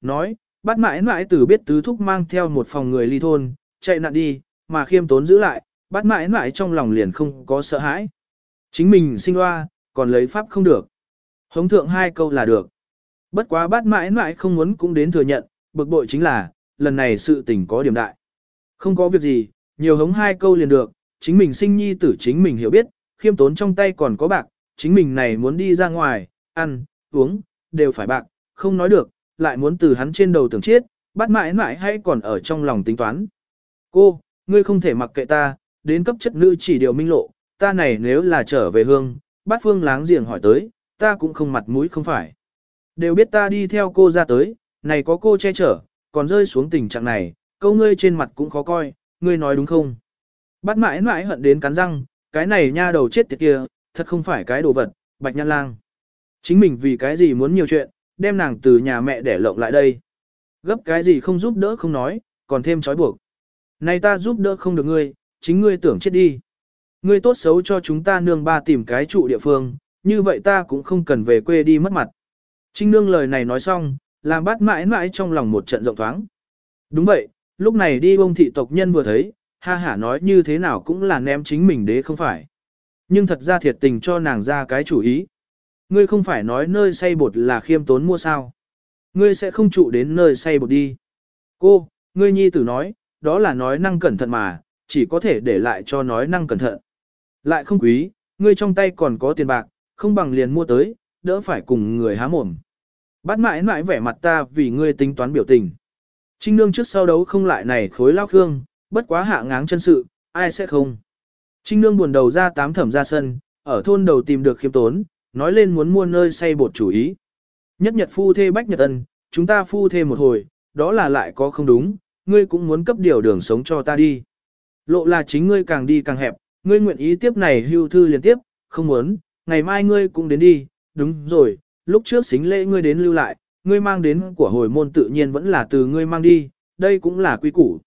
nói, bắt mãi mãi từ biết tứ thúc mang theo một phòng người ly thôn, chạy nạn đi, mà khiêm tốn giữ lại, bắt mãi mãi trong lòng liền không có sợ hãi. Chính mình sinh hoa, còn lấy pháp không được. Hống thượng hai câu là được. Bất quá bắt mãi mãi không muốn cũng đến thừa nhận, bực bội chính là, lần này sự tình có điểm đại. Không có việc gì, nhiều hống hai câu liền được, chính mình sinh nhi tử chính mình hiểu biết, khiêm tốn trong tay còn có bạc, chính mình này muốn đi ra ngoài, ăn, uống, đều phải bạc, không nói được, lại muốn từ hắn trên đầu tưởng chết, bắt mãi mãi hay còn ở trong lòng tính toán. Cô, ngươi không thể mặc kệ ta, đến cấp chất nữ chỉ điều minh lộ, ta này nếu là trở về hương, bát phương láng giềng hỏi tới, ta cũng không mặt mũi không phải. Đều biết ta đi theo cô ra tới, này có cô che chở, còn rơi xuống tình trạng này, câu ngươi trên mặt cũng khó coi, ngươi nói đúng không? Bắt mãi mãi hận đến cắn răng, cái này nha đầu chết tiệt kia, thật không phải cái đồ vật, bạch nhãn lang. Chính mình vì cái gì muốn nhiều chuyện, đem nàng từ nhà mẹ để lộng lại đây. Gấp cái gì không giúp đỡ không nói, còn thêm trói buộc. Này ta giúp đỡ không được ngươi, chính ngươi tưởng chết đi. Ngươi tốt xấu cho chúng ta nương ba tìm cái trụ địa phương, như vậy ta cũng không cần về quê đi mất mặt. Trinh nương lời này nói xong, làm bát mãi mãi trong lòng một trận rộng thoáng. Đúng vậy, lúc này đi bông thị tộc nhân vừa thấy, ha hả nói như thế nào cũng là ném chính mình đế không phải. Nhưng thật ra thiệt tình cho nàng ra cái chủ ý. Ngươi không phải nói nơi xây bột là khiêm tốn mua sao. Ngươi sẽ không trụ đến nơi xây bột đi. Cô, ngươi nhi tử nói, đó là nói năng cẩn thận mà, chỉ có thể để lại cho nói năng cẩn thận. Lại không quý, ngươi trong tay còn có tiền bạc, không bằng liền mua tới, đỡ phải cùng người há mồm. Bắt mãi mãi vẻ mặt ta vì ngươi tính toán biểu tình. Trinh nương trước sau đấu không lại này khối lao khương, bất quá hạ ngáng chân sự, ai sẽ không. Trinh nương buồn đầu ra tám thẩm ra sân, ở thôn đầu tìm được khiêm tốn, nói lên muốn mua nơi xây bột chủ ý. Nhất nhật phu thê bách nhật ân, chúng ta phu thê một hồi, đó là lại có không đúng, ngươi cũng muốn cấp điều đường sống cho ta đi. Lộ là chính ngươi càng đi càng hẹp, ngươi nguyện ý tiếp này hưu thư liên tiếp, không muốn, ngày mai ngươi cũng đến đi, đúng rồi, lúc trước xính lễ ngươi đến lưu lại, ngươi mang đến của hồi môn tự nhiên vẫn là từ ngươi mang đi, đây cũng là quy củ.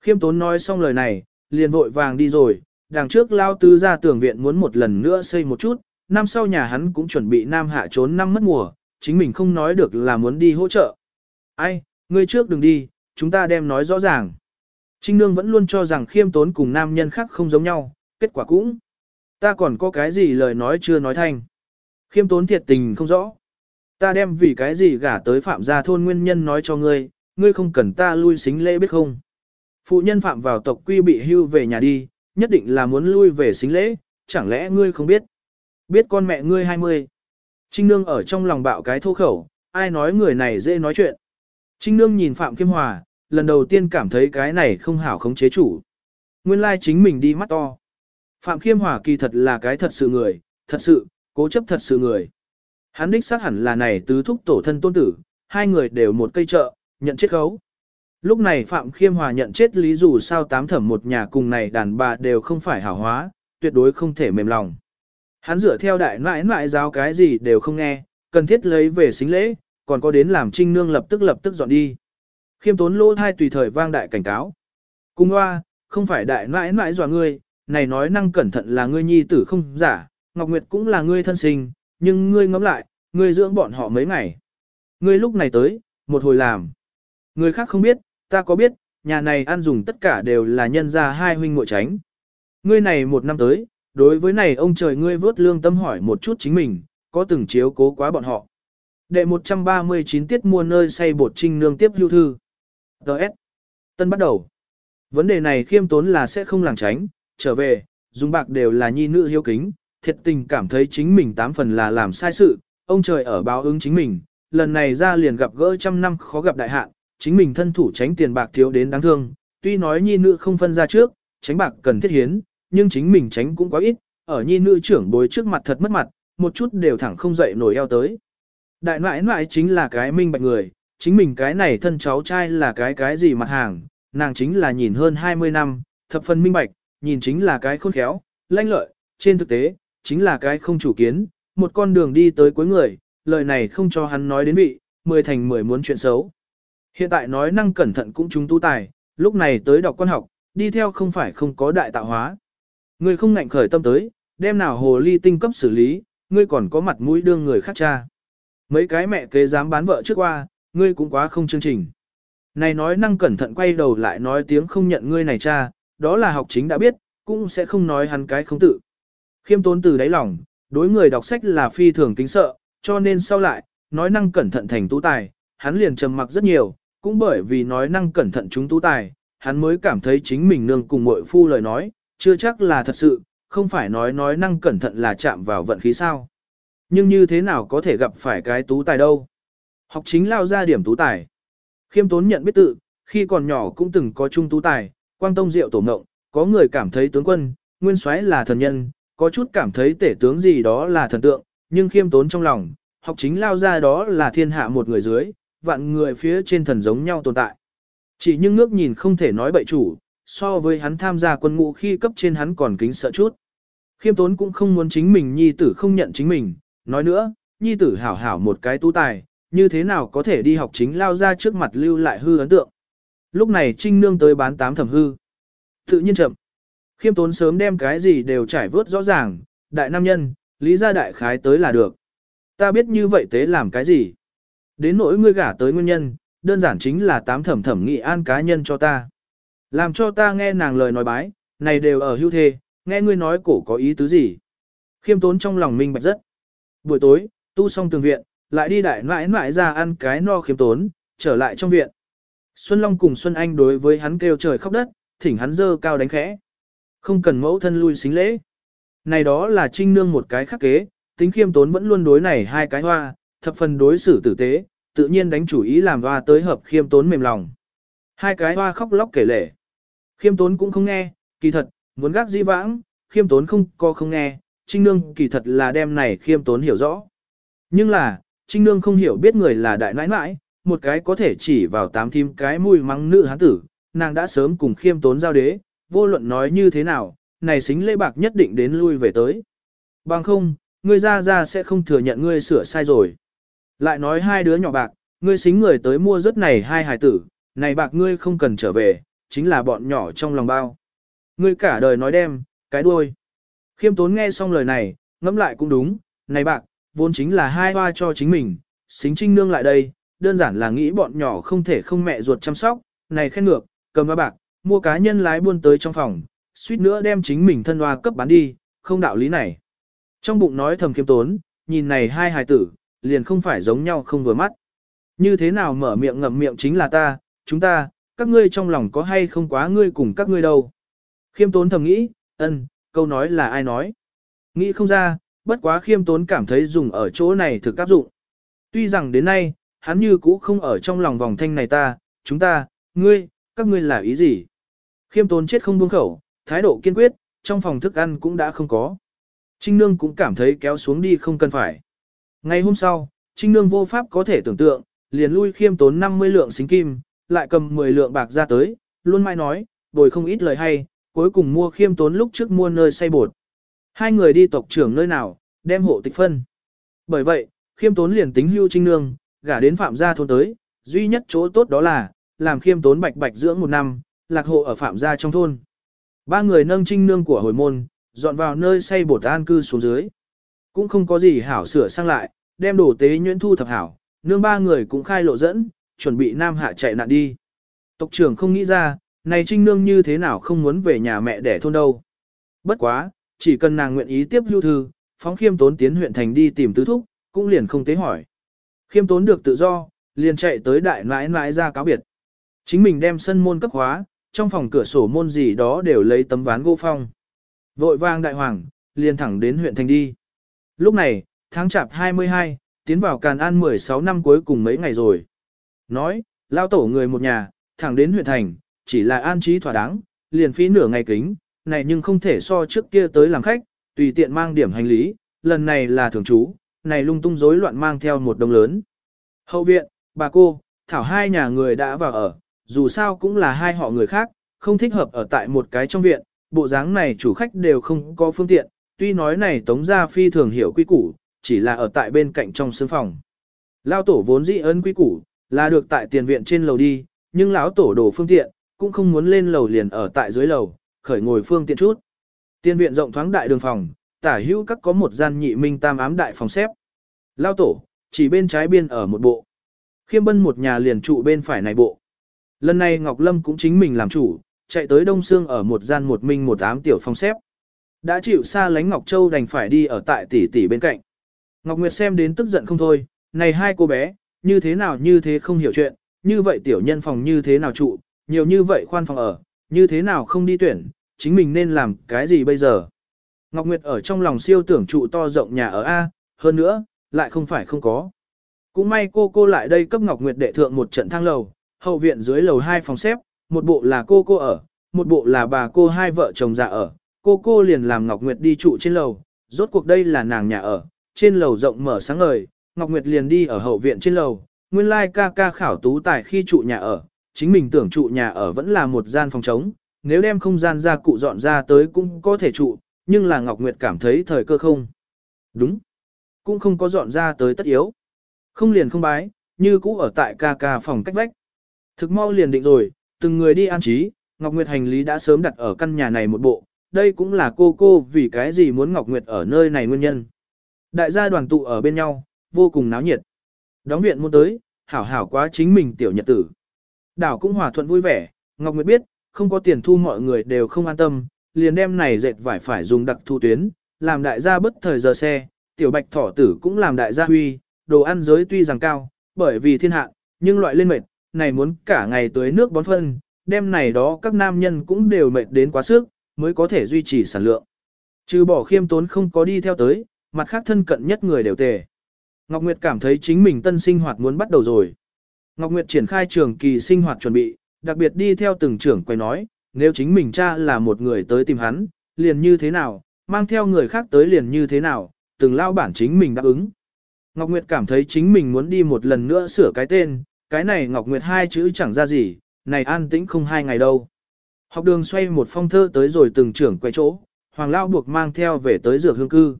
Khiêm tốn nói xong lời này, liền vội vàng đi rồi, đằng trước lao tứ ra tưởng viện muốn một lần nữa xây một chút, năm sau nhà hắn cũng chuẩn bị nam hạ trốn năm mất mùa, chính mình không nói được là muốn đi hỗ trợ. Ai, ngươi trước đừng đi, chúng ta đem nói rõ ràng. Trinh Nương vẫn luôn cho rằng khiêm tốn cùng nam nhân khác không giống nhau, kết quả cũng. Ta còn có cái gì lời nói chưa nói thành. Khiêm tốn thiệt tình không rõ. Ta đem vì cái gì gả tới phạm gia thôn nguyên nhân nói cho ngươi, ngươi không cần ta lui xính lễ biết không. Phụ nhân phạm vào tộc quy bị hưu về nhà đi, nhất định là muốn lui về xính lễ, chẳng lẽ ngươi không biết. Biết con mẹ ngươi 20. Trinh Nương ở trong lòng bạo cái thô khẩu, ai nói người này dễ nói chuyện. Trinh Nương nhìn Phạm Kim Hòa, lần đầu tiên cảm thấy cái này không hảo khống chế chủ. Nguyên lai chính mình đi mắt to. Phạm Khiêm Hòa kỳ thật là cái thật sự người, thật sự, cố chấp thật sự người. Hắn đích xác hẳn là này tứ thúc tổ thân tôn tử, hai người đều một cây trợ, nhận chết khấu. Lúc này Phạm Khiêm Hòa nhận chết lý dù sao tám thẩm một nhà cùng này đàn bà đều không phải hảo hóa, tuyệt đối không thể mềm lòng. Hắn dựa theo đại nãi nãi giáo cái gì đều không nghe, cần thiết lấy về xính lễ, còn có đến làm trinh nương lập tức lập tức dọn đi. Khiêm tốn lỗ thai tùy thời vang đại cảnh cáo. Cung hoa, không phải đại nãi nãi dọa ngươi, này nói năng cẩn thận là ngươi nhi tử không giả, Ngọc Nguyệt cũng là ngươi thân sinh, nhưng ngươi ngẫm lại, ngươi dưỡng bọn họ mấy ngày. Ngươi lúc này tới, một hồi làm. Người khác không biết, ta có biết, nhà này ăn dùng tất cả đều là nhân gia hai huynh muội tránh. Ngươi này một năm tới, đối với này ông trời ngươi vớt lương tâm hỏi một chút chính mình, có từng chiếu cố quá bọn họ. Đệ 139 tiết mua nơi xây bột trinh nương tiếp lưu thư. Đợt. Tân bắt đầu. Vấn đề này khiêm tốn là sẽ không làng tránh, trở về, dùng bạc đều là nhi nữ hiếu kính, thiệt tình cảm thấy chính mình tám phần là làm sai sự, ông trời ở báo ứng chính mình, lần này ra liền gặp gỡ trăm năm khó gặp đại hạn, chính mình thân thủ tránh tiền bạc thiếu đến đáng thương, tuy nói nhi nữ không phân ra trước, tránh bạc cần thiết hiến, nhưng chính mình tránh cũng quá ít, ở nhi nữ trưởng bối trước mặt thật mất mặt, một chút đều thẳng không dậy nổi eo tới. Đại nãi nãi chính là cái minh bạch người, chính mình cái này thân cháu trai là cái cái gì mặt hàng, nàng chính là nhìn hơn 20 năm, thập phần minh bạch, nhìn chính là cái khôn khéo, lanh lợi, trên thực tế, chính là cái không chủ kiến, một con đường đi tới cuối người, lời này không cho hắn nói đến vị, mười thành mười muốn chuyện xấu. Hiện tại nói năng cẩn thận cũng chúng tu tài, lúc này tới đọc quan học, đi theo không phải không có đại tạo hóa. Ngươi không ngạnh khởi tâm tới, đem nào hồ ly tinh cấp xử lý, ngươi còn có mặt mũi đương người khác cha. Mấy cái mẹ kế dám bán vợ trước qua, ngươi cũng quá không chương trình. Này nói năng cẩn thận quay đầu lại nói tiếng không nhận ngươi này cha, đó là học chính đã biết, cũng sẽ không nói hắn cái không tự. Khiêm tốn từ đáy lòng, đối người đọc sách là phi thường kính sợ, cho nên sau lại, nói năng cẩn thận thành tú tài, hắn liền trầm mặc rất nhiều, cũng bởi vì nói năng cẩn thận chúng tú tài, hắn mới cảm thấy chính mình nương cùng muội phu lời nói, chưa chắc là thật sự, không phải nói nói năng cẩn thận là chạm vào vận khí sao. Nhưng như thế nào có thể gặp phải cái tú tài đâu? Học chính lao ra điểm tú tài. Khiêm tốn nhận biết tự, khi còn nhỏ cũng từng có chung tú tài, quang tông diệu tổ ngộng, có người cảm thấy tướng quân, nguyên soái là thần nhân, có chút cảm thấy tể tướng gì đó là thần tượng, nhưng khiêm tốn trong lòng, học chính lao ra đó là thiên hạ một người dưới, vạn người phía trên thần giống nhau tồn tại. Chỉ nhưng ngước nhìn không thể nói bậy chủ, so với hắn tham gia quân ngũ khi cấp trên hắn còn kính sợ chút. Khiêm tốn cũng không muốn chính mình nhi tử không nhận chính mình, nói nữa, nhi tử hảo hảo một cái tú tài, như thế nào có thể đi học chính lao ra trước mặt lưu lại hư ấn tượng. Lúc này trinh nương tới bán tám thẩm hư. Tự nhiên chậm. Khiêm tốn sớm đem cái gì đều trải vớt rõ ràng, đại nam nhân, lý gia đại khái tới là được. Ta biết như vậy tế làm cái gì. Đến nỗi ngươi gả tới nguyên nhân, đơn giản chính là tám thẩm thẩm nghị an cá nhân cho ta. Làm cho ta nghe nàng lời nói bái, này đều ở hưu thê, nghe ngươi nói cổ có ý tứ gì. Khiêm tốn trong lòng minh bạch rất. Buổi tối, tu xong tường viện, lại đi đại mãi mãi ra ăn cái no khiêm tốn, trở lại trong viện. Xuân Long cùng Xuân Anh đối với hắn kêu trời khóc đất, thỉnh hắn dơ cao đánh khẽ. Không cần mẫu thân lui xính lễ. Này đó là trinh nương một cái khắc kế, tính khiêm tốn vẫn luôn đối này hai cái hoa, thập phần đối xử tử tế, tự nhiên đánh chủ ý làm hoa tới hợp khiêm tốn mềm lòng. Hai cái hoa khóc lóc kể lể. Khiêm tốn cũng không nghe, kỳ thật, muốn gác di vãng, khiêm tốn không có không nghe, trinh nương kỳ thật là đem này khiêm tốn hiểu rõ. Nhưng là, trinh nương không hiểu biết người là đại nãi nãi, một cái có thể chỉ vào tám thím cái mùi mắng nữ hán tử, nàng đã sớm cùng khiêm tốn giao đế, vô luận nói như thế nào, này xính lễ bạc nhất định đến lui về tới. Bằng không, ngươi ra ra sẽ không thừa nhận ngươi sửa sai rồi. Lại nói hai đứa nhỏ bạc, ngươi xính người tới mua rất này hai hài tử, này bạc ngươi không cần trở về, chính là bọn nhỏ trong lòng bao. Ngươi cả đời nói đem, cái đuôi. Khiêm tốn nghe xong lời này, ngẫm lại cũng đúng, này bạc, vốn chính là hai hoa cho chính mình, xính trinh nương lại đây, đơn giản là nghĩ bọn nhỏ không thể không mẹ ruột chăm sóc, này khen ngược, cầm bạc, mua cá nhân lái buôn tới trong phòng, suýt nữa đem chính mình thân hoa cấp bán đi, không đạo lý này. Trong bụng nói thầm khiêm tốn, nhìn này hai hài tử, liền không phải giống nhau không vừa mắt. Như thế nào mở miệng ngậm miệng chính là ta, chúng ta, các ngươi trong lòng có hay không quá ngươi cùng các ngươi đâu. Khiêm tốn thầm nghĩ, ân, câu nói là ai nói. Nghĩ không ra, bất quá khiêm tốn cảm thấy dùng ở chỗ này thực áp dụng. Tuy rằng đến nay, hắn như cũ không ở trong lòng vòng thanh này ta, chúng ta, ngươi, các ngươi là ý gì. Khiêm tốn chết không buông khẩu, thái độ kiên quyết, trong phòng thức ăn cũng đã không có. Trinh Nương cũng cảm thấy kéo xuống đi không cần phải. Ngày hôm sau, Trinh Nương vô pháp có thể tưởng tượng, liền lui khiêm tốn 50 lượng xính kim, lại cầm 10 lượng bạc ra tới, luôn mai nói, bồi không ít lời hay, cuối cùng mua khiêm tốn lúc trước mua nơi xây bột. Hai người đi tộc trưởng nơi nào, đem hộ tịch phân. Bởi vậy, khiêm tốn liền tính hưu Trinh Nương, gả đến phạm gia thôn tới, duy nhất chỗ tốt đó là, làm khiêm tốn bạch bạch dưỡng một năm, lạc hộ ở phạm gia trong thôn. Ba người nâng trinh nương của hồi môn, dọn vào nơi xây bột an cư xuống dưới. Cũng không có gì hảo sửa sang lại, đem đồ tế nhuyễn thu thập hảo, nương ba người cũng khai lộ dẫn, chuẩn bị nam hạ chạy nạn đi. Tộc trưởng không nghĩ ra, này trinh nương như thế nào không muốn về nhà mẹ đẻ thôn đâu. Bất quá, chỉ cần nàng nguyện ý tiếp lưu thư, phóng khiêm tốn tiến huyện thành đi tìm tứ thúc, cũng liền không tế hỏi. Khiêm tốn được tự do, liền chạy tới đại nãi nãi ra cáo biệt. Chính mình đem sân môn cấp hóa, trong phòng cửa sổ môn gì đó đều lấy tấm ván gỗ phong. Vội vang đại hoàng, liền thẳng đến huyện thành đi. Lúc này, tháng chạp 22, tiến vào Càn An 16 năm cuối cùng mấy ngày rồi. Nói, lao tổ người một nhà, thẳng đến huyện thành, chỉ là an trí thỏa đáng, liền phí nửa ngày kính, này nhưng không thể so trước kia tới làm khách, tùy tiện mang điểm hành lý, lần này là thường trú, này lung tung rối loạn mang theo một đồng lớn. Hậu viện, bà cô, thảo hai nhà người đã vào ở, dù sao cũng là hai họ người khác, không thích hợp ở tại một cái trong viện, bộ dáng này chủ khách đều không có phương tiện, tuy nói này tống gia phi thường hiểu quy củ, chỉ là ở tại bên cạnh trong sương phòng. Lao tổ vốn dĩ ơn quy củ, là được tại tiền viện trên lầu đi, nhưng lão tổ đổ phương tiện, cũng không muốn lên lầu liền ở tại dưới lầu, khởi ngồi phương tiện chút. Tiền viện rộng thoáng đại đường phòng, tả hữu các có một gian nhị minh tam ám đại phòng xếp. Lao tổ, chỉ bên trái biên ở một bộ. Khiêm bân một nhà liền trụ bên phải này bộ. Lần này Ngọc Lâm cũng chính mình làm chủ, chạy tới Đông Sương ở một gian một minh một ám tiểu phòng xếp. Đã chịu xa lánh Ngọc Châu đành phải đi ở tại tỷ tỷ bên cạnh. Ngọc Nguyệt xem đến tức giận không thôi, này hai cô bé, như thế nào như thế không hiểu chuyện, như vậy tiểu nhân phòng như thế nào trụ, nhiều như vậy khoan phòng ở, như thế nào không đi tuyển, chính mình nên làm cái gì bây giờ. Ngọc Nguyệt ở trong lòng siêu tưởng trụ to rộng nhà ở A, hơn nữa, lại không phải không có. Cũng may cô cô lại đây cấp Ngọc Nguyệt đệ thượng một trận thang lầu, hậu viện dưới lầu hai phòng xếp, một bộ là cô cô ở, một bộ là bà cô hai vợ chồng già ở, cô cô liền làm Ngọc Nguyệt đi trụ trên lầu, rốt cuộc đây là nàng nhà ở, trên lầu rộng mở sáng ngời, Ngọc Nguyệt liền đi ở hậu viện trên lầu, nguyên lai ca ca khảo tú tài khi trụ nhà ở, chính mình tưởng trụ nhà ở vẫn là một gian phòng trống, nếu đem không gian ra cụ dọn ra tới cũng có thể trụ, nhưng là Ngọc Nguyệt cảm thấy thời cơ không. Đúng, cũng không có dọn ra tới tất yếu. Không liền không bái, như cũ ở tại ca ca phòng cách vách. Thực mau liền định rồi, từng người đi an trí, Ngọc Nguyệt hành lý đã sớm đặt ở căn nhà này một bộ, đây cũng là cô cô vì cái gì muốn Ngọc Nguyệt ở nơi này nguyên nhân. Đại gia đoàn tụ ở bên nhau, vô cùng náo nhiệt. Đóng viện muốn tới, hảo hảo quá chính mình tiểu nhật tử. Đảo cũng hòa thuận vui vẻ, Ngọc Nguyệt biết, không có tiền thu mọi người đều không an tâm, liền đem này dệt vải phải dùng đặc thu tuyến, làm đại gia bất thời giờ xe, tiểu bạch thỏ tử cũng làm đại gia huy, đồ ăn giới tuy rằng cao, bởi vì thiên hạ, nhưng loại lên mệt, này muốn cả ngày tưới nước bón phân, đêm này đó các nam nhân cũng đều mệt đến quá sức, mới có thể duy trì sản lượng. Trừ bỏ khiêm tốn không có đi theo tới, mặt khác thân cận nhất người đều tề. Ngọc Nguyệt cảm thấy chính mình tân sinh hoạt muốn bắt đầu rồi. Ngọc Nguyệt triển khai trường kỳ sinh hoạt chuẩn bị, đặc biệt đi theo từng trưởng quay nói, nếu chính mình cha là một người tới tìm hắn, liền như thế nào, mang theo người khác tới liền như thế nào, từng lao bản chính mình đáp ứng. Ngọc Nguyệt cảm thấy chính mình muốn đi một lần nữa sửa cái tên, cái này Ngọc Nguyệt hai chữ chẳng ra gì, này an tĩnh không hai ngày đâu. Học đường xoay một phong thơ tới rồi từng trưởng quay chỗ, Hoàng Lao buộc mang theo về tới dược hương cư.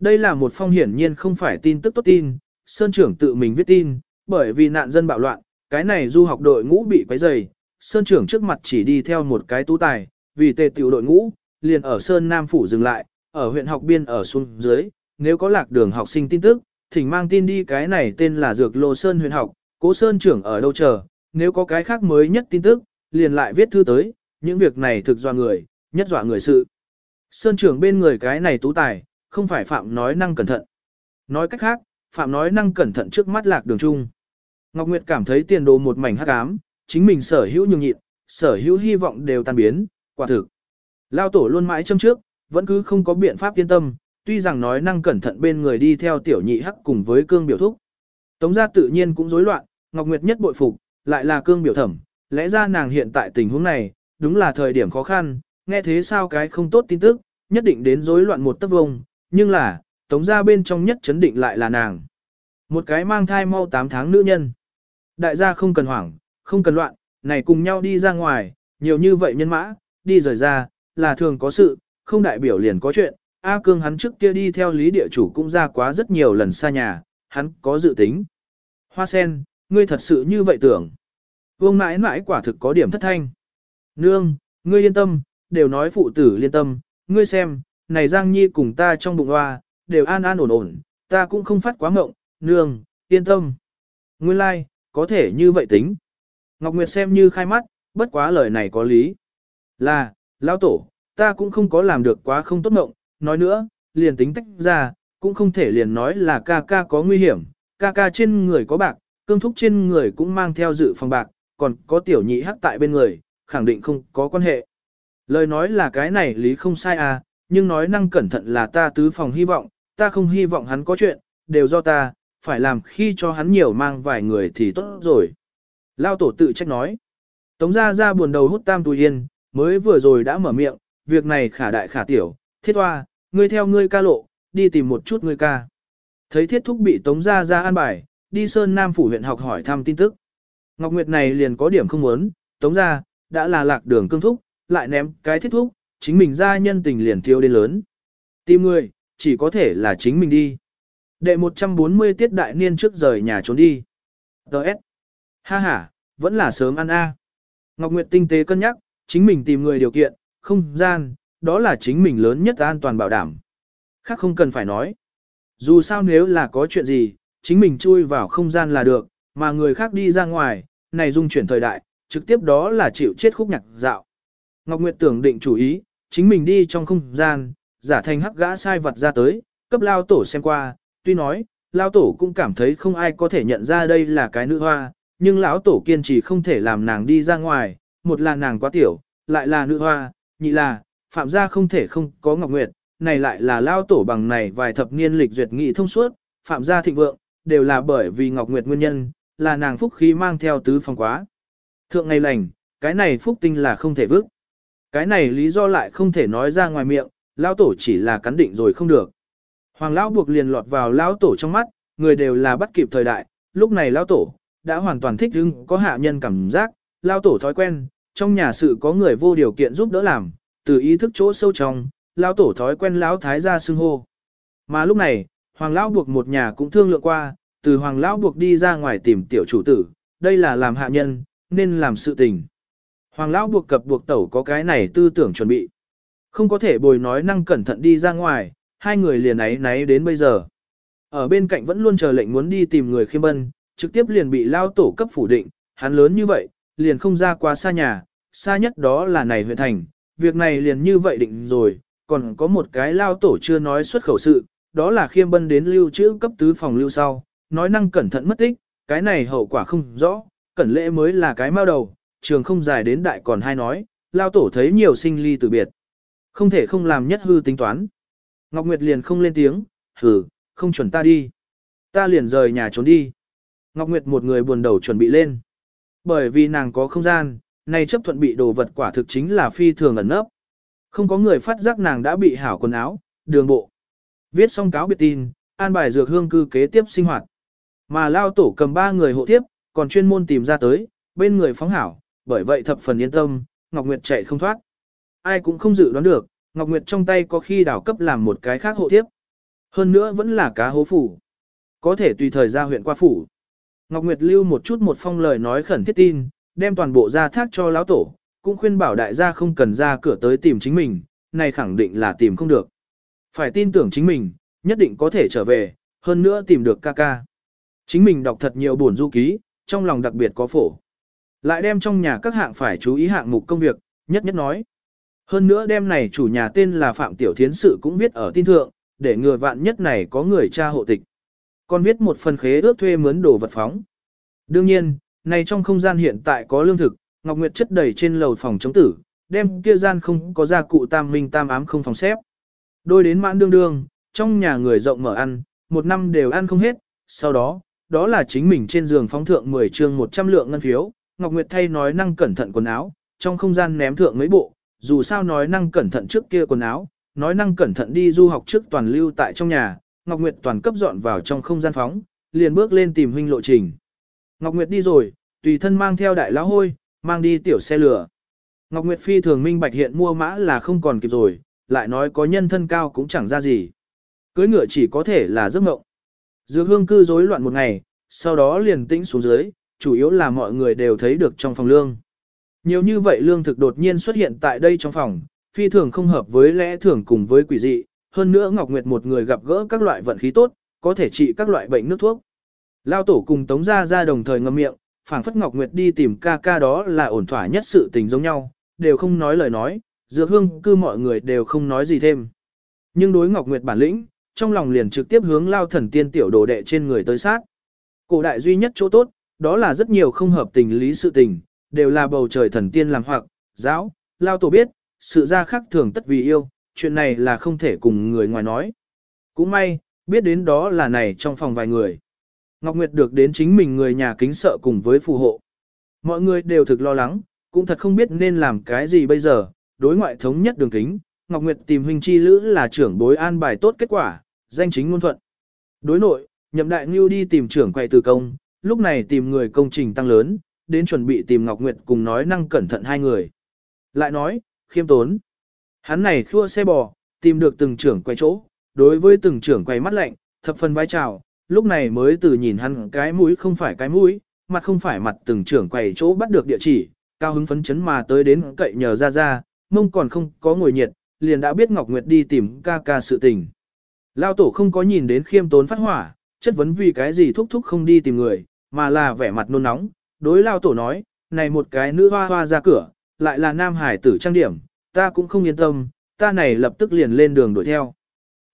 Đây là một phong hiển nhiên không phải tin tức tốt tin, Sơn trưởng tự mình viết tin, bởi vì nạn dân bạo loạn, cái này du học đội ngũ bị quấy rầy, Sơn trưởng trước mặt chỉ đi theo một cái tú tài, vì tề tiểu đội ngũ, liền ở Sơn Nam Phủ dừng lại, ở huyện học biên ở xuống dưới, nếu có lạc đường học sinh tin tức, thỉnh mang tin đi cái này tên là Dược Lô Sơn huyện học, cố Sơn trưởng ở đâu chờ, nếu có cái khác mới nhất tin tức, liền lại viết thư tới, những việc này thực dọa người, nhất dọa người sự. Sơn trưởng bên người cái này tú tài, không phải Phạm nói năng cẩn thận. Nói cách khác, Phạm nói năng cẩn thận trước mắt lạc đường chung. Ngọc Nguyệt cảm thấy tiền đồ một mảnh hắc ám, chính mình sở hữu nhường nhịn, sở hữu hy vọng đều tan biến, quả thực. Lao tổ luôn mãi châm trước, vẫn cứ không có biện pháp yên tâm, tuy rằng nói năng cẩn thận bên người đi theo tiểu nhị hắc cùng với cương biểu thúc. Tống gia tự nhiên cũng rối loạn, Ngọc Nguyệt nhất bội phục, lại là cương biểu thẩm, lẽ ra nàng hiện tại tình huống này, đúng là thời điểm khó khăn, nghe thế sao cái không tốt tin tức, nhất định đến rối loạn một tấc vông, nhưng là, tống gia bên trong nhất chấn định lại là nàng. Một cái mang thai mau 8 tháng nữ nhân. Đại gia không cần hoảng, không cần loạn, này cùng nhau đi ra ngoài, nhiều như vậy nhân mã, đi rời ra, là thường có sự, không đại biểu liền có chuyện. A Cương hắn trước kia đi theo lý địa chủ cũng ra quá rất nhiều lần xa nhà, hắn có dự tính. Hoa sen, ngươi thật sự như vậy tưởng. Vương mãi mãi quả thực có điểm thất thanh. Nương, ngươi yên tâm, đều nói phụ tử liên tâm, ngươi xem, này Giang Nhi cùng ta trong bụng hoa, đều an an ổn ổn, ta cũng không phát quá ngộng, nương, yên tâm. Nguyên lai, like, có thể như vậy tính. Ngọc Nguyệt xem như khai mắt, bất quá lời này có lý. Là, lão tổ, ta cũng không có làm được quá không tốt ngộng, nói nữa, liền tính tách ra, cũng không thể liền nói là ca ca có nguy hiểm, ca ca trên người có bạc, cương thúc trên người cũng mang theo dự phòng bạc, còn có tiểu nhị hắc tại bên người, khẳng định không có quan hệ. Lời nói là cái này lý không sai à, nhưng nói năng cẩn thận là ta tứ phòng hy vọng, ta không hy vọng hắn có chuyện, đều do ta, phải làm khi cho hắn nhiều mang vài người thì tốt rồi. Lao tổ tự trách nói. Tống ra ra buồn đầu hút tam tùy yên, mới vừa rồi đã mở miệng, việc này khả đại khả tiểu, thiết hoa, ngươi theo ngươi ca lộ, đi tìm một chút ngươi ca. Thấy thiết thúc bị tống ra ra an bài, đi Sơn Nam Phủ huyện học hỏi thăm tin tức. Ngọc Nguyệt này liền có điểm không muốn, tống ra, đã là lạc đường cương thúc, lại ném cái thiết thúc, chính mình ra nhân tình liền thiếu đến lớn. Tìm người, chỉ có thể là chính mình đi. Đệ 140 tiết đại niên trước rời nhà trốn đi. Đợt. Ha ha, vẫn là sớm ăn a. Ngọc Nguyệt tinh tế cân nhắc, chính mình tìm người điều kiện, không gian, đó là chính mình lớn nhất an toàn bảo đảm. Khác không cần phải nói. Dù sao nếu là có chuyện gì, chính mình chui vào không gian là được, mà người khác đi ra ngoài, này dung chuyển thời đại, trực tiếp đó là chịu chết khúc nhạc dạo. Ngọc Nguyệt tưởng định chủ ý, chính mình đi trong không gian, giả thành hắc gã sai vật ra tới, cấp lao tổ xem qua, tuy nói, lao tổ cũng cảm thấy không ai có thể nhận ra đây là cái nữ hoa, nhưng lão tổ kiên trì không thể làm nàng đi ra ngoài, một là nàng quá tiểu, lại là nữ hoa, nhị là, phạm gia không thể không có Ngọc Nguyệt, này lại là lao tổ bằng này vài thập niên lịch duyệt nghị thông suốt, phạm gia thịnh vượng, đều là bởi vì Ngọc Nguyệt nguyên nhân, là nàng phúc khí mang theo tứ phong quá. Thượng ngày lành, cái này phúc tinh là không thể vứt. Cái này lý do lại không thể nói ra ngoài miệng, lão tổ chỉ là cắn định rồi không được. Hoàng lão buộc liền lọt vào lão tổ trong mắt, người đều là bắt kịp thời đại, lúc này lão tổ đã hoàn toàn thích ứng có hạ nhân cảm giác, lão tổ thói quen, trong nhà sự có người vô điều kiện giúp đỡ làm, từ ý thức chỗ sâu trong, lão tổ thói quen lão thái gia xưng hô. Mà lúc này, hoàng lão buộc một nhà cũng thương lượng qua, từ hoàng lão buộc đi ra ngoài tìm tiểu chủ tử, đây là làm hạ nhân, nên làm sự tình. Hoàng lão buộc cập buộc tẩu có cái này tư tưởng chuẩn bị. Không có thể bồi nói năng cẩn thận đi ra ngoài, hai người liền ấy náy đến bây giờ. Ở bên cạnh vẫn luôn chờ lệnh muốn đi tìm người khiêm bân, trực tiếp liền bị lao tổ cấp phủ định, hắn lớn như vậy, liền không ra quá xa nhà, xa nhất đó là này huyện thành, việc này liền như vậy định rồi, còn có một cái lao tổ chưa nói xuất khẩu sự, đó là khiêm bân đến lưu trữ cấp tứ phòng lưu sau, nói năng cẩn thận mất tích, cái này hậu quả không rõ, cẩn lễ mới là cái mao đầu, trường không dài đến đại còn hai nói, lao tổ thấy nhiều sinh ly từ biệt. Không thể không làm nhất hư tính toán. Ngọc Nguyệt liền không lên tiếng, hừ không chuẩn ta đi. Ta liền rời nhà trốn đi. Ngọc Nguyệt một người buồn đầu chuẩn bị lên. Bởi vì nàng có không gian, này chấp thuận bị đồ vật quả thực chính là phi thường ẩn nấp. Không có người phát giác nàng đã bị hảo quần áo, đường bộ. Viết xong cáo biệt tin, an bài dược hương cư kế tiếp sinh hoạt. Mà lao tổ cầm ba người hộ tiếp, còn chuyên môn tìm ra tới, bên người phóng hảo, bởi vậy thập phần yên tâm, Ngọc Nguyệt chạy không thoát. Ai cũng không dự đoán được, Ngọc Nguyệt trong tay có khi đảo cấp làm một cái khác hộ tiếp. Hơn nữa vẫn là cá hố phủ. Có thể tùy thời ra huyện qua phủ. Ngọc Nguyệt lưu một chút một phong lời nói khẩn thiết tin, đem toàn bộ ra thác cho lão tổ, cũng khuyên bảo đại gia không cần ra cửa tới tìm chính mình, này khẳng định là tìm không được. Phải tin tưởng chính mình, nhất định có thể trở về, hơn nữa tìm được ca ca. Chính mình đọc thật nhiều buồn du ký, trong lòng đặc biệt có phổ. Lại đem trong nhà các hạng phải chú ý hạng mục công việc, nhất nhất nói. Hơn nữa đem này chủ nhà tên là Phạm Tiểu Thiến Sự cũng viết ở tin thượng, để ngừa vạn nhất này có người cha hộ tịch. Còn viết một phần khế ước thuê mướn đồ vật phóng. Đương nhiên, này trong không gian hiện tại có lương thực, Ngọc Nguyệt chất đầy trên lầu phòng chống tử, đem kia gian không có gia cụ tam minh tam ám không phòng xếp. Đôi đến mãn đương đương, trong nhà người rộng mở ăn, một năm đều ăn không hết, sau đó, đó là chính mình trên giường phóng thượng 10 chương 100 lượng ngân phiếu, Ngọc Nguyệt thay nói năng cẩn thận quần áo, trong không gian ném thượng mấy bộ, dù sao nói năng cẩn thận trước kia quần áo, nói năng cẩn thận đi du học trước toàn lưu tại trong nhà, Ngọc Nguyệt toàn cấp dọn vào trong không gian phóng, liền bước lên tìm huynh lộ trình. Ngọc Nguyệt đi rồi, tùy thân mang theo đại lão hôi, mang đi tiểu xe lửa. Ngọc Nguyệt phi thường minh bạch hiện mua mã là không còn kịp rồi, lại nói có nhân thân cao cũng chẳng ra gì. Cưới ngựa chỉ có thể là giấc mộng. Dược hương cư rối loạn một ngày, sau đó liền tĩnh xuống dưới, chủ yếu là mọi người đều thấy được trong phòng lương. Nhiều như vậy lương thực đột nhiên xuất hiện tại đây trong phòng, phi thường không hợp với lẽ thường cùng với quỷ dị, hơn nữa Ngọc Nguyệt một người gặp gỡ các loại vận khí tốt, có thể trị các loại bệnh nước thuốc. Lao tổ cùng Tống Gia Gia đồng thời ngậm miệng, phảng phất Ngọc Nguyệt đi tìm ca ca đó là ổn thỏa nhất sự tình giống nhau, đều không nói lời nói, dược hương cư mọi người đều không nói gì thêm. Nhưng đối Ngọc Nguyệt bản lĩnh, trong lòng liền trực tiếp hướng Lao thần tiên tiểu đồ đệ trên người tới sát. Cổ đại duy nhất chỗ tốt, đó là rất nhiều không hợp tình lý sự tình, đều là bầu trời thần tiên làm hoặc, giáo, lao tổ biết, sự ra khác thường tất vì yêu, chuyện này là không thể cùng người ngoài nói. Cũng may, biết đến đó là này trong phòng vài người. Ngọc Nguyệt được đến chính mình người nhà kính sợ cùng với phù hộ. Mọi người đều thực lo lắng, cũng thật không biết nên làm cái gì bây giờ, đối ngoại thống nhất đường kính, Ngọc Nguyệt tìm huynh chi lữ là trưởng bối an bài tốt kết quả, danh chính ngôn thuận. Đối nội, nhậm đại ngưu đi tìm trưởng quầy từ công, lúc này tìm người công trình tăng lớn, đến chuẩn bị tìm Ngọc Nguyệt cùng nói năng cẩn thận hai người. Lại nói, khiêm tốn. Hắn này khua xe bò, tìm được từng trưởng quay chỗ, đối với từng trưởng quay mắt lạnh, thập phần vai trào, lúc này mới từ nhìn hắn cái mũi không phải cái mũi, mặt không phải mặt từng trưởng quay chỗ bắt được địa chỉ, cao hứng phấn chấn mà tới đến cậy nhờ ra ra, mông còn không có ngồi nhiệt, liền đã biết Ngọc Nguyệt đi tìm ca ca sự tình. Lao tổ không có nhìn đến khiêm tốn phát hỏa, chất vấn vì cái gì thúc thúc không đi tìm người, mà là vẻ mặt nôn nóng, đối lao tổ nói, này một cái nữ hoa hoa ra cửa, lại là nam hải tử trang điểm, ta cũng không yên tâm, ta này lập tức liền lên đường đuổi theo.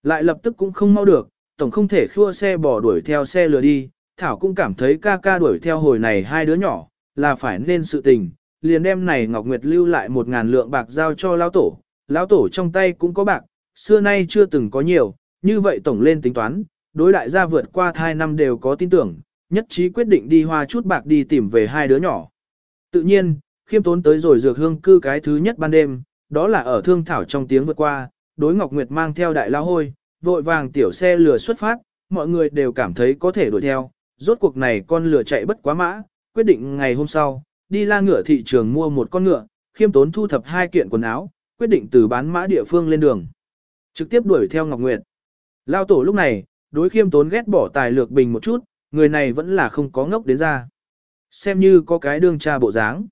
Lại lập tức cũng không mau được, tổng không thể khua xe bỏ đuổi theo xe lừa đi, Thảo cũng cảm thấy ca ca đuổi theo hồi này hai đứa nhỏ, là phải nên sự tình, liền đem này Ngọc Nguyệt lưu lại một ngàn lượng bạc giao cho lão tổ, lão tổ trong tay cũng có bạc, xưa nay chưa từng có nhiều, như vậy tổng lên tính toán, đối đại gia vượt qua thai năm đều có tin tưởng, nhất trí quyết định đi hoa chút bạc đi tìm về hai đứa nhỏ. Tự nhiên, khiêm tốn tới rồi dược hương cư cái thứ nhất ban đêm, đó là ở thương thảo trong tiếng vượt qua, đối Ngọc Nguyệt mang theo đại lao hôi, vội vàng tiểu xe lừa xuất phát, mọi người đều cảm thấy có thể đuổi theo, rốt cuộc này con lừa chạy bất quá mã, quyết định ngày hôm sau, đi la ngựa thị trường mua một con ngựa, khiêm tốn thu thập hai kiện quần áo, quyết định từ bán mã địa phương lên đường. Trực tiếp đuổi theo Ngọc Nguyệt. Lao tổ lúc này, đối khiêm tốn ghét bỏ tài lược bình một chút, người này vẫn là không có ngốc đến ra. Xem như có cái đương cha bộ dáng.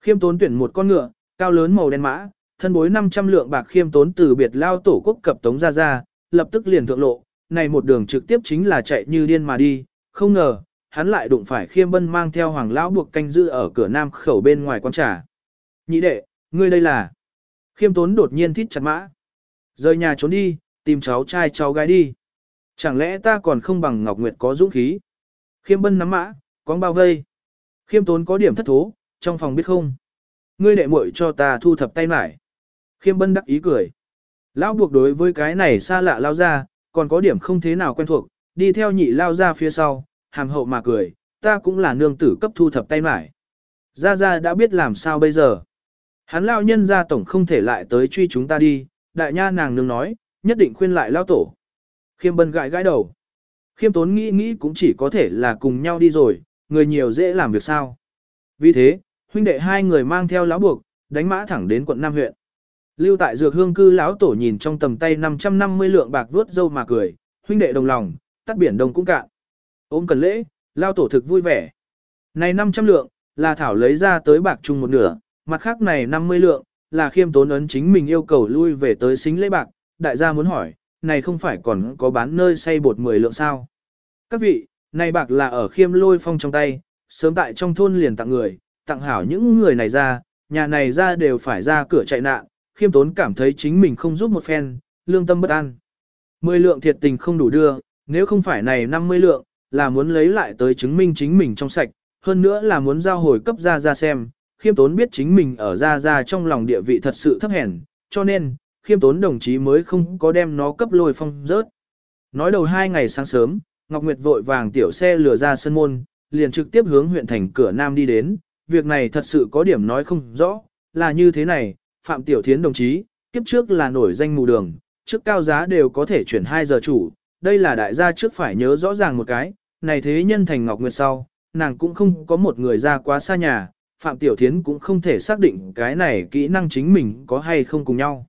Khiêm tốn tuyển một con ngựa, cao lớn màu đen mã, thân bối 500 lượng bạc khiêm tốn từ biệt lao tổ quốc cập tống ra ra, lập tức liền thượng lộ, này một đường trực tiếp chính là chạy như điên mà đi, không ngờ, hắn lại đụng phải khiêm bân mang theo hoàng lão buộc canh giữ ở cửa nam khẩu bên ngoài quán trà. Nhị đệ, ngươi đây là... Khiêm tốn đột nhiên thít chặt mã. Rời nhà trốn đi, tìm cháu trai cháu gái đi. Chẳng lẽ ta còn không bằng Ngọc Nguyệt có dũng khí? Khiêm bân nắm mã, có bao vây. Khiêm tốn có điểm thất thố, trong phòng biết không? Ngươi đệ muội cho ta thu thập tay mải. Khiêm bân đắc ý cười. Lão buộc đối với cái này xa lạ lao ra, còn có điểm không thế nào quen thuộc, đi theo nhị lao ra phía sau, hàm hậu mà cười, ta cũng là nương tử cấp thu thập tay mải. Gia Gia đã biết làm sao bây giờ. Hắn lao nhân gia tổng không thể lại tới truy chúng ta đi, đại nha nàng nương nói, nhất định khuyên lại lao tổ. Khiêm bân gãi gãi đầu. Khiêm tốn nghĩ nghĩ cũng chỉ có thể là cùng nhau đi rồi, người nhiều dễ làm việc sao. Vì thế, huynh đệ hai người mang theo lão buộc, đánh mã thẳng đến quận Nam huyện. Lưu tại dược hương cư lão tổ nhìn trong tầm tay 550 lượng bạc vuốt dâu mà cười, huynh đệ đồng lòng, tắt biển đông cũng cạn. Ôm cần lễ, lao tổ thực vui vẻ. Này 500 lượng, là thảo lấy ra tới bạc chung một nửa, mặt khác này 50 lượng, là khiêm tốn ấn chính mình yêu cầu lui về tới xính lễ bạc, đại gia muốn hỏi, này không phải còn có bán nơi xây bột 10 lượng sao? Các vị, này bạc là ở khiêm lôi phong trong tay, sớm tại trong thôn liền tặng người, tặng hảo những người này ra, nhà này ra đều phải ra cửa chạy nạn, khiêm tốn cảm thấy chính mình không giúp một phen, lương tâm bất an. Mười lượng thiệt tình không đủ đưa, nếu không phải này 50 lượng, là muốn lấy lại tới chứng minh chính mình trong sạch, hơn nữa là muốn giao hồi cấp ra ra xem, khiêm tốn biết chính mình ở ra ra trong lòng địa vị thật sự thấp hèn, cho nên, khiêm tốn đồng chí mới không có đem nó cấp lôi phong rớt. Nói đầu hai ngày sáng sớm, Ngọc Nguyệt vội vàng tiểu xe lừa ra sân môn, liền trực tiếp hướng huyện thành cửa Nam đi đến, việc này thật sự có điểm nói không rõ, là như thế này, Phạm Tiểu Thiến đồng chí, kiếp trước là nổi danh mù đường, trước cao giá đều có thể chuyển 2 giờ chủ, đây là đại gia trước phải nhớ rõ ràng một cái, này thế nhân thành Ngọc Nguyệt sau, nàng cũng không có một người ra quá xa nhà, Phạm Tiểu Thiến cũng không thể xác định cái này kỹ năng chính mình có hay không cùng nhau.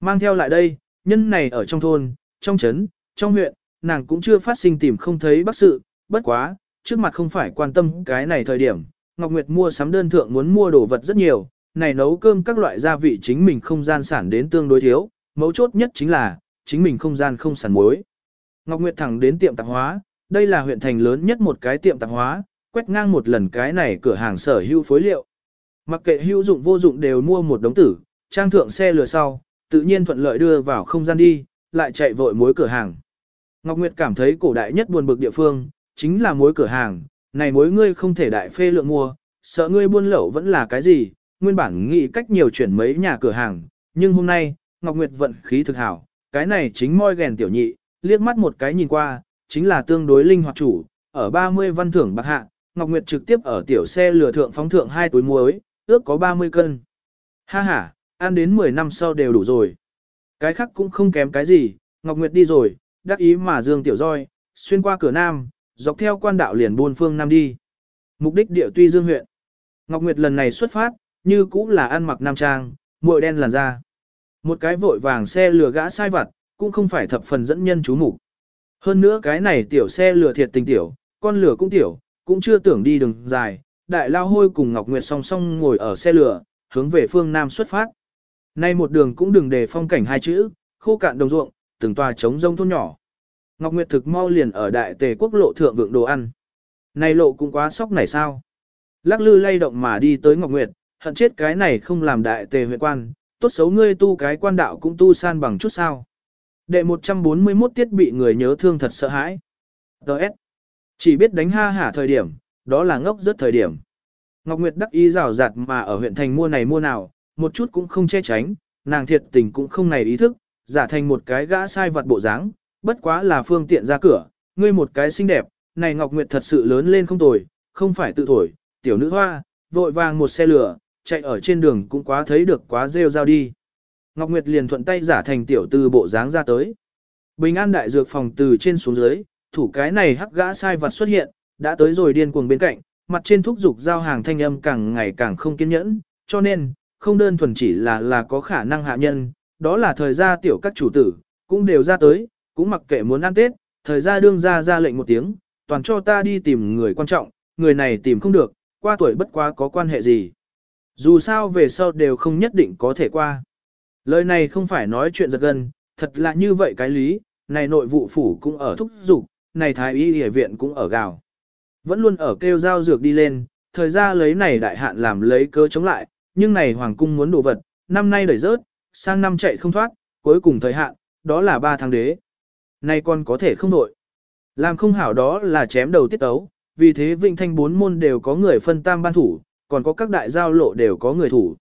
Mang theo lại đây, nhân này ở trong thôn, trong trấn, trong huyện, nàng cũng chưa phát sinh tìm không thấy bác sự, bất quá, trước mặt không phải quan tâm cái này thời điểm, Ngọc Nguyệt mua sắm đơn thượng muốn mua đồ vật rất nhiều, này nấu cơm các loại gia vị chính mình không gian sản đến tương đối thiếu, mấu chốt nhất chính là, chính mình không gian không sản muối. Ngọc Nguyệt thẳng đến tiệm tạp hóa, đây là huyện thành lớn nhất một cái tiệm tạp hóa, quét ngang một lần cái này cửa hàng sở hữu phối liệu. Mặc kệ hữu dụng vô dụng đều mua một đống tử, trang thượng xe lừa sau, tự nhiên thuận lợi đưa vào không gian đi, lại chạy vội mối cửa hàng. Ngọc Nguyệt cảm thấy cổ đại nhất buồn bực địa phương, chính là mối cửa hàng, này mối ngươi không thể đại phê lượng mua, sợ ngươi buôn lậu vẫn là cái gì, nguyên bản nghĩ cách nhiều chuyển mấy nhà cửa hàng, nhưng hôm nay, Ngọc Nguyệt vận khí thực hảo, cái này chính moi gèn tiểu nhị, liếc mắt một cái nhìn qua, chính là tương đối linh hoạt chủ, ở 30 văn thưởng bạc hạ, Ngọc Nguyệt trực tiếp ở tiểu xe lừa thượng phóng thượng hai túi muối, ước có 30 cân. Ha ha, ăn đến 10 năm sau đều đủ rồi. Cái khác cũng không kém cái gì, Ngọc Nguyệt đi rồi, đắc ý mà Dương Tiểu Roi, xuyên qua cửa Nam, dọc theo quan đạo liền buôn phương Nam đi. Mục đích địa tuy Dương huyện. Ngọc Nguyệt lần này xuất phát, như cũng là ăn mặc nam trang, muội đen làn da. Một cái vội vàng xe lừa gã sai vặt, cũng không phải thập phần dẫn nhân chú mục. Hơn nữa cái này tiểu xe lừa thiệt tình tiểu, con lừa cũng tiểu, cũng chưa tưởng đi đường dài, đại lao hôi cùng Ngọc Nguyệt song song ngồi ở xe lửa, hướng về phương Nam xuất phát. Nay một đường cũng đừng để phong cảnh hai chữ, khô cạn đồng ruộng, từng tòa trống rông thôn nhỏ. Ngọc Nguyệt thực mau liền ở đại tề quốc lộ thượng vượng đồ ăn. Này lộ cũng quá sốc này sao? Lắc lư lay động mà đi tới Ngọc Nguyệt, hận chết cái này không làm đại tề huyện quan, tốt xấu ngươi tu cái quan đạo cũng tu san bằng chút sao. Đệ 141 tiết bị người nhớ thương thật sợ hãi. Đợt. Chỉ biết đánh ha hả thời điểm, đó là ngốc rất thời điểm. Ngọc Nguyệt đắc ý rào rạt mà ở huyện thành mua này mua nào, một chút cũng không che tránh, nàng thiệt tình cũng không này ý thức, giả thành một cái gã sai vật bộ dáng, bất quá là phương tiện ra cửa, ngươi một cái xinh đẹp, này Ngọc Nguyệt thật sự lớn lên không tồi, không phải tự thổi, tiểu nữ hoa, vội vàng một xe lửa, chạy ở trên đường cũng quá thấy được quá rêu rao đi. Ngọc Nguyệt liền thuận tay giả thành tiểu tư bộ dáng ra tới. Bình an đại dược phòng từ trên xuống dưới, thủ cái này hắc gã sai vật xuất hiện, đã tới rồi điên cuồng bên cạnh, mặt trên thúc dục giao hàng thanh âm càng ngày càng không kiên nhẫn, cho nên, không đơn thuần chỉ là là có khả năng hạ nhân, đó là thời gia tiểu các chủ tử, cũng đều ra tới, cũng mặc kệ muốn ăn Tết, thời gia đương ra ra lệnh một tiếng, toàn cho ta đi tìm người quan trọng, người này tìm không được, qua tuổi bất quá có quan hệ gì. Dù sao về sau đều không nhất định có thể qua. Lời này không phải nói chuyện giật gân, thật là như vậy cái lý, này nội vụ phủ cũng ở thúc dục, này thái y y viện cũng ở gào. Vẫn luôn ở kêu giao dược đi lên, thời gian lấy này đại hạn làm lấy cơ chống lại, nhưng này hoàng cung muốn đồ vật, năm nay đẩy rớt, sang năm chạy không thoát, cuối cùng thời hạn, đó là 3 tháng đế. Nay còn có thể không nội. Làm không hảo đó là chém đầu tiết tấu, vì thế Vịnh Thanh bốn môn đều có người phân tam ban thủ, còn có các đại giao lộ đều có người thủ.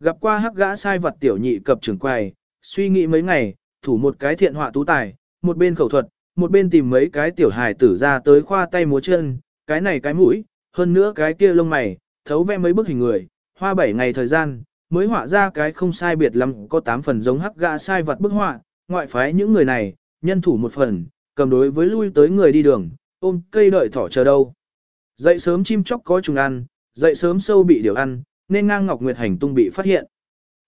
Gặp qua hắc gã sai vật tiểu nhị cập trưởng quầy, suy nghĩ mấy ngày, thủ một cái thiện họa tú tài, một bên khẩu thuật, một bên tìm mấy cái tiểu hài tử ra tới khoa tay múa chân, cái này cái mũi, hơn nữa cái kia lông mày, thấu vẽ mấy bức hình người, hoa bảy ngày thời gian, mới họa ra cái không sai biệt lắm có 8 phần giống hắc gã sai vật bức họa, ngoại phái những người này, nhân thủ một phần, cầm đối với lui tới người đi đường, ôm cây đợi thỏ chờ đâu. Dậy sớm chim chóc có trùng ăn, dậy sớm sâu bị điều ăn, nên ngang Ngọc Nguyệt hành tung bị phát hiện.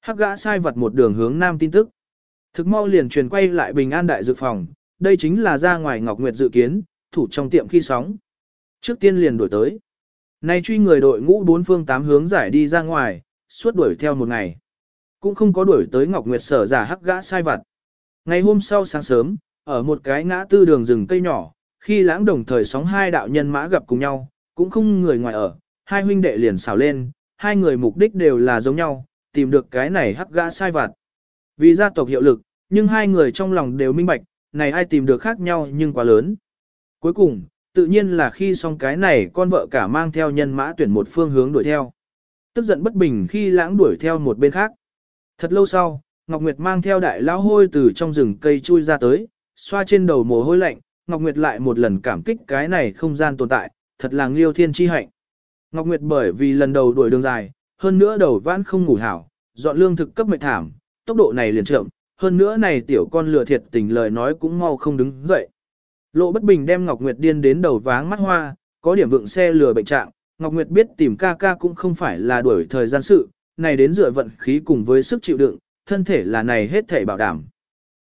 Hắc gã sai vật một đường hướng nam tin tức. Thực mau liền truyền quay lại bình an đại dự phòng, đây chính là ra ngoài Ngọc Nguyệt dự kiến, thủ trong tiệm khi sóng. Trước tiên liền đuổi tới. Nay truy người đội ngũ bốn phương tám hướng giải đi ra ngoài, suốt đuổi theo một ngày. Cũng không có đuổi tới Ngọc Nguyệt sở giả hắc gã sai vật. Ngày hôm sau sáng sớm, ở một cái ngã tư đường rừng cây nhỏ, khi lãng đồng thời sóng hai đạo nhân mã gặp cùng nhau, cũng không người ngoài ở, hai huynh đệ liền xào lên, hai người mục đích đều là giống nhau, tìm được cái này hắc gã sai vặt. Vì gia tộc hiệu lực, nhưng hai người trong lòng đều minh bạch, này ai tìm được khác nhau nhưng quá lớn. Cuối cùng, tự nhiên là khi xong cái này con vợ cả mang theo nhân mã tuyển một phương hướng đuổi theo. Tức giận bất bình khi lãng đuổi theo một bên khác. Thật lâu sau, Ngọc Nguyệt mang theo đại lão hôi từ trong rừng cây chui ra tới, xoa trên đầu mồ hôi lạnh, Ngọc Nguyệt lại một lần cảm kích cái này không gian tồn tại, thật là liêu thiên chi hạnh. Ngọc Nguyệt bởi vì lần đầu đuổi đường dài, hơn nữa đầu vãn không ngủ hảo, dọn lương thực cấp mệt thảm, tốc độ này liền chậm, hơn nữa này tiểu con lừa thiệt tình lời nói cũng mau không đứng dậy. Lộ bất bình đem Ngọc Nguyệt điên đến đầu váng mắt hoa, có điểm vượng xe lừa bệnh trạng, Ngọc Nguyệt biết tìm ca ca cũng không phải là đuổi thời gian sự, này đến dựa vận khí cùng với sức chịu đựng, thân thể là này hết thể bảo đảm.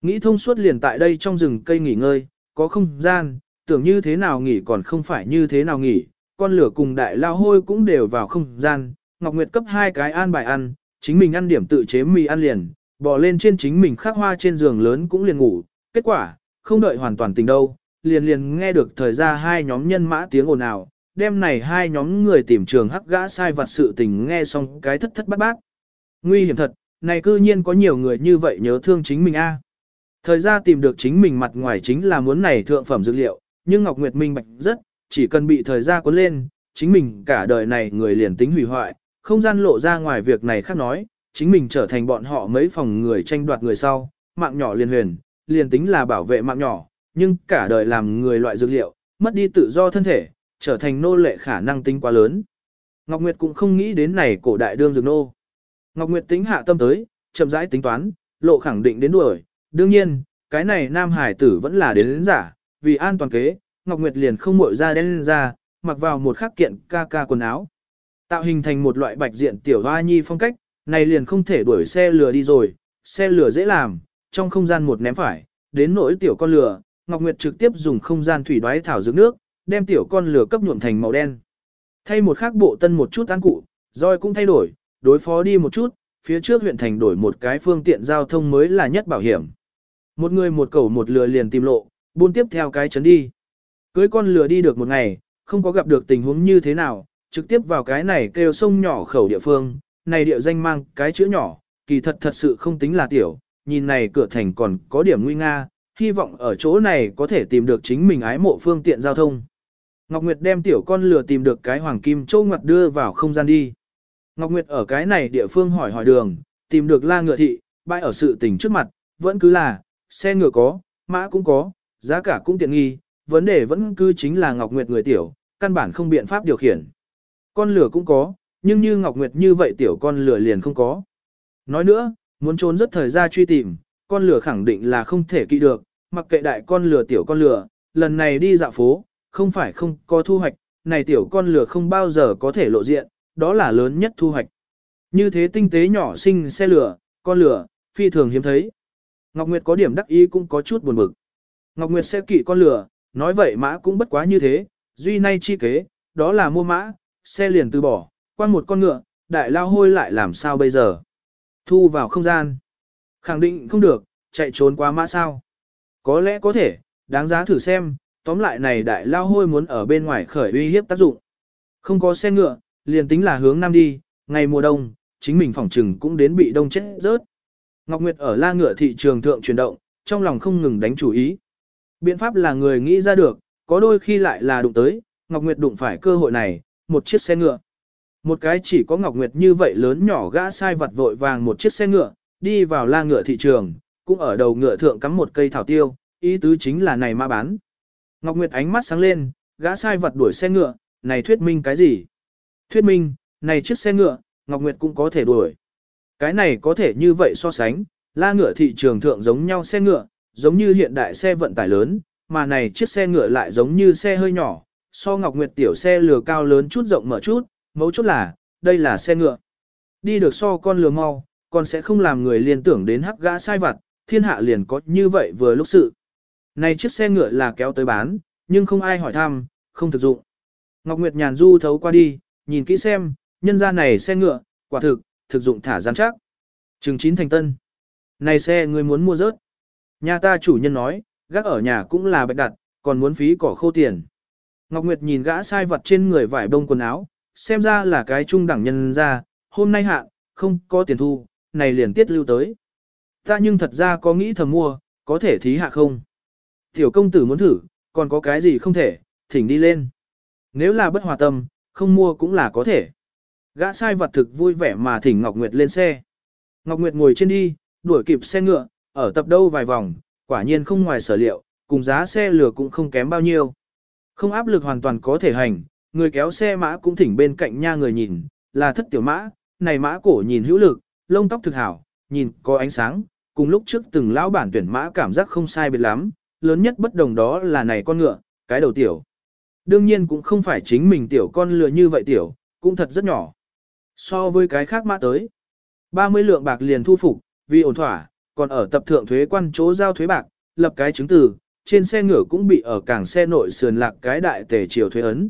Nghĩ thông suốt liền tại đây trong rừng cây nghỉ ngơi, có không gian, tưởng như thế nào nghỉ còn không phải như thế nào nghỉ, con lửa cùng đại lao hôi cũng đều vào không gian, Ngọc Nguyệt cấp hai cái an bài ăn, chính mình ăn điểm tự chế mì ăn liền, bò lên trên chính mình khắc hoa trên giường lớn cũng liền ngủ, kết quả, không đợi hoàn toàn tình đâu, liền liền nghe được thời ra hai nhóm nhân mã tiếng ồn ào, đêm này hai nhóm người tìm trường hắc gã sai vặt sự tình nghe xong cái thất thất bát bát. Nguy hiểm thật, này cư nhiên có nhiều người như vậy nhớ thương chính mình a. À. Thời gian tìm được chính mình mặt ngoài chính là muốn này thượng phẩm dược liệu, nhưng Ngọc Nguyệt minh bạch rất, chỉ cần bị thời gian cuốn lên, chính mình cả đời này người liền tính hủy hoại, không gian lộ ra ngoài việc này khác nói, chính mình trở thành bọn họ mấy phòng người tranh đoạt người sau, mạng nhỏ liền huyền, liền tính là bảo vệ mạng nhỏ, nhưng cả đời làm người loại dược liệu, mất đi tự do thân thể, trở thành nô lệ khả năng tính quá lớn. Ngọc Nguyệt cũng không nghĩ đến này cổ đại đương dược nô. Ngọc Nguyệt tính hạ tâm tới, chậm rãi tính toán, lộ khẳng định đến đuổi. Đương nhiên, cái này nam hải tử vẫn là đến, đến giả, vì an toàn kế, Ngọc Nguyệt liền không mội ra đen ra, mặc vào một khắc kiện ca ca quần áo. Tạo hình thành một loại bạch diện tiểu hoa nhi phong cách, này liền không thể đuổi xe lừa đi rồi, xe lừa dễ làm, trong không gian một ném phải, đến nỗi tiểu con lừa, Ngọc Nguyệt trực tiếp dùng không gian thủy đoái thảo dưỡng nước, đem tiểu con lừa cấp nhuộm thành màu đen. Thay một khác bộ tân một chút ăn cụ, roi cũng thay đổi, đối phó đi một chút, phía trước huyện thành đổi một cái phương tiện giao thông mới là nhất bảo hiểm. Một người một cầu một lừa liền tìm lộ, buôn tiếp theo cái chấn đi. Cưới con lừa đi được một ngày, không có gặp được tình huống như thế nào, trực tiếp vào cái này kêu sông nhỏ khẩu địa phương, này địa danh mang cái chữ nhỏ, kỳ thật thật sự không tính là tiểu, nhìn này cửa thành còn có điểm nguy nga, hy vọng ở chỗ này có thể tìm được chính mình ái mộ phương tiện giao thông. Ngọc Nguyệt đem tiểu con lừa tìm được cái hoàng kim châu ngoặt đưa vào không gian đi. Ngọc Nguyệt ở cái này địa phương hỏi hỏi đường, tìm được la ngựa thị, bãi ở sự tình trước mặt, vẫn cứ là, xe ngựa có, mã cũng có, giá cả cũng tiện nghi, vấn đề vẫn cứ chính là Ngọc Nguyệt người tiểu, căn bản không biện pháp điều khiển. Con lửa cũng có, nhưng như Ngọc Nguyệt như vậy tiểu con lửa liền không có. Nói nữa, muốn trốn rất thời gian truy tìm, con lửa khẳng định là không thể kỵ được, mặc kệ đại con lửa tiểu con lửa, lần này đi dạo phố, không phải không có thu hoạch, này tiểu con lửa không bao giờ có thể lộ diện, đó là lớn nhất thu hoạch. Như thế tinh tế nhỏ sinh xe lửa, con lửa, phi thường hiếm thấy. Ngọc Nguyệt có điểm đắc ý cũng có chút buồn bực. Ngọc Nguyệt sẽ kỵ con lửa, nói vậy mã cũng bất quá như thế, duy nay chi kế, đó là mua mã, xe liền từ bỏ, quan một con ngựa, đại lao hôi lại làm sao bây giờ. Thu vào không gian. Khẳng định không được, chạy trốn quá mã sao. Có lẽ có thể, đáng giá thử xem, tóm lại này đại lao hôi muốn ở bên ngoài khởi uy hiếp tác dụng. Không có xe ngựa, liền tính là hướng nam đi, ngày mùa đông, chính mình phỏng trừng cũng đến bị đông chết rớt. Ngọc Nguyệt ở la ngựa thị trường thượng chuyển động, trong lòng không ngừng đánh chủ ý. Biện pháp là người nghĩ ra được, có đôi khi lại là đụng tới, Ngọc Nguyệt đụng phải cơ hội này, một chiếc xe ngựa. Một cái chỉ có Ngọc Nguyệt như vậy lớn nhỏ gã sai vặt vội vàng một chiếc xe ngựa, đi vào la ngựa thị trường, cũng ở đầu ngựa thượng cắm một cây thảo tiêu, ý tứ chính là này mà bán. Ngọc Nguyệt ánh mắt sáng lên, gã sai vật đuổi xe ngựa, này thuyết minh cái gì? Thuyết minh, này chiếc xe ngựa, Ngọc Nguyệt cũng có thể đuổi. Cái này có thể như vậy so sánh, la ngựa thị trường thượng giống nhau xe ngựa, giống như hiện đại xe vận tải lớn, mà này chiếc xe ngựa lại giống như xe hơi nhỏ, so Ngọc Nguyệt tiểu xe lừa cao lớn chút rộng mở chút, mấu chốt là, đây là xe ngựa. Đi được so con lừa mau, còn sẽ không làm người liên tưởng đến hắc gã sai vặt, thiên hạ liền có như vậy vừa lúc sự. Này chiếc xe ngựa là kéo tới bán, nhưng không ai hỏi thăm, không thực dụng. Ngọc Nguyệt nhàn du thấu qua đi, nhìn kỹ xem, nhân ra này xe ngựa, quả thực, thực dụng thả gian chắc. Trừng chín thành tân. Này xe người muốn mua rớt. Nhà ta chủ nhân nói, gác ở nhà cũng là bạch đặt, còn muốn phí cỏ khô tiền. Ngọc Nguyệt nhìn gã sai vật trên người vải bông quần áo, xem ra là cái trung đẳng nhân ra, hôm nay hạ, không có tiền thu, này liền tiết lưu tới. Ta nhưng thật ra có nghĩ thầm mua, có thể thí hạ không? Tiểu công tử muốn thử, còn có cái gì không thể, thỉnh đi lên. Nếu là bất hòa tâm, không mua cũng là có thể. Gã sai vật thực vui vẻ mà thỉnh Ngọc Nguyệt lên xe. Ngọc Nguyệt ngồi trên đi, đuổi kịp xe ngựa, ở tập đâu vài vòng, quả nhiên không ngoài sở liệu, cùng giá xe lửa cũng không kém bao nhiêu. Không áp lực hoàn toàn có thể hành, người kéo xe mã cũng thỉnh bên cạnh nha người nhìn, là thất tiểu mã, này mã cổ nhìn hữu lực, lông tóc thực hảo, nhìn có ánh sáng, cùng lúc trước từng lão bản tuyển mã cảm giác không sai biệt lắm, lớn nhất bất đồng đó là này con ngựa, cái đầu tiểu. Đương nhiên cũng không phải chính mình tiểu con lừa như vậy tiểu, cũng thật rất nhỏ. So với cái khác mã tới, 30 lượng bạc liền thu phục, vì ổn thỏa, còn ở tập thượng thuế quan chỗ giao thuế bạc, lập cái chứng từ, trên xe ngựa cũng bị ở cảng xe nội sườn lạc cái đại tề triều thuế ấn.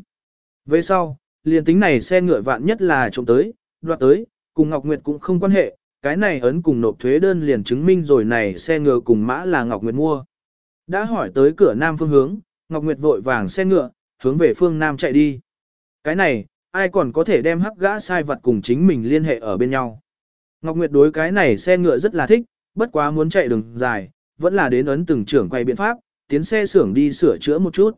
Về sau, liền tính này xe ngựa vạn nhất là trộm tới, đoạt tới, cùng Ngọc Nguyệt cũng không quan hệ, cái này ấn cùng nộp thuế đơn liền chứng minh rồi này xe ngựa cùng mã là Ngọc Nguyệt mua. Đã hỏi tới cửa nam phương hướng, Ngọc Nguyệt vội vàng xe ngựa, hướng về phương nam chạy đi. Cái này, ai còn có thể đem hắc gã sai vật cùng chính mình liên hệ ở bên nhau. Ngọc Nguyệt đối cái này xe ngựa rất là thích, bất quá muốn chạy đường dài, vẫn là đến ấn từng trưởng quay biện pháp, tiến xe xưởng đi sửa chữa một chút.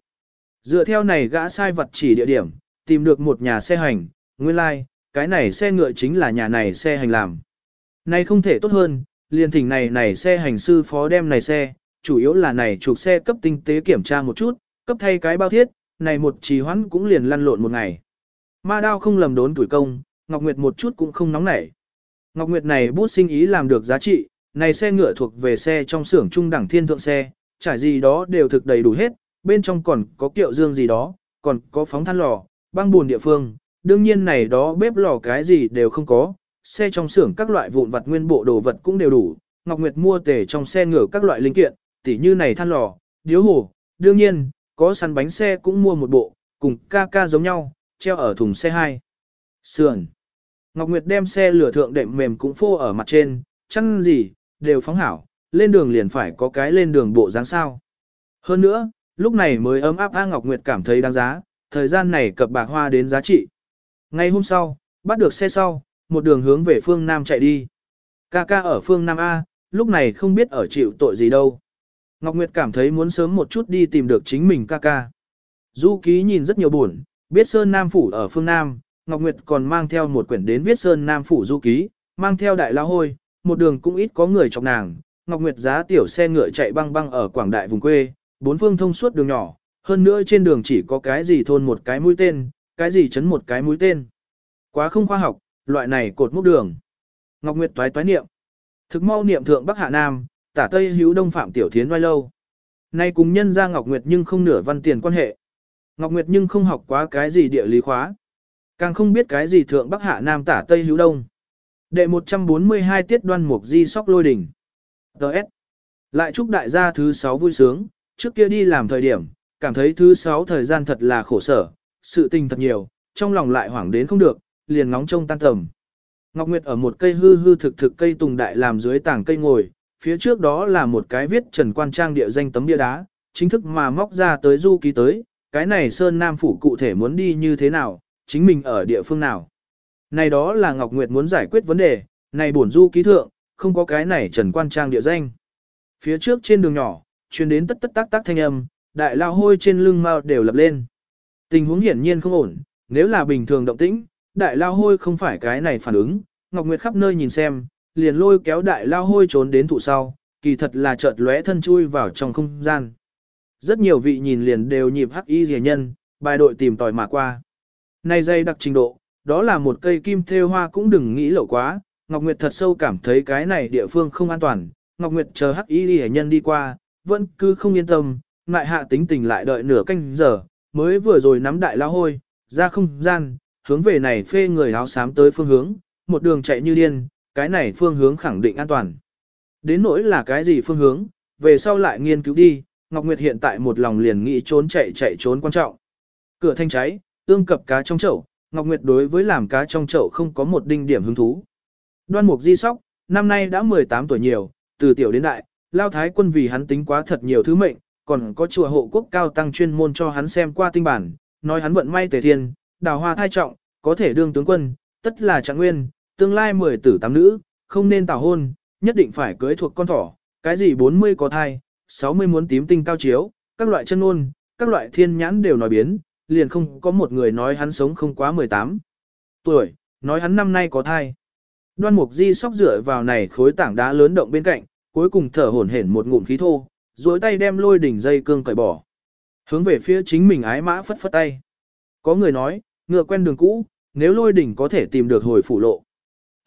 Dựa theo này gã sai vật chỉ địa điểm, tìm được một nhà xe hành, nguyên lai, like, cái này xe ngựa chính là nhà này xe hành làm. Này không thể tốt hơn, liền thỉnh này này xe hành sư phó đem này xe, chủ yếu là này chụp xe cấp tinh tế kiểm tra một chút, cấp thay cái bao thiết, này một trì hoãn cũng liền lăn lộn một ngày. Ma đao không lầm đốn tuổi công, Ngọc Nguyệt một chút cũng không nóng nảy. Ngọc Nguyệt này bút sinh ý làm được giá trị, này xe ngựa thuộc về xe trong xưởng trung đẳng thiên thượng xe, trải gì đó đều thực đầy đủ hết, bên trong còn có kiệu dương gì đó, còn có phóng than lò, băng buồn địa phương, đương nhiên này đó bếp lò cái gì đều không có, xe trong xưởng các loại vụn vặt nguyên bộ đồ vật cũng đều đủ, Ngọc Nguyệt mua tề trong xe ngựa các loại linh kiện, tỉ như này than lò, điếu hồ, đương nhiên, có săn bánh xe cũng mua một bộ, cùng ca ca giống nhau, treo ở thùng xe hai Sườn. Ngọc Nguyệt đem xe lửa thượng đệm mềm cũng phô ở mặt trên, chăn gì, đều phóng hảo, lên đường liền phải có cái lên đường bộ dáng sao. Hơn nữa, lúc này mới ấm áp A Ngọc Nguyệt cảm thấy đáng giá, thời gian này cập bạc hoa đến giá trị. Ngay hôm sau, bắt được xe sau, một đường hướng về phương Nam chạy đi. Ca ca ở phương Nam A, lúc này không biết ở chịu tội gì đâu. Ngọc Nguyệt cảm thấy muốn sớm một chút đi tìm được chính mình ca ca. Du ký nhìn rất nhiều buồn, biết Sơn Nam Phủ ở phương Nam, Ngọc Nguyệt còn mang theo một quyển đến viết Sơn Nam Phủ du ký, mang theo đại lao hôi, một đường cũng ít có người chọc nàng. Ngọc Nguyệt giá tiểu xe ngựa chạy băng băng ở quảng đại vùng quê, bốn phương thông suốt đường nhỏ, hơn nữa trên đường chỉ có cái gì thôn một cái mũi tên, cái gì chấn một cái mũi tên. Quá không khoa học, loại này cột múc đường. Ngọc Nguyệt toái toái niệm. Thực mau niệm thượng Bắc Hạ Nam, tả Tây hữu Đông Phạm Tiểu Thiến oai lâu. Nay cùng nhân ra Ngọc Nguyệt nhưng không nửa văn tiền quan hệ. Ngọc Nguyệt nhưng không học quá cái gì địa lý khóa. Càng không biết cái gì thượng Bắc Hạ Nam tả Tây hữu Đông. Đệ 142 tiết đoan mục di sóc lôi đỉnh. Đợt. Lại chúc đại gia thứ 6 vui sướng, trước kia đi làm thời điểm, cảm thấy thứ 6 thời gian thật là khổ sở, sự tình thật nhiều, trong lòng lại hoảng đến không được, liền ngóng trông tan tầm. Ngọc Nguyệt ở một cây hư hư thực thực cây tùng đại làm dưới tảng cây ngồi, phía trước đó là một cái viết Trần Quan Trang địa danh tấm bia đá, chính thức mà móc ra tới du ký tới, cái này Sơn Nam Phủ cụ thể muốn đi như thế nào, chính mình ở địa phương nào. Này đó là Ngọc Nguyệt muốn giải quyết vấn đề, này bổn du ký thượng, không có cái này Trần Quan Trang địa danh. Phía trước trên đường nhỏ, truyền đến tất tất tác tác thanh âm, đại lao hôi trên lưng mao đều lập lên. Tình huống hiển nhiên không ổn, nếu là bình thường động tĩnh, đại lao hôi không phải cái này phản ứng, Ngọc Nguyệt khắp nơi nhìn xem, liền lôi kéo đại lao hôi trốn đến thụ sau, kỳ thật là chợt lóe thân chui vào trong không gian. Rất nhiều vị nhìn liền đều nhịp hắc y rìa nhân, bài đội tìm tòi mà qua. Này dây đặc trình độ, đó là một cây kim thêu hoa cũng đừng nghĩ lẩu quá, Ngọc Nguyệt thật sâu cảm thấy cái này địa phương không an toàn, Ngọc Nguyệt chờ hắc y rìa nhân đi qua, vẫn cứ không yên tâm, ngại hạ tính tình lại đợi nửa canh giờ, mới vừa rồi nắm đại lao hôi, ra không gian, hướng về này phê người áo xám tới phương hướng, một đường chạy như điên, cái này phương hướng khẳng định an toàn. Đến nỗi là cái gì phương hướng, về sau lại nghiên cứu đi, Ngọc Nguyệt hiện tại một lòng liền nghĩ trốn chạy chạy trốn quan trọng. Cửa thanh cháy, ương cập cá trong chậu, Ngọc Nguyệt đối với làm cá trong chậu không có một đinh điểm hứng thú. Đoan Mục Di Sóc, năm nay đã 18 tuổi nhiều, từ tiểu đến đại, Lao Thái quân vì hắn tính quá thật nhiều thứ mệnh, còn có chùa hộ quốc cao tăng chuyên môn cho hắn xem qua tinh bản, nói hắn vận may tề thiên, đào hoa thai trọng, có thể đương tướng quân, tất là trạng nguyên, tương lai mười tử tám nữ, không nên tảo hôn, nhất định phải cưới thuộc con thỏ, cái gì 40 có thai, 60 muốn tím tinh cao chiếu, các loại chân ôn, các loại thiên nhãn đều nói biến, liền không có một người nói hắn sống không quá 18 tuổi, nói hắn năm nay có thai. Đoan mục di sóc dựa vào này khối tảng đá lớn động bên cạnh, cuối cùng thở hổn hển một ngụm khí thô, duỗi tay đem lôi đỉnh dây cương cởi bỏ. Hướng về phía chính mình ái mã phất phất tay. Có người nói, ngựa quen đường cũ, nếu lôi đỉnh có thể tìm được hồi phủ lộ.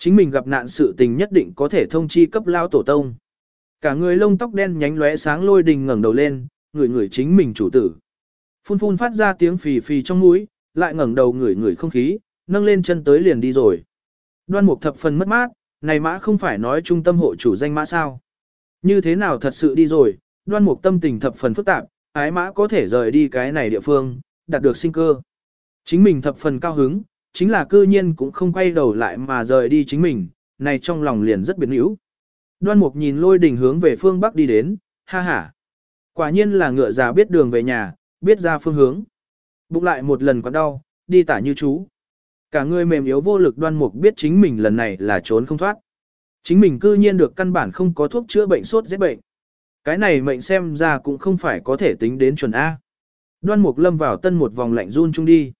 Chính mình gặp nạn sự tình nhất định có thể thông chi cấp lao tổ tông. Cả người lông tóc đen nhánh lóe sáng lôi đình ngẩng đầu lên, người người chính mình chủ tử. Phun phun phát ra tiếng phì phì trong mũi, lại ngẩng đầu người người không khí, nâng lên chân tới liền đi rồi. Đoan mục thập phần mất mát, này mã không phải nói trung tâm hộ chủ danh mã sao. Như thế nào thật sự đi rồi, đoan mục tâm tình thập phần phức tạp, ái mã có thể rời đi cái này địa phương, đạt được sinh cơ. Chính mình thập phần cao hứng, chính là cư nhiên cũng không quay đầu lại mà rời đi chính mình, này trong lòng liền rất biến yếu. Đoan mục nhìn lôi đình hướng về phương Bắc đi đến, ha ha. Quả nhiên là ngựa già biết đường về nhà, biết ra phương hướng. Bụng lại một lần quặn đau, đi tả như chú. Cả người mềm yếu vô lực đoan mục biết chính mình lần này là trốn không thoát. Chính mình cư nhiên được căn bản không có thuốc chữa bệnh sốt rét bệnh. Cái này mệnh xem ra cũng không phải có thể tính đến chuẩn A. Đoan mục lâm vào tân một vòng lạnh run chung đi.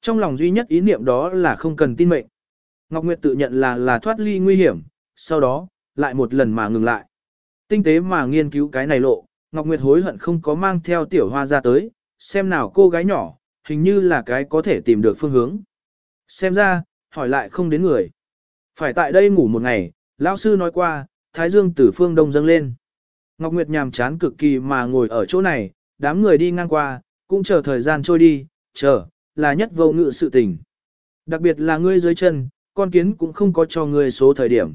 Trong lòng duy nhất ý niệm đó là không cần tin mệnh. Ngọc Nguyệt tự nhận là là thoát ly nguy hiểm, sau đó, lại một lần mà ngừng lại. Tinh tế mà nghiên cứu cái này lộ, Ngọc Nguyệt hối hận không có mang theo tiểu hoa ra tới, xem nào cô gái nhỏ, hình như là cái có thể tìm được phương hướng. Xem ra, hỏi lại không đến người. Phải tại đây ngủ một ngày, lão sư nói qua, Thái Dương từ phương đông dâng lên. Ngọc Nguyệt nhàm chán cực kỳ mà ngồi ở chỗ này, đám người đi ngang qua, cũng chờ thời gian trôi đi, chờ, là nhất vô ngự sự tình. Đặc biệt là ngươi dưới chân, con kiến cũng không có cho ngươi số thời điểm.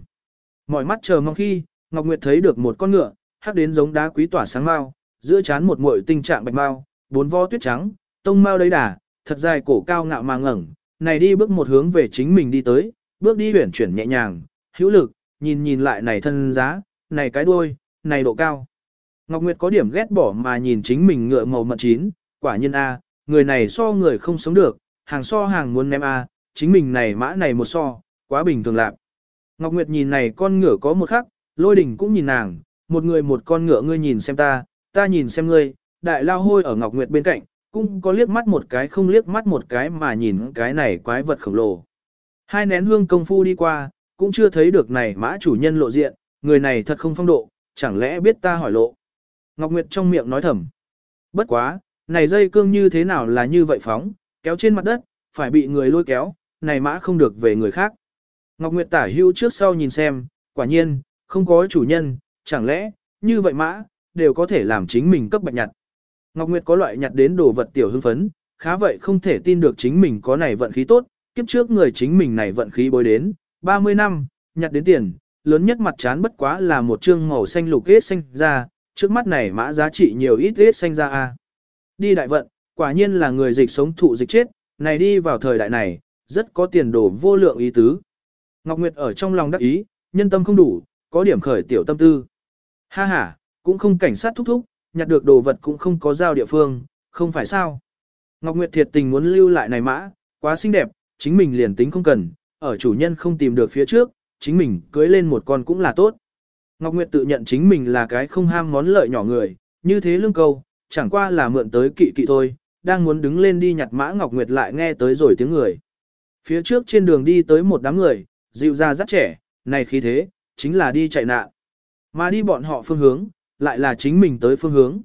Mọi mắt chờ mong khi, Ngọc Nguyệt thấy được một con ngựa, hắc đến giống đá quý tỏa sáng mau, giữa chán một muội tinh trạng bạch mau, bốn vo tuyết trắng, tông mau đấy đà, thật dài cổ cao ngạo mà ngẩng, này đi bước một hướng về chính mình đi tới, bước đi huyển chuyển nhẹ nhàng, hữu lực, nhìn nhìn lại này thân giá, này cái đuôi, này độ cao. Ngọc Nguyệt có điểm ghét bỏ mà nhìn chính mình ngựa màu mận chín, quả nhiên a, người này so người không sống được, hàng so hàng muốn ném a, chính mình này mã này một so, quá bình thường lạc. Ngọc Nguyệt nhìn này con ngựa có một khắc, lôi đỉnh cũng nhìn nàng, một người một con ngựa ngươi nhìn xem ta, ta nhìn xem ngươi, đại lao hôi ở Ngọc Nguyệt bên cạnh, cũng có liếc mắt một cái không liếc mắt một cái mà nhìn cái này quái vật khổng lồ. Hai nén hương công phu đi qua, cũng chưa thấy được này mã chủ nhân lộ diện, người này thật không phong độ, chẳng lẽ biết ta hỏi lộ. Ngọc Nguyệt trong miệng nói thầm. Bất quá, này dây cương như thế nào là như vậy phóng, kéo trên mặt đất, phải bị người lôi kéo, này mã không được về người khác. Ngọc Nguyệt tả hưu trước sau nhìn xem, quả nhiên, không có chủ nhân, chẳng lẽ, như vậy mã, đều có thể làm chính mình cấp bạch nhặt. Ngọc Nguyệt có loại nhặt đến đồ vật tiểu hưng phấn, khá vậy không thể tin được chính mình có này vận khí tốt, kiếp trước người chính mình này vận khí bối đến, 30 năm, nhặt đến tiền, lớn nhất mặt chán bất quá là một trương màu xanh lục ít xanh ra, trước mắt này mã giá trị nhiều ít ít xanh ra a. Đi đại vận, quả nhiên là người dịch sống thụ dịch chết, này đi vào thời đại này, rất có tiền đồ vô lượng ý tứ. Ngọc Nguyệt ở trong lòng đắc ý, nhân tâm không đủ, có điểm khởi tiểu tâm tư. Ha ha, cũng không cảnh sát thúc thúc, nhặt được đồ vật cũng không có giao địa phương, không phải sao. Ngọc Nguyệt thiệt tình muốn lưu lại này mã, quá xinh đẹp, chính mình liền tính không cần, ở chủ nhân không tìm được phía trước, chính mình cưới lên một con cũng là tốt. Ngọc Nguyệt tự nhận chính mình là cái không ham món lợi nhỏ người, như thế lương câu, chẳng qua là mượn tới kỵ kỵ thôi, đang muốn đứng lên đi nhặt mã Ngọc Nguyệt lại nghe tới rồi tiếng người. Phía trước trên đường đi tới một đám người, dịu ra rất trẻ, này khí thế, chính là đi chạy nạn. Mà đi bọn họ phương hướng, lại là chính mình tới phương hướng.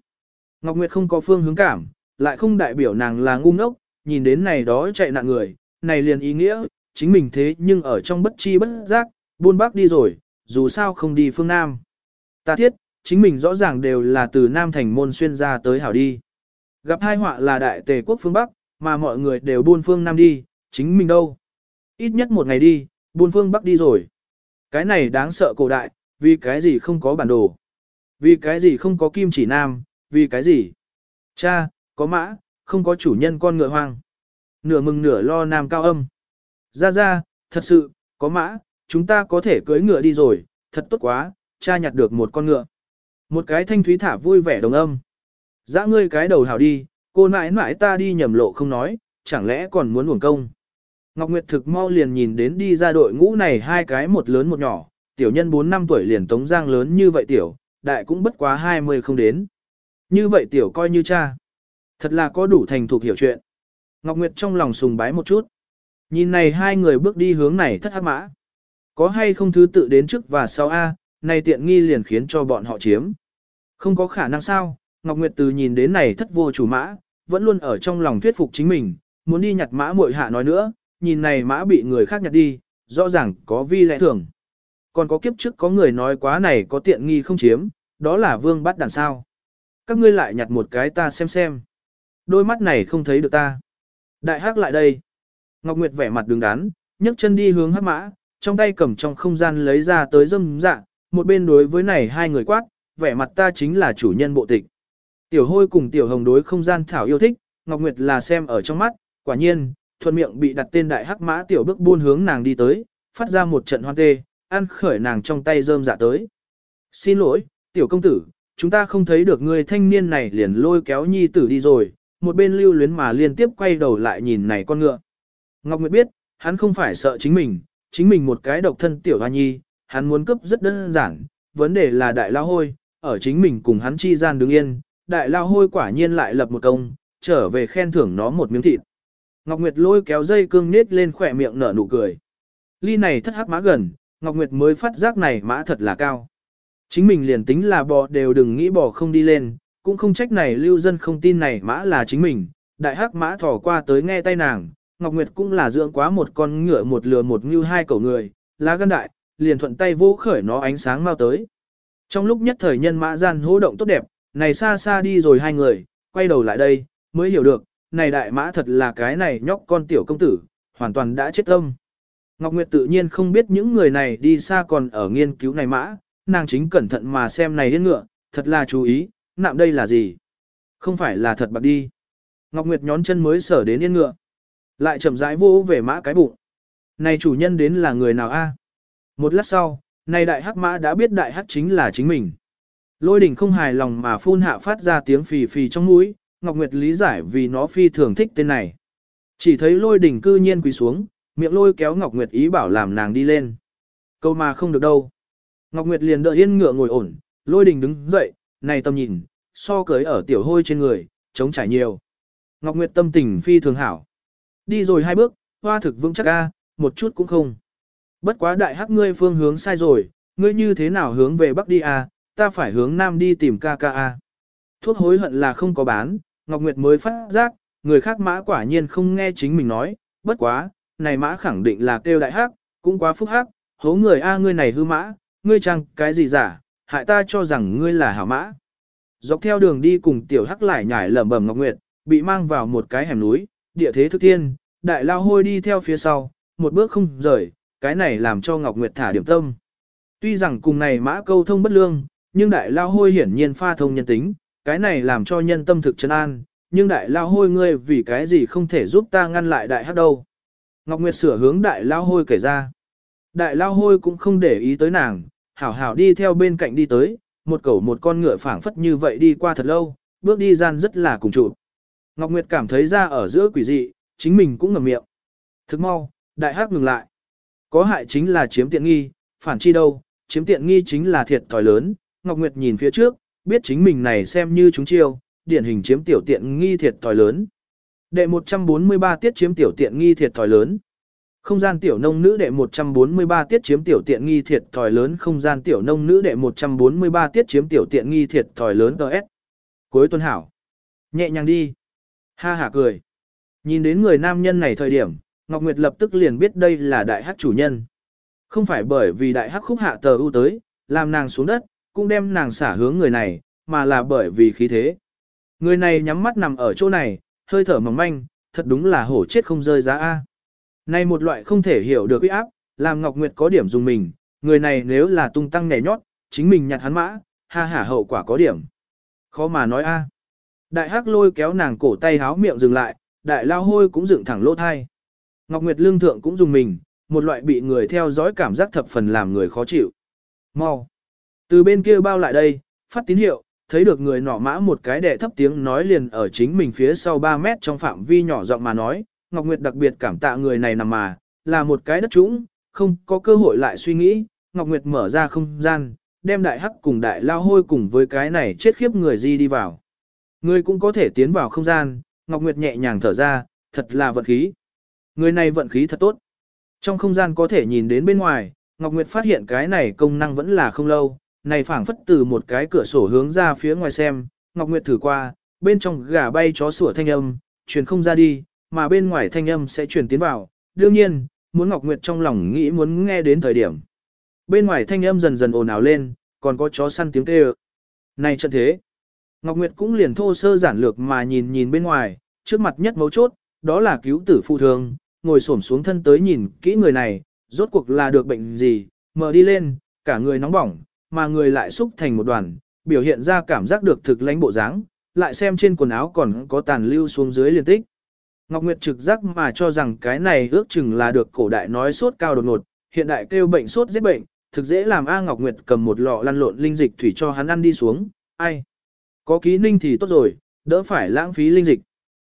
Ngọc Nguyệt không có phương hướng cảm, lại không đại biểu nàng là ngu ngốc, nhìn đến này đó chạy nạn người, này liền ý nghĩa, chính mình thế nhưng ở trong bất chi bất giác, buôn bác đi rồi, dù sao không đi phương Nam. Ta thiết, chính mình rõ ràng đều là từ Nam thành môn xuyên ra tới hảo đi. Gặp hai họa là đại tề quốc phương Bắc, mà mọi người đều buôn phương Nam đi, chính mình đâu. Ít nhất một ngày đi, buôn phương Bắc đi rồi. Cái này đáng sợ cổ đại, vì cái gì không có bản đồ. Vì cái gì không có kim chỉ nam, vì cái gì? Cha, có mã, không có chủ nhân con ngựa hoang. Nửa mừng nửa lo nam cao âm. Ra ra, thật sự, có mã, chúng ta có thể cưới ngựa đi rồi, thật tốt quá, cha nhặt được một con ngựa. Một cái thanh thúy thả vui vẻ đồng âm. Dã ngươi cái đầu hào đi, cô nãi nãi ta đi nhầm lộ không nói, chẳng lẽ còn muốn uổng công. Ngọc Nguyệt thực mau liền nhìn đến đi ra đội ngũ này hai cái một lớn một nhỏ, tiểu nhân 4 năm tuổi liền tống giang lớn như vậy tiểu, đại cũng bất quá 20 không đến. Như vậy tiểu coi như cha. Thật là có đủ thành thục hiểu chuyện. Ngọc Nguyệt trong lòng sùng bái một chút. Nhìn này hai người bước đi hướng này thất hắc mã. Có hay không thứ tự đến trước và sau A, này tiện nghi liền khiến cho bọn họ chiếm. Không có khả năng sao, Ngọc Nguyệt từ nhìn đến này thất vô chủ mã, vẫn luôn ở trong lòng thuyết phục chính mình, muốn đi nhặt mã muội hạ nói nữa, nhìn này mã bị người khác nhặt đi, rõ ràng có vi lẽ thường. Còn có kiếp trước có người nói quá này có tiện nghi không chiếm, đó là vương bắt đàn sao. Các ngươi lại nhặt một cái ta xem xem. Đôi mắt này không thấy được ta. Đại hắc lại đây. Ngọc Nguyệt vẻ mặt đứng đắn, nhấc chân đi hướng hắc mã, trong tay cầm trong không gian lấy ra tới dâm dạ, một bên đối với này hai người quát, vẻ mặt ta chính là chủ nhân bộ tịch. Tiểu hôi cùng tiểu hồng đối không gian thảo yêu thích, Ngọc Nguyệt là xem ở trong mắt, quả nhiên, thuận miệng bị đặt tên đại hắc mã tiểu bước buôn hướng nàng đi tới, phát ra một trận hoan tê, ăn khởi nàng trong tay rơm dạ tới. Xin lỗi, tiểu công tử, chúng ta không thấy được người thanh niên này liền lôi kéo nhi tử đi rồi, một bên lưu luyến mà liên tiếp quay đầu lại nhìn này con ngựa. Ngọc Nguyệt biết, hắn không phải sợ chính mình, chính mình một cái độc thân tiểu hoa nhi, hắn muốn cướp rất đơn giản, vấn đề là đại lao hôi, ở chính mình cùng hắn chi gian đứng yên, đại lao hôi quả nhiên lại lập một công, trở về khen thưởng nó một miếng thịt. Ngọc Nguyệt lôi kéo dây cương nết lên khỏe miệng nở nụ cười. Ly này thất hắc mã gần, Ngọc Nguyệt mới phát giác này mã thật là cao. Chính mình liền tính là bò đều đừng nghĩ bò không đi lên, cũng không trách này lưu dân không tin này mã là chính mình. Đại hắc mã thỏ qua tới nghe tay nàng, Ngọc Nguyệt cũng là dưỡng quá một con ngựa một lừa một ngưu hai cẩu người, lá gan đại, liền thuận tay vô khởi nó ánh sáng mau tới. Trong lúc nhất thời nhân mã gian hô động tốt đẹp, này xa xa đi rồi hai người, quay đầu lại đây, mới hiểu được, này đại mã thật là cái này nhóc con tiểu công tử, hoàn toàn đã chết tâm. Ngọc Nguyệt tự nhiên không biết những người này đi xa còn ở nghiên cứu này mã, nàng chính cẩn thận mà xem này điên ngựa, thật là chú ý, nạm đây là gì? Không phải là thật bạc đi. Ngọc Nguyệt nhón chân mới sở đến yên ngựa. Lại chậm rãi vô về mã cái bụng. Này chủ nhân đến là người nào a? Một lát sau, này đại hắc mã đã biết đại hắc chính là chính mình. Lôi đỉnh không hài lòng mà phun hạ phát ra tiếng phì phì trong mũi, Ngọc Nguyệt lý giải vì nó phi thường thích tên này. Chỉ thấy lôi đỉnh cư nhiên quỳ xuống, miệng lôi kéo Ngọc Nguyệt ý bảo làm nàng đi lên. Câu mà không được đâu. Ngọc Nguyệt liền đợi yên ngựa ngồi ổn, lôi đình đứng dậy, này tâm nhìn, so cưới ở tiểu hôi trên người, chống trải nhiều. Ngọc Nguyệt tâm tình phi thường hảo. Đi rồi hai bước, hoa thực vững chắc a, một chút cũng không. Bất quá đại hắc ngươi phương hướng sai rồi, ngươi như thế nào hướng về bắc đi à? ta phải hướng nam đi tìm ca ca à. Thuốc hối hận là không có bán, Ngọc Nguyệt mới phát giác, người khác mã quả nhiên không nghe chính mình nói, bất quá, này mã khẳng định là kêu đại hắc, cũng quá phúc hắc, hố người a ngươi này hư mã, ngươi chăng cái gì giả, hại ta cho rằng ngươi là hảo mã. Dọc theo đường đi cùng tiểu hắc lại nhảy lẩm bẩm Ngọc Nguyệt, bị mang vào một cái hẻm núi, địa thế thức thiên, đại lao hôi đi theo phía sau, một bước không rời, cái này làm cho Ngọc Nguyệt thả điểm tâm. Tuy rằng cùng này mã câu thông bất lương, nhưng đại lao hôi hiển nhiên pha thông nhân tính, cái này làm cho nhân tâm thực chân an, nhưng đại lao hôi ngươi vì cái gì không thể giúp ta ngăn lại đại hát đâu. Ngọc Nguyệt sửa hướng đại lao hôi kể ra. Đại lao hôi cũng không để ý tới nàng, hảo hảo đi theo bên cạnh đi tới, một cẩu một con ngựa phảng phất như vậy đi qua thật lâu, bước đi gian rất là cùng trụ. Ngọc Nguyệt cảm thấy ra ở giữa quỷ dị, chính mình cũng ngậm miệng. Thức mau, đại hát ngừng lại. Có hại chính là chiếm tiện nghi, phản chi đâu, chiếm tiện nghi chính là thiệt thòi lớn. Ngọc Nguyệt nhìn phía trước, biết chính mình này xem như chúng chiêu, điển hình chiếm tiểu tiện nghi thiệt thòi lớn. Đệ 143 tiết chiếm tiểu tiện nghi thiệt thòi lớn. Không gian tiểu nông nữ đệ 143 tiết chiếm tiểu tiện nghi thiệt thòi lớn không gian tiểu nông nữ đệ 143 tiết chiếm tiểu tiện nghi thiệt thòi lớn TS. Cuối tuần hảo. Nhẹ nhàng đi. Ha hả cười. Nhìn đến người nam nhân này thời điểm, Ngọc Nguyệt lập tức liền biết đây là đại hắc chủ nhân. Không phải bởi vì đại hắc khúc hạ tờ ưu tới, làm nàng xuống đất, cũng đem nàng xả hướng người này, mà là bởi vì khí thế. Người này nhắm mắt nằm ở chỗ này, hơi thở mỏng manh, thật đúng là hổ chết không rơi giá A. Này một loại không thể hiểu được uy áp, làm Ngọc Nguyệt có điểm dùng mình, người này nếu là tung tăng nhảy nhót, chính mình nhặt hắn mã, ha hả hậu quả có điểm. Khó mà nói a. Đại hắc lôi kéo nàng cổ tay háo miệng dừng lại, đại lao hôi cũng dựng thẳng lỗ thai. Ngọc Nguyệt lương thượng cũng dùng mình, một loại bị người theo dõi cảm giác thập phần làm người khó chịu. Mau. Từ bên kia bao lại đây, phát tín hiệu, thấy được người nọ mã một cái đệ thấp tiếng nói liền ở chính mình phía sau 3 mét trong phạm vi nhỏ giọng mà nói, Ngọc Nguyệt đặc biệt cảm tạ người này nằm mà, là một cái đất trũng, không có cơ hội lại suy nghĩ, Ngọc Nguyệt mở ra không gian, đem đại hắc cùng đại lao hôi cùng với cái này chết khiếp người di đi vào. Người cũng có thể tiến vào không gian, Ngọc Nguyệt nhẹ nhàng thở ra, thật là vật khí. Người này vận khí thật tốt. Trong không gian có thể nhìn đến bên ngoài, Ngọc Nguyệt phát hiện cái này công năng vẫn là không lâu, này phảng phất từ một cái cửa sổ hướng ra phía ngoài xem, Ngọc Nguyệt thử qua, bên trong gà bay chó sủa thanh âm, truyền không ra đi, mà bên ngoài thanh âm sẽ truyền tiến vào. Đương nhiên, muốn Ngọc Nguyệt trong lòng nghĩ muốn nghe đến thời điểm. Bên ngoài thanh âm dần dần ồn ào lên, còn có chó săn tiếng kêu. Này trận thế. Ngọc Nguyệt cũng liền thô sơ giản lược mà nhìn nhìn bên ngoài, trước mặt nhất mấu chốt, đó là cứu tử phụ thương, ngồi xổm xuống thân tới nhìn kỹ người này, rốt cuộc là được bệnh gì, mở đi lên, cả người nóng bỏng, mà người lại xúc thành một đoàn, biểu hiện ra cảm giác được thực lãnh bộ dáng, lại xem trên quần áo còn có tàn lưu xuống dưới liên tích. Ngọc Nguyệt trực giác mà cho rằng cái này ước chừng là được cổ đại nói sốt cao đột ngột, hiện đại kêu bệnh sốt giết bệnh, thực dễ làm A Ngọc Nguyệt cầm một lọ lăn lộn linh dịch thủy cho hắn ăn đi xuống, ai. Có ký ninh thì tốt rồi, đỡ phải lãng phí linh dịch.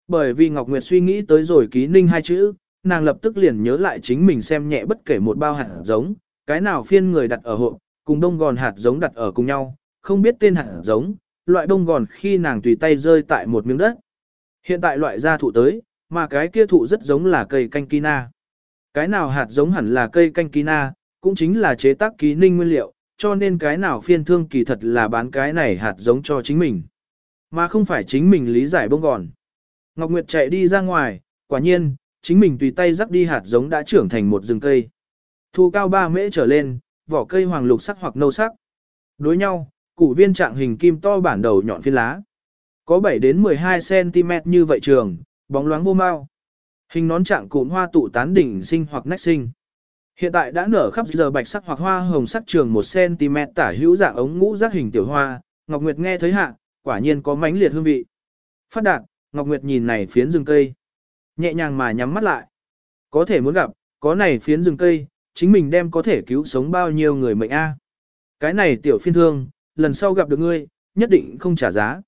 Bởi vì Ngọc Nguyệt suy nghĩ tới rồi ký ninh hai chữ, nàng lập tức liền nhớ lại chính mình xem nhẹ bất kể một bao hạt giống, cái nào phiên người đặt ở hộ, cùng đông gòn hạt giống đặt ở cùng nhau, không biết tên hạt giống, loại đông gòn khi nàng tùy tay rơi tại một miếng đất. Hiện tại loại gia thụ tới, mà cái kia thụ rất giống là cây canh kina. Cái nào hạt giống hẳn là cây canh kina, cũng chính là chế tác ký ninh nguyên liệu, cho nên cái nào phiên thương kỳ thật là bán cái này hạt giống cho chính mình. Mà không phải chính mình lý giải bông gòn. Ngọc Nguyệt chạy đi ra ngoài, quả nhiên, chính mình tùy tay rắc đi hạt giống đã trưởng thành một rừng cây. Thu cao 3 mễ trở lên, vỏ cây hoàng lục sắc hoặc nâu sắc. Đối nhau, củ viên trạng hình kim to bản đầu nhọn phiên lá. Có 7 đến 12 cm như vậy trường, bóng loáng vô mau. Hình nón trạng cụm hoa tụ tán đỉnh sinh hoặc nách sinh. Hiện tại đã nở khắp giờ bạch sắc hoặc hoa hồng sắc trường 1cm tả hữu dạng ống ngũ giác hình tiểu hoa, Ngọc Nguyệt nghe thấy hạ, quả nhiên có mãnh liệt hương vị. Phát đạt, Ngọc Nguyệt nhìn này phiến rừng cây. Nhẹ nhàng mà nhắm mắt lại. Có thể muốn gặp, có này phiến rừng cây, chính mình đem có thể cứu sống bao nhiêu người mệnh a. Cái này tiểu phiên thương, lần sau gặp được ngươi, nhất định không trả giá.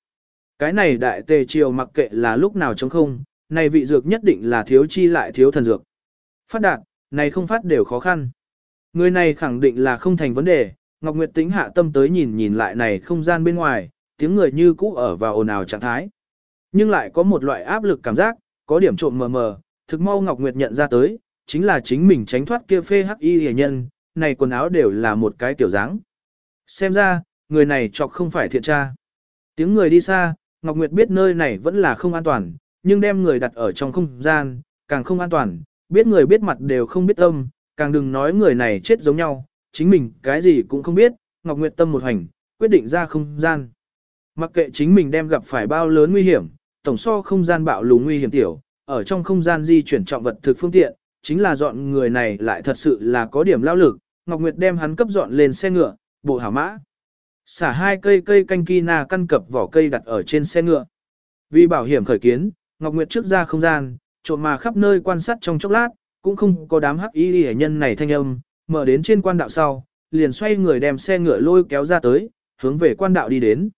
Cái này đại tề triều mặc kệ là lúc nào chống không, này vị dược nhất định là thiếu chi lại thiếu thần dược. Phát đạt, này không phát đều khó khăn. Người này khẳng định là không thành vấn đề, Ngọc Nguyệt tính hạ tâm tới nhìn nhìn lại này không gian bên ngoài, tiếng người như cũ ở vào ồn ào trạng thái. Nhưng lại có một loại áp lực cảm giác, có điểm trộm mờ mờ, thực mau Ngọc Nguyệt nhận ra tới, chính là chính mình tránh thoát kia phê hắc y hề nhân, này quần áo đều là một cái tiểu dáng. Xem ra, người này chọc không phải thiện tra. Tiếng người đi xa, Ngọc Nguyệt biết nơi này vẫn là không an toàn, nhưng đem người đặt ở trong không gian, càng không an toàn, biết người biết mặt đều không biết tâm, càng đừng nói người này chết giống nhau, chính mình cái gì cũng không biết, Ngọc Nguyệt tâm một hành, quyết định ra không gian. Mặc kệ chính mình đem gặp phải bao lớn nguy hiểm, tổng so không gian bạo lù nguy hiểm tiểu, ở trong không gian di chuyển trọng vật thực phương tiện, chính là dọn người này lại thật sự là có điểm lao lực, Ngọc Nguyệt đem hắn cấp dọn lên xe ngựa, bộ hảo mã. Xả hai cây cây canh kina căn cập vỏ cây đặt ở trên xe ngựa. Vì bảo hiểm khởi kiến, Ngọc Nguyệt trước ra không gian, trộm mà khắp nơi quan sát trong chốc lát, cũng không có đám hắc y hệ nhân này thanh âm, mở đến trên quan đạo sau, liền xoay người đem xe ngựa lôi kéo ra tới, hướng về quan đạo đi đến.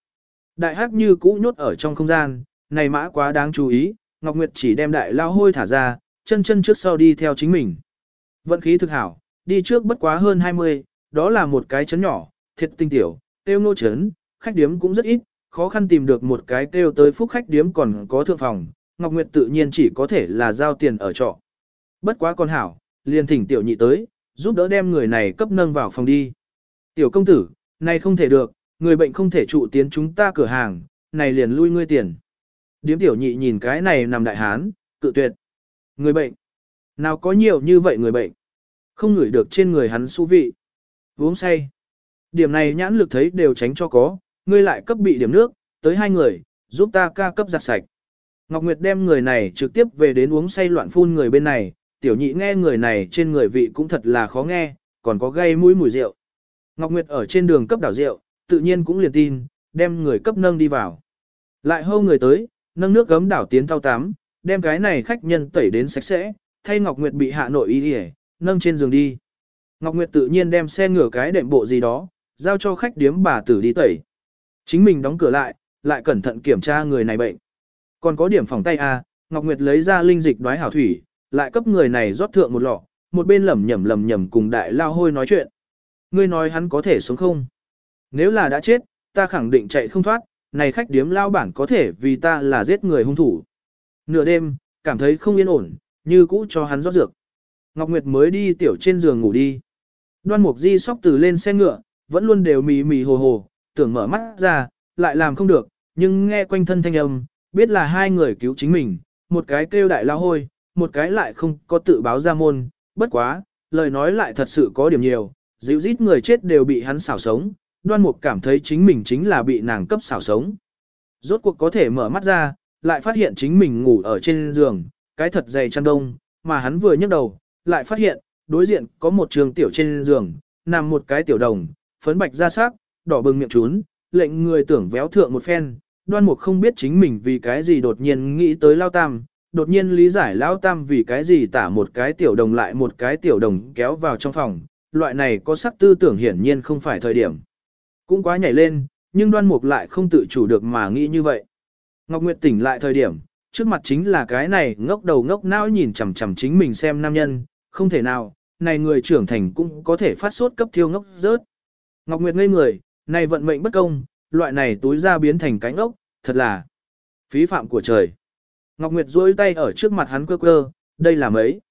Đại hắc như cũ nhốt ở trong không gian, này mã quá đáng chú ý, Ngọc Nguyệt chỉ đem đại lao hôi thả ra, chân chân trước sau đi theo chính mình. Vận khí thực hảo, đi trước bất quá hơn 20, đó là một cái chấn nhỏ, thiệt tinh tiểu, tiêu nô chấn, khách điếm cũng rất ít, khó khăn tìm được một cái tiêu tới phúc khách điếm còn có thượng phòng, Ngọc Nguyệt tự nhiên chỉ có thể là giao tiền ở trọ. Bất quá con hảo, liền thỉnh tiểu nhị tới, giúp đỡ đem người này cấp nâng vào phòng đi. Tiểu công tử, này không thể được, người bệnh không thể trụ tiến chúng ta cửa hàng, này liền lui ngươi tiền. Điếm tiểu nhị nhìn cái này nằm đại hán, cự tuyệt. Người bệnh. Nào có nhiều như vậy người bệnh. Không ngửi được trên người hắn su vị. Uống say. Điểm này nhãn lực thấy đều tránh cho có, ngươi lại cấp bị điểm nước, tới hai người, giúp ta ca cấp giặt sạch. Ngọc Nguyệt đem người này trực tiếp về đến uống say loạn phun người bên này, tiểu nhị nghe người này trên người vị cũng thật là khó nghe, còn có gây mũi mùi rượu. Ngọc Nguyệt ở trên đường cấp đảo rượu, tự nhiên cũng liền tin, đem người cấp nâng đi vào. Lại hâu người tới, nâng nước gấm đảo tiến thao tắm, đem cái này khách nhân tẩy đến sạch sẽ, thay Ngọc Nguyệt bị hạ nội y đi nâng trên giường đi. Ngọc Nguyệt tự nhiên đem xe ngửa cái đệm bộ gì đó, giao cho khách điếm bà tử đi tẩy. Chính mình đóng cửa lại, lại cẩn thận kiểm tra người này bệnh. Còn có điểm phòng tay A, Ngọc Nguyệt lấy ra linh dịch đoái hảo thủy, lại cấp người này rót thượng một lọ, một bên lẩm nhẩm lẩm nhẩm cùng đại lao hôi nói chuyện. Ngươi nói hắn có thể sống không? Nếu là đã chết, ta khẳng định chạy không thoát, này khách điếm lao bản có thể vì ta là giết người hung thủ. Nửa đêm, cảm thấy không yên ổn, như cũ cho hắn rót dược. Ngọc Nguyệt mới đi tiểu trên giường ngủ đi. Đoan Mục Di sóc từ lên xe ngựa, vẫn luôn đều mì mì hồ hồ, tưởng mở mắt ra, lại làm không được, nhưng nghe quanh thân thanh âm, biết là hai người cứu chính mình, một cái kêu đại lao hôi, một cái lại không có tự báo ra môn, bất quá, lời nói lại thật sự có điểm nhiều, dịu rít người chết đều bị hắn xảo sống, đoan mục cảm thấy chính mình chính là bị nàng cấp xảo sống. Rốt cuộc có thể mở mắt ra, lại phát hiện chính mình ngủ ở trên giường, cái thật dày chăn đông, mà hắn vừa nhấc đầu, lại phát hiện, đối diện có một trường tiểu trên giường, nằm một cái tiểu đồng, phấn bạch da sắc, đỏ bừng miệng trún, lệnh người tưởng véo thượng một phen, đoan mục không biết chính mình vì cái gì đột nhiên nghĩ tới lao tam, đột nhiên lý giải lao tam vì cái gì tả một cái tiểu đồng lại một cái tiểu đồng kéo vào trong phòng, loại này có sắc tư tưởng hiển nhiên không phải thời điểm. Cũng quá nhảy lên, nhưng đoan mục lại không tự chủ được mà nghĩ như vậy. Ngọc Nguyệt tỉnh lại thời điểm, trước mặt chính là cái này ngốc đầu ngốc não nhìn chằm chằm chính mình xem nam nhân, không thể nào, này người trưởng thành cũng có thể phát sốt cấp thiêu ngốc rớt. Ngọc Nguyệt ngây người, này vận mệnh bất công, loại này túi ra biến thành cánh ốc, thật là phí phạm của trời. Ngọc Nguyệt duỗi tay ở trước mặt hắn quơ quơ, đây là mấy.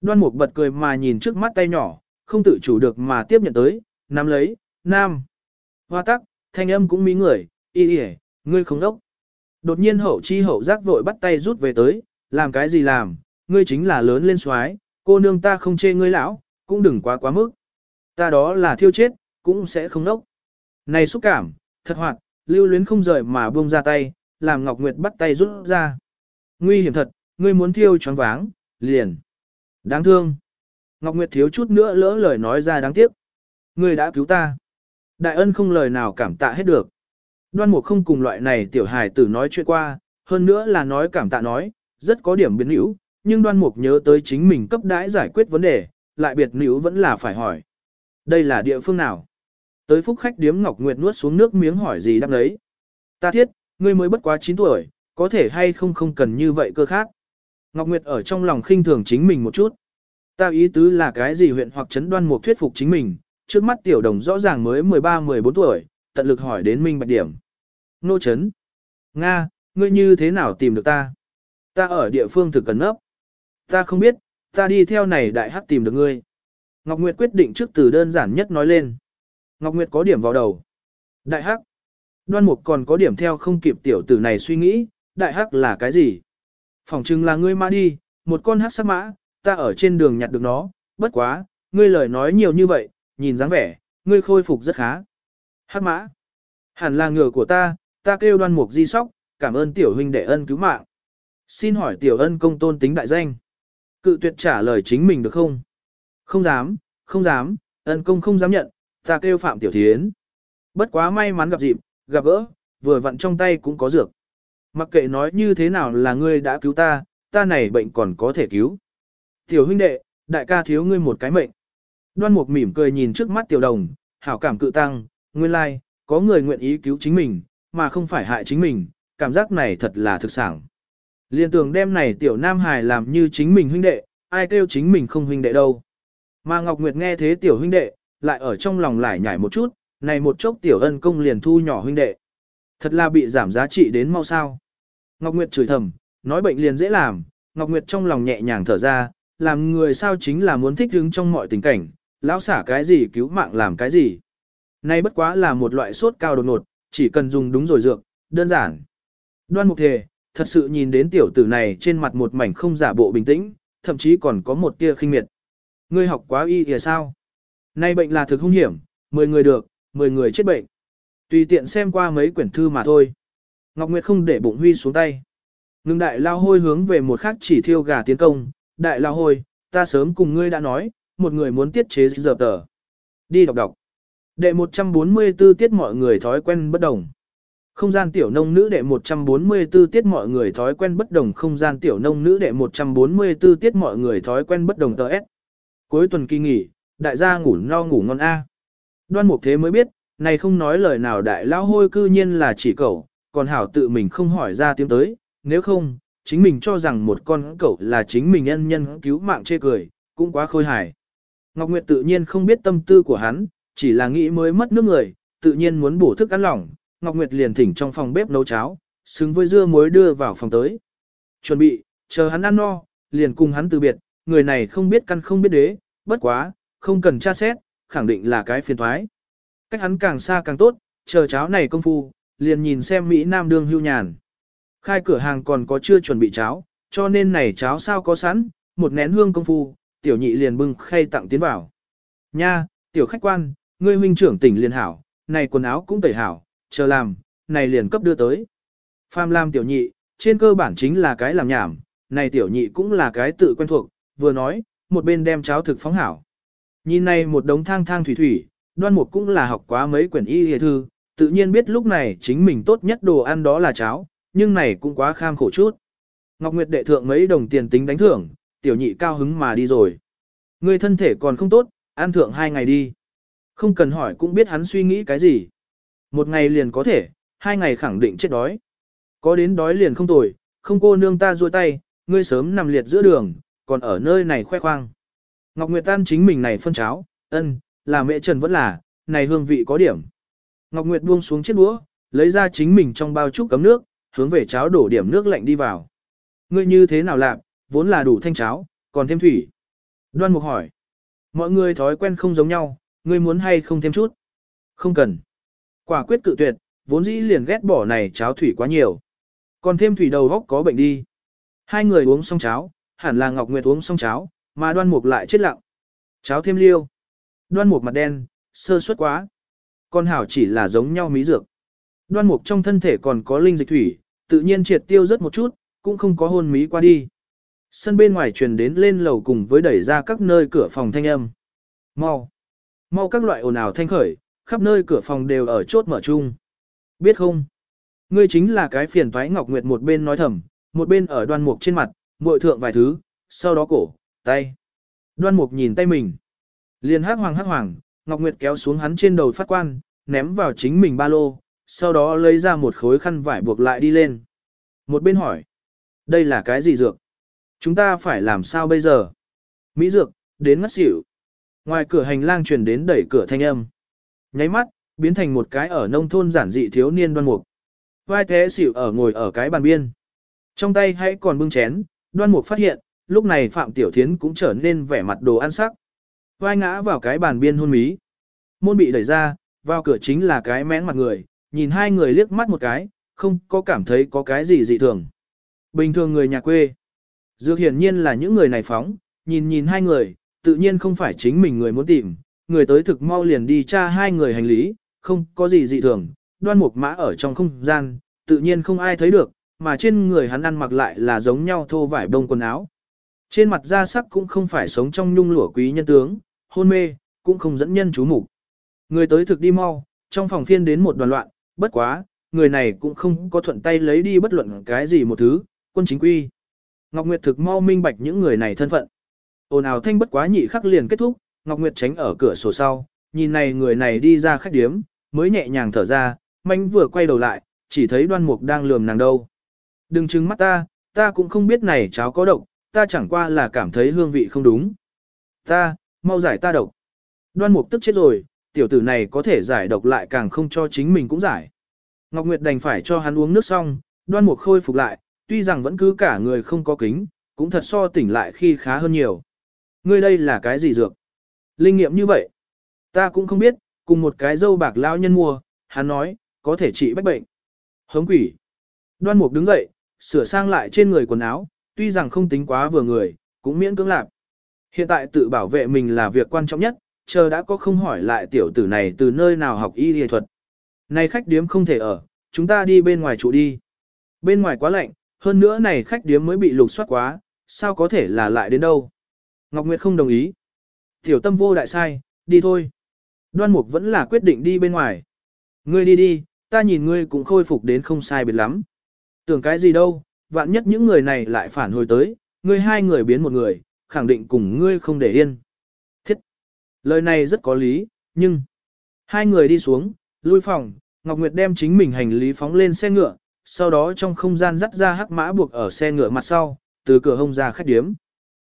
Đoan Mục bật cười mà nhìn trước mắt tay nhỏ, không tự chủ được mà tiếp nhận tới, nắm lấy, nam. Hoa tắc, thanh âm cũng mí người, y y ngươi không đốc. Đột nhiên hậu chi hậu giác vội bắt tay rút về tới, làm cái gì làm, ngươi chính là lớn lên xoái, cô nương ta không chê ngươi lão, cũng đừng quá quá mức. Ta đó là thiêu chết, cũng sẽ không đốc. Này xúc cảm, thật hoạt, lưu luyến không rời mà buông ra tay, làm Ngọc Nguyệt bắt tay rút ra. Nguy hiểm thật, ngươi muốn thiêu choáng váng, liền. Đáng thương. Ngọc Nguyệt thiếu chút nữa lỡ lời nói ra đáng tiếc. Ngươi đã cứu ta. Đại ân không lời nào cảm tạ hết được. Đoan mục không cùng loại này tiểu hài tử nói chuyện qua, hơn nữa là nói cảm tạ nói, rất có điểm biến hữu, nhưng đoan mục nhớ tới chính mình cấp đãi giải quyết vấn đề, lại biệt nữ vẫn là phải hỏi. Đây là địa phương nào? Tới phúc khách điếm Ngọc Nguyệt nuốt xuống nước miếng hỏi gì đáp đấy. Ta thiết, ngươi mới bất quá 9 tuổi, có thể hay không không cần như vậy cơ khác. Ngọc Nguyệt ở trong lòng khinh thường chính mình một chút. Ta ý tứ là cái gì huyện hoặc chấn đoan mục thuyết phục chính mình, trước mắt tiểu đồng rõ ràng mới 13-14 tuổi, tận lực hỏi đến minh bạch điểm. Nô chấn. Nga, ngươi như thế nào tìm được ta? Ta ở địa phương thực cần nấp. Ta không biết, ta đi theo này đại hắc tìm được ngươi. Ngọc Nguyệt quyết định trước từ đơn giản nhất nói lên. Ngọc Nguyệt có điểm vào đầu. Đại hắc. Đoan mục còn có điểm theo không kịp tiểu tử này suy nghĩ, đại hắc là cái gì? Phỏng chừng là ngươi ma đi, một con hắc sắc mã, ta ở trên đường nhặt được nó, bất quá, ngươi lời nói nhiều như vậy, nhìn dáng vẻ, ngươi khôi phục rất khá. Hắc mã. Hẳn là ngựa của ta, ta kêu đoan mục di sóc, cảm ơn tiểu huynh đệ ân cứu mạng. Xin hỏi tiểu ân công tôn tính đại danh. Cự tuyệt trả lời chính mình được không? Không dám, không dám, ân công không dám nhận, ta kêu phạm tiểu thiến. Bất quá may mắn gặp dịp, gặp gỡ, vừa vặn trong tay cũng có dược. Mặc kệ nói như thế nào là ngươi đã cứu ta, ta này bệnh còn có thể cứu. Tiểu huynh đệ, đại ca thiếu ngươi một cái mệnh. Đoan mục mỉm cười nhìn trước mắt tiểu đồng, hảo cảm cự tăng, nguyên lai, like, có người nguyện ý cứu chính mình, mà không phải hại chính mình, cảm giác này thật là thực sản. Liên tưởng đem này tiểu nam Hải làm như chính mình huynh đệ, ai kêu chính mình không huynh đệ đâu. Mà Ngọc Nguyệt nghe thế tiểu huynh đệ, lại ở trong lòng lại nhảy một chút, này một chốc tiểu ân công liền thu nhỏ huynh đệ. Thật là bị giảm giá trị đến mau sao. Ngọc Nguyệt chửi thầm, nói bệnh liền dễ làm, Ngọc Nguyệt trong lòng nhẹ nhàng thở ra, làm người sao chính là muốn thích ứng trong mọi tình cảnh, lão xả cái gì cứu mạng làm cái gì. Nay bất quá là một loại sốt cao đột ngột, chỉ cần dùng đúng rồi dược, đơn giản. Đoan mục thề, thật sự nhìn đến tiểu tử này trên mặt một mảnh không giả bộ bình tĩnh, thậm chí còn có một tia khinh miệt. Ngươi học quá y thì sao? Nay bệnh là thực hung hiểm, 10 người được, 10 người chết bệnh. Tùy tiện xem qua mấy quyển thư mà thôi. Ngọc Nguyệt không để bụng huy xuống tay. Ngưng đại lao hôi hướng về một khắc chỉ thiêu gà tiến công. Đại lao hôi, ta sớm cùng ngươi đã nói, một người muốn tiết chế giờ tờ. Đi đọc đọc. Đệ 144 tiết mọi người thói quen bất đồng. Không gian tiểu nông nữ đệ 144 tiết mọi người thói quen bất đồng. Không gian tiểu nông nữ đệ 144 tiết mọi người thói quen bất đồng tờ S. Cuối tuần kỳ nghỉ, đại gia ngủ no ngủ ngon A. Đoan mục thế mới biết, này không nói lời nào đại lao hôi cư nhiên là chỉ cậu, còn hảo tự mình không hỏi ra tiếng tới, nếu không, chính mình cho rằng một con cậu là chính mình nhân nhân cứu mạng chê cười, cũng quá khôi hài. Ngọc Nguyệt tự nhiên không biết tâm tư của hắn, chỉ là nghĩ mới mất nước người, tự nhiên muốn bổ thức ăn lỏng, Ngọc Nguyệt liền thỉnh trong phòng bếp nấu cháo, xứng với dưa muối đưa vào phòng tới. Chuẩn bị, chờ hắn ăn no, liền cùng hắn từ biệt, người này không biết căn không biết đế, bất quá, không cần tra xét, khẳng định là cái phiền thoái. Cách hắn càng xa càng tốt, chờ cháo này công phu, liền nhìn xem Mỹ Nam đương hưu nhàn. Khai cửa hàng còn có chưa chuẩn bị cháo, cho nên này cháo sao có sẵn, một nén hương công phu, tiểu nhị liền bưng khay tặng tiến vào. Nha, tiểu khách quan, ngươi huynh trưởng tỉnh liền hảo, này quần áo cũng tẩy hảo, chờ làm, này liền cấp đưa tới. Pham Lam tiểu nhị, trên cơ bản chính là cái làm nhảm, này tiểu nhị cũng là cái tự quen thuộc, vừa nói, một bên đem cháo thực phóng hảo. Nhìn này một đống thang thang thủy thủy, đoan mục cũng là học quá mấy quyển y hề thư, tự nhiên biết lúc này chính mình tốt nhất đồ ăn đó là cháo, nhưng này cũng quá kham khổ chút. Ngọc Nguyệt đệ thượng mấy đồng tiền tính đánh thưởng, tiểu nhị cao hứng mà đi rồi. Người thân thể còn không tốt, ăn thượng hai ngày đi. Không cần hỏi cũng biết hắn suy nghĩ cái gì. Một ngày liền có thể, hai ngày khẳng định chết đói. Có đến đói liền không tồi, không cô nương ta ruôi tay, ngươi sớm nằm liệt giữa đường, còn ở nơi này khoe khoang. Ngọc Nguyệt Tan chính mình này phân cháo, ân, là mẹ Trần vẫn là, này hương vị có điểm. Ngọc Nguyệt buông xuống chiếc đũa, lấy ra chính mình trong bao trúc cấm nước, hướng về cháo đổ điểm nước lạnh đi vào. Ngươi như thế nào làm, vốn là đủ thanh cháo, còn thêm thủy. Đoan Mục hỏi. Mọi người thói quen không giống nhau, ngươi muốn hay không thêm chút? Không cần. Quả quyết cự tuyệt, vốn dĩ liền ghét bỏ này cháo thủy quá nhiều. Còn thêm thủy đầu góc có bệnh đi. Hai người uống xong cháo, hẳn là Ngọc Nguyệt uống xong cháo, mà đoan mục lại chết lặng. Cháo thêm liêu. Đoan mục mặt đen, sơ suất quá. Con hảo chỉ là giống nhau mí dược. Đoan mục trong thân thể còn có linh dịch thủy, tự nhiên triệt tiêu rất một chút, cũng không có hôn mí qua đi. Sân bên ngoài truyền đến lên lầu cùng với đẩy ra các nơi cửa phòng thanh âm. Mau. Mau các loại ồn ào thanh khởi, khắp nơi cửa phòng đều ở chốt mở chung. Biết không? Ngươi chính là cái phiền toái Ngọc Nguyệt một bên nói thầm, một bên ở đoan mục trên mặt, muội thượng vài thứ, sau đó cổ, tay. Đoan mục nhìn tay mình. Liền hắc hoàng hắc hoàng, Ngọc Nguyệt kéo xuống hắn trên đầu phát quan, ném vào chính mình ba lô, sau đó lấy ra một khối khăn vải buộc lại đi lên. Một bên hỏi, đây là cái gì dược? Chúng ta phải làm sao bây giờ? Mỹ dược, đến ngất xỉu. Ngoài cửa hành lang truyền đến đẩy cửa thanh âm. Nháy mắt, biến thành một cái ở nông thôn giản dị thiếu niên đoan mục. Vai thế xỉu ở ngồi ở cái bàn biên. Trong tay hãy còn bưng chén, đoan mục phát hiện, lúc này Phạm Tiểu Thiến cũng trở nên vẻ mặt đồ ăn sắc. Vai ngã vào cái bàn biên hôn mí. Môn bị đẩy ra, vào cửa chính là cái mén mặt người, nhìn hai người liếc mắt một cái, không có cảm thấy có cái gì dị thường. Bình thường người nhà quê. Dược hiển nhiên là những người này phóng, nhìn nhìn hai người, tự nhiên không phải chính mình người muốn tìm, người tới thực mau liền đi tra hai người hành lý, không có gì dị thường, đoan mục mã ở trong không gian, tự nhiên không ai thấy được, mà trên người hắn ăn mặc lại là giống nhau thô vải bông quần áo. Trên mặt da sắc cũng không phải sống trong nhung lụa quý nhân tướng, hôn mê, cũng không dẫn nhân chú mục Người tới thực đi mau, trong phòng phiên đến một đoàn loạn, bất quá, người này cũng không có thuận tay lấy đi bất luận cái gì một thứ, quân chính quy. Ngọc Nguyệt thực mau minh bạch những người này thân phận. Ồn ào thanh bất quá nhị khắc liền kết thúc, Ngọc Nguyệt tránh ở cửa sổ sau, nhìn này người này đi ra khách điếm, mới nhẹ nhàng thở ra, manh vừa quay đầu lại, chỉ thấy đoan mục đang lườm nàng đâu. Đừng chứng mắt ta, ta cũng không biết này cháo có độc, ta chẳng qua là cảm thấy hương vị không đúng. Ta, mau giải ta độc. Đoan mục tức chết rồi, tiểu tử này có thể giải độc lại càng không cho chính mình cũng giải. Ngọc Nguyệt đành phải cho hắn uống nước xong, đoan mục khôi phục lại, tuy rằng vẫn cứ cả người không có kính, cũng thật so tỉnh lại khi khá hơn nhiều. Ngươi đây là cái gì dược? Linh nghiệm như vậy? Ta cũng không biết, cùng một cái dâu bạc lao nhân mua, hắn nói, có thể trị bách bệnh. Hống quỷ. Đoan mục đứng dậy, sửa sang lại trên người quần áo, tuy rằng không tính quá vừa người, cũng miễn cưỡng lạp. Hiện tại tự bảo vệ mình là việc quan trọng nhất, chờ đã có không hỏi lại tiểu tử này từ nơi nào học y y thuật. Này khách điếm không thể ở, chúng ta đi bên ngoài trụ đi. Bên ngoài quá lạnh, hơn nữa này khách điếm mới bị lục soát quá, sao có thể là lại đến đâu. Ngọc Nguyệt không đồng ý. Tiểu tâm vô đại sai, đi thôi. Đoan Mục vẫn là quyết định đi bên ngoài. Ngươi đi đi, ta nhìn ngươi cũng khôi phục đến không sai biệt lắm. Tưởng cái gì đâu, vạn nhất những người này lại phản hồi tới, ngươi hai người biến một người, khẳng định cùng ngươi không để yên. Thiết! Lời này rất có lý, nhưng... Hai người đi xuống, lui phòng, Ngọc Nguyệt đem chính mình hành lý phóng lên xe ngựa, sau đó trong không gian dắt ra hắc mã buộc ở xe ngựa mặt sau, từ cửa hông ra khách điếm.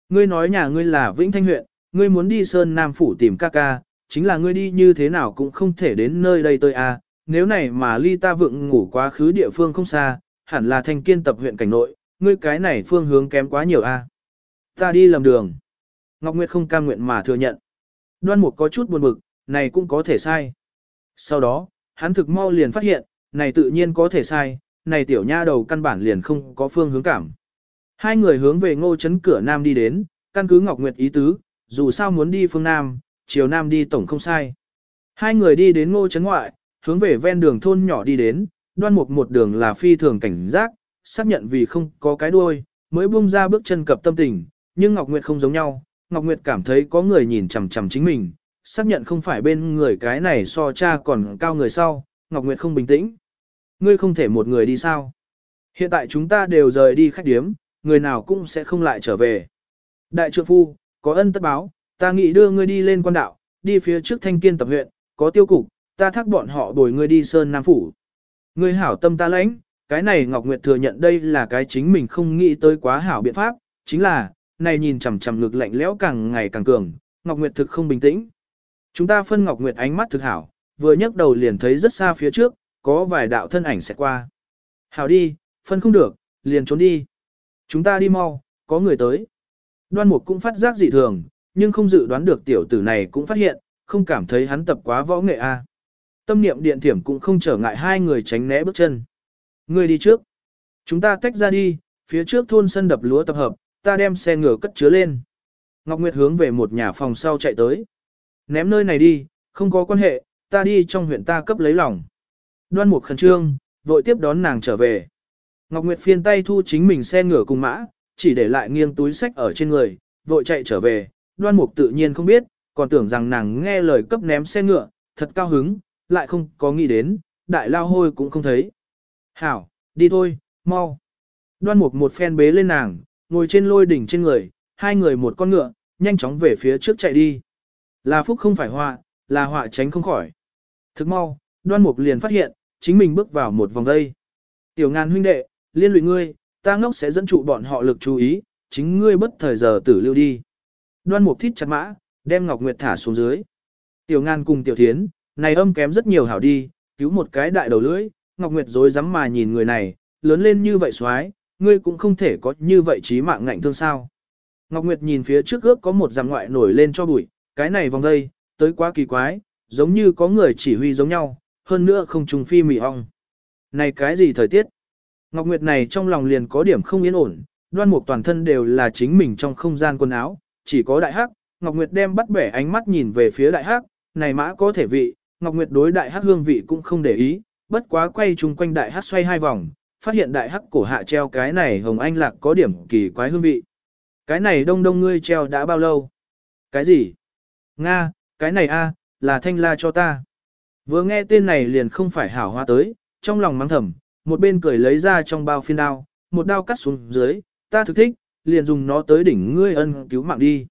Ngươi nói nhà ngươi là Vĩnh Thanh huyện, ngươi muốn đi Sơn Nam Phủ tìm ca ca, chính là ngươi đi như thế nào cũng không thể đến nơi đây tôi à, nếu này mà ly ta vượng ngủ quá khứ địa phương không xa, hẳn là thanh kiên tập huyện cảnh nội, ngươi cái này phương hướng kém quá nhiều a. À. Ta đi lầm đường. Ngọc Nguyệt không cam nguyện mà thừa nhận. Đoan Mục có chút buồn bực, này cũng có thể sai. Sau đó, hắn thực mau liền phát hiện, này tự nhiên có thể sai, này tiểu nha đầu căn bản liền không có phương hướng cảm. Hai người hướng về ngô chấn cửa nam đi đến, căn cứ Ngọc Nguyệt ý tứ, dù sao muốn đi phương nam, chiều nam đi tổng không sai. Hai người đi đến ngô chấn ngoại, hướng về ven đường thôn nhỏ đi đến, đoan mục một đường là phi thường cảnh giác, xác nhận vì không có cái đuôi, mới buông ra bước chân cập tâm tình, nhưng Ngọc Nguyệt không giống nhau, Ngọc Nguyệt cảm thấy có người nhìn chằm chằm chính mình, xác nhận không phải bên người cái này so cha còn cao người sau, Ngọc Nguyệt không bình tĩnh. Ngươi không thể một người đi sao? Hiện tại chúng ta đều rời đi khách điếm, người nào cũng sẽ không lại trở về. Đại trượng phu, có ân tất báo, ta nghĩ đưa ngươi đi lên quan đạo, đi phía trước thanh kiên tập huyện, có tiêu cục, ta thác bọn họ đổi ngươi đi Sơn Nam Phủ. Ngươi hảo tâm ta lãnh, cái này Ngọc Nguyệt thừa nhận đây là cái chính mình không nghĩ tới quá hảo biện pháp, chính là, này nhìn chằm chằm ngực lạnh lẽo càng ngày càng cường, Ngọc Nguyệt thực không bình tĩnh. Chúng ta phân Ngọc Nguyệt ánh mắt thực hảo, vừa nhấc đầu liền thấy rất xa phía trước, có vài đạo thân ảnh sẽ qua. Hảo đi, phân không được, liền trốn đi. Chúng ta đi mau, có người tới. Đoan Mục cũng phát giác dị thường, nhưng không dự đoán được tiểu tử này cũng phát hiện, không cảm thấy hắn tập quá võ nghệ a. Tâm niệm điện thiểm cũng không trở ngại hai người tránh né bước chân. Người đi trước. Chúng ta tách ra đi, phía trước thôn sân đập lúa tập hợp, ta đem xe ngựa cất chứa lên. Ngọc Nguyệt hướng về một nhà phòng sau chạy tới. Ném nơi này đi, không có quan hệ, ta đi trong huyện ta cấp lấy lòng. Đoan Mục khẩn trương, vội tiếp đón nàng trở về. Ngọc Nguyệt phiên tay thu chính mình xe ngựa cùng mã, chỉ để lại nghiêng túi sách ở trên người, vội chạy trở về. Đoan Mục tự nhiên không biết, còn tưởng rằng nàng nghe lời cấp ném xe ngựa, thật cao hứng, lại không có nghĩ đến, đại lao hôi cũng không thấy. Hảo, đi thôi, mau. Đoan Mục một phen bế lên nàng, ngồi trên lôi đỉnh trên người, hai người một con ngựa, nhanh chóng về phía trước chạy đi. Là phúc không phải họa, là họa tránh không khỏi. Thức mau, đoan mục liền phát hiện, chính mình bước vào một vòng dây. Tiểu ngàn huynh đệ, liên lụy ngươi, ta ngốc sẽ dẫn trụ bọn họ lực chú ý, chính ngươi bất thời giờ tử lưu đi. Đoan mục thít chặt mã, đem Ngọc Nguyệt thả xuống dưới. Tiểu ngàn cùng tiểu thiến, này âm kém rất nhiều hảo đi, cứu một cái đại đầu lưỡi, Ngọc Nguyệt dối rắm mà nhìn người này, lớn lên như vậy xoái, ngươi cũng không thể có như vậy trí mạng ngạnh thương sao. Ngọc Nguyệt nhìn phía trước ước có một giằm ngoại nổi lên cho bụi, cái này vòng dây, tới quá kỳ quái, giống như có người chỉ huy giống nhau, hơn nữa không trùng phi mì ong. Này cái gì thời tiết? Ngọc Nguyệt này trong lòng liền có điểm không yên ổn, đoan mục toàn thân đều là chính mình trong không gian quần áo, chỉ có đại hắc, Ngọc Nguyệt đem bắt bẻ ánh mắt nhìn về phía đại hắc, này mã có thể vị, Ngọc Nguyệt đối đại hắc hương vị cũng không để ý, bất quá quay chung quanh đại hắc xoay hai vòng, phát hiện đại hắc cổ hạ treo cái này hồng anh lạc có điểm kỳ quái hương vị. Cái này đông đông ngươi treo đã bao lâu? Cái gì? Nga, cái này a, là thanh la cho ta. Vừa nghe tên này liền không phải hảo hoa tới, trong lòng mang thầm, một bên cười lấy ra trong bao phiên đao, một đao cắt xuống dưới, ta thực thích, liền dùng nó tới đỉnh ngươi ân cứu mạng đi.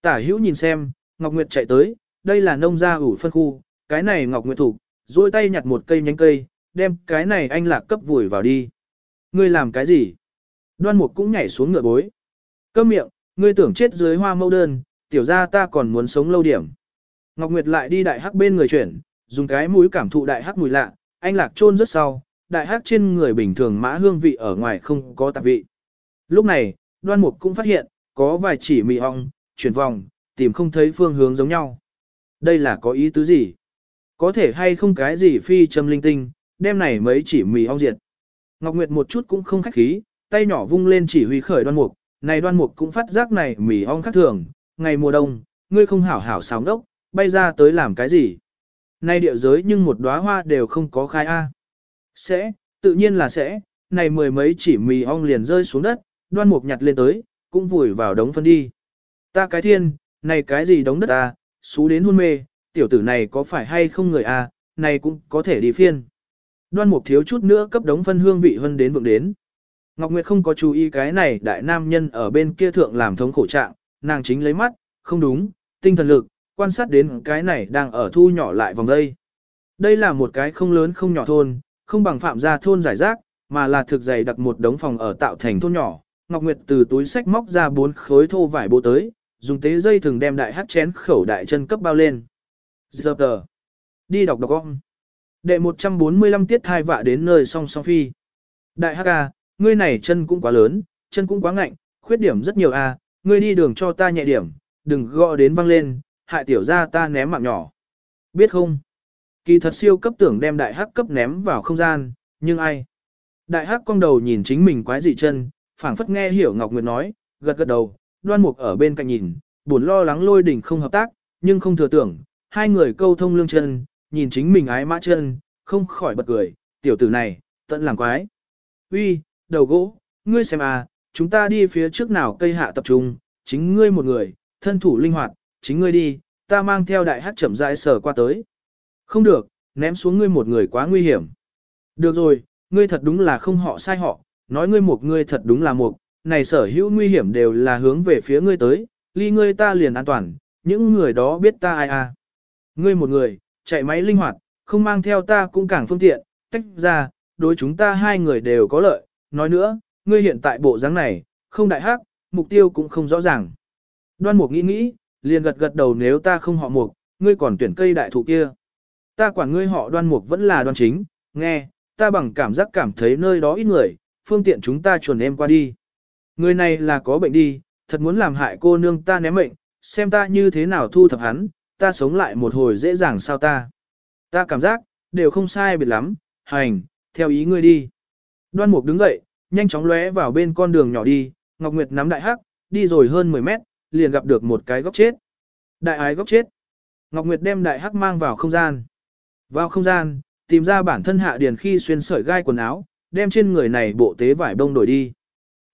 Tả hữu nhìn xem, Ngọc Nguyệt chạy tới, đây là nông gia ủ phân khu, cái này Ngọc Nguyệt thủ, duỗi tay nhặt một cây nhánh cây, đem cái này anh lạc cấp vùi vào đi. Ngươi làm cái gì? Đoan mục cũng nhảy xuống ngựa bối. Câm miệng, ngươi tưởng chết dưới hoa mâu đơn, tiểu ra ta còn muốn sống lâu điểm. Ngọc Nguyệt lại đi đại hắc bên người chuyển, dùng cái mũi cảm thụ đại hắc mùi lạ, anh lạc trôn rất sau, đại hắc trên người bình thường mã hương vị ở ngoài không có tạp vị. Lúc này, đoan mục cũng phát hiện, có vài chỉ mì ong, chuyển vòng, tìm không thấy phương hướng giống nhau. Đây là có ý tứ gì? Có thể hay không cái gì phi châm linh tinh, đem này mấy chỉ mì ong diệt. Ngọc Nguyệt một chút cũng không khách khí, tay nhỏ vung lên chỉ huy khởi đoan mục, này đoan mục cũng phát giác này mì ong khác thường, ngày mùa đông, ngươi không hảo hảo sáo đốc, bay ra tới làm cái gì nay địa giới nhưng một đóa hoa đều không có khai A. Sẽ, tự nhiên là sẽ, này mười mấy chỉ mì ong liền rơi xuống đất, đoan mục nhặt lên tới, cũng vùi vào đống phân đi. Ta cái thiên, này cái gì đống đất ta xú đến hôn mê, tiểu tử này có phải hay không người A, này cũng có thể đi phiên. Đoan mục thiếu chút nữa cấp đống phân hương vị hơn đến vượng đến. Ngọc Nguyệt không có chú ý cái này đại nam nhân ở bên kia thượng làm thống khổ trạng, nàng chính lấy mắt, không đúng, tinh thần lực, quan sát đến cái này đang ở thu nhỏ lại vòng đây. Đây là một cái không lớn không nhỏ thôn, không bằng phạm gia thôn giải rác, mà là thực dày đặt một đống phòng ở tạo thành thôn nhỏ. Ngọc Nguyệt từ túi sách móc ra bốn khối thô vải bộ tới, dùng tế dây thường đem đại hát chén khẩu đại chân cấp bao lên. Giờ tờ. Đi đọc đọc con. Đệ 145 tiết thai vạ đến nơi song song phi. Đại hát ca, ngươi này chân cũng quá lớn, chân cũng quá ngạnh, khuyết điểm rất nhiều a, ngươi đi đường cho ta nhẹ điểm, đừng gõ đến văng lên, hại tiểu ra ta ném mạng nhỏ. Biết không? Kỳ thật siêu cấp tưởng đem đại hắc cấp ném vào không gian, nhưng ai? Đại hắc cong đầu nhìn chính mình quái dị chân, phảng phất nghe hiểu Ngọc Nguyệt nói, gật gật đầu, đoan mục ở bên cạnh nhìn, buồn lo lắng lôi đỉnh không hợp tác, nhưng không thừa tưởng, hai người câu thông lương chân, nhìn chính mình ái mã chân, không khỏi bật cười, tiểu tử này, tận làm quái. Uy, đầu gỗ, ngươi xem à, chúng ta đi phía trước nào cây hạ tập trung, chính ngươi một người, thân thủ linh hoạt, chính ngươi đi, ta mang theo đại hát chậm rãi sở qua tới. Không được, ném xuống ngươi một người quá nguy hiểm. Được rồi, ngươi thật đúng là không họ sai họ, nói ngươi một ngươi thật đúng là một, này sở hữu nguy hiểm đều là hướng về phía ngươi tới, ly ngươi ta liền an toàn, những người đó biết ta ai à. Ngươi một người, chạy máy linh hoạt, không mang theo ta cũng càng phương tiện, tách ra, đối chúng ta hai người đều có lợi, nói nữa, ngươi hiện tại bộ dáng này, không đại hắc, mục tiêu cũng không rõ ràng. Đoan mục nghĩ nghĩ, liền gật gật đầu nếu ta không họ mục, ngươi còn tuyển cây đại thụ kia. Ta quản ngươi họ đoan mục vẫn là đoan chính, nghe, ta bằng cảm giác cảm thấy nơi đó ít người, phương tiện chúng ta chuẩn em qua đi. Người này là có bệnh đi, thật muốn làm hại cô nương ta ném mệnh, xem ta như thế nào thu thập hắn, ta sống lại một hồi dễ dàng sao ta. Ta cảm giác, đều không sai biệt lắm, hành, theo ý ngươi đi. Đoan mục đứng dậy, nhanh chóng lóe vào bên con đường nhỏ đi, Ngọc Nguyệt nắm đại hắc, đi rồi hơn 10 mét, liền gặp được một cái góc chết. Đại ái góc chết. Ngọc Nguyệt đem đại hắc mang vào không gian. Vào không gian, tìm ra bản thân hạ điền khi xuyên sợi gai quần áo, đem trên người này bộ tế vải bông đổi đi.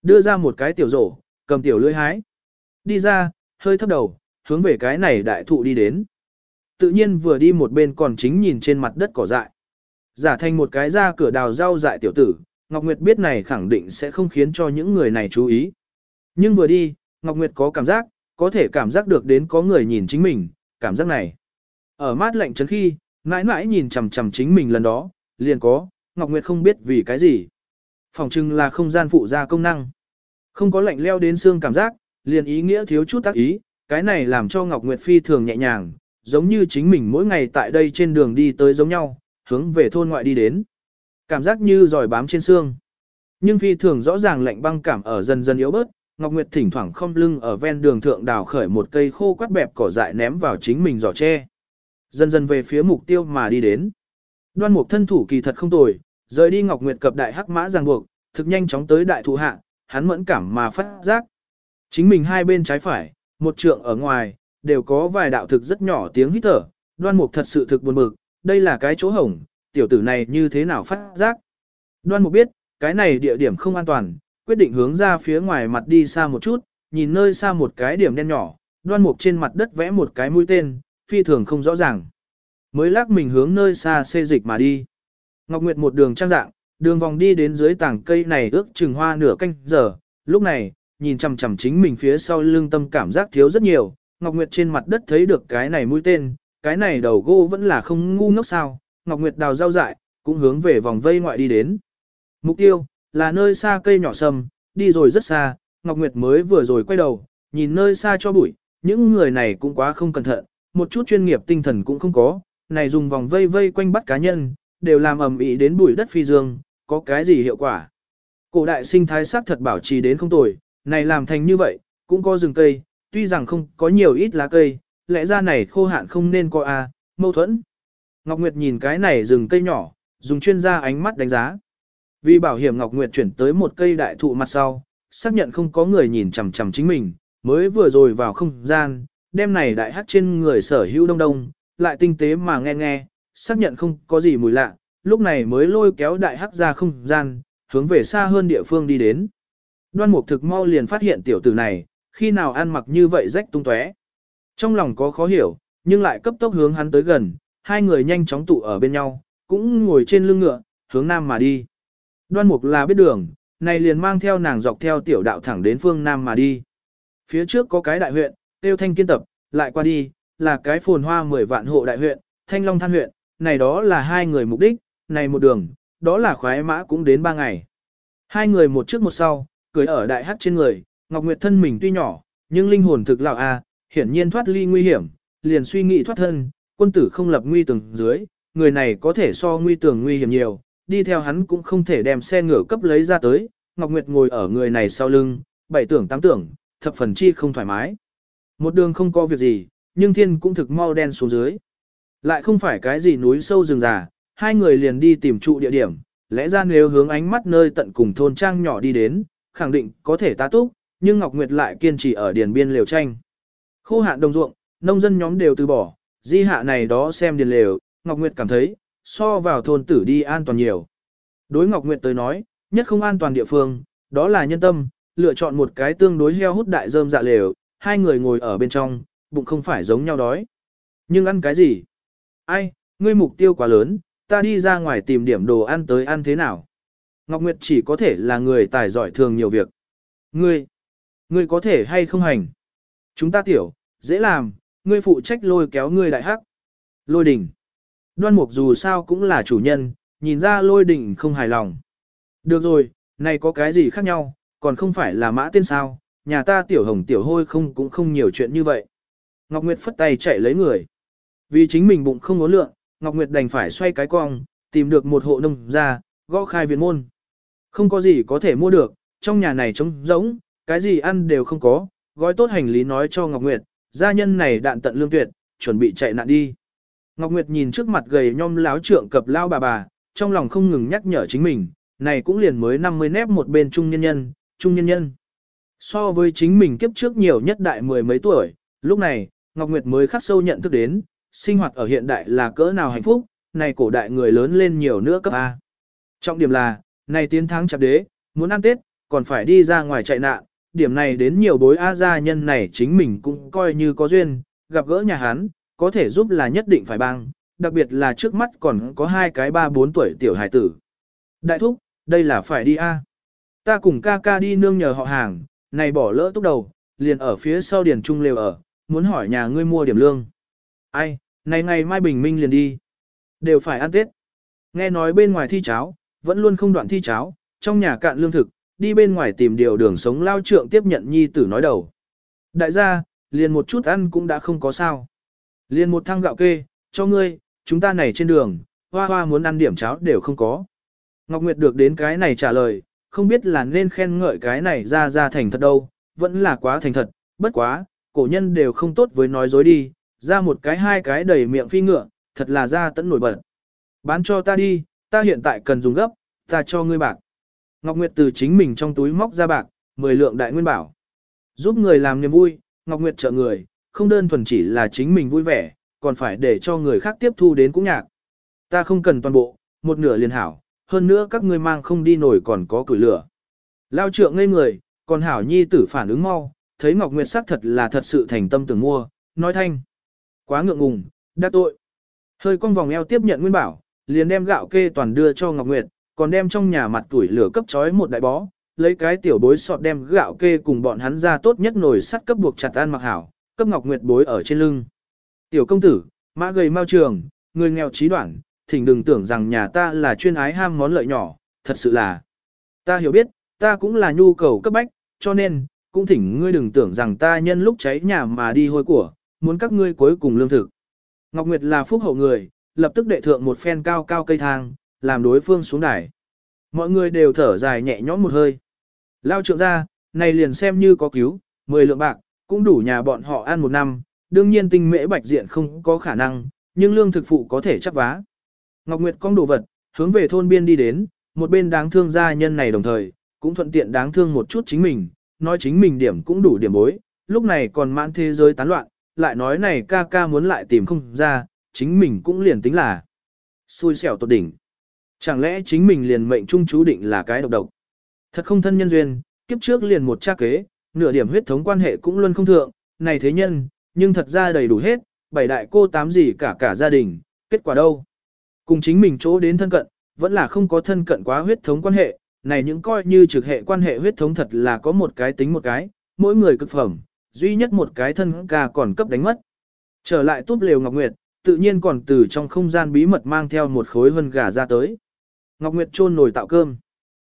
Đưa ra một cái tiểu rổ, cầm tiểu lưỡi hái. Đi ra, hơi thấp đầu, hướng về cái này đại thụ đi đến. Tự nhiên vừa đi một bên còn chính nhìn trên mặt đất cỏ dại. Giả thành một cái ra cửa đào rau dại tiểu tử, Ngọc Nguyệt biết này khẳng định sẽ không khiến cho những người này chú ý. Nhưng vừa đi, Ngọc Nguyệt có cảm giác, có thể cảm giác được đến có người nhìn chính mình, cảm giác này. Ở mát lạnh chấn khi, mãi mãi nhìn chằm chằm chính mình lần đó, liền có, Ngọc Nguyệt không biết vì cái gì. Phòng trưng là không gian phụ gia công năng. Không có lạnh leo đến xương cảm giác, liền ý nghĩa thiếu chút tác ý, cái này làm cho Ngọc Nguyệt phi thường nhẹ nhàng, giống như chính mình mỗi ngày tại đây trên đường đi tới giống nhau, hướng về thôn ngoại đi đến. Cảm giác như giỏi bám trên xương. Nhưng phi thường rõ ràng lạnh băng cảm ở dần dần yếu bớt, Ngọc Nguyệt thỉnh thoảng không lưng ở ven đường thượng đào khởi một cây khô quắt bẹp cỏ dại ném vào chính mình giỏ tre. Dần dần về phía mục tiêu mà đi đến. Đoan mục thân thủ kỳ thật không tồi, rời đi Ngọc Nguyệt cập đại hắc mã ràng buộc, thực nhanh chóng tới đại thụ hạ, hắn mẫn cảm mà phát giác. Chính mình hai bên trái phải, một trượng ở ngoài, đều có vài đạo thực rất nhỏ tiếng hít thở, đoan mục thật sự thực buồn bực, đây là cái chỗ hổng, tiểu tử này như thế nào phát giác. Đoan mục biết, cái này địa điểm không an toàn, quyết định hướng ra phía ngoài mặt đi xa một chút, nhìn nơi xa một cái điểm đen nhỏ, đoan mục trên mặt đất vẽ một cái mũi tên, phi thường không rõ ràng. Mới lắc mình hướng nơi xa xê dịch mà đi. Ngọc Nguyệt một đường trang dạng, đường vòng đi đến dưới tảng cây này ước chừng hoa nửa canh giờ, lúc này, nhìn chằm chằm chính mình phía sau lưng tâm cảm giác thiếu rất nhiều, Ngọc Nguyệt trên mặt đất thấy được cái này mũi tên, cái này đầu gỗ vẫn là không ngu ngốc sao, Ngọc Nguyệt đào rau dại, cũng hướng về vòng vây ngoại đi đến. Mục tiêu, là nơi xa cây nhỏ sâm, đi rồi rất xa, Ngọc Nguyệt mới vừa rồi quay đầu, nhìn nơi xa cho bụi, những người này cũng quá không cẩn thận, một chút chuyên nghiệp tinh thần cũng không có, này dùng vòng vây vây quanh bắt cá nhân, đều làm ầm ĩ đến bụi đất phi dương, có cái gì hiệu quả. Cổ đại sinh thái sắc thật bảo trì đến không tồi, này làm thành như vậy, cũng có rừng cây, tuy rằng không có nhiều ít lá cây, lẽ ra này khô hạn không nên coi a, mâu thuẫn. Ngọc Nguyệt nhìn cái này rừng cây nhỏ, dùng chuyên gia ánh mắt đánh giá. Vì bảo hiểm Ngọc Nguyệt chuyển tới một cây đại thụ mặt sau, xác nhận không có người nhìn chằm chằm chính mình, mới vừa rồi vào không gian, đêm này đại hát trên người sở hữu đông đông, lại tinh tế mà nghe nghe, xác nhận không có gì mùi lạ, lúc này mới lôi kéo đại hắc ra không gian, hướng về xa hơn địa phương đi đến. Đoan mục thực mau liền phát hiện tiểu tử này, khi nào ăn mặc như vậy rách tung tóe. Trong lòng có khó hiểu, nhưng lại cấp tốc hướng hắn tới gần, hai người nhanh chóng tụ ở bên nhau, cũng ngồi trên lưng ngựa, hướng nam mà đi. Đoan mục là biết đường, này liền mang theo nàng dọc theo tiểu đạo thẳng đến phương nam mà đi. Phía trước có cái đại huyện, tiêu thanh kiên tập, lại qua đi, là cái phồn hoa 10 vạn hộ đại huyện, thanh long than huyện, này đó là hai người mục đích, này một đường, đó là khoái mã cũng đến ba ngày. Hai người một trước một sau, cưới ở đại hát trên người, Ngọc Nguyệt thân mình tuy nhỏ, nhưng linh hồn thực lão a, hiển nhiên thoát ly nguy hiểm, liền suy nghĩ thoát thân, quân tử không lập nguy tường dưới, người này có thể so nguy tường nguy hiểm nhiều, đi theo hắn cũng không thể đem xe ngựa cấp lấy ra tới, Ngọc Nguyệt ngồi ở người này sau lưng, bảy tưởng tám tưởng, thập phần chi không thoải mái. Một đường không có việc gì, nhưng thiên cũng thực mau đen xuống dưới. Lại không phải cái gì núi sâu rừng già, hai người liền đi tìm trụ địa điểm, lẽ ra nếu hướng ánh mắt nơi tận cùng thôn trang nhỏ đi đến, khẳng định có thể tá túc, nhưng Ngọc Nguyệt lại kiên trì ở điền biên lều tranh. Khô hạn đồng ruộng, nông dân nhóm đều từ bỏ, di hạ này đó xem điền lều, Ngọc Nguyệt cảm thấy, so vào thôn tử đi an toàn nhiều. Đối Ngọc Nguyệt tới nói, nhất không an toàn địa phương, đó là nhân tâm, lựa chọn một cái tương đối heo hút đại rơm dạ lều, hai người ngồi ở bên trong, bụng không phải giống nhau đói. Nhưng ăn cái gì? Ai, ngươi mục tiêu quá lớn, ta đi ra ngoài tìm điểm đồ ăn tới ăn thế nào? Ngọc Nguyệt chỉ có thể là người tài giỏi thường nhiều việc. Ngươi, ngươi có thể hay không hành? Chúng ta tiểu, dễ làm, ngươi phụ trách lôi kéo ngươi đại hắc. Lôi đỉnh. Đoan mục dù sao cũng là chủ nhân, nhìn ra lôi đỉnh không hài lòng. Được rồi, này có cái gì khác nhau, còn không phải là mã tên sao, nhà ta tiểu hồng tiểu hôi không cũng không nhiều chuyện như vậy. Ngọc Nguyệt phất tay chạy lấy người. Vì chính mình bụng không ngốn lượng, Ngọc Nguyệt đành phải xoay cái cong, tìm được một hộ nông ra, gõ khai viện môn. Không có gì có thể mua được, trong nhà này trống rỗng, cái gì ăn đều không có, gói tốt hành lý nói cho Ngọc Nguyệt, gia nhân này đạn tận lương tuyệt, chuẩn bị chạy nạn đi. Ngọc Nguyệt nhìn trước mặt gầy nhom láo trượng cập lao bà bà, trong lòng không ngừng nhắc nhở chính mình, này cũng liền mới 50 nép một bên trung nhân nhân, trung nhân nhân. So với chính mình kiếp trước nhiều nhất đại mười mấy tuổi, lúc này, Ngọc Nguyệt mới khắc sâu nhận thức đến, sinh hoạt ở hiện đại là cỡ nào hạnh phúc, này cổ đại người lớn lên nhiều nữa cấp A. Trọng điểm là, này tiến thắng chạp đế, muốn ăn Tết, còn phải đi ra ngoài chạy nạn, điểm này đến nhiều bối A gia nhân này chính mình cũng coi như có duyên, gặp gỡ nhà hắn, có thể giúp là nhất định phải băng, đặc biệt là trước mắt còn có hai cái ba bốn tuổi tiểu hải tử. Đại thúc, đây là phải đi A. Ta cùng ca ca đi nương nhờ họ hàng, này bỏ lỡ túc đầu, liền ở phía sau điền trung lều ở, muốn hỏi nhà ngươi mua điểm lương. Ai, này ngày mai bình minh liền đi. Đều phải ăn Tết. Nghe nói bên ngoài thi cháo, vẫn luôn không đoạn thi cháo, trong nhà cạn lương thực, đi bên ngoài tìm điều đường sống lao trượng tiếp nhận nhi tử nói đầu. Đại gia, liền một chút ăn cũng đã không có sao. Liền một thang gạo kê, cho ngươi, chúng ta này trên đường, hoa hoa muốn ăn điểm cháo đều không có. Ngọc Nguyệt được đến cái này trả lời, không biết là nên khen ngợi cái này ra ra thành thật đâu, vẫn là quá thành thật, bất quá, cổ nhân đều không tốt với nói dối đi, ra một cái hai cái đầy miệng phi ngựa, thật là ra tẫn nổi bật. Bán cho ta đi, ta hiện tại cần dùng gấp, ta cho ngươi bạc. Ngọc Nguyệt từ chính mình trong túi móc ra bạc, 10 lượng đại nguyên bảo. Giúp người làm niềm vui, Ngọc Nguyệt trợ người, không đơn thuần chỉ là chính mình vui vẻ, còn phải để cho người khác tiếp thu đến cũng nhạc. Ta không cần toàn bộ, một nửa liền hảo, hơn nữa các ngươi mang không đi nổi còn có củi lửa. Lao trượng ngây người, còn hảo nhi tử phản ứng mau, thấy Ngọc Nguyệt sắc thật là thật sự thành tâm tưởng mua, nói thanh. Quá ngượng ngùng, đắc tội. Hơi cong vòng eo tiếp nhận nguyên bảo, liền đem gạo kê toàn đưa cho Ngọc Nguyệt, còn đem trong nhà mặt tuổi lửa cấp chói một đại bó, lấy cái tiểu bối sọt đem gạo kê cùng bọn hắn ra tốt nhất nồi sắt cấp buộc chặt ăn mặc hảo, cấp Ngọc Nguyệt bối ở trên lưng. Tiểu công tử, mã gầy mau trường, người nghèo trí đoạn, thỉnh đừng tưởng rằng nhà ta là chuyên ái ham món lợi nhỏ, thật sự là. Ta hiểu biết, ta cũng là nhu cầu cấp bách, cho nên, cũng thỉnh ngươi đừng tưởng rằng ta nhân lúc cháy nhà mà đi hôi của, muốn các ngươi cuối cùng lương thực. Ngọc Nguyệt là phúc hậu người, lập tức đệ thượng một phen cao cao cây thang, làm đối phương xuống đài. Mọi người đều thở dài nhẹ nhõm một hơi. Lao trượng ra, này liền xem như có cứu, 10 lượng bạc, cũng đủ nhà bọn họ ăn một năm, đương nhiên tinh mễ bạch diện không có khả năng, nhưng lương thực phụ có thể chấp vá. Ngọc Nguyệt cong đồ vật, hướng về thôn biên đi đến, một bên đáng thương gia nhân này đồng thời, cũng thuận tiện đáng thương một chút chính mình, nói chính mình điểm cũng đủ điểm bối, lúc này còn mãn thế giới tán loạn, lại nói này ca ca muốn lại tìm không ra, chính mình cũng liền tính là xui xẻo tột đỉnh. Chẳng lẽ chính mình liền mệnh trung chú định là cái độc độc. Thật không thân nhân duyên, kiếp trước liền một cha kế, nửa điểm huyết thống quan hệ cũng luôn không thượng, này thế nhân, nhưng thật ra đầy đủ hết, bảy đại cô tám gì cả cả gia đình, kết quả đâu. Cùng chính mình chỗ đến thân cận, vẫn là không có thân cận quá huyết thống quan hệ, này những coi như trực hệ quan hệ huyết thống thật là có một cái tính một cái, mỗi người cực phẩm, duy nhất một cái thân ca còn cấp đánh mất. Trở lại túp lều Ngọc Nguyệt, tự nhiên còn từ trong không gian bí mật mang theo một khối vân gà ra tới. Ngọc Nguyệt chôn nồi tạo cơm.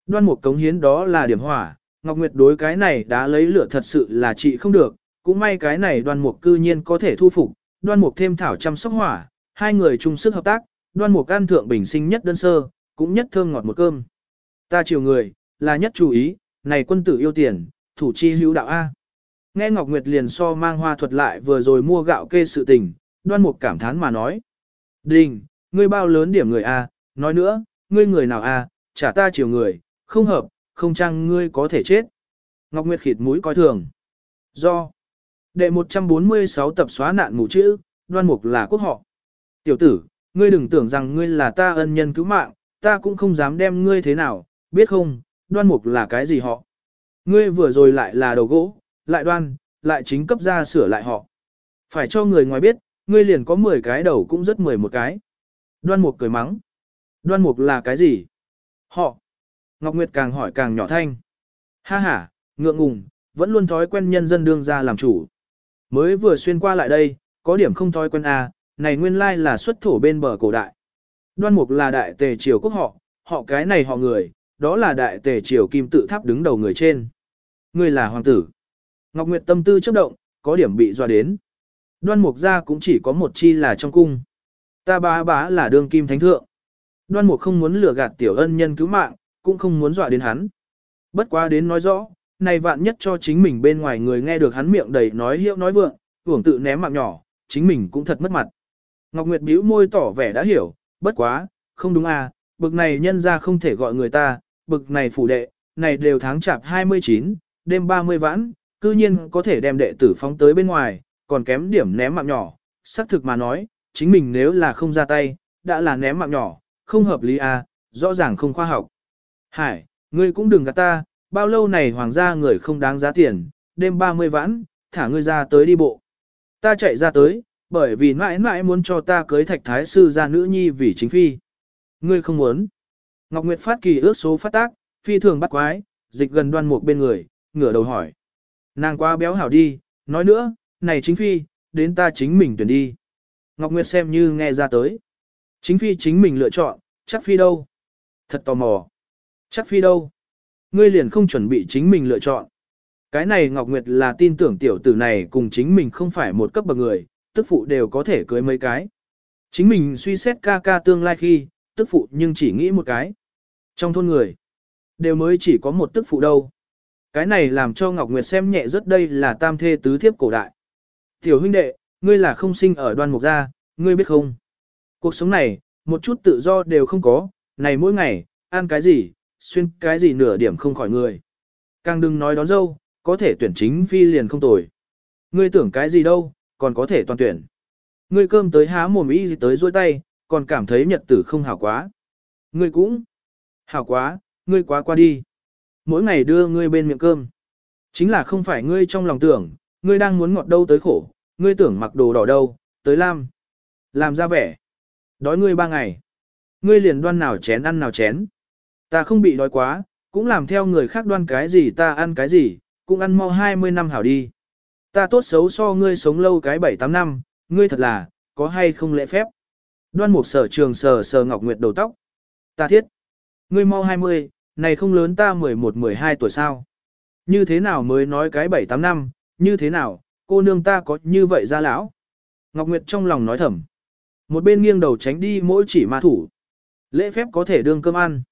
Đoan một cống hiến đó là điểm hỏa, Ngọc Nguyệt đối cái này đã lấy lửa thật sự là trị không được, cũng may cái này đoan mục cư nhiên có thể thu phục, đoan mục thêm thảo chăm sóc hỏa, hai người chung sức hợp tác, đoan mục can thượng bình sinh nhất đơn sơ, cũng nhất thơm ngọt một cơm. Ta chiều người, là nhất chú ý, này quân tử yêu tiền, thủ chi hữu đạo A. Nghe Ngọc Nguyệt liền so mang hoa thuật lại vừa rồi mua gạo kê sự tình, đoan mục cảm thán mà nói. Đình, ngươi bao lớn điểm người A, nói nữa, ngươi người nào A, trả ta chiều người, không hợp, không chăng ngươi có thể chết. Ngọc Nguyệt khịt mũi coi thường. Do. Đệ 146 tập xóa nạn mù chữ, đoan mục là quốc họ. Tiểu tử, ngươi đừng tưởng rằng ngươi là ta ân nhân cứu mạng, ta cũng không dám đem ngươi thế nào, biết không, đoan mục là cái gì họ. Ngươi vừa rồi lại là đầu gỗ, lại đoan, lại chính cấp ra sửa lại họ. Phải cho người ngoài biết, ngươi liền có 10 cái đầu cũng rất 11 cái. Đoan mục cười mắng. Đoan mục là cái gì? Họ. Ngọc Nguyệt càng hỏi càng nhỏ thanh. Ha ha, ngượng ngùng, vẫn luôn thói quen nhân dân đương ra làm chủ. Mới vừa xuyên qua lại đây, có điểm không thói quen à, này nguyên lai là xuất thổ bên bờ cổ đại. Đoan mục là đại tề triều quốc họ, họ cái này họ người, đó là đại tề triều kim tự tháp đứng đầu người trên. Người là hoàng tử. Ngọc Nguyệt tâm tư chấp động, có điểm bị dọa đến. Đoan mục ra cũng chỉ có một chi là trong cung. Ta bá bá là đương kim thánh thượng. Đoan mục không muốn lừa gạt tiểu ân nhân cứu mạng, cũng không muốn dọa đến hắn. Bất quá đến nói rõ, này vạn nhất cho chính mình bên ngoài người nghe được hắn miệng đầy nói hiệu nói vượng, hưởng tự ném mạng nhỏ, chính mình cũng thật mất mặt. Ngọc Nguyệt bĩu môi tỏ vẻ đã hiểu, bất quá, không đúng à, bực này nhân ra không thể gọi người ta, bực này phủ đệ, này đều tháng chạp 29, đêm 30 vãn, cư nhiên có thể đem đệ tử phóng tới bên ngoài, còn kém điểm ném mạng nhỏ, xác thực mà nói, chính mình nếu là không ra tay, đã là ném mạng nhỏ, không hợp lý à, rõ ràng không khoa học. Hải, ngươi cũng đừng gạt ta, bao lâu này hoàng gia người không đáng giá tiền, đêm 30 vãn, thả ngươi ra tới đi bộ. Ta chạy ra tới, bởi vì mãi mãi muốn cho ta cưới thạch thái sư ra nữ nhi vì chính phi. Ngươi không muốn. Ngọc Nguyệt phát kỳ ước số phát tác, phi thường bắt quái, dịch gần đoan mục bên người, ngửa đầu hỏi. Nàng quá béo hảo đi, nói nữa, này chính phi, đến ta chính mình tuyển đi. Ngọc Nguyệt xem như nghe ra tới. Chính phi chính mình lựa chọn, chắc phi đâu? Thật tò mò. Chắc phi đâu? Ngươi liền không chuẩn bị chính mình lựa chọn. Cái này Ngọc Nguyệt là tin tưởng tiểu tử này cùng chính mình không phải một cấp bậc người, tức phụ đều có thể cưới mấy cái. Chính mình suy xét ca ca tương lai khi, tức phụ nhưng chỉ nghĩ một cái. Trong thôn người, đều mới chỉ có một tức phụ đâu. Cái này làm cho Ngọc Nguyệt xem nhẹ rất đây là tam thê tứ thiếp cổ đại. Tiểu huynh đệ, ngươi là không sinh ở đoan mục gia, ngươi biết không? Cuộc sống này, một chút tự do đều không có, này mỗi ngày, ăn cái gì, xuyên cái gì nửa điểm không khỏi người. Càng đừng nói đón dâu, có thể tuyển chính phi liền không tồi. Ngươi tưởng cái gì đâu, còn có thể toàn tuyển. Ngươi cơm tới há mồm y gì tới dôi tay, còn cảm thấy nhật tử không hảo quá. Ngươi cũng hảo quá, ngươi quá qua đi. Mỗi ngày đưa ngươi bên miệng cơm. Chính là không phải ngươi trong lòng tưởng, ngươi đang muốn ngọt đâu tới khổ, ngươi tưởng mặc đồ đỏ đâu, tới lam. Làm ra vẻ. Đói ngươi ba ngày. Ngươi liền đoan nào chén ăn nào chén. Ta không bị đói quá, cũng làm theo người khác đoan cái gì ta ăn cái gì, cũng ăn mau 20 năm hảo đi. Ta tốt xấu so ngươi sống lâu cái 7-8 năm, ngươi thật là, có hay không lễ phép. Đoan mục sở trường sờ sờ Ngọc Nguyệt đầu tóc. Ta thiết. Ngươi mau 20, này không lớn ta 11-12 tuổi sao. Như thế nào mới nói cái 7-8 năm, như thế nào, cô nương ta có như vậy ra lão. Ngọc Nguyệt trong lòng nói thầm. Một bên nghiêng đầu tránh đi mỗi chỉ ma thủ. Lễ phép có thể đương cơm ăn.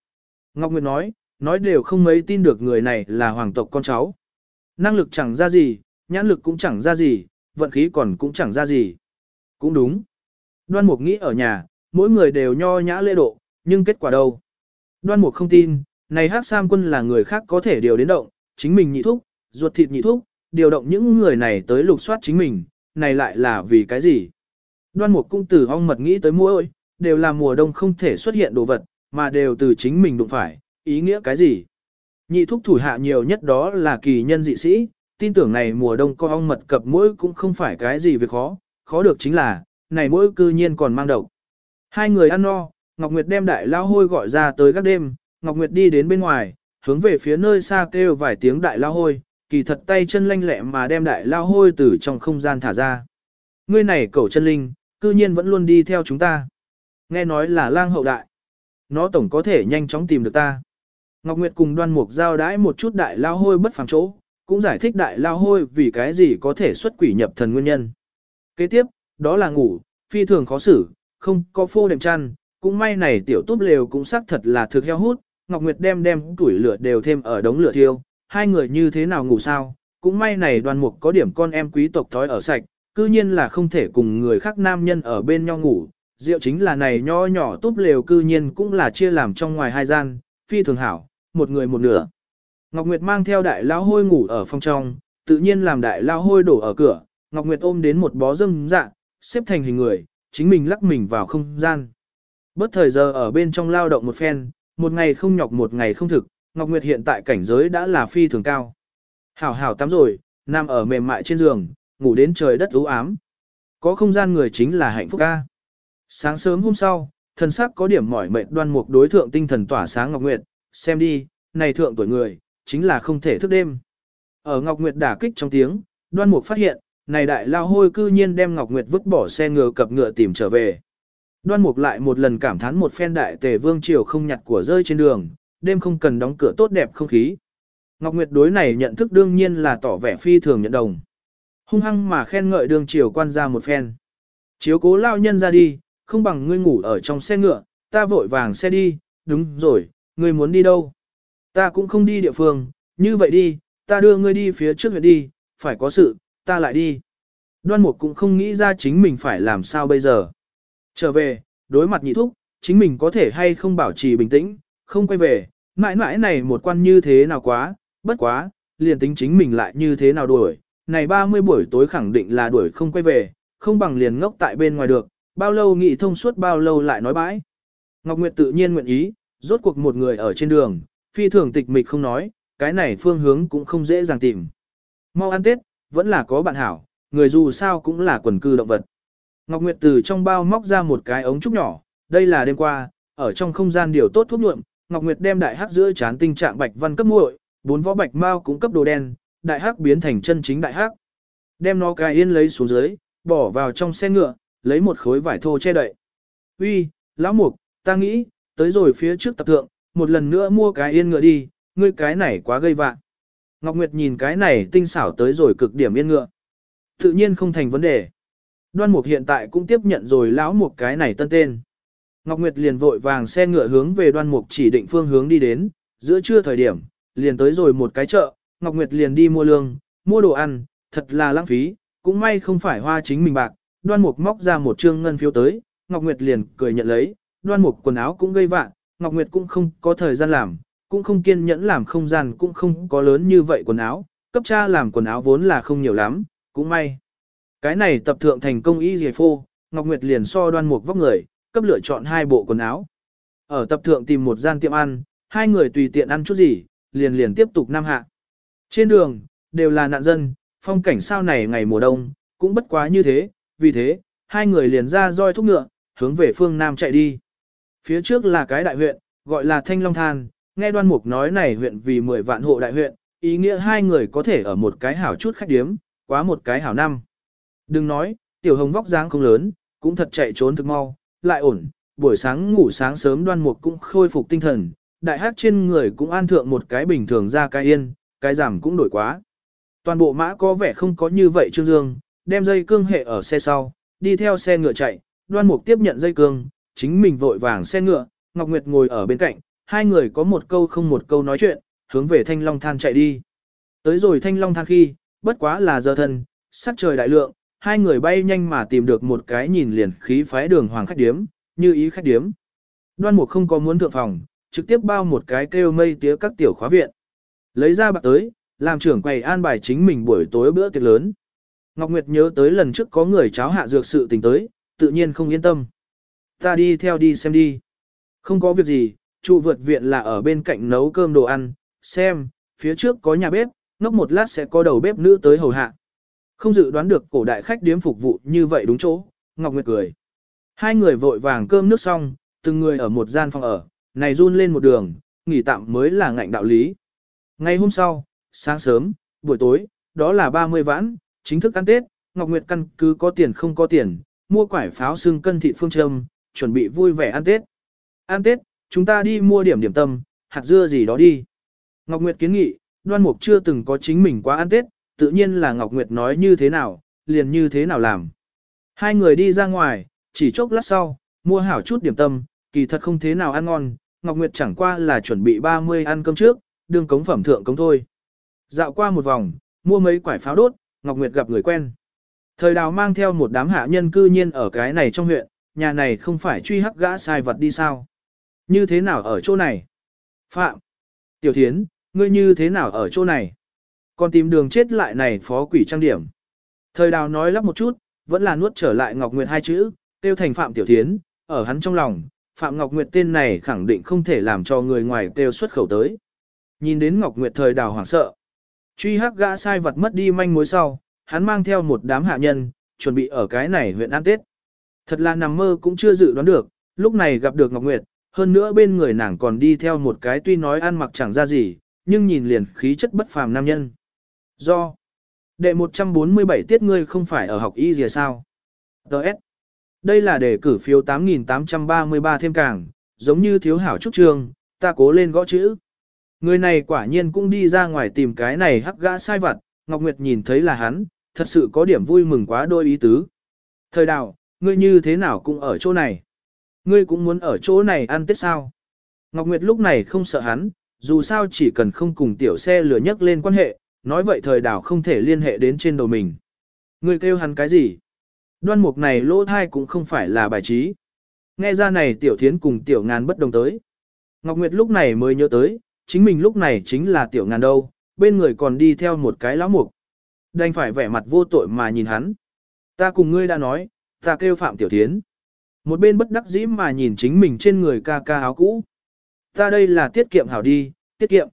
Ngọc Nguyệt nói, nói đều không mấy tin được người này là hoàng tộc con cháu. Năng lực chẳng ra gì, nhãn lực cũng chẳng ra gì, vận khí còn cũng chẳng ra gì. Cũng đúng. Đoan Mục nghĩ ở nhà, mỗi người đều nho nhã lễ độ, nhưng kết quả đâu? Đoan Mục không tin, này Hắc Sam quân là người khác có thể điều đến động, chính mình nhị thúc, ruột thịt nhị thúc, điều động những người này tới lục soát chính mình, này lại là vì cái gì? Đoan Mục cũng tử ong mật nghĩ tới mỗi, đều là mùa đông không thể xuất hiện đồ vật, mà đều từ chính mình đụng phải, ý nghĩa cái gì? Nhị thúc thủ hạ nhiều nhất đó là kỳ nhân dị sĩ, tin tưởng này mùa đông có ong mật cập mỗi cũng không phải cái gì việc khó, khó được chính là, này mỗi cư nhiên còn mang độc. Hai người ăn no, Ngọc Nguyệt đem đại lao hôi gọi ra tới các đêm, Ngọc Nguyệt đi đến bên ngoài, hướng về phía nơi xa kêu vài tiếng đại lao hôi, kỳ thật tay chân lanh lẹ mà đem đại lao hôi từ trong không gian thả ra. Ngươi này cẩu chân linh, cư nhiên vẫn luôn đi theo chúng ta. Nghe nói là lang hậu đại. Nó tổng có thể nhanh chóng tìm được ta. Ngọc Nguyệt cùng đoan mục giao đãi một chút đại lao hôi bất phàm chỗ, cũng giải thích đại lao hôi vì cái gì có thể xuất quỷ nhập thần nguyên nhân. Kế tiếp, đó là ngủ, phi thường khó xử, không có phô đệm chăn, cũng may này tiểu túp lều cũng xác thật là thực heo hút, Ngọc Nguyệt đem đem tuổi lửa đều thêm ở đống lửa thiêu, hai người như thế nào ngủ sao, cũng may này đoàn mục có điểm con em quý tộc thói ở sạch, cư nhiên là không thể cùng người khác nam nhân ở bên nhau ngủ, rượu chính là này nho nhỏ túp lều cư nhiên cũng là chia làm trong ngoài hai gian, phi thường hảo, một người một nửa. Ngọc Nguyệt mang theo đại lao hôi ngủ ở phòng trong, tự nhiên làm đại lao hôi đổ ở cửa, Ngọc Nguyệt ôm đến một bó dâm dạ, xếp thành hình người, chính mình lắc mình vào không gian. Bất thời giờ ở bên trong lao động một phen, một ngày không nhọc một ngày không thực, Ngọc Nguyệt hiện tại cảnh giới đã là phi thường cao. Hảo hảo tắm rồi, nằm ở mềm mại trên giường, ngủ đến trời đất u ám. Có không gian người chính là hạnh phúc ca. Sáng sớm hôm sau, thần sắc có điểm mỏi mệt đoan mục đối thượng tinh thần tỏa sáng Ngọc Nguyệt, xem đi, này thượng tuổi người, chính là không thể thức đêm. Ở Ngọc Nguyệt đả kích trong tiếng, đoan mục phát hiện, này đại lao hôi cư nhiên đem Ngọc Nguyệt vứt bỏ xe ngựa cập ngựa tìm trở về. Đoan mục lại một lần cảm thán một phen đại tề vương triều không nhặt của rơi trên đường, đêm không cần đóng cửa tốt đẹp không khí. Ngọc Nguyệt đối này nhận thức đương nhiên là tỏ vẻ phi thường nhận đồng. Hung hăng mà khen ngợi đường triều quan ra một phen. Chiếu cố lao nhân ra đi, không bằng ngươi ngủ ở trong xe ngựa, ta vội vàng xe đi, đúng rồi, ngươi muốn đi đâu? Ta cũng không đi địa phương, như vậy đi, ta đưa ngươi đi phía trước huyện đi, phải có sự, ta lại đi. Đoan mục cũng không nghĩ ra chính mình phải làm sao bây giờ. Trở về, đối mặt nhị thúc, chính mình có thể hay không bảo trì bình tĩnh, không quay về, mãi mãi này một quan như thế nào quá, bất quá, liền tính chính mình lại như thế nào đuổi, này 30 buổi tối khẳng định là đuổi không quay về, không bằng liền ngốc tại bên ngoài được, bao lâu nghị thông suốt bao lâu lại nói bãi. Ngọc Nguyệt tự nhiên nguyện ý, rốt cuộc một người ở trên đường, phi thường tịch mịch không nói, cái này phương hướng cũng không dễ dàng tìm. Mau ăn Tết, vẫn là có bạn hảo, người dù sao cũng là quần cư động vật. Ngọc Nguyệt từ trong bao móc ra một cái ống trúc nhỏ, đây là đêm qua, ở trong không gian điều tốt thuốc nhuộm, Ngọc Nguyệt đem đại hắc giữa chán tình trạng bạch văn cấp muội, bốn võ bạch mao cũng cấp đồ đen, đại hắc biến thành chân chính đại hắc. Đem nó cài yên lấy xuống dưới, bỏ vào trong xe ngựa, lấy một khối vải thô che đậy. Uy, lão mục, ta nghĩ, Tới rồi phía trước tập thượng, một lần nữa mua cái yên ngựa đi, ngươi cái này quá gây vạ. Ngọc Nguyệt nhìn cái này tinh xảo tới rồi cực điểm yên ngựa. Tự nhiên không thành vấn đề. Đoan Mục hiện tại cũng tiếp nhận rồi lão mục cái này tân tên. Ngọc Nguyệt liền vội vàng xe ngựa hướng về Đoan Mục chỉ định phương hướng đi đến, giữa trưa thời điểm, liền tới rồi một cái chợ, Ngọc Nguyệt liền đi mua lương, mua đồ ăn, thật là lãng phí, cũng may không phải hoa chính mình bạc. Đoan Mục móc ra một trương ngân phiếu tới, Ngọc Nguyệt liền cười nhận lấy, Đoan Mục quần áo cũng gây vạn, Ngọc Nguyệt cũng không có thời gian làm, cũng không kiên nhẫn làm không gian cũng không có lớn như vậy quần áo, cấp cha làm quần áo vốn là không nhiều lắm, cũng may. Cái này tập thượng thành công y dề phô, Ngọc Nguyệt liền so đoan mục vóc người, cấp lựa chọn hai bộ quần áo. Ở tập thượng tìm một gian tiệm ăn, hai người tùy tiện ăn chút gì, liền liền tiếp tục nam hạ. Trên đường, đều là nạn dân, phong cảnh sao này ngày mùa đông, cũng bất quá như thế, vì thế, hai người liền ra roi thúc ngựa, hướng về phương Nam chạy đi. Phía trước là cái đại huyện, gọi là Thanh Long Than, nghe đoan mục nói này huyện vì 10 vạn hộ đại huyện, ý nghĩa hai người có thể ở một cái hảo chút khách điếm, quá một cái hảo năm. Đừng nói, tiểu hồng vóc dáng không lớn, cũng thật chạy trốn thực mau, lại ổn, buổi sáng ngủ sáng sớm đoan mục cũng khôi phục tinh thần, đại hát trên người cũng an thượng một cái bình thường ra cái yên, cái giảm cũng đổi quá. Toàn bộ mã có vẻ không có như vậy trương dương, đem dây cương hệ ở xe sau, đi theo xe ngựa chạy, đoan mục tiếp nhận dây cương, chính mình vội vàng xe ngựa, Ngọc Nguyệt ngồi ở bên cạnh, hai người có một câu không một câu nói chuyện, hướng về thanh long than chạy đi. Tới rồi thanh long than khi, bất quá là giờ thân, sắc trời đại lượng, hai người bay nhanh mà tìm được một cái nhìn liền khí phái đường hoàng khách điếm, như ý khách điếm. Đoan mục không có muốn thượng phòng, trực tiếp bao một cái kêu mây tía các tiểu khóa viện. Lấy ra bạc tới, làm trưởng quầy an bài chính mình buổi tối bữa tiệc lớn. Ngọc Nguyệt nhớ tới lần trước có người cháo hạ dược sự tình tới, tự nhiên không yên tâm. Ta đi theo đi xem đi. Không có việc gì, trụ vượt viện là ở bên cạnh nấu cơm đồ ăn, xem, phía trước có nhà bếp, ngốc một lát sẽ có đầu bếp nữ tới hầu hạ. Không dự đoán được cổ đại khách điếm phục vụ như vậy đúng chỗ, Ngọc Nguyệt cười. Hai người vội vàng cơm nước xong, từng người ở một gian phòng ở, này run lên một đường, nghỉ tạm mới là ngạnh đạo lý. Ngày hôm sau, sáng sớm, buổi tối, đó là 30 vãn, chính thức ăn Tết, Ngọc Nguyệt căn cứ có tiền không có tiền, mua quải pháo xương cân thịt phương trâm, chuẩn bị vui vẻ ăn Tết. Ăn Tết, chúng ta đi mua điểm điểm tâm, hạt dưa gì đó đi. Ngọc Nguyệt kiến nghị, đoan mục chưa từng có chính mình quá ăn Tết, tự nhiên là Ngọc Nguyệt nói như thế nào, liền như thế nào làm. Hai người đi ra ngoài, chỉ chốc lát sau, mua hảo chút điểm tâm, kỳ thật không thế nào ăn ngon, Ngọc Nguyệt chẳng qua là chuẩn bị 30 ăn cơm trước, đương cống phẩm thượng cống thôi. Dạo qua một vòng, mua mấy quải pháo đốt, Ngọc Nguyệt gặp người quen. Thời đào mang theo một đám hạ nhân cư nhiên ở cái này trong huyện, nhà này không phải truy hắc gã sai vật đi sao. Như thế nào ở chỗ này? Phạm! Tiểu Thiến, ngươi như thế nào ở chỗ này? Còn tìm đường chết lại này phó quỷ trang điểm. Thời đào nói lắp một chút, vẫn là nuốt trở lại Ngọc Nguyệt hai chữ, tiêu thành Phạm Tiểu Thiến, ở hắn trong lòng, Phạm Ngọc Nguyệt tên này khẳng định không thể làm cho người ngoài kêu xuất khẩu tới. Nhìn đến Ngọc Nguyệt thời đào hoảng sợ. Truy hắc gã sai vật mất đi manh mối sau, hắn mang theo một đám hạ nhân, chuẩn bị ở cái này huyện ăn Tết. Thật là nằm mơ cũng chưa dự đoán được, lúc này gặp được Ngọc Nguyệt, hơn nữa bên người nàng còn đi theo một cái tuy nói ăn mặc chẳng ra gì, nhưng nhìn liền khí chất bất phàm nam nhân. Do đệ 147 tiết ngươi không phải ở học y gì sao? Đợt. Đây là đề cử phiếu 8.833 thêm càng, giống như thiếu hảo trúc trường, ta cố lên gõ chữ. Người này quả nhiên cũng đi ra ngoài tìm cái này hắc gã sai vặt, Ngọc Nguyệt nhìn thấy là hắn, thật sự có điểm vui mừng quá đôi ý tứ. Thời đào, ngươi như thế nào cũng ở chỗ này. Ngươi cũng muốn ở chỗ này ăn tết sao. Ngọc Nguyệt lúc này không sợ hắn, dù sao chỉ cần không cùng tiểu xe lửa nhắc lên quan hệ, nói vậy thời đảo không thể liên hệ đến trên đầu mình. Ngươi kêu hắn cái gì? Đoan mục này lỗ thai cũng không phải là bài trí. Nghe ra này tiểu thiến cùng tiểu ngàn bất đồng tới. Ngọc Nguyệt lúc này mới nhớ tới, chính mình lúc này chính là tiểu ngàn đâu, bên người còn đi theo một cái lão mục. Đành phải vẻ mặt vô tội mà nhìn hắn. Ta cùng ngươi đã nói, ta kêu Phạm Tiểu Thiến. Một bên bất đắc dĩ mà nhìn chính mình trên người ca ca áo cũ. Ta đây là tiết kiệm hảo đi, tiết kiệm.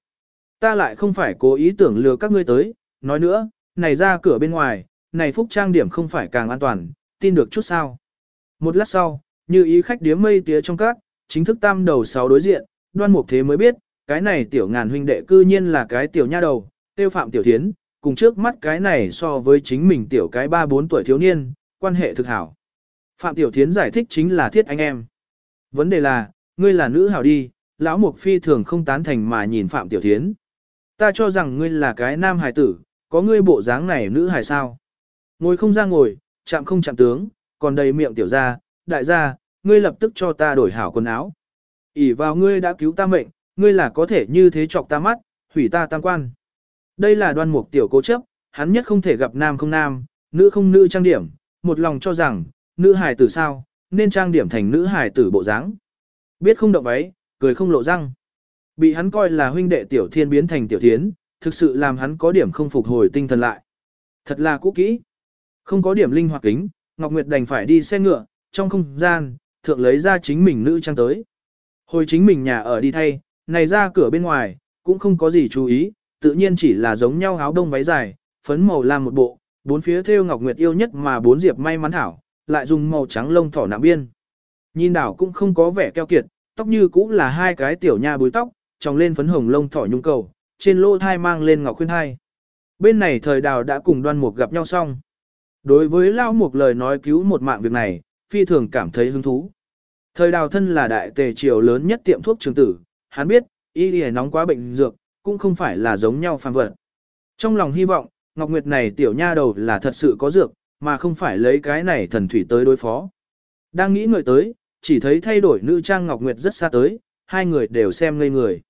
Ta lại không phải cố ý tưởng lừa các ngươi tới, nói nữa, này ra cửa bên ngoài, này phúc trang điểm không phải càng an toàn, tin được chút sao. Một lát sau, như ý khách điếm mây tía trong các, chính thức tam đầu sáu đối diện, đoan mục thế mới biết, cái này tiểu ngàn huynh đệ cư nhiên là cái tiểu nha đầu, tiêu phạm tiểu thiến, cùng trước mắt cái này so với chính mình tiểu cái ba bốn tuổi thiếu niên, quan hệ thực hảo. Phạm Tiểu Thiến giải thích chính là thiết anh em. Vấn đề là, ngươi là nữ hảo đi, lão mục phi thường không tán thành mà nhìn Phạm Tiểu Thiến. Ta cho rằng ngươi là cái nam hài tử, có ngươi bộ dáng này nữ hài sao. Ngồi không ra ngồi, chạm không chạm tướng, còn đầy miệng tiểu ra, đại gia, ngươi lập tức cho ta đổi hảo quần áo. ỉ vào ngươi đã cứu ta mệnh, ngươi là có thể như thế chọc ta mắt, hủy ta tam quan. Đây là đoan mục tiểu cố chấp, hắn nhất không thể gặp nam không nam, nữ không nữ trang điểm, một lòng cho rằng, nữ hài tử sao, nên trang điểm thành nữ hài tử bộ dáng. Biết không động váy, cười không lộ răng. Bị hắn coi là huynh đệ tiểu thiên biến thành tiểu thiến, thực sự làm hắn có điểm không phục hồi tinh thần lại. Thật là cũ kỹ. Không có điểm linh hoạt kính, Ngọc Nguyệt đành phải đi xe ngựa, trong không gian, thượng lấy ra chính mình nữ trang tới. Hồi chính mình nhà ở đi thay, này ra cửa bên ngoài, cũng không có gì chú ý, tự nhiên chỉ là giống nhau áo đông váy dài, phấn màu làm một bộ, bốn phía thêu Ngọc Nguyệt yêu nhất mà bốn diệp may mắn thảo, lại dùng màu trắng lông thỏ nạm biên. Nhìn đảo cũng không có vẻ keo kiệt, tóc như cũng là hai cái tiểu nha búi tóc, tròng lên phấn hồng lông thỏ nhung cầu, trên lỗ thai mang lên ngọc khuyên thai. Bên này thời đào đã cùng đoan mục gặp nhau xong. Đối với Lao Mục lời nói cứu một mạng việc này, phi thường cảm thấy hứng thú. Thời đào thân là đại tề triều lớn nhất tiệm thuốc trường tử, hắn biết, y lìa nóng quá bệnh dược, cũng không phải là giống nhau phàm vật. Trong lòng hy vọng, Ngọc Nguyệt này tiểu nha đầu là thật sự có dược, mà không phải lấy cái này thần thủy tới đối phó. Đang nghĩ ngợi tới, chỉ thấy thay đổi nữ trang Ngọc Nguyệt rất xa tới, hai người đều xem ngây người.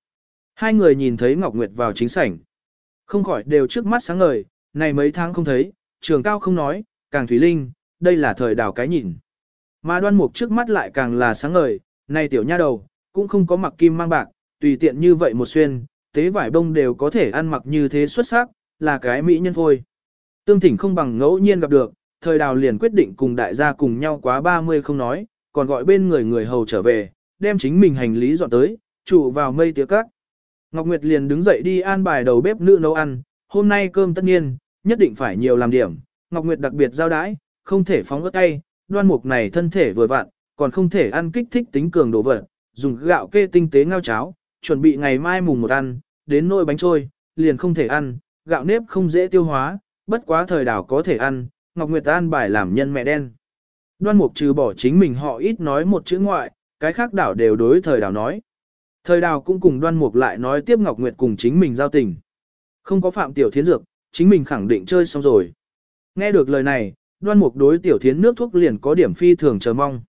Hai người nhìn thấy Ngọc Nguyệt vào chính sảnh. Không khỏi đều trước mắt sáng ngời, này mấy tháng không thấy, trường cao không nói, càng thủy linh, đây là thời đào cái nhìn. Mà đoan mục trước mắt lại càng là sáng ngời, này tiểu nha đầu, cũng không có mặc kim mang bạc, tùy tiện như vậy một xuyên, tế vải bông đều có thể ăn mặc như thế xuất sắc, là cái mỹ nhân phôi. Tương thỉnh không bằng ngẫu nhiên gặp được, thời đào liền quyết định cùng đại gia cùng nhau quá 30 không nói, còn gọi bên người người hầu trở về, đem chính mình hành lý dọn tới, trụ vào mây tía cắt. Ngọc Nguyệt liền đứng dậy đi an bài đầu bếp nữ nấu ăn, hôm nay cơm tất nhiên, nhất định phải nhiều làm điểm. Ngọc Nguyệt đặc biệt giao đãi, không thể phóng ớt tay, đoan mục này thân thể vừa vặn, còn không thể ăn kích thích tính cường đồ vật, dùng gạo kê tinh tế ngao cháo, chuẩn bị ngày mai mùng một ăn, đến nồi bánh trôi, liền không thể ăn, gạo nếp không dễ tiêu hóa, bất quá thời đảo có thể ăn, Ngọc Nguyệt an bài làm nhân mẹ đen. Đoan mục trừ bỏ chính mình họ ít nói một chữ ngoại, cái khác đảo đều đối thời đảo nói. Thời đảo cũng cùng đoan mục lại nói tiếp Ngọc Nguyệt cùng chính mình giao tình. Không có phạm tiểu thiến dược, chính mình khẳng định chơi xong rồi. Nghe được lời này, đoan mục đối tiểu thiến nước thuốc liền có điểm phi thường chờ mong.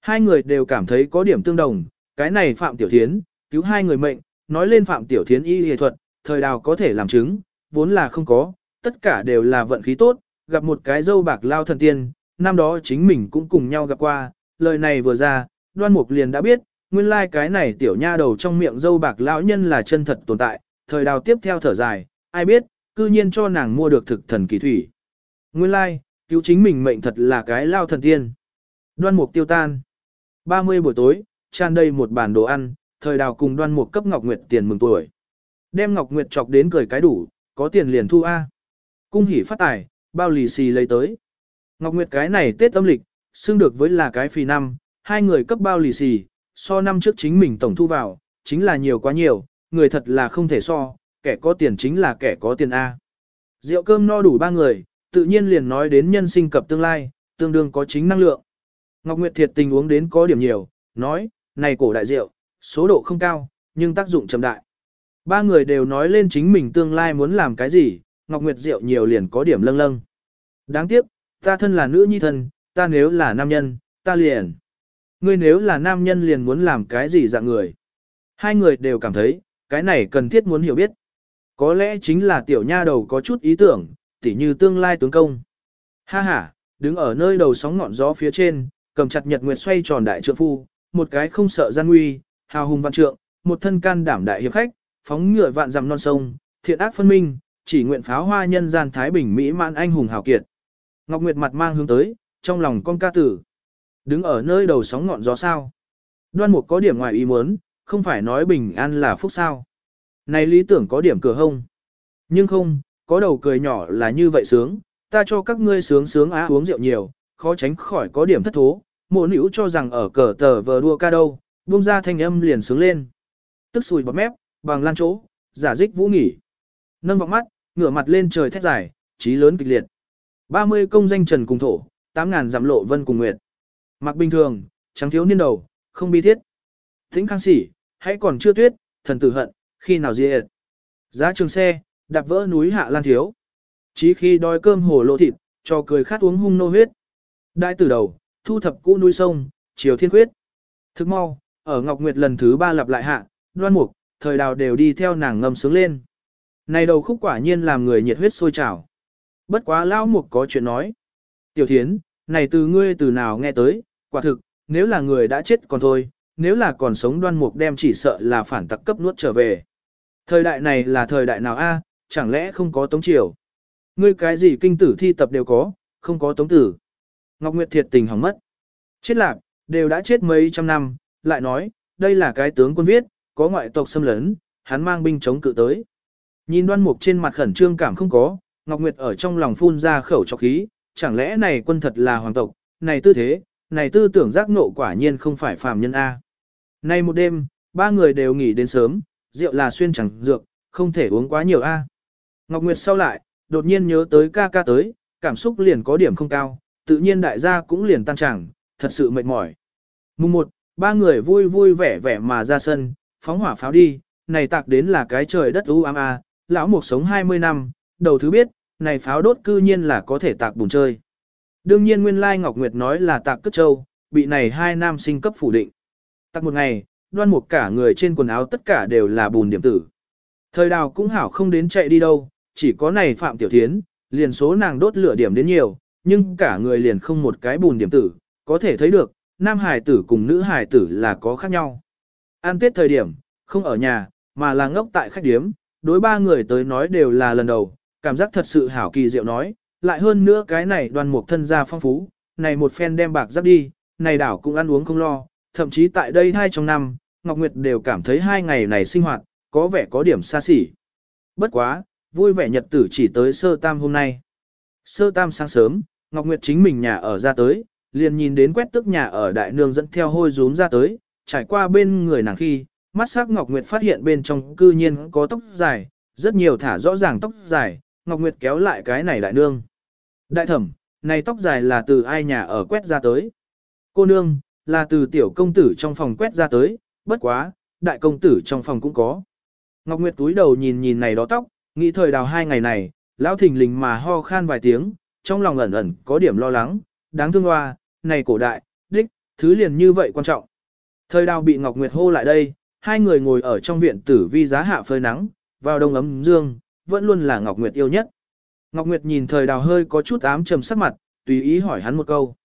Hai người đều cảm thấy có điểm tương đồng, cái này phạm tiểu thiến, cứu hai người mệnh, nói lên phạm tiểu thiến y y thuật, thời đào có thể làm chứng, vốn là không có, tất cả đều là vận khí tốt, gặp một cái dâu bạc lao thần tiên, năm đó chính mình cũng cùng nhau gặp qua, lời này vừa ra, đoan mục liền đã biết, nguyên lai like cái này tiểu nha đầu trong miệng dâu bạc lão nhân là chân thật tồn tại, thời đào tiếp theo thở dài, ai biết, cư nhiên cho nàng mua được thực thần kỳ thủy. Nguyên lai, like, cứu chính mình mệnh thật là cái lao thần tiên. Đoan mục tiêu tan. 30 buổi tối, tràn đầy một bàn đồ ăn, thời đào cùng đoan một cấp Ngọc Nguyệt tiền mừng tuổi. Đem Ngọc Nguyệt chọc đến cười cái đủ, có tiền liền thu A. Cung hỉ phát tài, bao lì xì lấy tới. Ngọc Nguyệt cái này Tết âm lịch, xưng được với là cái phì năm, hai người cấp bao lì xì, so năm trước chính mình tổng thu vào, chính là nhiều quá nhiều, người thật là không thể so, kẻ có tiền chính là kẻ có tiền A. Rượu cơm no đủ ba người, tự nhiên liền nói đến nhân sinh cập tương lai, tương đương có chính năng lượng. Ngọc Nguyệt thiệt tình uống đến có điểm nhiều, nói, này cổ đại rượu, số độ không cao, nhưng tác dụng trầm đại. Ba người đều nói lên chính mình tương lai muốn làm cái gì, Ngọc Nguyệt rượu nhiều liền có điểm lâng lâng. Đáng tiếc, ta thân là nữ nhi thân, ta nếu là nam nhân, ta liền. Ngươi nếu là nam nhân liền muốn làm cái gì dạng người. Hai người đều cảm thấy, cái này cần thiết muốn hiểu biết. Có lẽ chính là tiểu nha đầu có chút ý tưởng, tỉ như tương lai tướng công. Ha ha, đứng ở nơi đầu sóng ngọn gió phía trên, cầm chặt nhật nguyệt xoay tròn đại trượng phu, một cái không sợ gian nguy, hào hùng văn trượng, một thân can đảm đại hiệp khách, phóng ngựa vạn dặm non sông, thiện ác phân minh, chỉ nguyện pháo hoa nhân gian thái bình mỹ mãn anh hùng hào kiệt. Ngọc Nguyệt mặt mang hướng tới, trong lòng con ca tử. Đứng ở nơi đầu sóng ngọn gió sao. Đoan mục có điểm ngoài ý muốn, không phải nói bình an là phúc sao. Này lý tưởng có điểm cửa hông. Nhưng không, có đầu cười nhỏ là như vậy sướng, ta cho các ngươi sướng sướng á uống rượu nhiều, khó tránh khỏi có điểm thất thố. Mộ nữ cho rằng ở cờ tờ vờ đua ca đâu, buông ra thanh âm liền sướng lên. Tức sùi bọt mép, bằng lan chỗ, giả dích vũ nghỉ. Nâng vọng mắt, ngửa mặt lên trời thét dài, trí lớn kịch liệt. 30 công danh trần cùng thổ, 8.000 giảm lộ vân cùng nguyệt. Mặc bình thường, trắng thiếu niên đầu, không bi thiết. Thính khang sỉ, hãy còn chưa tuyết, thần tử hận, khi nào diệt. Giá trường xe, đạp vỡ núi hạ lan thiếu. Chí khi đói cơm hồ lộ thịt, cho cười khát uống hung nô huyết. Đại từ đầu, thu thập cũ núi sông, chiều thiên khuyết. Thức mau, ở Ngọc Nguyệt lần thứ ba lặp lại hạ, đoan mục, thời đào đều đi theo nàng ngâm sướng lên. Này đầu khúc quả nhiên làm người nhiệt huyết sôi trào. Bất quá lão mục có chuyện nói. Tiểu thiến, này từ ngươi từ nào nghe tới, quả thực, nếu là người đã chết còn thôi, nếu là còn sống đoan mục đem chỉ sợ là phản tặc cấp nuốt trở về. Thời đại này là thời đại nào a? chẳng lẽ không có tống triều? Ngươi cái gì kinh tử thi tập đều có, không có tống tử. Ngọc Nguyệt thiệt tình hỏng mất. Chết lạc, đều đã chết mấy trăm năm, lại nói, đây là cái tướng quân viết, có ngoại tộc xâm lấn, hắn mang binh chống cự tới. Nhìn đoan mục trên mặt khẩn trương cảm không có, Ngọc Nguyệt ở trong lòng phun ra khẩu cho khí, chẳng lẽ này quân thật là hoàng tộc, này tư thế, này tư tưởng giác nộ quả nhiên không phải phàm nhân A. Nay một đêm, ba người đều nghỉ đến sớm, rượu là xuyên chẳng dược, không thể uống quá nhiều A. Ngọc Nguyệt sau lại, đột nhiên nhớ tới ca ca tới, cảm xúc liền có điểm không cao, tự nhiên đại gia cũng liền tan chẳng, thật sự mệt mỏi. Mùng 1, ba người vui vui vẻ vẻ mà ra sân, phóng hỏa pháo đi, này tạc đến là cái trời đất u ám a, lão mục sống 20 năm, đầu thứ biết, này pháo đốt cư nhiên là có thể tạc bùn chơi. Đương nhiên nguyên lai Ngọc Nguyệt nói là tạc cất châu, bị này hai nam sinh cấp phủ định. Tạc một ngày, đoan một cả người trên quần áo tất cả đều là bùn điểm tử. Thời đào cũng hảo không đến chạy đi đâu, chỉ có này Phạm Tiểu Thiến, liền số nàng đốt lửa điểm đến nhiều, nhưng cả người liền không một cái bùn điểm tử, có thể thấy được, nam hải tử cùng nữ hải tử là có khác nhau. An tết thời điểm, không ở nhà, mà là ngốc tại khách điếm, đối ba người tới nói đều là lần đầu, cảm giác thật sự hảo kỳ diệu nói, lại hơn nữa cái này đoàn mục thân gia phong phú, này một phen đem bạc giáp đi, này đảo cũng ăn uống không lo, thậm chí tại đây hai trong năm, Ngọc Nguyệt đều cảm thấy hai ngày này sinh hoạt, có vẻ có điểm xa xỉ. Bất quá, vui vẻ nhật tử chỉ tới sơ tam hôm nay. Sơ tam sáng sớm, Ngọc Nguyệt chính mình nhà ở ra tới, liền nhìn đến quét tức nhà ở đại nương dẫn theo hôi rúm ra tới, trải qua bên người nàng khi, mắt sắc Ngọc Nguyệt phát hiện bên trong cư nhiên có tóc dài, rất nhiều thả rõ ràng tóc dài, Ngọc Nguyệt kéo lại cái này đại nương. Đại thẩm, này tóc dài là từ ai nhà ở quét ra tới? Cô nương, là từ tiểu công tử trong phòng quét ra tới, bất quá, đại công tử trong phòng cũng có. Ngọc Nguyệt túi đầu nhìn nhìn này đó tóc, nghĩ thời đào hai ngày này, lão thình lình mà ho khan vài tiếng, trong lòng ẩn ẩn có điểm lo lắng, đáng thương hoa, này cổ đại, đích, thứ liền như vậy quan trọng. Thời đào bị Ngọc Nguyệt hô lại đây, hai người ngồi ở trong viện tử vi giá hạ phơi nắng, vào đông ấm dương, vẫn luôn là Ngọc Nguyệt yêu nhất. Ngọc Nguyệt nhìn thời đào hơi có chút ám trầm sắc mặt, tùy ý hỏi hắn một câu.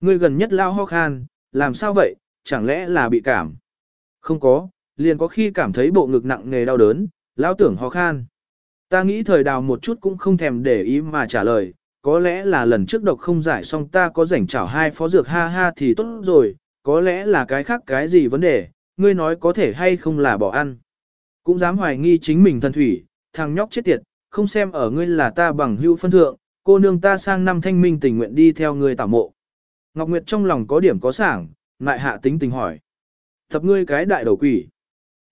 Ngươi gần nhất lao ho khan, làm sao vậy, chẳng lẽ là bị cảm? Không có, liền có khi cảm thấy bộ ngực nặng nề đau đớn, lao tưởng ho khan. Ta nghĩ thời đào một chút cũng không thèm để ý mà trả lời, có lẽ là lần trước độc không giải xong ta có rảnh chảo hai phó dược ha ha thì tốt rồi, có lẽ là cái khác cái gì vấn đề, ngươi nói có thể hay không là bỏ ăn. Cũng dám hoài nghi chính mình thân thủy, thằng nhóc chết tiệt, không xem ở ngươi là ta bằng hữu phân thượng, cô nương ta sang năm thanh minh tình nguyện đi theo ngươi tảo mộ. Ngọc Nguyệt trong lòng có điểm có sảng, ngại hạ tính tình hỏi. Thập ngươi cái đại đầu quỷ.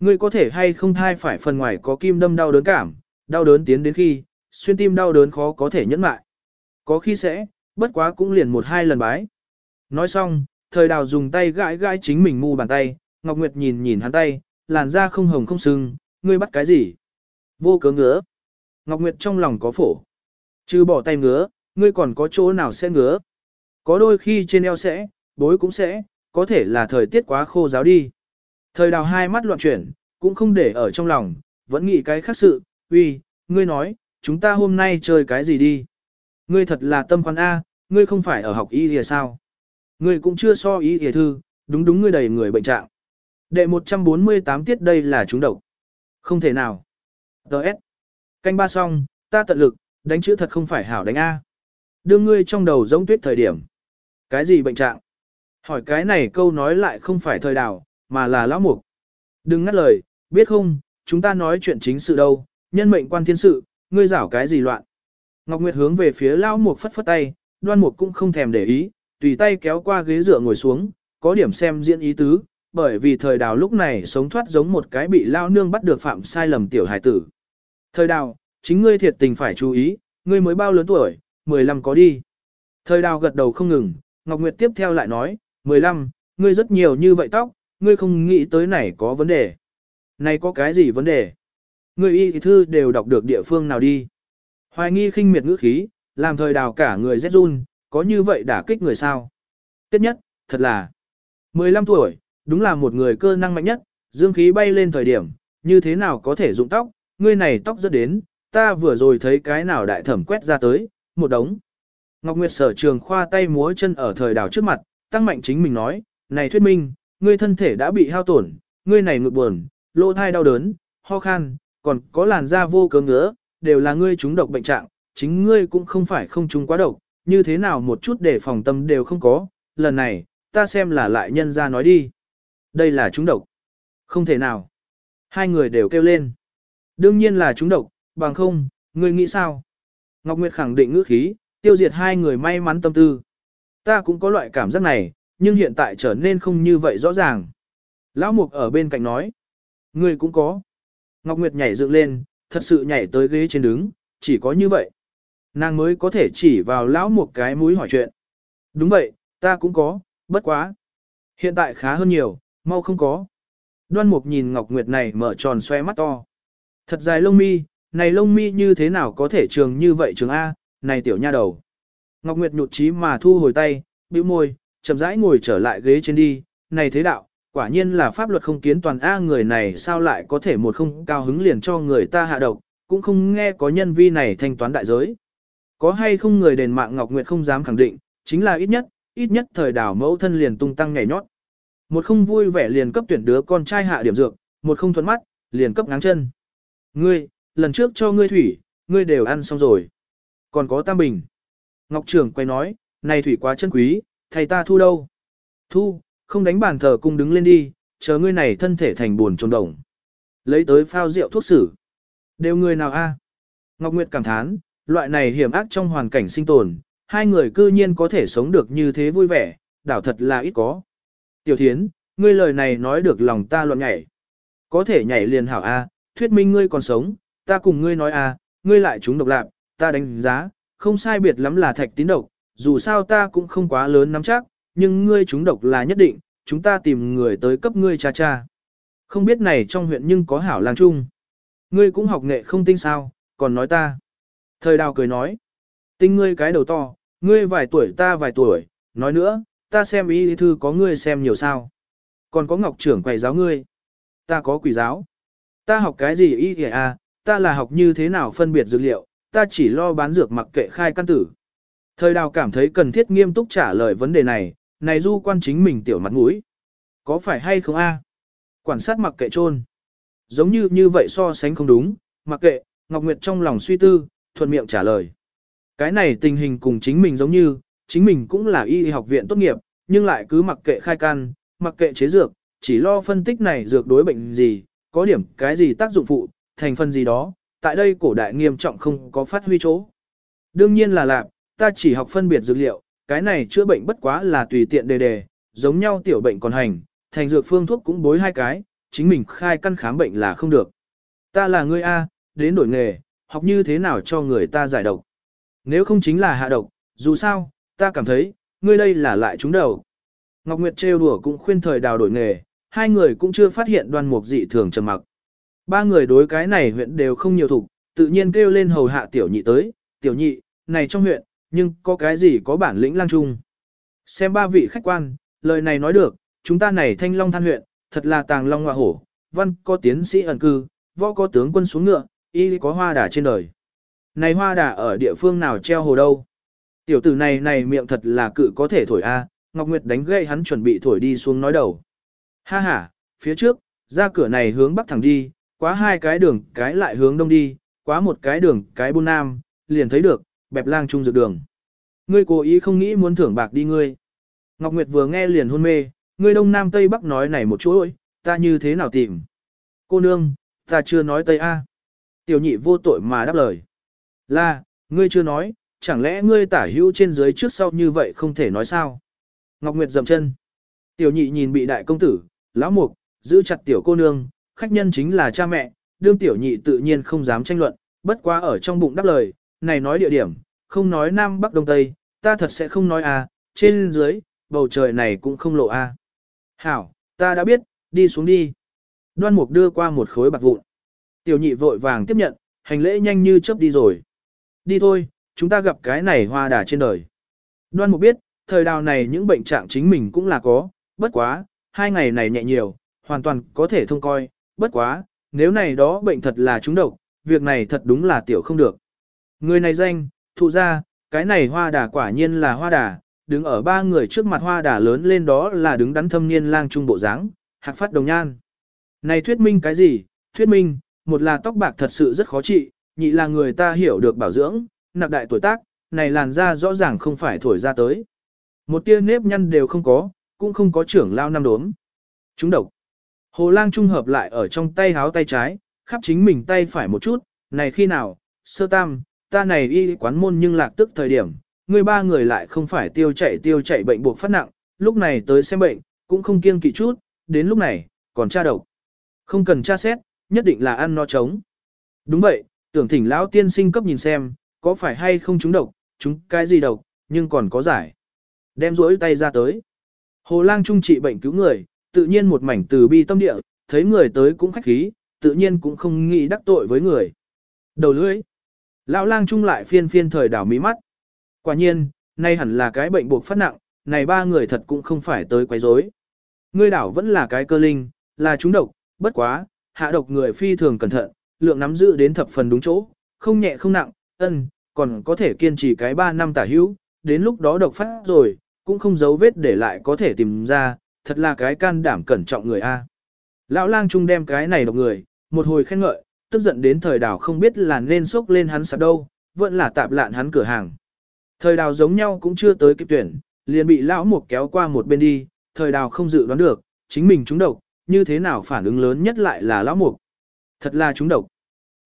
Ngươi có thể hay không thai phải phần ngoài có kim đâm đau đớn cảm, đau đớn tiến đến khi, xuyên tim đau đớn khó có thể nhẫn lại có khi sẽ, bất quá cũng liền một hai lần bái. Nói xong, thời đào dùng tay gãi gãi chính mình mu bàn tay, Ngọc Nguyệt nhìn nhìn hắn tay, làn da không hồng không sưng, ngươi bắt cái gì? Vô cớ ngứa. Ngọc Nguyệt trong lòng có phổ. Chứ bỏ tay ngứa, ngươi còn có chỗ nào sẽ ngứa. Có đôi khi trên eo sẽ, bối cũng sẽ, có thể là thời tiết quá khô giáo đi. Thời đào hai mắt loạn chuyển, cũng không để ở trong lòng, vẫn nghĩ cái khác sự, uy, ngươi nói, chúng ta hôm nay chơi cái gì đi. Ngươi thật là tâm khoan A, ngươi không phải ở học y thì sao? Ngươi cũng chưa so y thì thư, đúng đúng ngươi đầy người bệnh trạng. Đệ 148 tiết đây là chúng độc. Không thể nào. Đợt. Canh ba xong, ta tận lực, đánh chữ thật không phải hảo đánh A. Đưa ngươi trong đầu giống tuyết thời điểm. Cái gì bệnh trạng? Hỏi cái này câu nói lại không phải thời đảo, mà là lão mục. Đừng ngắt lời, biết không, chúng ta nói chuyện chính sự đâu, nhân mệnh quan thiên sự, ngươi rảo cái gì loạn. Ngọc Nguyệt hướng về phía lão mục phất phất tay, đoan mục cũng không thèm để ý, tùy tay kéo qua ghế dựa ngồi xuống, có điểm xem diễn ý tứ, bởi vì thời đào lúc này sống thoát giống một cái bị lao nương bắt được phạm sai lầm tiểu hải tử. Thời đào, chính ngươi thiệt tình phải chú ý, ngươi mới bao lớn tuổi, 15 có đi. Thời đào gật đầu không ngừng, Ngọc Nguyệt tiếp theo lại nói, 15, ngươi rất nhiều như vậy tóc, ngươi không nghĩ tới này có vấn đề. Này có cái gì vấn đề? Ngươi y thư đều đọc được địa phương nào đi. Hoài nghi khinh miệt ngữ khí, làm thời đào cả người rét run, có như vậy đả kích người sao? Tiếp nhất, thật là 15 tuổi, đúng là một người cơ năng mạnh nhất, dương khí bay lên thời điểm, như thế nào có thể dụng tóc, ngươi này tóc rất đến, ta vừa rồi thấy cái nào đại thẩm quét ra tới, một đống. Ngọc Nguyệt sở trường khoa tay múa chân ở thời đào trước mặt, tăng mạnh chính mình nói, này thuyết minh, ngươi thân thể đã bị hao tổn, ngươi này ngực buồn, lỗ thai đau đớn, ho khan, còn có làn da vô cớ ngứa, đều là ngươi trúng độc bệnh trạng, chính ngươi cũng không phải không trúng quá độc, như thế nào một chút để phòng tâm đều không có, lần này, ta xem là lại nhân ra nói đi. Đây là trúng độc. Không thể nào. Hai người đều kêu lên. Đương nhiên là trúng độc, bằng không, ngươi nghĩ sao? Ngọc Nguyệt khẳng định ngữ khí, tiêu diệt hai người may mắn tâm tư. Ta cũng có loại cảm giác này, nhưng hiện tại trở nên không như vậy rõ ràng. Lão Mục ở bên cạnh nói. Ngươi cũng có. Ngọc Nguyệt nhảy dựng lên, thật sự nhảy tới ghế trên đứng, chỉ có như vậy. Nàng mới có thể chỉ vào lão một cái mũi hỏi chuyện. Đúng vậy, ta cũng có, bất quá. Hiện tại khá hơn nhiều, mau không có. Đoan mục nhìn Ngọc Nguyệt này mở tròn xoe mắt to. Thật dài lông mi, này lông mi như thế nào có thể trường như vậy trường A, này tiểu nha đầu. Ngọc Nguyệt nhụt chí mà thu hồi tay, bĩu môi, chậm rãi ngồi trở lại ghế trên đi, này thế đạo, quả nhiên là pháp luật không kiến toàn A người này sao lại có thể một không cao hứng liền cho người ta hạ độc, cũng không nghe có nhân vi này thanh toán đại giới. Có hay không người đền mạng Ngọc Nguyệt không dám khẳng định, chính là ít nhất, ít nhất thời đảo mẫu thân liền tung tăng nhảy nhót. Một không vui vẻ liền cấp tuyển đứa con trai hạ điểm dược, một không thuận mắt, liền cấp ngáng chân. Ngươi, lần trước cho ngươi thủy, ngươi đều ăn xong rồi. Còn có tam bình. Ngọc trưởng quay nói, này thủy quá chân quý, thầy ta thu đâu? Thu, không đánh bàn thờ cung đứng lên đi, chờ ngươi này thân thể thành buồn trồn đồng. Lấy tới phao rượu thuốc sử. Đều người nào a? Ngọc Nguyệt cảm thán, loại này hiểm ác trong hoàn cảnh sinh tồn, hai người cư nhiên có thể sống được như thế vui vẻ, đảo thật là ít có. Tiểu Thiến, ngươi lời này nói được lòng ta loạn nhảy. Có thể nhảy liền hảo a, thuyết minh ngươi còn sống, ta cùng ngươi nói a, ngươi lại chúng độc lạc, ta đánh giá, không sai biệt lắm là thạch tín độc, dù sao ta cũng không quá lớn nắm chắc, nhưng ngươi chúng độc là nhất định, chúng ta tìm người tới cấp ngươi cha cha. Không biết này trong huyện nhưng có hảo lang trung. Ngươi cũng học nghệ không tinh sao, còn nói ta. Thời đào cười nói. Tinh ngươi cái đầu to, ngươi vài tuổi ta vài tuổi, nói nữa, ta xem ý thư có ngươi xem nhiều sao. Còn có ngọc trưởng quầy giáo ngươi. Ta có quỷ giáo. Ta học cái gì ý kìa à, ta là học như thế nào phân biệt dược liệu, ta chỉ lo bán dược mặc kệ khai căn tử. Thời đào cảm thấy cần thiết nghiêm túc trả lời vấn đề này, này du quan chính mình tiểu mặt mũi. Có phải hay không a? Quản sát mặc kệ trôn. Giống như như vậy so sánh không đúng, mặc kệ, Ngọc Nguyệt trong lòng suy tư, thuận miệng trả lời. Cái này tình hình cùng chính mình giống như, chính mình cũng là y học viện tốt nghiệp, nhưng lại cứ mặc kệ khai can, mặc kệ chế dược, chỉ lo phân tích này dược đối bệnh gì, có điểm cái gì tác dụng phụ, thành phần gì đó, tại đây cổ đại nghiêm trọng không có phát huy chỗ. Đương nhiên là lạc, ta chỉ học phân biệt dược liệu, cái này chữa bệnh bất quá là tùy tiện đề đề, giống nhau tiểu bệnh còn hành, thành dược phương thuốc cũng bối hai cái, chính mình khai căn khám bệnh là không được. Ta là người A, đến đổi nghề, học như thế nào cho người ta giải độc. Nếu không chính là hạ độc, dù sao, ta cảm thấy, ngươi đây là lại trúng đầu. Ngọc Nguyệt trêu đùa cũng khuyên thời đào đổi nghề, hai người cũng chưa phát hiện đoan mục dị thường trầm mặc. Ba người đối cái này huyện đều không nhiều thủ, tự nhiên kêu lên hầu hạ tiểu nhị tới, tiểu nhị, này trong huyện, nhưng có cái gì có bản lĩnh lang trung. Xem ba vị khách quan, lời này nói được, chúng ta này thanh long than huyện, thật là tàng long hoa hổ, văn có tiến sĩ ẩn cư, võ có tướng quân xuống ngựa, y có hoa đà trên đời. Này hoa đà ở địa phương nào treo hồ đâu? Tiểu tử này này miệng thật là cự có thể thổi a. Ngọc Nguyệt đánh gậy hắn chuẩn bị thổi đi xuống nói đầu. Ha ha, phía trước, ra cửa này hướng bắc thẳng đi, quá hai cái đường cái lại hướng đông đi, quá một cái đường cái buôn nam, liền thấy được, bẹp lang trung dược đường. Ngươi cố ý không nghĩ muốn thưởng bạc đi ngươi. Ngọc Nguyệt vừa nghe liền hôn mê, ngươi đông nam tây bắc nói này một chỗ ơi ta như thế nào tìm. Cô nương, ta chưa nói tây A. Tiểu nhị vô tội mà đáp lời. Là, ngươi chưa nói, chẳng lẽ ngươi tả hữu trên dưới trước sau như vậy không thể nói sao? Ngọc Nguyệt dầm chân. Tiểu nhị nhìn bị đại công tử, lão mục, giữ chặt tiểu cô nương, khách nhân chính là cha mẹ, đương tiểu nhị tự nhiên không dám tranh luận, bất quá ở trong bụng đáp lời, này nói địa điểm, không nói nam bắc đông tây, ta thật sẽ không nói à, trên dưới, bầu trời này cũng không lộ a. À. Hảo, Ta đã biết, đi xuống đi. Đoan mục đưa qua một khối bạc vụn. Tiểu nhị vội vàng tiếp nhận, hành lễ nhanh như chớp đi rồi. Đi thôi, chúng ta gặp cái này hoa đà trên đời. Đoan mục biết, thời đào này những bệnh trạng chính mình cũng là có, bất quá, hai ngày này nhẹ nhiều, hoàn toàn có thể thông coi, bất quá, nếu này đó bệnh thật là trúng độc, việc này thật đúng là tiểu không được. Người này danh, thụ ra, cái này hoa đà quả nhiên là hoa đà, đứng ở ba người trước mặt hoa đà lớn lên đó là đứng đắn thâm niên lang trung bộ dáng, hạc phát đồng nhan. Này thuyết minh cái gì? Thuyết minh, một là tóc bạc thật sự rất khó trị, nhị là người ta hiểu được bảo dưỡng, nạp đại tuổi tác, này làn da rõ ràng không phải thổi ra tới. Một tia nếp nhăn đều không có, cũng không có trưởng lao năm đốm. Chúng độc. Hồ lang trung hợp lại ở trong tay háo tay trái, khắp chính mình tay phải một chút, này khi nào, sơ tam, ta này y quán môn nhưng lạc tức thời điểm, người ba người lại không phải tiêu chạy tiêu chạy bệnh buộc phát nặng, lúc này tới xem bệnh, cũng không kiêng kỵ chút, đến lúc này, còn tra độc. Không cần tra xét, nhất định là ăn no trống. Đúng vậy, tưởng thỉnh lão tiên sinh cấp nhìn xem, có phải hay không chúng độc, chúng cái gì độc, nhưng còn có giải. Đem rỗi tay ra tới. Hồ lang trung trị bệnh cứu người, tự nhiên một mảnh từ bi tâm địa, thấy người tới cũng khách khí, tự nhiên cũng không nghĩ đắc tội với người. Đầu lưỡi. Lão lang trung lại phiên phiên thời đảo mí mắt. Quả nhiên, nay hẳn là cái bệnh buộc phát nặng, này ba người thật cũng không phải tới quấy rối. Ngươi đảo vẫn là cái cơ linh, là chúng độc, bất quá, hạ độc người phi thường cẩn thận, lượng nắm giữ đến thập phần đúng chỗ, không nhẹ không nặng, ân, còn có thể kiên trì cái 3 năm tả hữu, đến lúc đó độc phát rồi, cũng không giấu vết để lại có thể tìm ra, thật là cái can đảm cẩn trọng người A. Lão lang trung đem cái này độc người, một hồi khen ngợi, tức giận đến thời đào không biết là nên sốc lên hắn sạp đâu, vẫn là tạp lạn hắn cửa hàng. Thời đào giống nhau cũng chưa tới kịp tuyển, liền bị lão mục kéo qua một bên đi, thời đào không dự đoán được, chính mình trúng độc, như thế nào phản ứng lớn nhất lại là lão mục. Thật là trúng độc.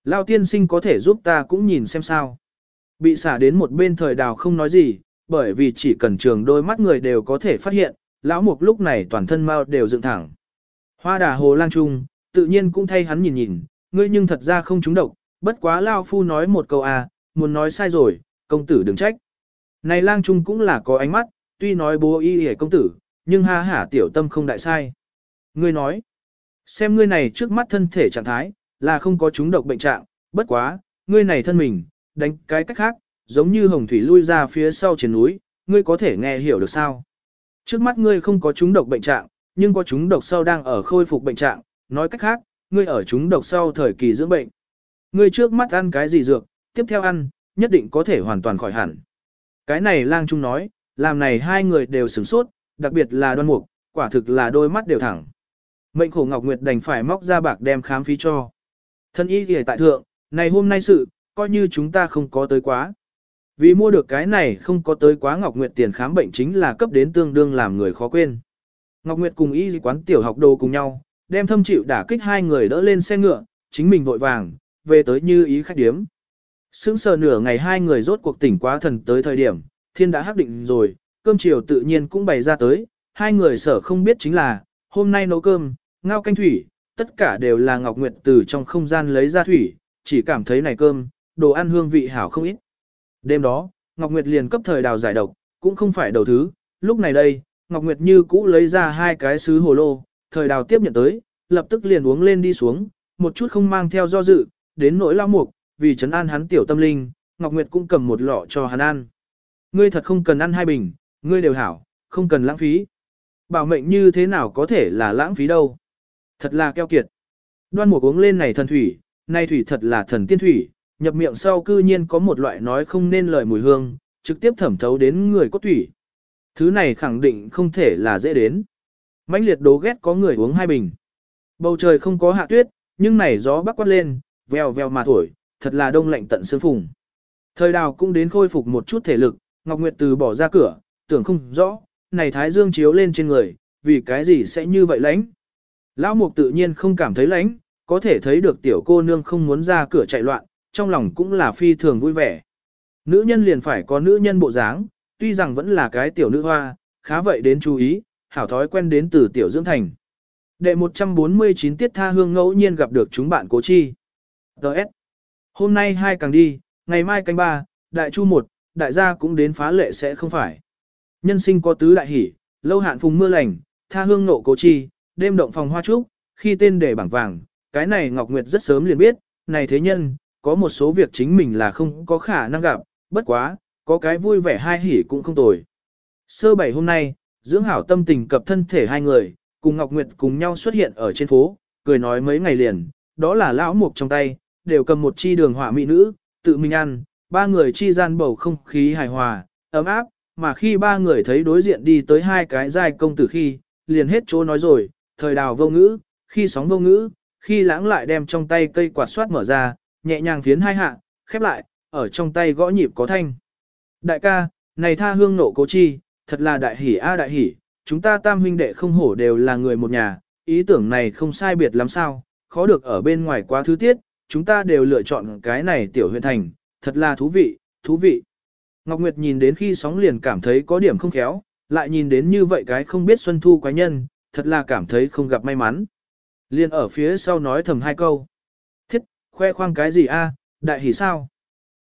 Lão tiên sinh có thể giúp ta cũng nhìn xem sao. Bị xả đến một bên thời đào không nói gì, bởi vì chỉ cần trường đôi mắt người đều có thể phát hiện, lão mục lúc này toàn thân mau đều dựng thẳng. Hoa đà hồ lang trung, tự nhiên cũng thay hắn nhìn nhìn, ngươi nhưng thật ra không trúng độc, bất quá lao phu nói một câu à, muốn nói sai rồi, công tử đừng trách. Này lang trung cũng là có ánh mắt, tuy nói bố y hề công tử, nhưng ha hả tiểu tâm không đại sai. Ngươi nói, xem ngươi này trước mắt thân thể trạng thái, là không có trúng độc bệnh trạng, bất quá, ngươi này thân mình, đánh cái cách khác, giống như hồng thủy lui ra phía sau trên núi, ngươi có thể nghe hiểu được sao. Trước mắt ngươi không có trúng độc bệnh trạng, nhưng có trúng độc sau đang ở khôi phục bệnh trạng, nói cách khác, ngươi ở chúng độc sau thời kỳ dưỡng bệnh. Ngươi trước mắt ăn cái gì dược, tiếp theo ăn, nhất định có thể hoàn toàn khỏi hẳn. Cái này lang trung nói, làm này hai người đều sửng sốt, đặc biệt là đoan mục, quả thực là đôi mắt đều thẳng. Mệnh khổ Ngọc Nguyệt đành phải móc ra bạc đem khám phí cho. Thân y thì tại thượng, này hôm nay sự, coi như chúng ta không có tới quá. Vì mua được cái này không có tới quá Ngọc Nguyệt tiền khám bệnh chính là cấp đến tương đương làm người khó quên. Ngọc Nguyệt cùng y quán tiểu học đồ cùng nhau, đem thâm chịu đả kích hai người đỡ lên xe ngựa, chính mình vội vàng, về tới như ý khách điếm. Sững sờ nửa ngày hai người rốt cuộc tỉnh quá thần tới thời điểm, thiên đã hắc định rồi, cơm chiều tự nhiên cũng bày ra tới, hai người sở không biết chính là, hôm nay nấu cơm, ngao canh thủy, tất cả đều là Ngọc Nguyệt từ trong không gian lấy ra thủy, chỉ cảm thấy này cơm, đồ ăn hương vị hảo không ít. Đêm đó, Ngọc Nguyệt liền cấp thời đào giải độc, cũng không phải đầu thứ, lúc này đây, Ngọc Nguyệt như cũ lấy ra hai cái sứ hồ lô, thời đào tiếp nhận tới, lập tức liền uống lên đi xuống, một chút không mang theo do dự, đến nỗi lao mục, vì trấn an hắn tiểu tâm linh, Ngọc Nguyệt cũng cầm một lọ cho hắn ăn. Ngươi thật không cần ăn hai bình, ngươi đều hảo, không cần lãng phí. Bảo mệnh như thế nào có thể là lãng phí đâu. Thật là keo kiệt. Đoan mục uống lên này thần thủy, nay thủy thật là thần tiên thủy, nhập miệng sau cư nhiên có một loại nói không nên lời mùi hương, trực tiếp thẩm thấu đến người cốt thủy. Thứ này khẳng định không thể là dễ đến mãnh liệt đố ghét có người uống hai bình. Bầu trời không có hạ tuyết, nhưng này gió bắc quát lên, vèo vèo mà thổi, thật là đông lạnh tận xương phùng. Thời đào cũng đến khôi phục một chút thể lực, Ngọc Nguyệt từ bỏ ra cửa, tưởng không rõ, này thái dương chiếu lên trên người, vì cái gì sẽ như vậy lánh. Lão mục tự nhiên không cảm thấy lánh, có thể thấy được tiểu cô nương không muốn ra cửa chạy loạn, trong lòng cũng là phi thường vui vẻ. Nữ nhân liền phải có nữ nhân bộ dáng, tuy rằng vẫn là cái tiểu nữ hoa, khá vậy đến chú ý, hảo thói quen đến từ tiểu dưỡng thành. Đệ 149 tiết tha hương ngẫu nhiên gặp được chúng bạn cố chi. Đợt. Hôm nay hai càng đi, ngày mai canh ba, đại chu một, đại gia cũng đến phá lệ sẽ không phải. Nhân sinh có tứ đại hỷ, lâu hạn phùng mưa lành, tha hương nộ cố chi, đêm động phòng hoa trúc, khi tên để bảng vàng, cái này Ngọc Nguyệt rất sớm liền biết, này thế nhân, có một số việc chính mình là không có khả năng gặp, bất quá, có cái vui vẻ hai hỉ cũng không tồi. Sơ bảy hôm nay, dưỡng hảo tâm tình cập thân thể hai người, cùng Ngọc Nguyệt cùng nhau xuất hiện ở trên phố, cười nói mấy ngày liền, đó là lão mục trong tay, đều cầm một chi đường hỏa mỹ nữ, tự mình ăn, ba người chi gian bầu không khí hài hòa, ấm áp, mà khi ba người thấy đối diện đi tới hai cái giai công tử khi, liền hết chỗ nói rồi, thời đào vô ngữ, khi sóng vô ngữ, khi lãng lại đem trong tay cây quạt xoát mở ra, nhẹ nhàng phiến hai hạ, khép lại, ở trong tay gõ nhịp có thanh. Đại ca, này tha hương nộ cố chi, thật là đại hỉ a đại hỉ, chúng ta tam huynh đệ không hổ đều là người một nhà, ý tưởng này không sai biệt lắm sao, khó được ở bên ngoài quá thứ tiết, chúng ta đều lựa chọn cái này tiểu huyện thành, thật là thú vị, thú vị. Ngọc Nguyệt nhìn đến khi sóng liền cảm thấy có điểm không khéo, lại nhìn đến như vậy cái không biết xuân thu quái nhân, thật là cảm thấy không gặp may mắn. Liên ở phía sau nói thầm hai câu. Thiết, khoe khoang cái gì a? đại hỉ sao?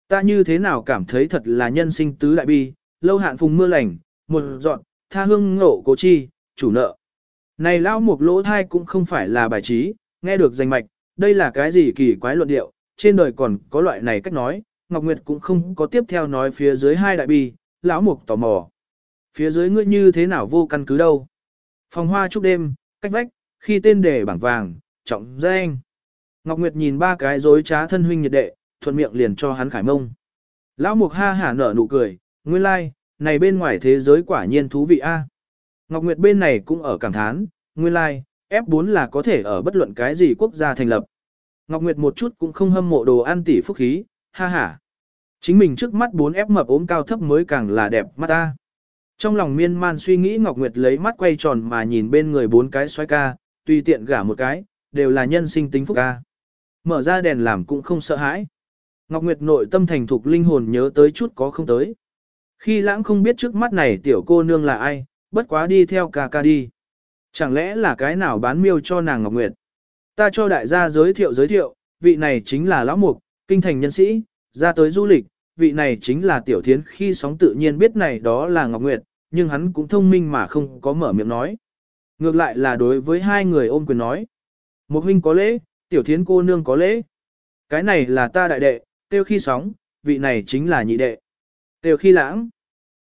Ta như thế nào cảm thấy thật là nhân sinh tứ đại bi, lâu hạn phùng mưa lành, một dọn, tha hương ngộ cố chi, chủ nợ. Này lao một lỗ thai cũng không phải là bài trí, nghe được danh mạch, đây là cái gì kỳ quái luận điệu, trên đời còn có loại này cách nói, Ngọc Nguyệt cũng không có tiếp theo nói phía dưới hai đại bi, lão mục tò mò. Phía dưới ngươi như thế nào vô căn cứ đâu. Phòng hoa chúc đêm, cách vách, khi tên đề bảng vàng, trọng danh. Ngọc Nguyệt nhìn ba cái dối trá thân huynh nhiệt đệ, thuận miệng liền cho hắn khải mông. Lão mục ha hả nở nụ cười, nguyên lai, like, này bên ngoài thế giới quả nhiên thú vị a. Ngọc Nguyệt bên này cũng ở cảm thán, nguyên lai, like, F4 là có thể ở bất luận cái gì quốc gia thành lập. Ngọc Nguyệt một chút cũng không hâm mộ đồ ăn tỷ phúc khí, ha ha. Chính mình trước mắt 4F mập ốm cao thấp mới càng là đẹp mắt ta. Trong lòng miên man suy nghĩ Ngọc Nguyệt lấy mắt quay tròn mà nhìn bên người bốn cái xoay ca, tùy tiện gả một cái, đều là nhân sinh tính phúc ca. Mở ra đèn làm cũng không sợ hãi. Ngọc Nguyệt nội tâm thành thục linh hồn nhớ tới chút có không tới. Khi lãng không biết trước mắt này tiểu cô nương là ai, bất quá đi theo ca ca đi. Chẳng lẽ là cái nào bán miêu cho nàng Ngọc Nguyệt? Ta cho đại gia giới thiệu giới thiệu, vị này chính là Lão Mục, kinh thành nhân sĩ, ra tới du lịch, vị này chính là Tiểu Thiến khi sóng tự nhiên biết này đó là Ngọc Nguyệt, nhưng hắn cũng thông minh mà không có mở miệng nói. Ngược lại là đối với hai người ôm quyền nói. Một huynh có lễ, Tiểu Thiến cô nương có lễ. Cái này là ta đại đệ, tiêu khi sóng, vị này chính là nhị đệ. Đều khi lãng.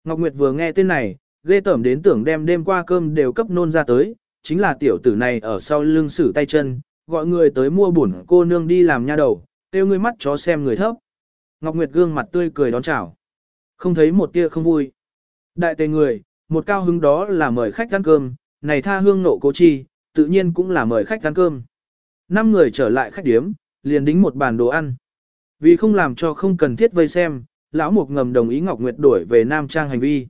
Ngọc Nguyệt vừa nghe tên này, ghê tởm đến tưởng đem đêm qua cơm đều cấp nôn ra tới, chính là tiểu tử này ở sau lưng sử tay chân, gọi người tới mua bổn cô nương đi làm nha đầu, tiêu ngươi mắt chó xem người thấp. Ngọc Nguyệt gương mặt tươi cười đón chào. Không thấy một tia không vui. Đại tề người, một cao hứng đó là mời khách ăn cơm, này tha hương nộ cố chi, tự nhiên cũng là mời khách ăn cơm. Năm người trở lại khách điếm, liền đính một bàn đồ ăn. Vì không làm cho không cần thiết vây xem, lão mục ngầm đồng ý Ngọc Nguyệt đổi về Nam Trang hành vi.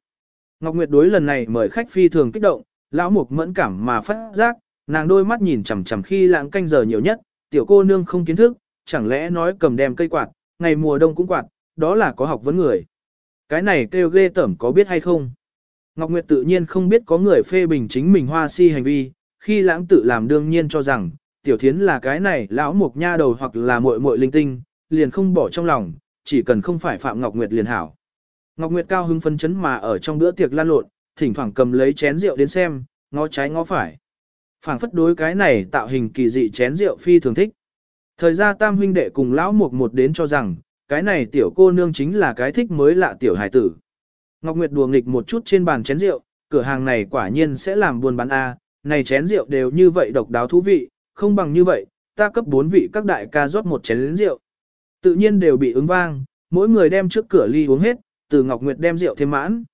Ngọc Nguyệt đối lần này mời khách phi thường kích động, lão mục mẫn cảm mà phát giác, nàng đôi mắt nhìn chằm chằm khi lãng canh giờ nhiều nhất, tiểu cô nương không kiến thức, chẳng lẽ nói cầm đem cây quạt, ngày mùa đông cũng quạt, đó là có học vấn người. Cái này kêu ghê tẩm có biết hay không? Ngọc Nguyệt tự nhiên không biết có người phê bình chính mình hoa si hành vi, khi lãng tự làm đương nhiên cho rằng, tiểu thiến là cái này lão mục nha đầu hoặc là muội muội linh tinh, liền không bỏ trong lòng, chỉ cần không phải Phạm Ngọc Nguyệt liền hảo. Ngọc Nguyệt cao hứng phấn chấn mà ở trong bữa tiệc lan lộn, thỉnh thoảng cầm lấy chén rượu đến xem, ngó trái ngó phải. Phảng phất đối cái này tạo hình kỳ dị chén rượu phi thường thích. Thời gian tam huynh đệ cùng lão mục một đến cho rằng, cái này tiểu cô nương chính là cái thích mới lạ tiểu hải tử. Ngọc Nguyệt đùa nghịch một chút trên bàn chén rượu, cửa hàng này quả nhiên sẽ làm buôn bán A, này chén rượu đều như vậy độc đáo thú vị, không bằng như vậy, ta cấp bốn vị các đại ca rót một chén rượu. Tự nhiên đều bị ứng vang, mỗi người đem trước cửa ly uống hết, từ Ngọc Nguyệt đem rượu thêm mãn.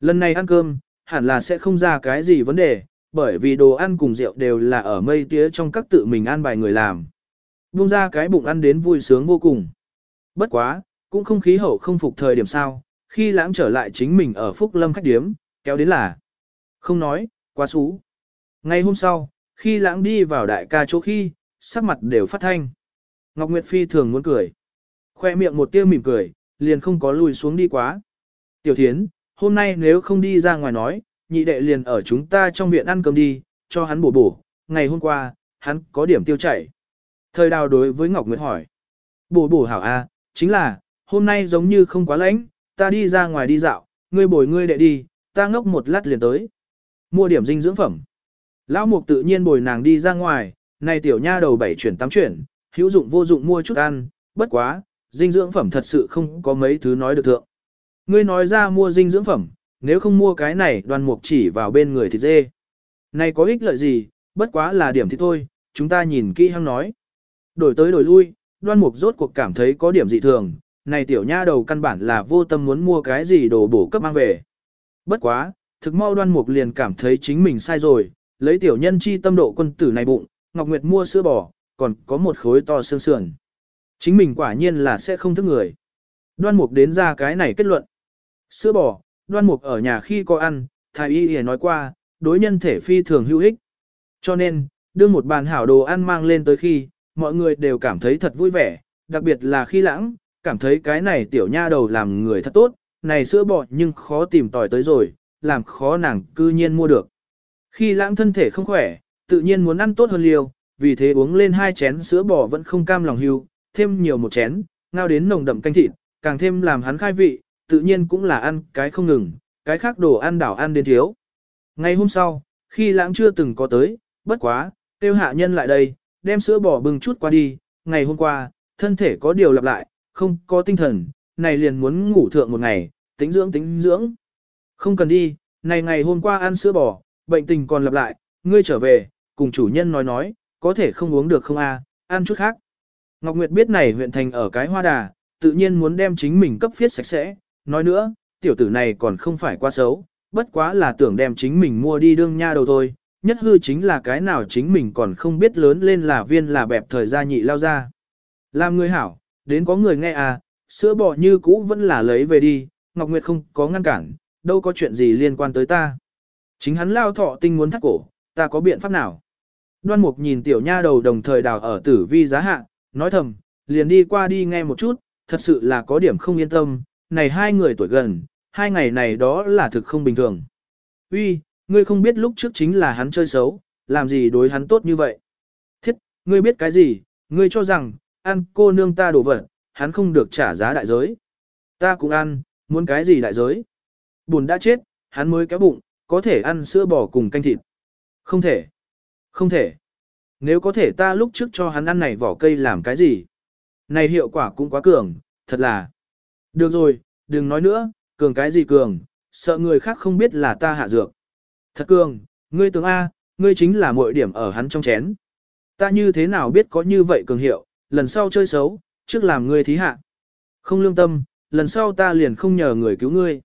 Lần này ăn cơm, hẳn là sẽ không ra cái gì vấn đề, bởi vì đồ ăn cùng rượu đều là ở mây tía trong các tự mình ăn bài người làm. Bung ra cái bụng ăn đến vui sướng vô cùng. Bất quá, cũng không khí hậu không phục thời điểm sao, khi lãng trở lại chính mình ở Phúc Lâm khách điếm, kéo đến là. Không nói, quá xú. Ngày hôm sau, khi lãng đi vào đại ca chỗ khi, sắc mặt đều phát thanh. Ngọc Nguyệt Phi thường muốn cười. Khoe miệng một tia mỉm cười, liền không có lùi xuống đi quá. Tiểu Thiến, hôm nay nếu không đi ra ngoài nói, nhị đệ liền ở chúng ta trong viện ăn cơm đi, cho hắn bổ bổ, ngày hôm qua, hắn có điểm tiêu chảy. Thời đào đối với Ngọc Nguyệt hỏi. Bổ bổ hảo a, chính là, hôm nay giống như không quá lạnh, ta đi ra ngoài đi dạo, ngươi bồi ngươi đệ đi, ta ngốc một lát liền tới. Mua điểm dinh dưỡng phẩm. Lão mục tự nhiên bồi nàng đi ra ngoài, này tiểu nha đầu bảy chuyển tám chuyển, hữu dụng vô dụng mua chút ăn, bất quá, dinh dưỡng phẩm thật sự không có mấy thứ nói được thượng. Ngươi nói ra mua dinh dưỡng phẩm, nếu không mua cái này đoàn mục chỉ vào bên người thịt dê. Này có ích lợi gì, bất quá là điểm thì thôi, chúng ta nhìn kỹ hăng nói. Đổi tới đổi lui, đoan mục rốt cuộc cảm thấy có điểm dị thường, này tiểu nha đầu căn bản là vô tâm muốn mua cái gì đồ bổ cấp mang về. Bất quá, thực mau đoan mục liền cảm thấy chính mình sai rồi, lấy tiểu nhân chi tâm độ quân tử này bụng, Ngọc Nguyệt mua sữa bò, còn có một khối to xương sườn. Chính mình quả nhiên là sẽ không thức người. Đoan mục đến ra cái này kết luận. Sữa bò, đoan mục ở nhà khi có ăn, thái y y nói qua, đối nhân thể phi thường hữu ích. Cho nên, đưa một bàn hảo đồ ăn mang lên tới khi, mọi người đều cảm thấy thật vui vẻ, đặc biệt là khi lãng, cảm thấy cái này tiểu nha đầu làm người thật tốt, này sữa bò nhưng khó tìm tòi tới rồi, làm khó nàng cư nhiên mua được. Khi lãng thân thể không khỏe, tự nhiên muốn ăn tốt hơn liều, vì thế uống lên hai chén sữa bò vẫn không cam lòng hưu, thêm nhiều một chén, ngao đến nồng đậm canh thịt, càng thêm làm hắn khai vị, tự nhiên cũng là ăn cái không ngừng, cái khác đồ ăn đảo ăn đến thiếu. Ngày hôm sau, khi lãng chưa từng có tới, bất quá, tiêu hạ nhân lại đây, đem sữa bò bưng chút qua đi, ngày hôm qua, thân thể có điều lặp lại, không có tinh thần, này liền muốn ngủ thượng một ngày, tính dưỡng tính dưỡng. Không cần đi, này ngày hôm qua ăn sữa bò, bệnh tình còn lặp lại, ngươi trở về, cùng chủ nhân nói nói, có thể không uống được không a, ăn chút khác. Ngọc Nguyệt biết này huyện thành ở cái hoa đà, tự nhiên muốn đem chính mình cấp phiết sạch sẽ, nói nữa, tiểu tử này còn không phải quá xấu, bất quá là tưởng đem chính mình mua đi đương nha đầu thôi, nhất hư chính là cái nào chính mình còn không biết lớn lên là viên là bẹp thời gia nhị lao ra. Làm người hảo, đến có người nghe à, sữa bò như cũ vẫn là lấy về đi, Ngọc Nguyệt không có ngăn cản, đâu có chuyện gì liên quan tới ta. Chính hắn lao thọ tinh muốn thắt cổ, ta có biện pháp nào? Đoan Mục nhìn tiểu nha đầu đồng thời đào ở tử vi giá hạ, nói thầm, liền đi qua đi nghe một chút, thật sự là có điểm không yên tâm, này hai người tuổi gần, hai ngày này đó là thực không bình thường. Uy, ngươi không biết lúc trước chính là hắn chơi xấu, làm gì đối hắn tốt như vậy. Thiết, ngươi biết cái gì, ngươi cho rằng, ăn cô nương ta đổ vật, hắn không được trả giá đại giới. Ta cũng ăn, muốn cái gì đại giới. Bùn đã chết, hắn mới kéo bụng, có thể ăn sữa bò cùng canh thịt. Không thể. Không thể. Nếu có thể ta lúc trước cho hắn ăn này vỏ cây làm cái gì? Này hiệu quả cũng quá cường, thật là. Được rồi, đừng nói nữa, cường cái gì cường, sợ người khác không biết là ta hạ dược. Thật cường, ngươi tướng A, ngươi chính là mọi điểm ở hắn trong chén. Ta như thế nào biết có như vậy cường hiệu, lần sau chơi xấu, trước làm ngươi thí hạ. Không lương tâm, lần sau ta liền không nhờ người cứu ngươi.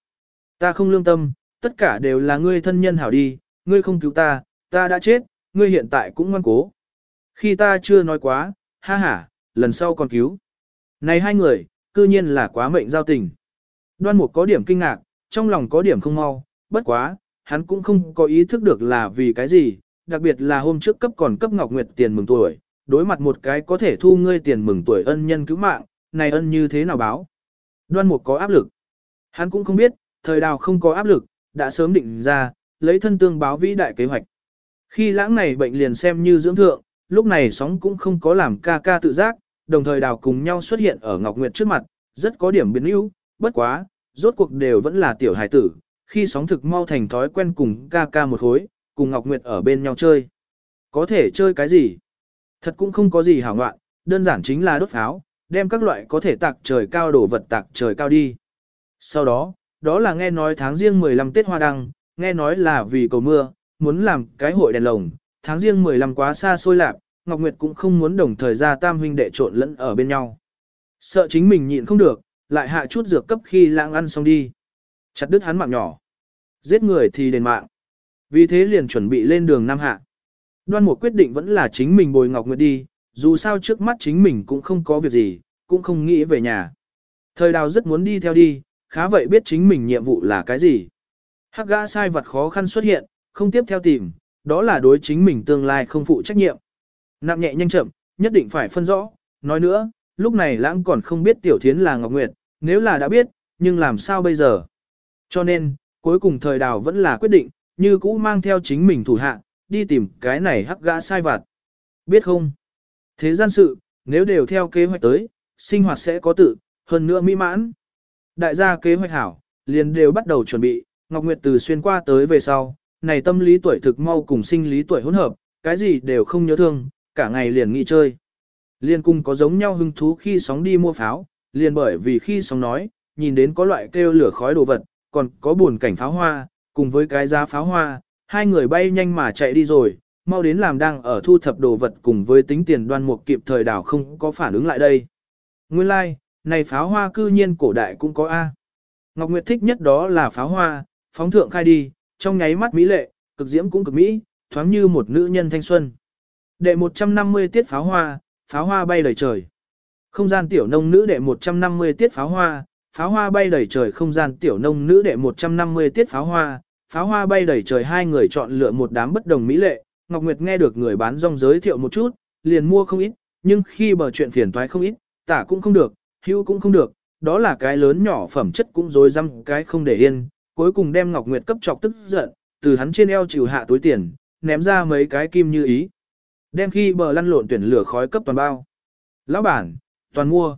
Ta không lương tâm, tất cả đều là ngươi thân nhân hảo đi, ngươi không cứu ta, ta đã chết, ngươi hiện tại cũng ngoan cố. Khi ta chưa nói quá, ha ha, lần sau còn cứu. Này hai người, cư nhiên là quá mệnh giao tình. Đoan mục có điểm kinh ngạc, trong lòng có điểm không mau, bất quá, hắn cũng không có ý thức được là vì cái gì, đặc biệt là hôm trước cấp còn cấp Ngọc Nguyệt tiền mừng tuổi, đối mặt một cái có thể thu ngươi tiền mừng tuổi ân nhân cứu mạng, này ân như thế nào báo. Đoan mục có áp lực. Hắn cũng không biết, thời đào không có áp lực, đã sớm định ra, lấy thân tương báo vĩ đại kế hoạch. Khi lãng này bệnh liền xem như dưỡng thượng, lúc này sóng cũng không có làm ca ca tự giác, đồng thời đào cùng nhau xuất hiện ở Ngọc Nguyệt trước mặt, rất có điểm biến ưu, bất quá, rốt cuộc đều vẫn là tiểu hài tử, khi sóng thực mau thành thói quen cùng ca ca một khối, cùng Ngọc Nguyệt ở bên nhau chơi. Có thể chơi cái gì? Thật cũng không có gì hảo ngoạn, đơn giản chính là đốt pháo, đem các loại có thể tạc trời cao đổ vật tạc trời cao đi. Sau đó, đó là nghe nói tháng riêng 15 Tết Hoa Đăng, nghe nói là vì cầu mưa, muốn làm cái hội đèn lồng, tháng riêng 15 quá xa xôi lạc, Ngọc Nguyệt cũng không muốn đồng thời ra tam huynh đệ trộn lẫn ở bên nhau. Sợ chính mình nhịn không được, lại hạ chút dược cấp khi lãng ăn xong đi. Chặt đứt hắn mạng nhỏ. Giết người thì đền mạng. Vì thế liền chuẩn bị lên đường Nam Hạ. Đoan một quyết định vẫn là chính mình bồi Ngọc Nguyệt đi, dù sao trước mắt chính mình cũng không có việc gì, cũng không nghĩ về nhà. Thời đào rất muốn đi theo đi, khá vậy biết chính mình nhiệm vụ là cái gì. Hắc gã sai vật khó khăn xuất hiện, không tiếp theo tìm, đó là đối chính mình tương lai không phụ trách nhiệm. Nặng nhẹ nhanh chậm, nhất định phải phân rõ, nói nữa, lúc này lãng còn không biết tiểu thiến là Ngọc Nguyệt, nếu là đã biết, nhưng làm sao bây giờ? Cho nên, cuối cùng thời đào vẫn là quyết định, như cũ mang theo chính mình thủ hạ, đi tìm cái này hắc gã sai vặt. Biết không? Thế gian sự, nếu đều theo kế hoạch tới, sinh hoạt sẽ có tự, hơn nữa mỹ mãn. Đại gia kế hoạch hảo, liền đều bắt đầu chuẩn bị, Ngọc Nguyệt từ xuyên qua tới về sau, này tâm lý tuổi thực mau cùng sinh lý tuổi hỗn hợp, cái gì đều không nhớ thương, cả ngày liền nghỉ chơi. Liên cung có giống nhau hứng thú khi sóng đi mua pháo, liền bởi vì khi sóng nói, nhìn đến có loại kêu lửa khói đồ vật, còn có buồn cảnh pháo hoa, cùng với cái giá pháo hoa, hai người bay nhanh mà chạy đi rồi, mau đến làm đang ở thu thập đồ vật cùng với tính tiền đoan mục kịp thời đảo không có phản ứng lại đây. Nguyên lai, like, này pháo hoa cư nhiên cổ đại cũng có A. Ngọc Nguyệt thích nhất đó là pháo hoa, phóng thượng khai đi, trong nháy mắt mỹ lệ, cực diễm cũng cực mỹ, thoáng như một nữ nhân thanh xuân. Đệ 150 tiết pháo hoa, pháo hoa bay đầy trời. Không gian tiểu nông nữ đệ 150 tiết pháo hoa, pháo hoa bay đầy trời. Không gian tiểu nông nữ đệ 150 tiết pháo hoa, pháo hoa bay đầy trời. Hai người chọn lựa một đám bất đồng mỹ lệ, Ngọc Nguyệt nghe được người bán rong giới thiệu một chút, liền mua không ít, nhưng khi bờ chuyện phiền toái không ít, tả cũng không được, hưu cũng không được, đó là cái lớn nhỏ phẩm chất cũng rồi răm cái không để yên, cuối cùng đem Ngọc Nguyệt cấp chọc tức giận, từ hắn trên eo chịu hạ túi tiền, ném ra mấy cái kim như ý. Đem khi bờ lăn lộn tuyển lửa khói cấp toàn bao. Lão bản, toàn mua.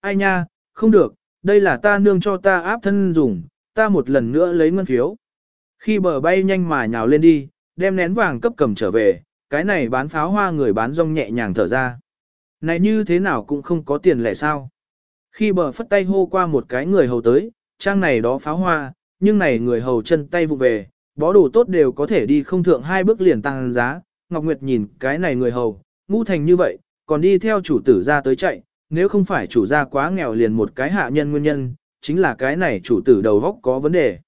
Ai nha, không được, đây là ta nương cho ta áp thân dùng, ta một lần nữa lấy ngân phiếu. Khi bờ bay nhanh mà nhào lên đi, đem nén vàng cấp cầm trở về, cái này bán pháo hoa người bán rong nhẹ nhàng thở ra. Này như thế nào cũng không có tiền lẻ sao. Khi bờ phất tay hô qua một cái người hầu tới, trang này đó pháo hoa, nhưng này người hầu chân tay vụ về, bó đồ tốt đều có thể đi không thượng hai bước liền tăng giá. Ngọc Nguyệt nhìn cái này người hầu, ngu thành như vậy, còn đi theo chủ tử ra tới chạy, nếu không phải chủ gia quá nghèo liền một cái hạ nhân nguyên nhân, chính là cái này chủ tử đầu góc có vấn đề.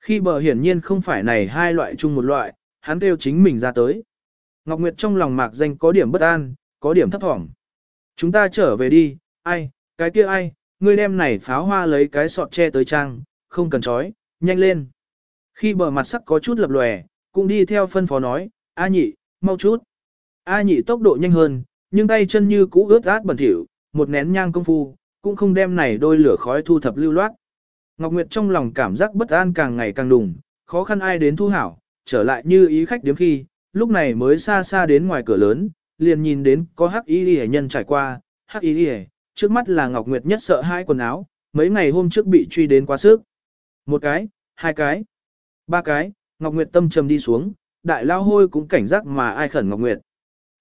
Khi bờ hiển nhiên không phải này hai loại chung một loại, hắn kêu chính mình ra tới. Ngọc Nguyệt trong lòng mạc danh có điểm bất an, có điểm thấp thỏm. Chúng ta trở về đi, ai, cái kia ai, ngươi đem này pháo hoa lấy cái sọt che tới trang, không cần chói, nhanh lên. Khi bờ mặt sắc có chút lập lòe, cũng đi theo phân phó nói, A nhị, mau chút. A nhị tốc độ nhanh hơn, nhưng tay chân như cũ ướt át bẩn thỉu, một nén nhang công phu, cũng không đem này đôi lửa khói thu thập lưu loát. Ngọc Nguyệt trong lòng cảm giác bất an càng ngày càng đùng, khó khăn ai đến thu hảo, trở lại như ý khách điếm khi, lúc này mới xa xa đến ngoài cửa lớn, liền nhìn đến có hắc y hệ nhân trải qua, hắc y hệ, trước mắt là Ngọc Nguyệt nhất sợ hai quần áo, mấy ngày hôm trước bị truy đến quá sức. Một cái, hai cái, ba cái, Ngọc Nguyệt tâm trầm đi xuống, đại lao hôi cũng cảnh giác mà ai khẩn Ngọc Nguyệt.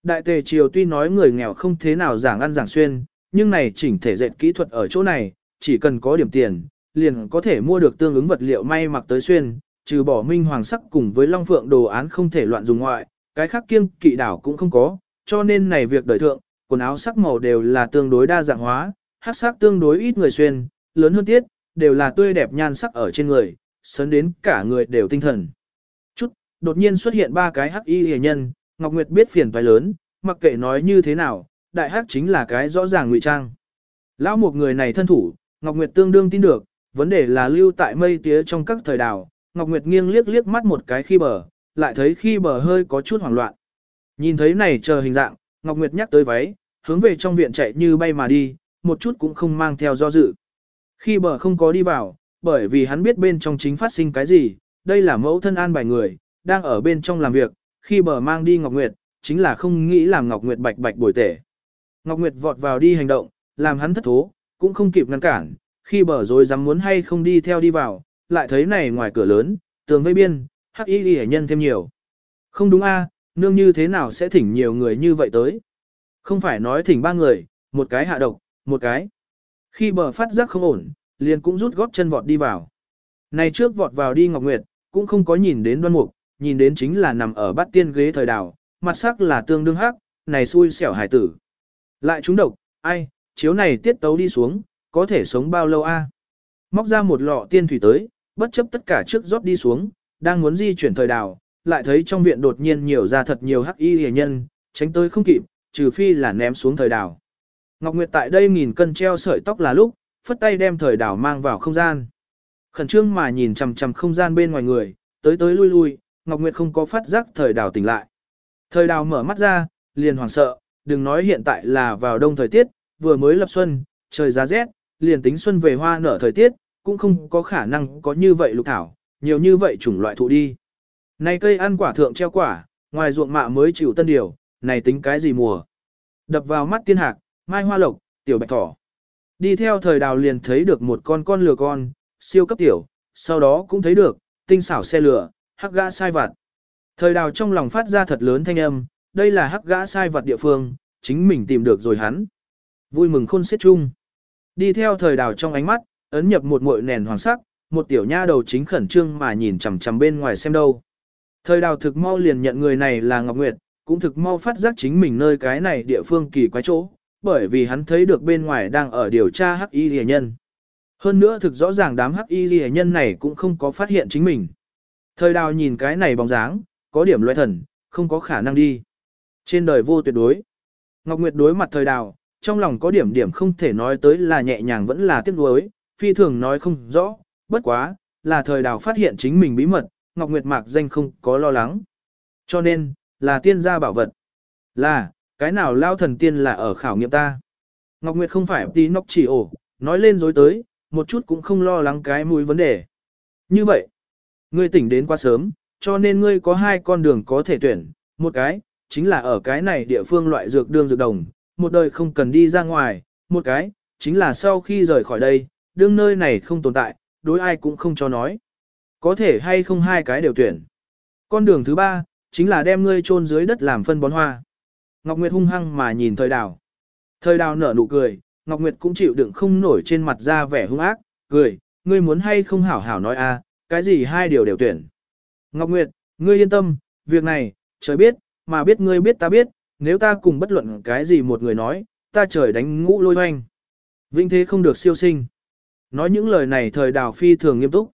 Đại tề triều tuy nói người nghèo không thế nào giảng ăn giảng xuyên, nhưng này chỉnh thể dệt kỹ thuật ở chỗ này, chỉ cần có điểm tiền, liền có thể mua được tương ứng vật liệu may mặc tới xuyên, trừ bỏ minh hoàng sắc cùng với long phượng đồ án không thể loạn dùng ngoại, cái khác kiêng kỵ đảo cũng không có, cho nên này việc đời thượng, quần áo sắc màu đều là tương đối đa dạng hóa, hắc sắc tương đối ít người xuyên, lớn hơn tiết, đều là tươi đẹp nhan sắc ở trên người, sớn đến cả người đều tinh thần. Chút, đột nhiên xuất hiện ba cái hắc y hề nhân, Ngọc Nguyệt biết phiền toái lớn, mặc kệ nói như thế nào, đại hắc chính là cái rõ ràng ngụy trang. Lão một người này thân thủ, Ngọc Nguyệt tương đương tin được, vấn đề là lưu tại mây tía trong các thời đảo, Ngọc Nguyệt nghiêng liếc liếc mắt một cái khi bờ, lại thấy khi bờ hơi có chút hoảng loạn. Nhìn thấy này chờ hình dạng, Ngọc Nguyệt nhắc tới váy, hướng về trong viện chạy như bay mà đi, một chút cũng không mang theo do dự. Khi bờ không có đi vào, bởi vì hắn biết bên trong chính phát sinh cái gì, đây là mẫu thân an bài người, đang ở bên trong làm việc, khi bờ mang đi Ngọc Nguyệt, chính là không nghĩ làm Ngọc Nguyệt bạch bạch bồi tể. Ngọc Nguyệt vọt vào đi hành động, làm hắn thất thố, cũng không kịp ngăn cản, khi bờ rồi dám muốn hay không đi theo đi vào, lại thấy này ngoài cửa lớn, tường vây biên, hắc y ghi nhân thêm nhiều. Không đúng a, nương như thế nào sẽ thỉnh nhiều người như vậy tới? Không phải nói thỉnh ba người, một cái hạ độc, một cái. Khi bờ phát giác không ổn, liền cũng rút góp chân vọt đi vào. Này trước vọt vào đi Ngọc Nguyệt, cũng không có nhìn đến đoan mục, nhìn đến chính là nằm ở bát tiên ghế thời đảo, mặt sắc là tương đương hắc, này xui xẻo hải tử. Lại trúng độc, ai, chiếu này tiết tấu đi xuống, có thể sống bao lâu a? Móc ra một lọ tiên thủy tới, bất chấp tất cả trước rót đi xuống, đang muốn di chuyển thời đảo, lại thấy trong viện đột nhiên nhiều ra thật nhiều hắc y hề nhân, tránh tới không kịp, trừ phi là ném xuống thời đảo. Ngọc Nguyệt tại đây nghìn cân treo sợi tóc là lúc, phất tay đem thời đảo mang vào không gian. Khẩn trương mà nhìn chằm chằm không gian bên ngoài người, tới tới lui lui, Ngọc Nguyệt không có phát giác thời đảo tỉnh lại. Thời đảo mở mắt ra, liền hoảng sợ, đừng nói hiện tại là vào đông thời tiết, vừa mới lập xuân, trời giá rét, liền tính xuân về hoa nở thời tiết, cũng không có khả năng có như vậy lục thảo, nhiều như vậy chủng loại thụ đi. Này cây ăn quả thượng treo quả, ngoài ruộng mạ mới chịu tân điều, này tính cái gì mùa. Đập vào mắt tiên hạc, mai hoa lộc, tiểu bạch thỏ. Đi theo thời đào liền thấy được một con con lừa con, siêu cấp tiểu, sau đó cũng thấy được, tinh xảo xe lửa, hắc gã sai vặt. Thời đào trong lòng phát ra thật lớn thanh âm, đây là hắc gã sai vặt địa phương, chính mình tìm được rồi hắn. Vui mừng khôn xiết chung. Đi theo thời đào trong ánh mắt, ấn nhập một muội nền hoàng sắc, một tiểu nha đầu chính khẩn trương mà nhìn chằm chằm bên ngoài xem đâu. Thời đào thực mau liền nhận người này là Ngọc Nguyệt, cũng thực mau phát giác chính mình nơi cái này địa phương kỳ quái chỗ, bởi vì hắn thấy được bên ngoài đang ở điều tra hắc y rìa nhân. Hơn nữa thực rõ ràng đám hắc y rìa nhân này cũng không có phát hiện chính mình. Thời đào nhìn cái này bóng dáng, có điểm loại thần, không có khả năng đi. Trên đời vô tuyệt đối. Ngọc Nguyệt đối mặt thời đào, trong lòng có điểm điểm không thể nói tới là nhẹ nhàng vẫn là tiếc nuối, phi thường nói không rõ, bất quá, là thời đào phát hiện chính mình bí mật, Ngọc Nguyệt mạc danh không có lo lắng. Cho nên, là tiên gia bảo vật. Là, cái nào lao thần tiên là ở khảo nghiệm ta. Ngọc Nguyệt không phải tí nóc chỉ ổ, nói lên dối tới, một chút cũng không lo lắng cái mũi vấn đề. Như vậy, ngươi tỉnh đến quá sớm, cho nên ngươi có hai con đường có thể tuyển, một cái, chính là ở cái này địa phương loại dược đương dược đồng, một đời không cần đi ra ngoài, một cái, chính là sau khi rời khỏi đây, đương nơi này không tồn tại, đối ai cũng không cho nói. Có thể hay không hai cái đều tuyển. Con đường thứ ba, chính là đem ngươi chôn dưới đất làm phân bón hoa. Ngọc Nguyệt hung hăng mà nhìn thời đào. Thời đào nở nụ cười, Ngọc Nguyệt cũng chịu đựng không nổi trên mặt ra vẻ hung ác, cười, ngươi muốn hay không hảo hảo nói a, cái gì hai điều đều tuyển. Ngọc Nguyệt, ngươi yên tâm, việc này, trời biết, mà biết ngươi biết ta biết, nếu ta cùng bất luận cái gì một người nói, ta trời đánh ngũ lôi hoanh. Vinh thế không được siêu sinh. Nói những lời này thời đào phi thường nghiêm túc.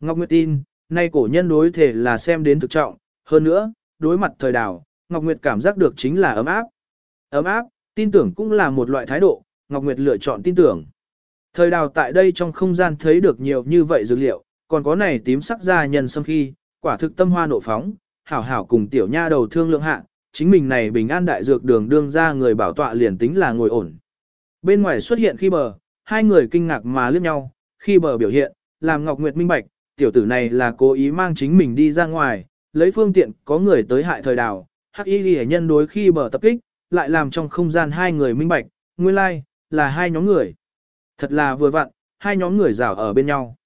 Ngọc Nguyệt tin, nay cổ nhân đối thể là xem đến thực trọng, hơn nữa, đối mặt thời đào, Ngọc Nguyệt cảm giác được chính là ấm áp. Ấm áp, tin tưởng cũng là một loại thái độ, Ngọc Nguyệt lựa chọn tin tưởng. Thời đào tại đây trong không gian thấy được nhiều như vậy dữ liệu, còn có này tím sắc da nhân sâm khi, quả thực tâm hoa nộ phóng, hảo hảo cùng tiểu nha đầu thương lượng hạ, chính mình này bình an đại dược đường đương ra người bảo tọa liền tính là ngồi ổn. Bên ngoài xuất hiện khi bờ, hai người kinh ngạc mà liếc nhau, khi bờ biểu hiện, làm Ngọc Nguyệt minh bạch, tiểu tử này là cố ý mang chính mình đi ra ngoài, lấy phương tiện có người tới hại thời đào, hắc y ghi nhân đối khi bờ tập kích, lại làm trong không gian hai người minh bạch, nguyên lai, like, là hai nhóm người. Thật là vừa vặn, hai nhóm người rào ở bên nhau.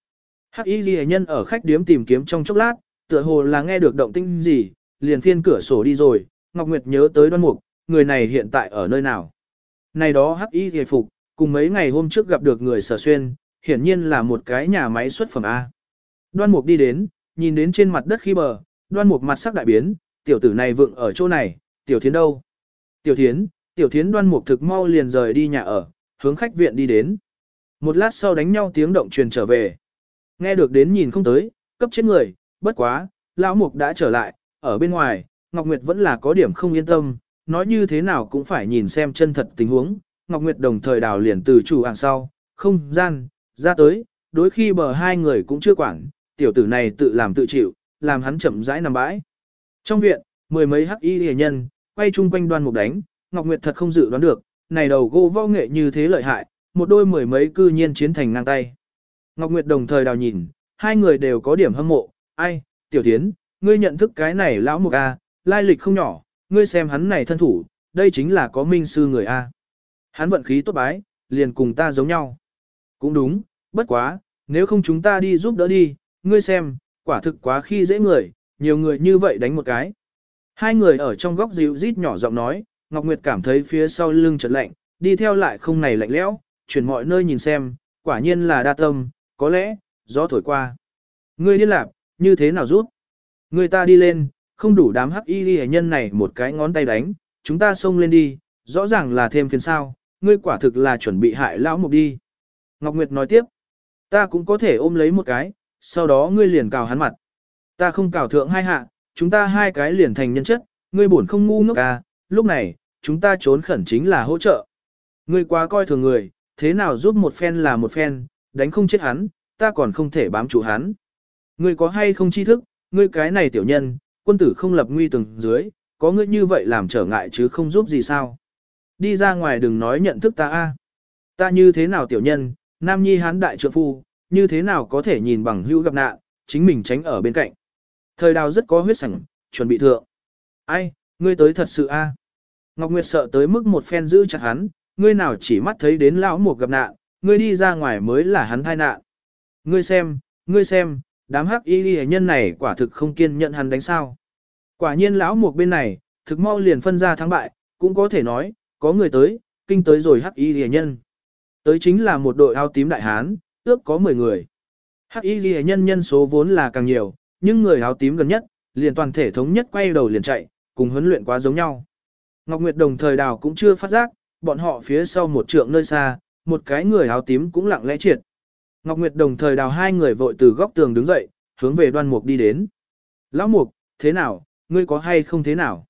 Hắc y ghi nhân ở khách điếm tìm kiếm trong chốc lát, tựa hồ là nghe được động tĩnh gì, liền phiên cửa sổ đi rồi, Ngọc Nguyệt nhớ tới đoan mục, người này hiện tại ở nơi nào. Này đó hắc y ghi phục, cùng mấy ngày hôm trước gặp được người sở xuyên, hiển nhiên là một cái nhà máy xuất phẩm A. Đoan mục đi đến, nhìn đến trên mặt đất khi bờ, đoan mục mặt sắc đại biến, tiểu tử này vượng ở chỗ này, tiểu thiến đâu? Tiểu thiến, tiểu thiến đoan mục thực mau liền rời đi nhà ở, hướng khách viện đi đến. Một lát sau đánh nhau tiếng động truyền trở về. Nghe được đến nhìn không tới, cấp chết người, bất quá, lão mục đã trở lại, ở bên ngoài, Ngọc Nguyệt vẫn là có điểm không yên tâm, nói như thế nào cũng phải nhìn xem chân thật tình huống. Ngọc Nguyệt đồng thời đào liền từ chủ hàng sau, không gian, ra tới, đối khi bờ hai người cũng chưa quản, tiểu tử này tự làm tự chịu, làm hắn chậm rãi nằm bãi. Trong viện, mười mấy hắc y hề nhân, quay chung quanh đoan mục đánh, Ngọc Nguyệt thật không dự đoán được, này đầu gỗ võ nghệ như thế lợi hại, một đôi mười mấy cư nhiên chiến thành ngang tay. Ngọc Nguyệt đồng thời đào nhìn, hai người đều có điểm hâm mộ, ai, tiểu thiến, ngươi nhận thức cái này lão mục A, lai lịch không nhỏ, ngươi xem hắn này thân thủ, đây chính là có minh sư người A. Hắn vận khí tốt bái, liền cùng ta giống nhau. Cũng đúng, bất quá, nếu không chúng ta đi giúp đỡ đi, ngươi xem, quả thực quá khi dễ người, nhiều người như vậy đánh một cái. Hai người ở trong góc dịu rít nhỏ giọng nói, Ngọc Nguyệt cảm thấy phía sau lưng chợt lạnh, đi theo lại không này lạnh lẽo, chuyển mọi nơi nhìn xem, quả nhiên là đa tâm, có lẽ, gió thổi qua. Ngươi đi lạc, như thế nào rút? Người ta đi lên, không đủ đám hắc y ghi nhân này một cái ngón tay đánh, chúng ta xông lên đi, rõ ràng là thêm phiền sao, ngươi quả thực là chuẩn bị hại lão mục đi. Ngọc Nguyệt nói tiếp, ta cũng có thể ôm lấy một cái, sau đó ngươi liền cào hắn mặt. Ta không cào thượng hai hạ, chúng ta hai cái liền thành nhân chất, ngươi buồn không ngu ngốc à, lúc này, chúng ta trốn khẩn chính là hỗ trợ. Ngươi quá coi thường người, thế nào giúp một phen là một phen, đánh không chết hắn, ta còn không thể bám chủ hắn. Ngươi có hay không tri thức, ngươi cái này tiểu nhân, quân tử không lập nguy từng dưới, có ngươi như vậy làm trở ngại chứ không giúp gì sao. Đi ra ngoài đừng nói nhận thức ta a. Ta như thế nào tiểu nhân, nam nhi hán đại trượng phu, như thế nào có thể nhìn bằng hữu gặp nạn, chính mình tránh ở bên cạnh. Thời đào rất có huyết sảnh, chuẩn bị thượng. Ai, ngươi tới thật sự a? À? Ngọc Nguyệt sợ tới mức một phen giữ chặt hắn, ngươi nào chỉ mắt thấy đến lão mục gặp nạn, ngươi đi ra ngoài mới là hắn thai nạn. Ngươi xem, ngươi xem, đám hắc y ghi nhân này quả thực không kiên nhận hắn đánh sao. Quả nhiên lão một bên này, thực mau liền phân ra thắng bại, cũng có thể nói, có người tới, kinh tới rồi hắc y ghi nhân. Tới chính là một đội áo tím đại hán, ước có 10 người. Hắc y ghi nhân nhân số vốn là càng nhiều, nhưng người áo tím gần nhất, liền toàn thể thống nhất quay đầu liền chạy, cùng huấn luyện quá giống nhau. Ngọc Nguyệt đồng thời đào cũng chưa phát giác, bọn họ phía sau một trượng nơi xa, một cái người áo tím cũng lặng lẽ triệt. Ngọc Nguyệt đồng thời đào hai người vội từ góc tường đứng dậy, hướng về đoan mục đi đến. Lão mục, thế nào, ngươi có hay không thế nào?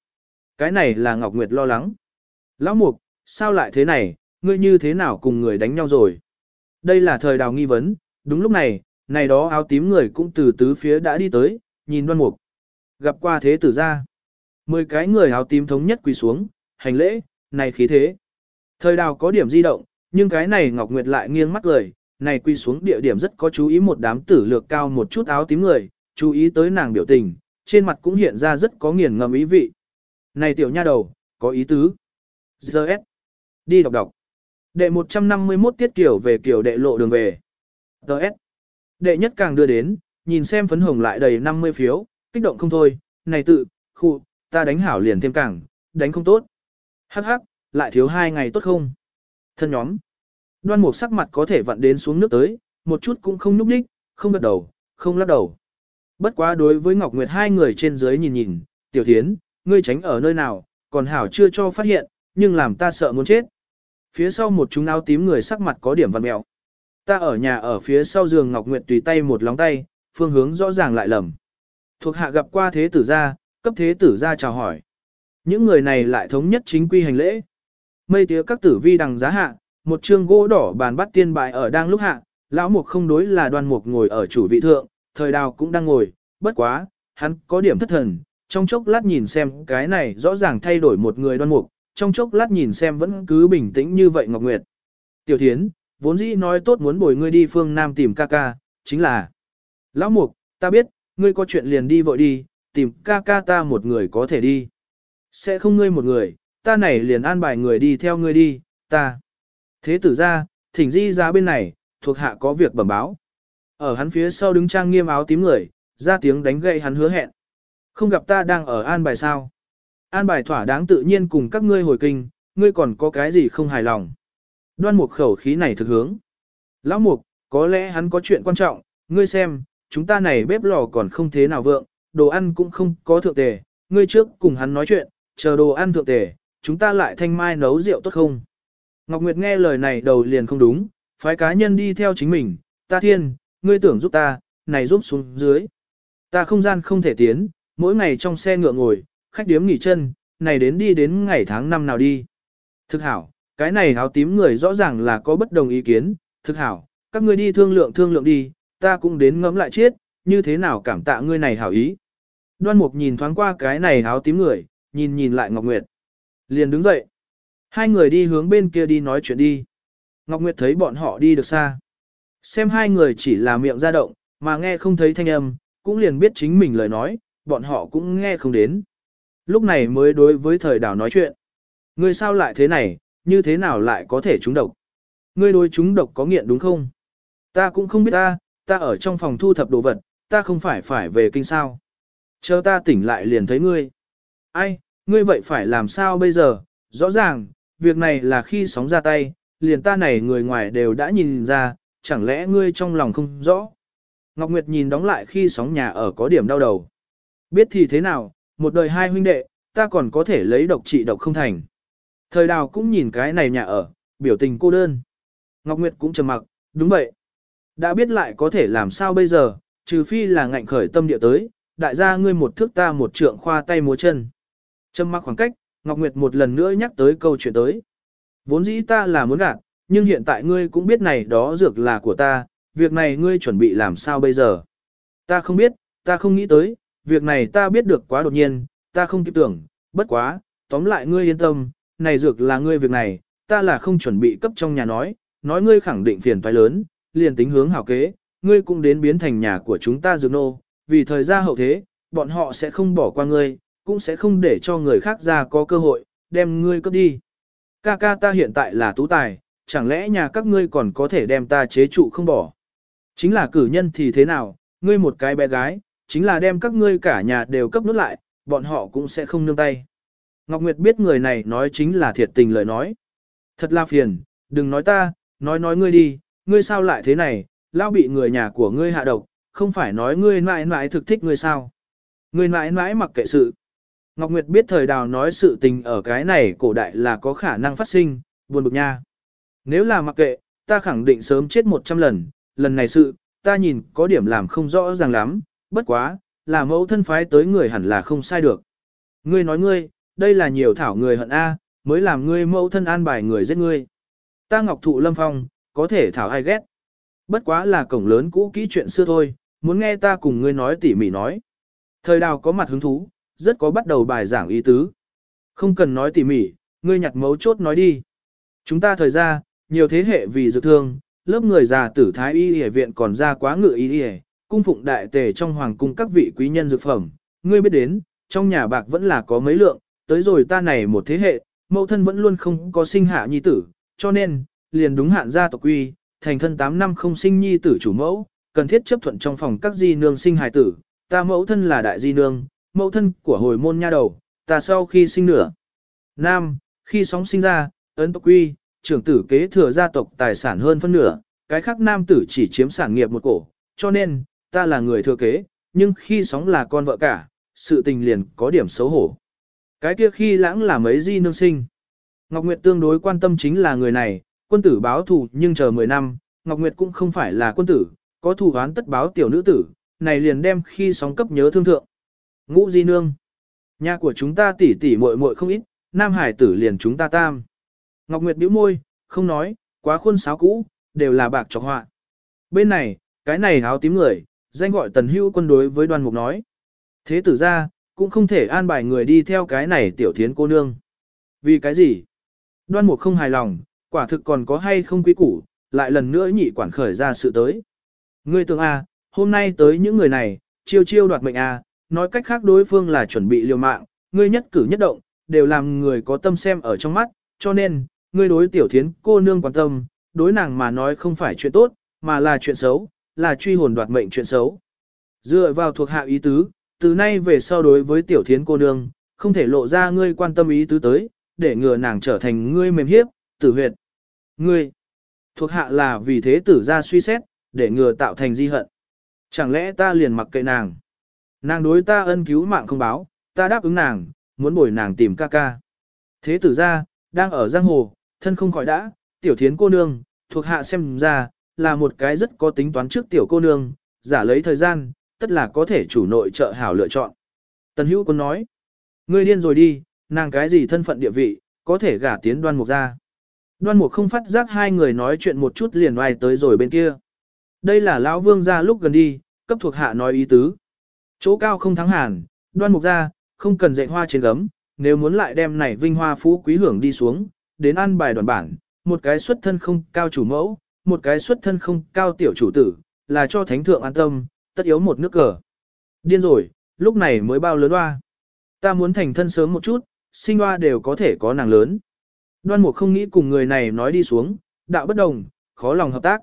Cái này là Ngọc Nguyệt lo lắng. Lão mục, sao lại thế này, ngươi như thế nào cùng người đánh nhau rồi? Đây là thời đào nghi vấn, đúng lúc này, này đó áo tím người cũng từ tứ phía đã đi tới, nhìn đoan mục. Gặp qua thế tử ra. Mười cái người áo tím thống nhất quỳ xuống, hành lễ, này khí thế. Thời đào có điểm di động, nhưng cái này Ngọc Nguyệt lại nghiêng mắt cười, này quy xuống địa điểm rất có chú ý một đám tử lược cao một chút áo tím người, chú ý tới nàng biểu tình, trên mặt cũng hiện ra rất có nghiền ngầm ý vị. Này tiểu nha đầu, có ý tứ. Giờ Đi đọc đọc. Đệ 151 tiết kiểu về kiểu đệ lộ đường về. Đợt. Đệ nhất càng đưa đến, nhìn xem phấn hồng lại đầy 50 phiếu, kích động không thôi, này tự, khu, ta đánh hảo liền thêm càng, đánh không tốt. Hắc hắc, lại thiếu hai ngày tốt không? Thân nhóm. Đoan mục sắc mặt có thể vặn đến xuống nước tới, một chút cũng không nhúc đích, không gật đầu, không lắc đầu. Bất quá đối với Ngọc Nguyệt hai người trên dưới nhìn nhìn, tiểu thiến, ngươi tránh ở nơi nào, còn hảo chưa cho phát hiện, nhưng làm ta sợ muốn chết. Phía sau một chúng áo tím người sắc mặt có điểm vặn mẹo. Ta ở nhà ở phía sau giường Ngọc Nguyệt tùy tay một lóng tay, phương hướng rõ ràng lại lầm. Thuộc hạ gặp qua thế tử gia, cấp thế tử gia chào hỏi. Những người này lại thống nhất chính quy hành lễ. Mây tía các tử vi đằng giá hạ, một chương gỗ đỏ bàn bắt tiên bại ở đang lúc hạ, lão mục không đối là đoan mục ngồi ở chủ vị thượng, thời đào cũng đang ngồi, bất quá, hắn có điểm thất thần, trong chốc lát nhìn xem cái này rõ ràng thay đổi một người đoan mục, trong chốc lát nhìn xem vẫn cứ bình tĩnh như vậy Ngọc Nguyệt. Tiểu Thiến, vốn dĩ nói tốt muốn bồi ngươi đi phương Nam tìm ca ca, chính là Lão mục, ta biết, ngươi có chuyện liền đi vội đi, tìm ca ca ta một người có thể đi. Sẽ không ngươi một người, ta này liền an bài người đi theo ngươi đi, ta. Thế tử ra, thỉnh di ra bên này, thuộc hạ có việc bẩm báo. Ở hắn phía sau đứng trang nghiêm áo tím người, ra tiếng đánh gậy hắn hứa hẹn. Không gặp ta đang ở an bài sao. An bài thỏa đáng tự nhiên cùng các ngươi hồi kinh, ngươi còn có cái gì không hài lòng. Đoan mục khẩu khí này thực hướng. Lão mục, có lẽ hắn có chuyện quan trọng, ngươi xem, chúng ta này bếp lò còn không thế nào vượng, đồ ăn cũng không có thượng tề, ngươi trước cùng hắn nói chuyện, chờ đồ ăn thượng tề, chúng ta lại thanh mai nấu rượu tốt không? Ngọc Nguyệt nghe lời này đầu liền không đúng, phái cá nhân đi theo chính mình, ta thiên, ngươi tưởng giúp ta, này giúp xuống dưới. Ta không gian không thể tiến, mỗi ngày trong xe ngựa ngồi, khách điếm nghỉ chân, này đến đi đến ngày tháng năm nào đi. Thực hảo, cái này áo tím người rõ ràng là có bất đồng ý kiến, thực hảo, các ngươi đi thương lượng thương lượng đi, ta cũng đến ngẫm lại chết, như thế nào cảm tạ ngươi này hảo ý. Đoan Mục nhìn thoáng qua cái này áo tím người, nhìn nhìn lại Ngọc Nguyệt. Liền đứng dậy. Hai người đi hướng bên kia đi nói chuyện đi. Ngọc Nguyệt thấy bọn họ đi được xa. Xem hai người chỉ là miệng ra động, mà nghe không thấy thanh âm, cũng liền biết chính mình lời nói, bọn họ cũng nghe không đến. Lúc này mới đối với thời đảo nói chuyện. người sao lại thế này, như thế nào lại có thể trúng độc? Ngươi đối trúng độc có nghiện đúng không? Ta cũng không biết ta, ta ở trong phòng thu thập đồ vật, ta không phải phải về kinh sao. Chờ ta tỉnh lại liền thấy ngươi. Ai, ngươi vậy phải làm sao bây giờ? Rõ ràng, việc này là khi sóng ra tay, liền ta này người ngoài đều đã nhìn ra, chẳng lẽ ngươi trong lòng không rõ. Ngọc Nguyệt nhìn đóng lại khi sóng nhà ở có điểm đau đầu. Biết thì thế nào, một đời hai huynh đệ, ta còn có thể lấy độc trị độc không thành. Thời đào cũng nhìn cái này nhà ở, biểu tình cô đơn. Ngọc Nguyệt cũng trầm mặc, đúng vậy. Đã biết lại có thể làm sao bây giờ, trừ phi là ngạnh khởi tâm địa tới, đại gia ngươi một thước ta một trượng khoa tay múa chân. Trầm mặc khoảng cách, Ngọc Nguyệt một lần nữa nhắc tới câu chuyện tới. Vốn dĩ ta là muốn gạt, nhưng hiện tại ngươi cũng biết này đó dược là của ta, việc này ngươi chuẩn bị làm sao bây giờ. Ta không biết, ta không nghĩ tới, việc này ta biết được quá đột nhiên, ta không kịp tưởng, bất quá, tóm lại ngươi yên tâm, này dược là ngươi việc này, ta là không chuẩn bị cấp trong nhà nói, nói ngươi khẳng định phiền toái lớn, liền tính hướng hảo kế, ngươi cũng đến biến thành nhà của chúng ta dược nô, vì thời gian hậu thế, bọn họ sẽ không bỏ qua ngươi, cũng sẽ không để cho người khác ra có cơ hội, đem ngươi cướp đi. Ca ca ta hiện tại là tú tài, chẳng lẽ nhà các ngươi còn có thể đem ta chế trụ không bỏ. Chính là cử nhân thì thế nào, ngươi một cái bé gái, chính là đem các ngươi cả nhà đều cấp nút lại, bọn họ cũng sẽ không nương tay. Ngọc Nguyệt biết người này nói chính là thiệt tình lời nói. Thật là phiền, đừng nói ta, nói nói ngươi đi, ngươi sao lại thế này, lao bị người nhà của ngươi hạ độc, không phải nói ngươi mãi mãi thực thích ngươi sao. Ngươi mãi mãi mặc kệ sự. Ngọc Nguyệt biết thời đào nói sự tình ở cái này cổ đại là có khả năng phát sinh, buồn bực nha. Nếu là mặc kệ, ta khẳng định sớm chết 100 lần, lần này sự, ta nhìn có điểm làm không rõ ràng lắm, bất quá, là mẫu thân phái tới người hẳn là không sai được. Ngươi nói ngươi, đây là nhiều thảo người hận A, mới làm ngươi mẫu thân an bài người giết ngươi. Ta ngọc thụ lâm phong, có thể thảo ai ghét. Bất quá là cổng lớn cũ kỹ chuyện xưa thôi, muốn nghe ta cùng ngươi nói tỉ mỉ nói. Thời đào có mặt hứng thú, rất có bắt đầu bài giảng ý tứ. Không cần nói tỉ mỉ, ngươi nhặt mấu chốt nói đi. Chúng ta thời ra, nhiều thế hệ vì dự thương, lớp người già tử thái y y viện còn ra quá ngự y y, cung phụng đại tề trong hoàng cung các vị quý nhân dược phẩm. Ngươi biết đến, trong nhà bạc vẫn là có mấy lượng, tới rồi ta này một thế hệ, mẫu thân vẫn luôn không có sinh hạ nhi tử, cho nên, liền đúng hạn gia tộc quy, thành thân 8 năm không sinh nhi tử chủ mẫu, cần thiết chấp thuận trong phòng các di nương sinh hài tử, ta mẫu thân là đại di nương, mẫu thân của hồi môn nha đầu, ta sau khi sinh nửa. Nam, khi sóng sinh ra, ấn tộc quy, trưởng tử kế thừa gia tộc tài sản hơn phân nửa, cái khác nam tử chỉ chiếm sản nghiệp một cổ, cho nên, ta là người thừa kế, nhưng khi sóng là con vợ cả, sự tình liền có điểm xấu hổ. Cái kia khi lãng là mấy di nương sinh. Ngọc Nguyệt tương đối quan tâm chính là người này, quân tử báo thù nhưng chờ 10 năm, Ngọc Nguyệt cũng không phải là quân tử, có thù oán tất báo tiểu nữ tử, này liền đem khi sóng cấp nhớ thương thượng. Ngũ di nương. Nhà của chúng ta tỷ tỷ muội muội không ít, nam hải tử liền chúng ta tam. Ngọc Nguyệt bĩu môi, không nói, quá khuôn sáo cũ, đều là bạc trọc họa. Bên này, cái này áo tím người, danh gọi tần hưu quân đối với Đoàn mục nói. Thế tử ra, cũng không thể an bài người đi theo cái này tiểu thiến cô nương. Vì cái gì? Đoan mục không hài lòng, quả thực còn có hay không quý củ, lại lần nữa nhị quản khởi ra sự tới. Ngươi tưởng a, à, hôm nay tới những người này, chiêu chiêu đoạt mệnh a, à, nói cách khác đối phương là chuẩn bị liều mạng, ngươi nhất cử nhất động, đều làm người có tâm xem ở trong mắt, cho nên, ngươi đối tiểu thiến cô nương quan tâm, đối nàng mà nói không phải chuyện tốt, mà là chuyện xấu, là truy hồn đoạt mệnh chuyện xấu. Dựa vào thuộc hạ ý tứ, từ nay về sau đối với tiểu thiến cô nương, không thể lộ ra ngươi quan tâm ý tứ tới, để ngừa nàng trở thành ngươi mềm hiếp, tử huyệt. Ngươi, thuộc hạ là vì thế tử ra suy xét, để ngừa tạo thành di hận. Chẳng lẽ ta liền mặc kệ nàng? Nàng đối ta ân cứu mạng không báo, ta đáp ứng nàng, muốn bồi nàng tìm ca ca. Thế tử ra, đang ở giang hồ, thân không khỏi đã, tiểu thiến cô nương, thuộc hạ xem ra, là một cái rất có tính toán trước tiểu cô nương, giả lấy thời gian, tất là có thể chủ nội trợ hảo lựa chọn. Tần hữu quân nói, ngươi điên rồi đi, nàng cái gì thân phận địa vị, có thể gả tiến đoan mục ra. Đoan mục không phát giác hai người nói chuyện một chút liền oai tới rồi bên kia. Đây là lão vương ra lúc gần đi, cấp thuộc hạ nói ý tứ. Chỗ cao không thắng hàn, đoan mục ra, không cần dạy hoa trên gấm, nếu muốn lại đem này vinh hoa phú quý hưởng đi xuống, đến ăn bài đoàn bản, một cái xuất thân không cao chủ mẫu, một cái xuất thân không cao tiểu chủ tử, là cho thánh thượng an tâm, tất yếu một nước cờ. Điên rồi, lúc này mới bao lớn hoa. Ta muốn thành thân sớm một chút, sinh hoa đều có thể có nàng lớn. Đoan mục không nghĩ cùng người này nói đi xuống, đạo bất đồng, khó lòng hợp tác.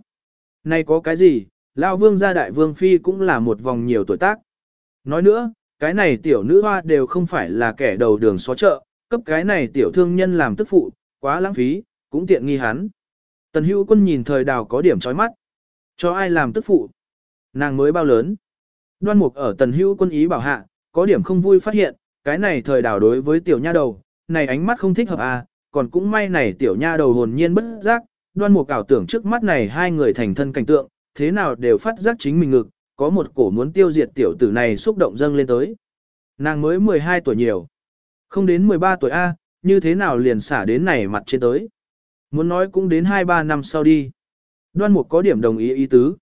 Này có cái gì, Lão vương gia đại vương phi cũng là một vòng nhiều tuổi tác. Nói nữa, cái này tiểu nữ hoa đều không phải là kẻ đầu đường xó chợ, cấp cái này tiểu thương nhân làm tức phụ, quá lãng phí, cũng tiện nghi hắn. Tần hữu quân nhìn thời đào có điểm chói mắt. Cho ai làm tức phụ? Nàng mới bao lớn? Đoan mục ở tần hữu quân ý bảo hạ, có điểm không vui phát hiện, cái này thời đảo đối với tiểu nha đầu, này ánh mắt không thích hợp à, còn cũng may này tiểu nha đầu hồn nhiên bất giác, đoan mục ảo tưởng trước mắt này hai người thành thân cảnh tượng, thế nào đều phát giác chính mình ngực, có một cổ muốn tiêu diệt tiểu tử này xúc động dâng lên tới. Nàng mới 12 tuổi nhiều, không đến 13 tuổi A, như thế nào liền xả đến này mặt trên tới. Muốn nói cũng đến 2-3 năm sau đi. Đoan mục có điểm đồng ý ý tứ.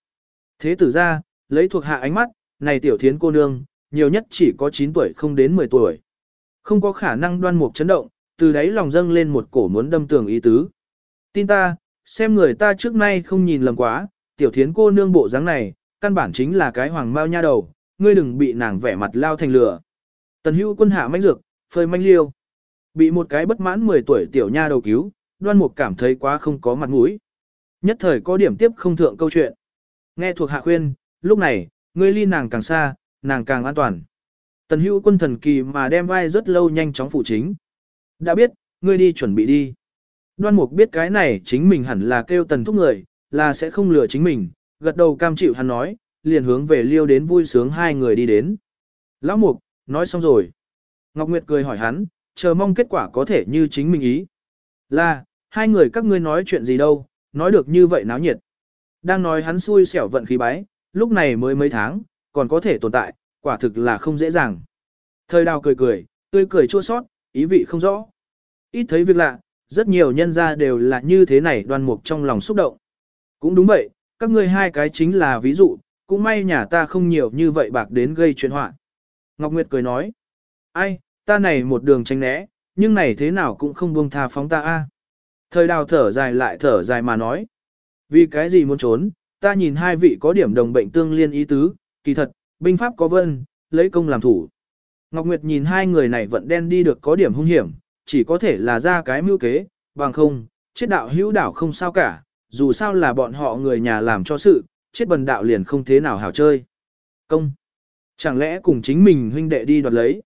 Thế tử ra, lấy thuộc hạ ánh mắt, này tiểu thiến cô nương, nhiều nhất chỉ có 9 tuổi không đến 10 tuổi. Không có khả năng đoan mục chấn động, từ đấy lòng dâng lên một cổ muốn đâm tường ý tứ. Tin ta, xem người ta trước nay không nhìn lầm quá, tiểu thiến cô nương bộ dáng này, căn bản chính là cái hoàng mao nha đầu, ngươi đừng bị nàng vẻ mặt lao thành lửa. Tần hữu quân hạ manh dược, phơi manh liêu. Bị một cái bất mãn 10 tuổi tiểu nha đầu cứu, đoan mục cảm thấy quá không có mặt mũi. Nhất thời có điểm tiếp không thượng câu chuyện. Nghe thuộc hạ khuyên, lúc này, ngươi ly nàng càng xa, nàng càng an toàn. Tần hữu quân thần kỳ mà đem vai rất lâu nhanh chóng phụ chính. Đã biết, ngươi đi chuẩn bị đi. Đoan mục biết cái này chính mình hẳn là kêu tần thúc người, là sẽ không lừa chính mình, gật đầu cam chịu hắn nói, liền hướng về liêu đến vui sướng hai người đi đến. Lão mục, nói xong rồi. Ngọc Nguyệt cười hỏi hắn, chờ mong kết quả có thể như chính mình ý. Là, hai người các ngươi nói chuyện gì đâu, nói được như vậy náo nhiệt. Đang nói hắn xui xẻo vận khí bái, lúc này mới mấy tháng, còn có thể tồn tại, quả thực là không dễ dàng. Thời đào cười cười, tươi cười chua sót, ý vị không rõ. Ít thấy việc lạ, rất nhiều nhân gia đều là như thế này đoan mục trong lòng xúc động. Cũng đúng vậy, các ngươi hai cái chính là ví dụ, cũng may nhà ta không nhiều như vậy bạc đến gây chuyện họa. Ngọc Nguyệt cười nói, ai, ta này một đường tránh né, nhưng này thế nào cũng không buông tha phóng ta a. Thời đào thở dài lại thở dài mà nói, vì cái gì muốn trốn, ta nhìn hai vị có điểm đồng bệnh tương liên ý tứ, kỳ thật, binh pháp có vân, lấy công làm thủ. Ngọc Nguyệt nhìn hai người này vẫn đen đi được có điểm hung hiểm, chỉ có thể là ra cái mưu kế, bằng không, chết đạo hữu đảo không sao cả, dù sao là bọn họ người nhà làm cho sự, chết bần đạo liền không thế nào hảo chơi. Công. Chẳng lẽ cùng chính mình huynh đệ đi đoạt lấy?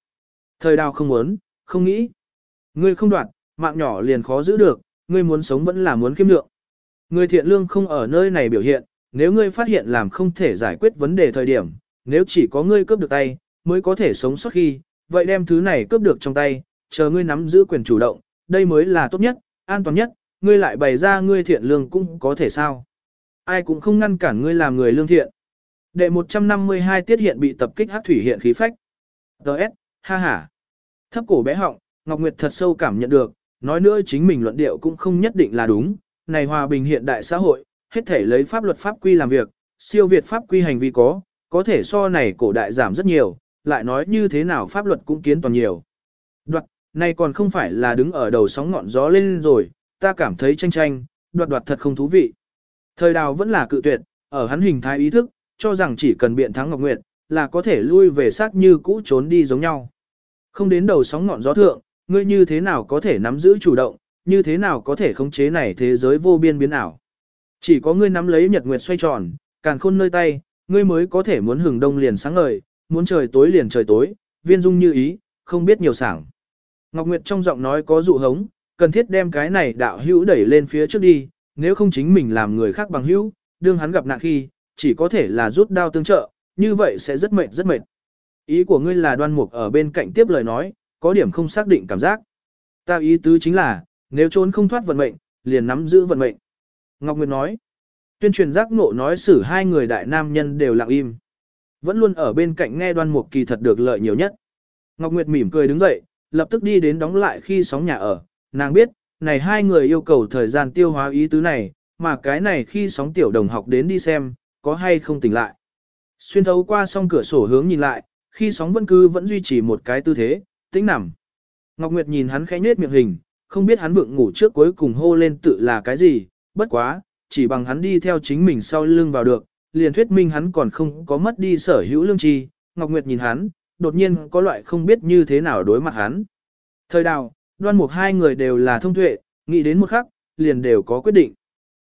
Thời đào không muốn, không nghĩ. Ngươi không đoạt, mạng nhỏ liền khó giữ được, ngươi muốn sống vẫn là muốn kiêm lượng. Người thiện lương không ở nơi này biểu hiện, nếu ngươi phát hiện làm không thể giải quyết vấn đề thời điểm, nếu chỉ có ngươi cướp được tay, mới có thể sống sót khi, vậy đem thứ này cướp được trong tay, chờ ngươi nắm giữ quyền chủ động, đây mới là tốt nhất, an toàn nhất, ngươi lại bày ra ngươi thiện lương cũng có thể sao. Ai cũng không ngăn cản ngươi làm người lương thiện. Đệ 152 tiết hiện bị tập kích hát thủy hiện khí phách. Đợt, ha ha. Thấp cổ bé họng, Ngọc Nguyệt thật sâu cảm nhận được, nói nữa chính mình luận điệu cũng không nhất định là đúng. Này hòa bình hiện đại xã hội, hết thể lấy pháp luật pháp quy làm việc, siêu việt pháp quy hành vi có, có thể so này cổ đại giảm rất nhiều, lại nói như thế nào pháp luật cũng kiến toàn nhiều. Đoạt, này còn không phải là đứng ở đầu sóng ngọn gió lên rồi, ta cảm thấy tranh tranh, đoạt đoạt thật không thú vị. Thời đào vẫn là cự tuyệt, ở hắn hình thái ý thức, cho rằng chỉ cần biện thắng Ngọc Nguyệt, là có thể lui về sát như cũ trốn đi giống nhau. Không đến đầu sóng ngọn gió thượng, ngươi như thế nào có thể nắm giữ chủ động, như thế nào có thể khống chế này thế giới vô biên biến ảo. Chỉ có ngươi nắm lấy nhật nguyệt xoay tròn, càng khôn nơi tay, ngươi mới có thể muốn hừng đông liền sáng ngời, muốn trời tối liền trời tối, viên dung như ý, không biết nhiều sảng. Ngọc Nguyệt trong giọng nói có dụ hống, cần thiết đem cái này đạo hữu đẩy lên phía trước đi, nếu không chính mình làm người khác bằng hữu, đương hắn gặp nạn khi, chỉ có thể là rút đao tương trợ, như vậy sẽ rất mệt rất mệt. Ý của ngươi là đoan mục ở bên cạnh tiếp lời nói, có điểm không xác định cảm giác. Ta ý tứ chính là, nếu trốn không thoát vận mệnh, liền nắm giữ vận mệnh. Ngọc Nguyệt nói, tuyên truyền giác ngộ nói xử hai người đại nam nhân đều lặng im. Vẫn luôn ở bên cạnh nghe đoan mục kỳ thật được lợi nhiều nhất. Ngọc Nguyệt mỉm cười đứng dậy, lập tức đi đến đóng lại khi sóng nhà ở, nàng biết, này hai người yêu cầu thời gian tiêu hóa ý tứ này, mà cái này khi sóng tiểu đồng học đến đi xem, có hay không tỉnh lại. Xuyên thấu qua song cửa sổ hướng nhìn lại, khi sóng vẫn cứ vẫn duy trì một cái tư thế, tĩnh nằm. Ngọc Nguyệt nhìn hắn khẽ nhếch miệng hình, không biết hắn vượng ngủ trước cuối cùng hô lên tự là cái gì, bất quá, chỉ bằng hắn đi theo chính mình sau lưng vào được, liền thuyết minh hắn còn không có mất đi sở hữu lương tri. Ngọc Nguyệt nhìn hắn, đột nhiên có loại không biết như thế nào đối mặt hắn. Thời đào, đoan mục hai người đều là thông tuệ, nghĩ đến một khắc, liền đều có quyết định.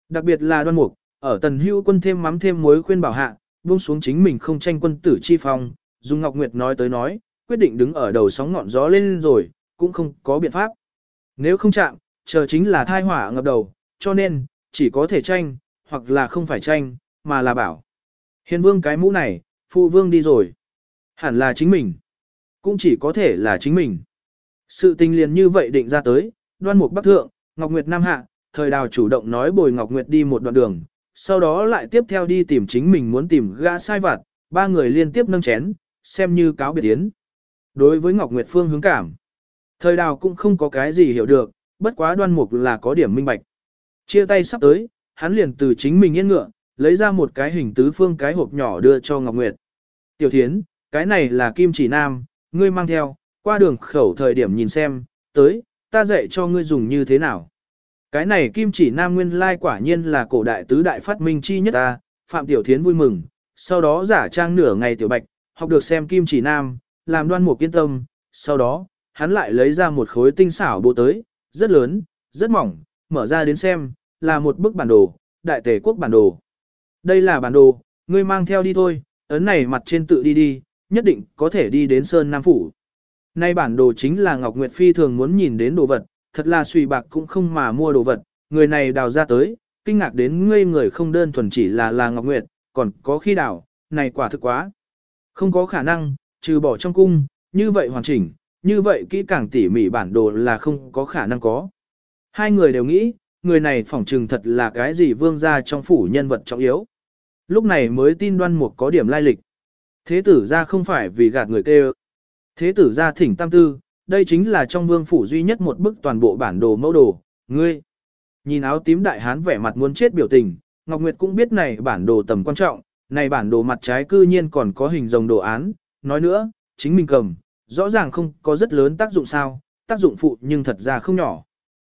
Đặc biệt là đoan mục, ở tần hưu quân thêm mắm thêm muối khuyên bảo hạ, buông xuống chính mình không tranh quân tử chi phong, dùng Ngọc Nguyệt nói tới nói, quyết định đứng ở đầu sóng ngọn gió lên rồi, cũng không có biện pháp. Nếu không chạm, chờ chính là thai hỏa ngập đầu, cho nên, chỉ có thể tranh, hoặc là không phải tranh, mà là bảo. Hiền vương cái mũ này, phụ vương đi rồi. Hẳn là chính mình. Cũng chỉ có thể là chính mình. Sự tình liền như vậy định ra tới, đoan mục bắc thượng, Ngọc Nguyệt Nam hạ, thời đào chủ động nói bồi Ngọc Nguyệt đi một đoạn đường, sau đó lại tiếp theo đi tìm chính mình muốn tìm gã sai vặt, ba người liên tiếp nâng chén, xem như cáo biệt tiến. Đối với Ngọc Nguyệt Phương hướng cảm, thời đào cũng không có cái gì hiểu được, bất quá đoan mục là có điểm minh bạch. Chia tay sắp tới, hắn liền từ chính mình yên ngựa, lấy ra một cái hình tứ phương cái hộp nhỏ đưa cho Ngọc Nguyệt. Tiểu Thiến, cái này là kim chỉ nam, ngươi mang theo, qua đường khẩu thời điểm nhìn xem, tới, ta dạy cho ngươi dùng như thế nào. Cái này kim chỉ nam nguyên lai quả nhiên là cổ đại tứ đại phát minh chi nhất ta, Phạm Tiểu Thiến vui mừng, sau đó giả trang nửa ngày tiểu bạch, học được xem kim chỉ nam, làm đoan mục kiên tâm, sau đó, hắn lại lấy ra một khối tinh xảo bộ tới, rất lớn, rất mỏng, mở ra đến xem, là một bức bản đồ, đại tể quốc bản đồ. Đây là bản đồ, ngươi mang theo đi thôi, Ấn này mặt trên tự đi đi, nhất định có thể đi đến Sơn Nam Phủ. Nay bản đồ chính là Ngọc Nguyệt Phi thường muốn nhìn đến đồ vật, thật là suy bạc cũng không mà mua đồ vật, người này đào ra tới, kinh ngạc đến ngây người không đơn thuần chỉ là là Ngọc Nguyệt, còn có khi đào, này quả thực quá. Không có khả năng, trừ bỏ trong cung, như vậy hoàn chỉnh, như vậy kỹ càng tỉ mỉ bản đồ là không có khả năng có. Hai người đều nghĩ, người này phỏng trừng thật là cái gì vương gia trong phủ nhân vật trọng yếu. Lúc này mới tin đoan mục có điểm lai lịch. Thế tử ra không phải vì gạt người kêu. Thế tử ra thỉnh tam tư, đây chính là trong vương phủ duy nhất một bức toàn bộ bản đồ mẫu đồ, ngươi. Nhìn áo tím đại hán vẻ mặt muốn chết biểu tình, Ngọc Nguyệt cũng biết này bản đồ tầm quan trọng, này bản đồ mặt trái cư nhiên còn có hình rồng đồ án, nói nữa, chính mình cầm, rõ ràng không có rất lớn tác dụng sao, tác dụng phụ nhưng thật ra không nhỏ.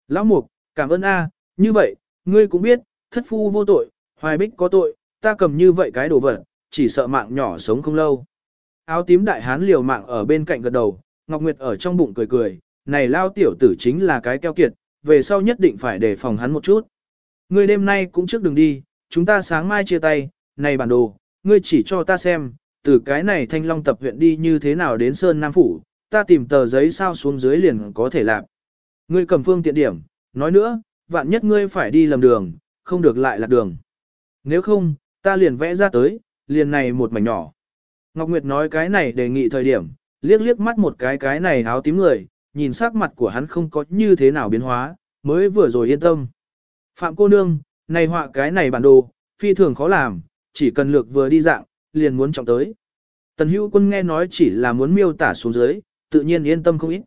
Lão Mục, cảm ơn A, như vậy, ngươi cũng biết, thất phu vô tội, hoài bích có tội, ta cầm như vậy cái đồ vật, chỉ sợ mạng nhỏ sống không lâu. Áo tím đại hán liều mạng ở bên cạnh gật đầu, Ngọc Nguyệt ở trong bụng cười cười, này lao tiểu tử chính là cái keo kiệt, về sau nhất định phải đề phòng hắn một chút. Ngươi đêm nay cũng trước đừng đi, chúng ta sáng mai chia tay, này bản đồ, ngươi chỉ cho ta xem, từ cái này thanh long tập huyện đi như thế nào đến Sơn Nam Phủ, ta tìm tờ giấy sao xuống dưới liền có thể làm. Ngươi cầm phương tiện điểm, nói nữa, vạn nhất ngươi phải đi lầm đường, không được lại lạc đường. Nếu không, ta liền vẽ ra tới, liền này một mảnh nhỏ. Ngọc Nguyệt nói cái này đề nghị thời điểm, liếc liếc mắt một cái cái này áo tím người, nhìn sắc mặt của hắn không có như thế nào biến hóa, mới vừa rồi yên tâm. Phạm cô nương, này họa cái này bản đồ, phi thường khó làm, chỉ cần lược vừa đi dạng, liền muốn trọng tới. Tần hữu quân nghe nói chỉ là muốn miêu tả xuống dưới, tự nhiên yên tâm không ít.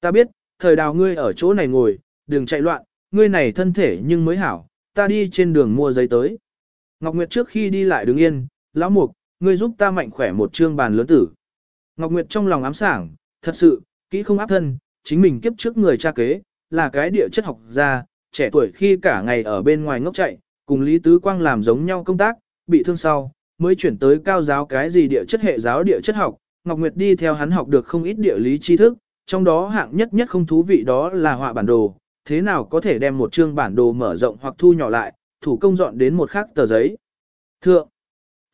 Ta biết, thời đào ngươi ở chỗ này ngồi, đừng chạy loạn, ngươi này thân thể nhưng mới hảo, ta đi trên đường mua giấy tới. Ngọc Nguyệt trước khi đi lại đứng yên, lão mục, ngươi giúp ta mạnh khỏe một trương bàn lớn tử. Ngọc Nguyệt trong lòng ám sảng, thật sự, kỹ không áp thân, chính mình kiếp trước người cha kế, là cái địa chất học gia, trẻ tuổi khi cả ngày ở bên ngoài ngốc chạy, cùng Lý Tứ Quang làm giống nhau công tác, bị thương sau, mới chuyển tới cao giáo cái gì địa chất hệ giáo địa chất học, Ngọc Nguyệt đi theo hắn học được không ít địa lý tri thức, trong đó hạng nhất nhất không thú vị đó là họa bản đồ, thế nào có thể đem một chương bản đồ mở rộng hoặc thu nhỏ lại, thủ công dọn đến một khác tờ giấy. Thượng,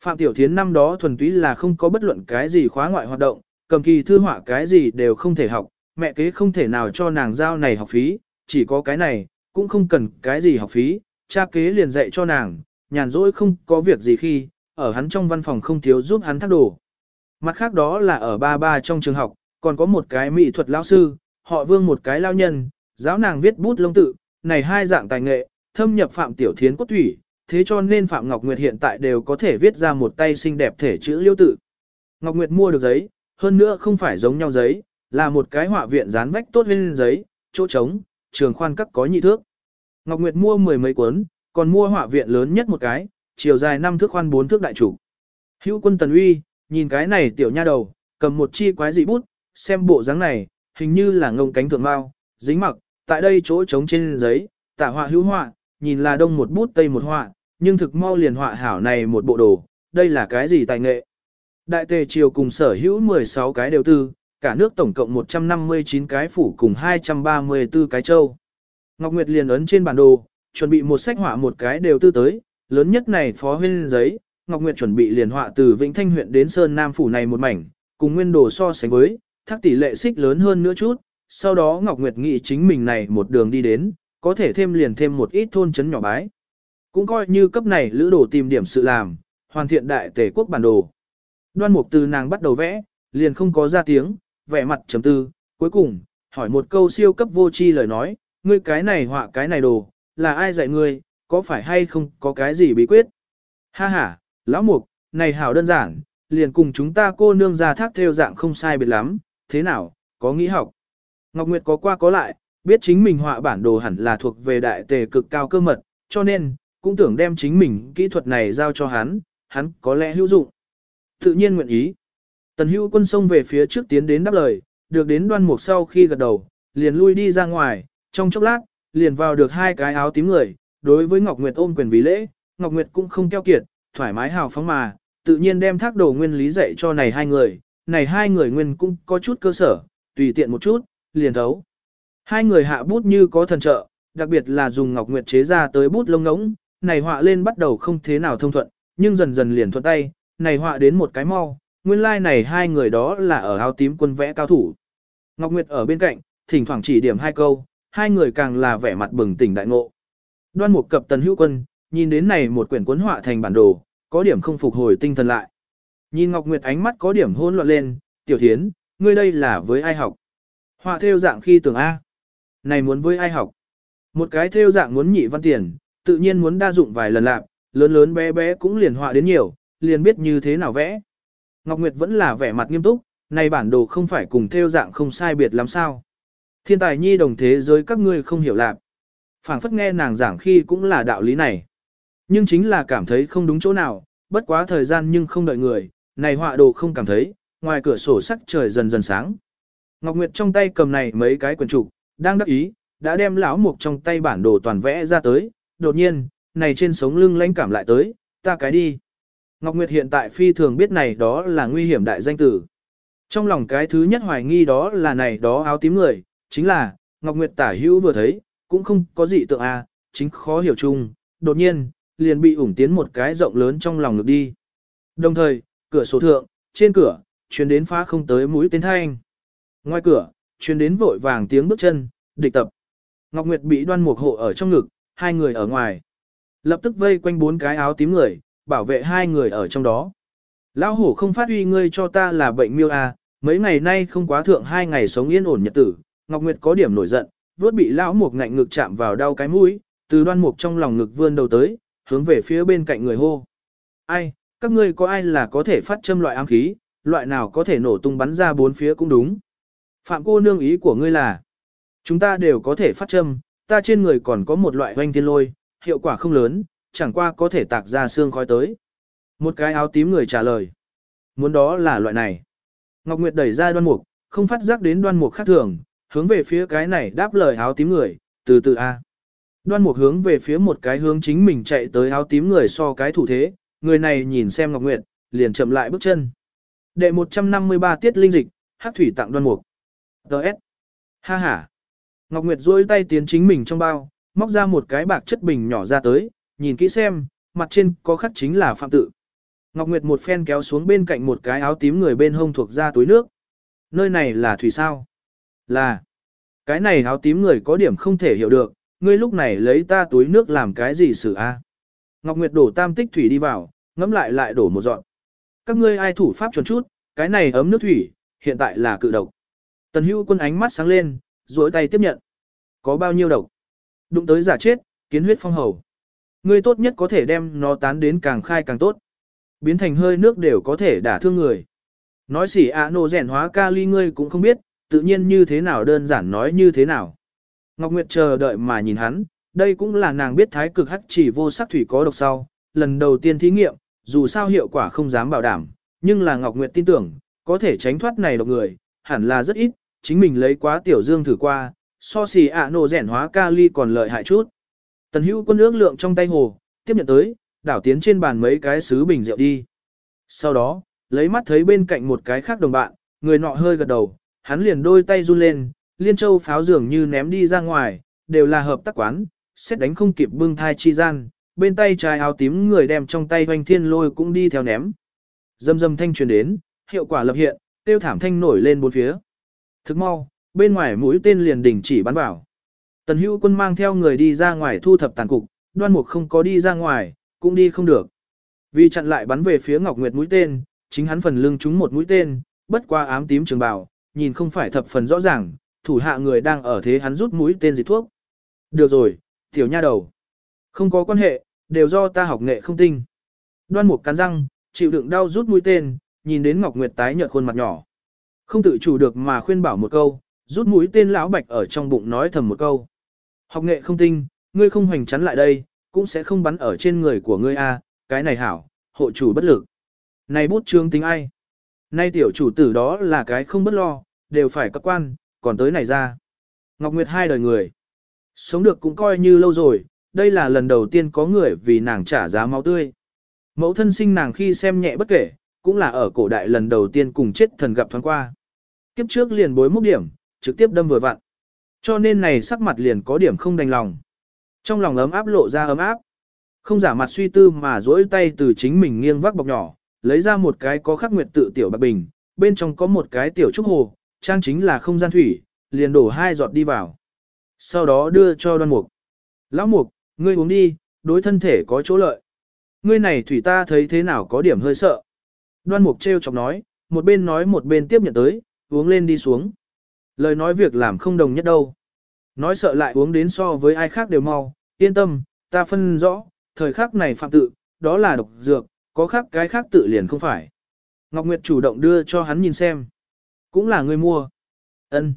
Phạm Tiểu Thiến năm đó thuần túy là không có bất luận cái gì khóa ngoại hoạt động, cầm kỳ thư họa cái gì đều không thể học, mẹ kế không thể nào cho nàng giao này học phí, chỉ có cái này, cũng không cần cái gì học phí, cha kế liền dạy cho nàng, nhàn rỗi không có việc gì khi, ở hắn trong văn phòng không thiếu giúp hắn thác đồ. Mặt khác đó là ở ba ba trong trường học, còn có một cái mỹ thuật lão sư, họ vương một cái lao nhân, giáo nàng viết bút lông tự, này hai dạng tài nghệ, thâm nhập Phạm Tiểu Thiến cốt thủy, thế cho nên Phạm Ngọc Nguyệt hiện tại đều có thể viết ra một tay xinh đẹp thể chữ liêu tự. Ngọc Nguyệt mua được giấy, hơn nữa không phải giống nhau giấy, là một cái họa viện dán vách tốt lên giấy, chỗ trống, trường khoan các có nhị thước. Ngọc Nguyệt mua mười mấy cuốn, còn mua họa viện lớn nhất một cái, chiều dài năm thước khoan bốn thước đại chủ. Hữu quân tần uy, nhìn cái này tiểu nha đầu, cầm một chi quái dị bút, xem bộ dáng này, hình như là ngông cánh thượng mao, dính mặc, tại đây chỗ trống trên giấy, tả họa hữu họa, nhìn là đông một bút tây một họa, nhưng thực mau liền họa hảo này một bộ đồ, đây là cái gì tài nghệ. Đại tề triều cùng sở hữu 16 cái đều tư, cả nước tổng cộng 159 cái phủ cùng 234 cái châu. Ngọc Nguyệt liền ấn trên bản đồ, chuẩn bị một sách họa một cái đều tư tới, lớn nhất này phó huyên giấy, Ngọc Nguyệt chuẩn bị liền họa từ Vĩnh Thanh huyện đến Sơn Nam phủ này một mảnh, cùng nguyên đồ so sánh với, thác tỷ lệ xích lớn hơn nữa chút, sau đó Ngọc Nguyệt nghĩ chính mình này một đường đi đến, có thể thêm liền thêm một ít thôn chấn nhỏ bái. Cũng coi như cấp này lữ đồ tìm điểm sự làm, hoàn thiện đại tể quốc bản đồ. Đoan mục từ nàng bắt đầu vẽ, liền không có ra tiếng, vẻ mặt chấm tư, cuối cùng, hỏi một câu siêu cấp vô chi lời nói, ngươi cái này họa cái này đồ, là ai dạy ngươi, có phải hay không có cái gì bí quyết? Ha ha, lão mục, này hảo đơn giản, liền cùng chúng ta cô nương ra thác theo dạng không sai biệt lắm, thế nào, có nghĩ học? Ngọc Nguyệt có qua có lại, biết chính mình họa bản đồ hẳn là thuộc về đại tề cực cao cơ mật, cho nên, cũng tưởng đem chính mình kỹ thuật này giao cho hắn, hắn có lẽ hữu dụng. Tự nhiên nguyện ý. Tần hữu quân xông về phía trước tiến đến đáp lời, được đến đoan mục sau khi gật đầu, liền lui đi ra ngoài, trong chốc lát, liền vào được hai cái áo tím người, đối với Ngọc Nguyệt ôm quyền vì lễ, Ngọc Nguyệt cũng không keo kiệt, thoải mái hào phóng mà, tự nhiên đem thác đồ nguyên lý dạy cho này hai người, này hai người nguyên cũng có chút cơ sở, tùy tiện một chút, liền thấu. Hai người hạ bút như có thần trợ, đặc biệt là dùng Ngọc Nguyệt chế ra tới bút lông ngỗng, này họa lên bắt đầu không thế nào thông thuận, nhưng dần dần liền thuận tay, này họa đến một cái mau, nguyên lai like này hai người đó là ở áo tím quân vẽ cao thủ. Ngọc Nguyệt ở bên cạnh, thỉnh thoảng chỉ điểm hai câu, hai người càng là vẻ mặt bừng tỉnh đại ngộ. Đoan Mục cập Tần Hữu Quân, nhìn đến này một quyển cuốn họa thành bản đồ, có điểm không phục hồi tinh thần lại. Nhìn Ngọc Nguyệt ánh mắt có điểm hôn loạn lên, "Tiểu Thiến, ngươi đây là với ai học?" Họa theo dạng khi tưởng a. Này muốn với ai học? Một cái theo dạng muốn nhị văn tiền, tự nhiên muốn đa dụng vài lần lạc, lớn lớn bé bé cũng liền họa đến nhiều, liền biết như thế nào vẽ. Ngọc Nguyệt vẫn là vẻ mặt nghiêm túc, này bản đồ không phải cùng theo dạng không sai biệt lắm sao. Thiên tài nhi đồng thế giới các ngươi không hiểu lạc phảng phất nghe nàng giảng khi cũng là đạo lý này. Nhưng chính là cảm thấy không đúng chỗ nào, bất quá thời gian nhưng không đợi người, này họa đồ không cảm thấy, ngoài cửa sổ sắc trời dần dần sáng. Ngọc Nguyệt trong tay cầm này mấy cái quyển trục, đang đắc ý, đã đem lão mục trong tay bản đồ toàn vẽ ra tới, đột nhiên, này trên sống lưng lãnh cảm lại tới, ta cái đi. Ngọc Nguyệt hiện tại phi thường biết này đó là nguy hiểm đại danh tử. Trong lòng cái thứ nhất hoài nghi đó là này đó áo tím người, chính là, Ngọc Nguyệt tả hữu vừa thấy, cũng không có gì tượng à, chính khó hiểu chung, đột nhiên, liền bị ủng tiến một cái rộng lớn trong lòng ngực đi. Đồng thời, cửa sổ thượng, trên cửa, truyền đến phá không tới mũi tên thanh. Ngoài cửa, truyền đến vội vàng tiếng bước chân, địch tập. Ngọc Nguyệt bị đoan mục hộ ở trong ngực, hai người ở ngoài. Lập tức vây quanh bốn cái áo tím người, bảo vệ hai người ở trong đó. Lão hổ không phát huy ngươi cho ta là bệnh miêu à, mấy ngày nay không quá thượng hai ngày sống yên ổn nhật tử, Ngọc Nguyệt có điểm nổi giận, vốt bị lão mục ngạnh ngực chạm vào đau cái mũi, từ đoan mục trong lòng ngực vươn đầu tới, hướng về phía bên cạnh người hô. Ai, các ngươi có ai là có thể phát châm loại ám khí, loại nào có thể nổ tung bắn ra bốn phía cũng đúng. Phạm cô nương ý của ngươi là, chúng ta đều có thể phát châm, ta trên người còn có một loại hoanh thiên lôi, hiệu quả không lớn, chẳng qua có thể tạc ra xương khói tới. Một cái áo tím người trả lời. Muốn đó là loại này. Ngọc Nguyệt đẩy ra đoan mục, không phát giác đến đoan mục khác thường, hướng về phía cái này đáp lời áo tím người, từ từ A. Đoan mục hướng về phía một cái hướng chính mình chạy tới áo tím người so cái thủ thế, người này nhìn xem Ngọc Nguyệt, liền chậm lại bước chân. Đệ 153 tiết linh dịch, hắc thủy tặng đoan mục. DS. Ha ha. Ngọc Nguyệt duỗi tay tiến chính mình trong bao, móc ra một cái bạc chất bình nhỏ ra tới, nhìn kỹ xem, mặt trên có khắc chính là phạm tự. Ngọc Nguyệt một phen kéo xuống bên cạnh một cái áo tím người bên hông thuộc ra túi nước. Nơi này là thủy sao? Là. Cái này áo tím người có điểm không thể hiểu được, ngươi lúc này lấy ta túi nước làm cái gì xử a? Ngọc Nguyệt đổ tam tích thủy đi vào, ngẫm lại lại đổ một dọn. Các ngươi ai thủ pháp chuẩn chút, cái này ấm nước thủy, hiện tại là cự độc. Tần hưu quân ánh mắt sáng lên, duỗi tay tiếp nhận. Có bao nhiêu độc? Đụng tới giả chết, kiến huyết phong hầu. Ngươi tốt nhất có thể đem nó tán đến càng khai càng tốt. Biến thành hơi nước đều có thể đả thương người. Nói xỉ ạ nổ rèn hóa kali ngươi cũng không biết, tự nhiên như thế nào đơn giản nói như thế nào. Ngọc Nguyệt chờ đợi mà nhìn hắn, đây cũng là nàng biết thái cực hắc chỉ vô sắc thủy có độc sau, lần đầu tiên thí nghiệm, dù sao hiệu quả không dám bảo đảm, nhưng là Ngọc Nguyệt tin tưởng, có thể tránh thoát này độc người, hẳn là rất ít, chính mình lấy quá tiểu dương thử qua, so xì ạ nổ rẻn hóa kali còn lợi hại chút. Tần hữu quân ước lượng trong tay hồ, tiếp nhận tới, đảo tiến trên bàn mấy cái sứ bình rượu đi. Sau đó, lấy mắt thấy bên cạnh một cái khác đồng bạn, người nọ hơi gật đầu, hắn liền đôi tay run lên, liên châu pháo dường như ném đi ra ngoài, đều là hợp tác quán, xét đánh không kịp bưng thai chi gian, bên tay trái áo tím người đem trong tay hoành thiên lôi cũng đi theo ném. Dâm dâm thanh truyền đến, hiệu quả lập hiện, tiêu thảm thanh nổi lên bốn phía. Thức mau, bên ngoài mũi tên liền đình chỉ bắn vào. Tần hữu quân mang theo người đi ra ngoài thu thập tàn cục, đoan mục không có đi ra ngoài, cũng đi không được. Vì chặn lại bắn về phía Ngọc Nguyệt mũi tên, chính hắn phần lưng trúng một mũi tên, bất qua ám tím trường bào, nhìn không phải thập phần rõ ràng, thủ hạ người đang ở thế hắn rút mũi tên dịch thuốc. Được rồi, tiểu nha đầu. Không có quan hệ, đều do ta học nghệ không tinh. Đoan mục cắn răng, chịu đựng đau rút mũi tên, nhìn đến Ngọc Nguyệt tái nhợt khuôn mặt nhỏ. Không tự chủ được mà khuyên bảo một câu, rút mũi tên lão bạch ở trong bụng nói thầm một câu. Học nghệ không tinh, ngươi không hoành chắn lại đây, cũng sẽ không bắn ở trên người của ngươi a, cái này hảo, hộ chủ bất lực. Này bút trương tính ai? Nay tiểu chủ tử đó là cái không bất lo, đều phải cấp quan, còn tới này ra. Ngọc Nguyệt hai đời người. Sống được cũng coi như lâu rồi, đây là lần đầu tiên có người vì nàng trả giá máu tươi. Mẫu thân sinh nàng khi xem nhẹ bất kể, cũng là ở cổ đại lần đầu tiên cùng chết thần gặp thoáng qua. Kiếp trước liền bối mốc điểm, trực tiếp đâm vừa vặn. Cho nên này sắc mặt liền có điểm không đành lòng. Trong lòng ấm áp lộ ra ấm áp. Không giả mặt suy tư mà duỗi tay từ chính mình nghiêng vác bọc nhỏ, lấy ra một cái có khắc nguyệt tự tiểu bạc bình, bên trong có một cái tiểu trúc hồ, trang chính là không gian thủy, liền đổ hai giọt đi vào. Sau đó đưa cho đoan mục. Lão mục, ngươi uống đi, đối thân thể có chỗ lợi. Ngươi này thủy ta thấy thế nào có điểm hơi sợ. Đoan mục treo chọc nói, một bên nói một bên tiếp nhận tới, uống lên đi xuống. Lời nói việc làm không đồng nhất đâu. Nói sợ lại uống đến so với ai khác đều mau, yên tâm, ta phân rõ, thời khắc này phạm tự, đó là độc dược, có khác cái khác tự liền không phải. Ngọc Nguyệt chủ động đưa cho hắn nhìn xem. Cũng là người mua. ân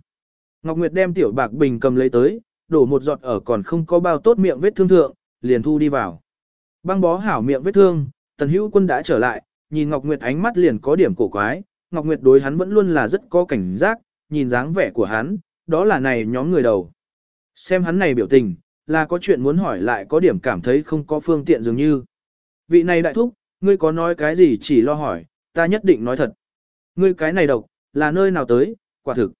Ngọc Nguyệt đem tiểu bạc bình cầm lấy tới, đổ một giọt ở còn không có bao tốt miệng vết thương thượng, liền thu đi vào. Băng bó hảo miệng vết thương, tần hữu quân đã trở lại, nhìn Ngọc Nguyệt ánh mắt liền có điểm cổ quái, Ngọc Nguyệt đối hắn vẫn luôn là rất có cảnh giác, nhìn dáng vẻ của hắn, đó là này nhóm người đầu. Xem hắn này biểu tình, là có chuyện muốn hỏi lại có điểm cảm thấy không có phương tiện dường như. Vị này đại thúc, ngươi có nói cái gì chỉ lo hỏi, ta nhất định nói thật. Ngươi cái này độc, là nơi nào tới, quả thực.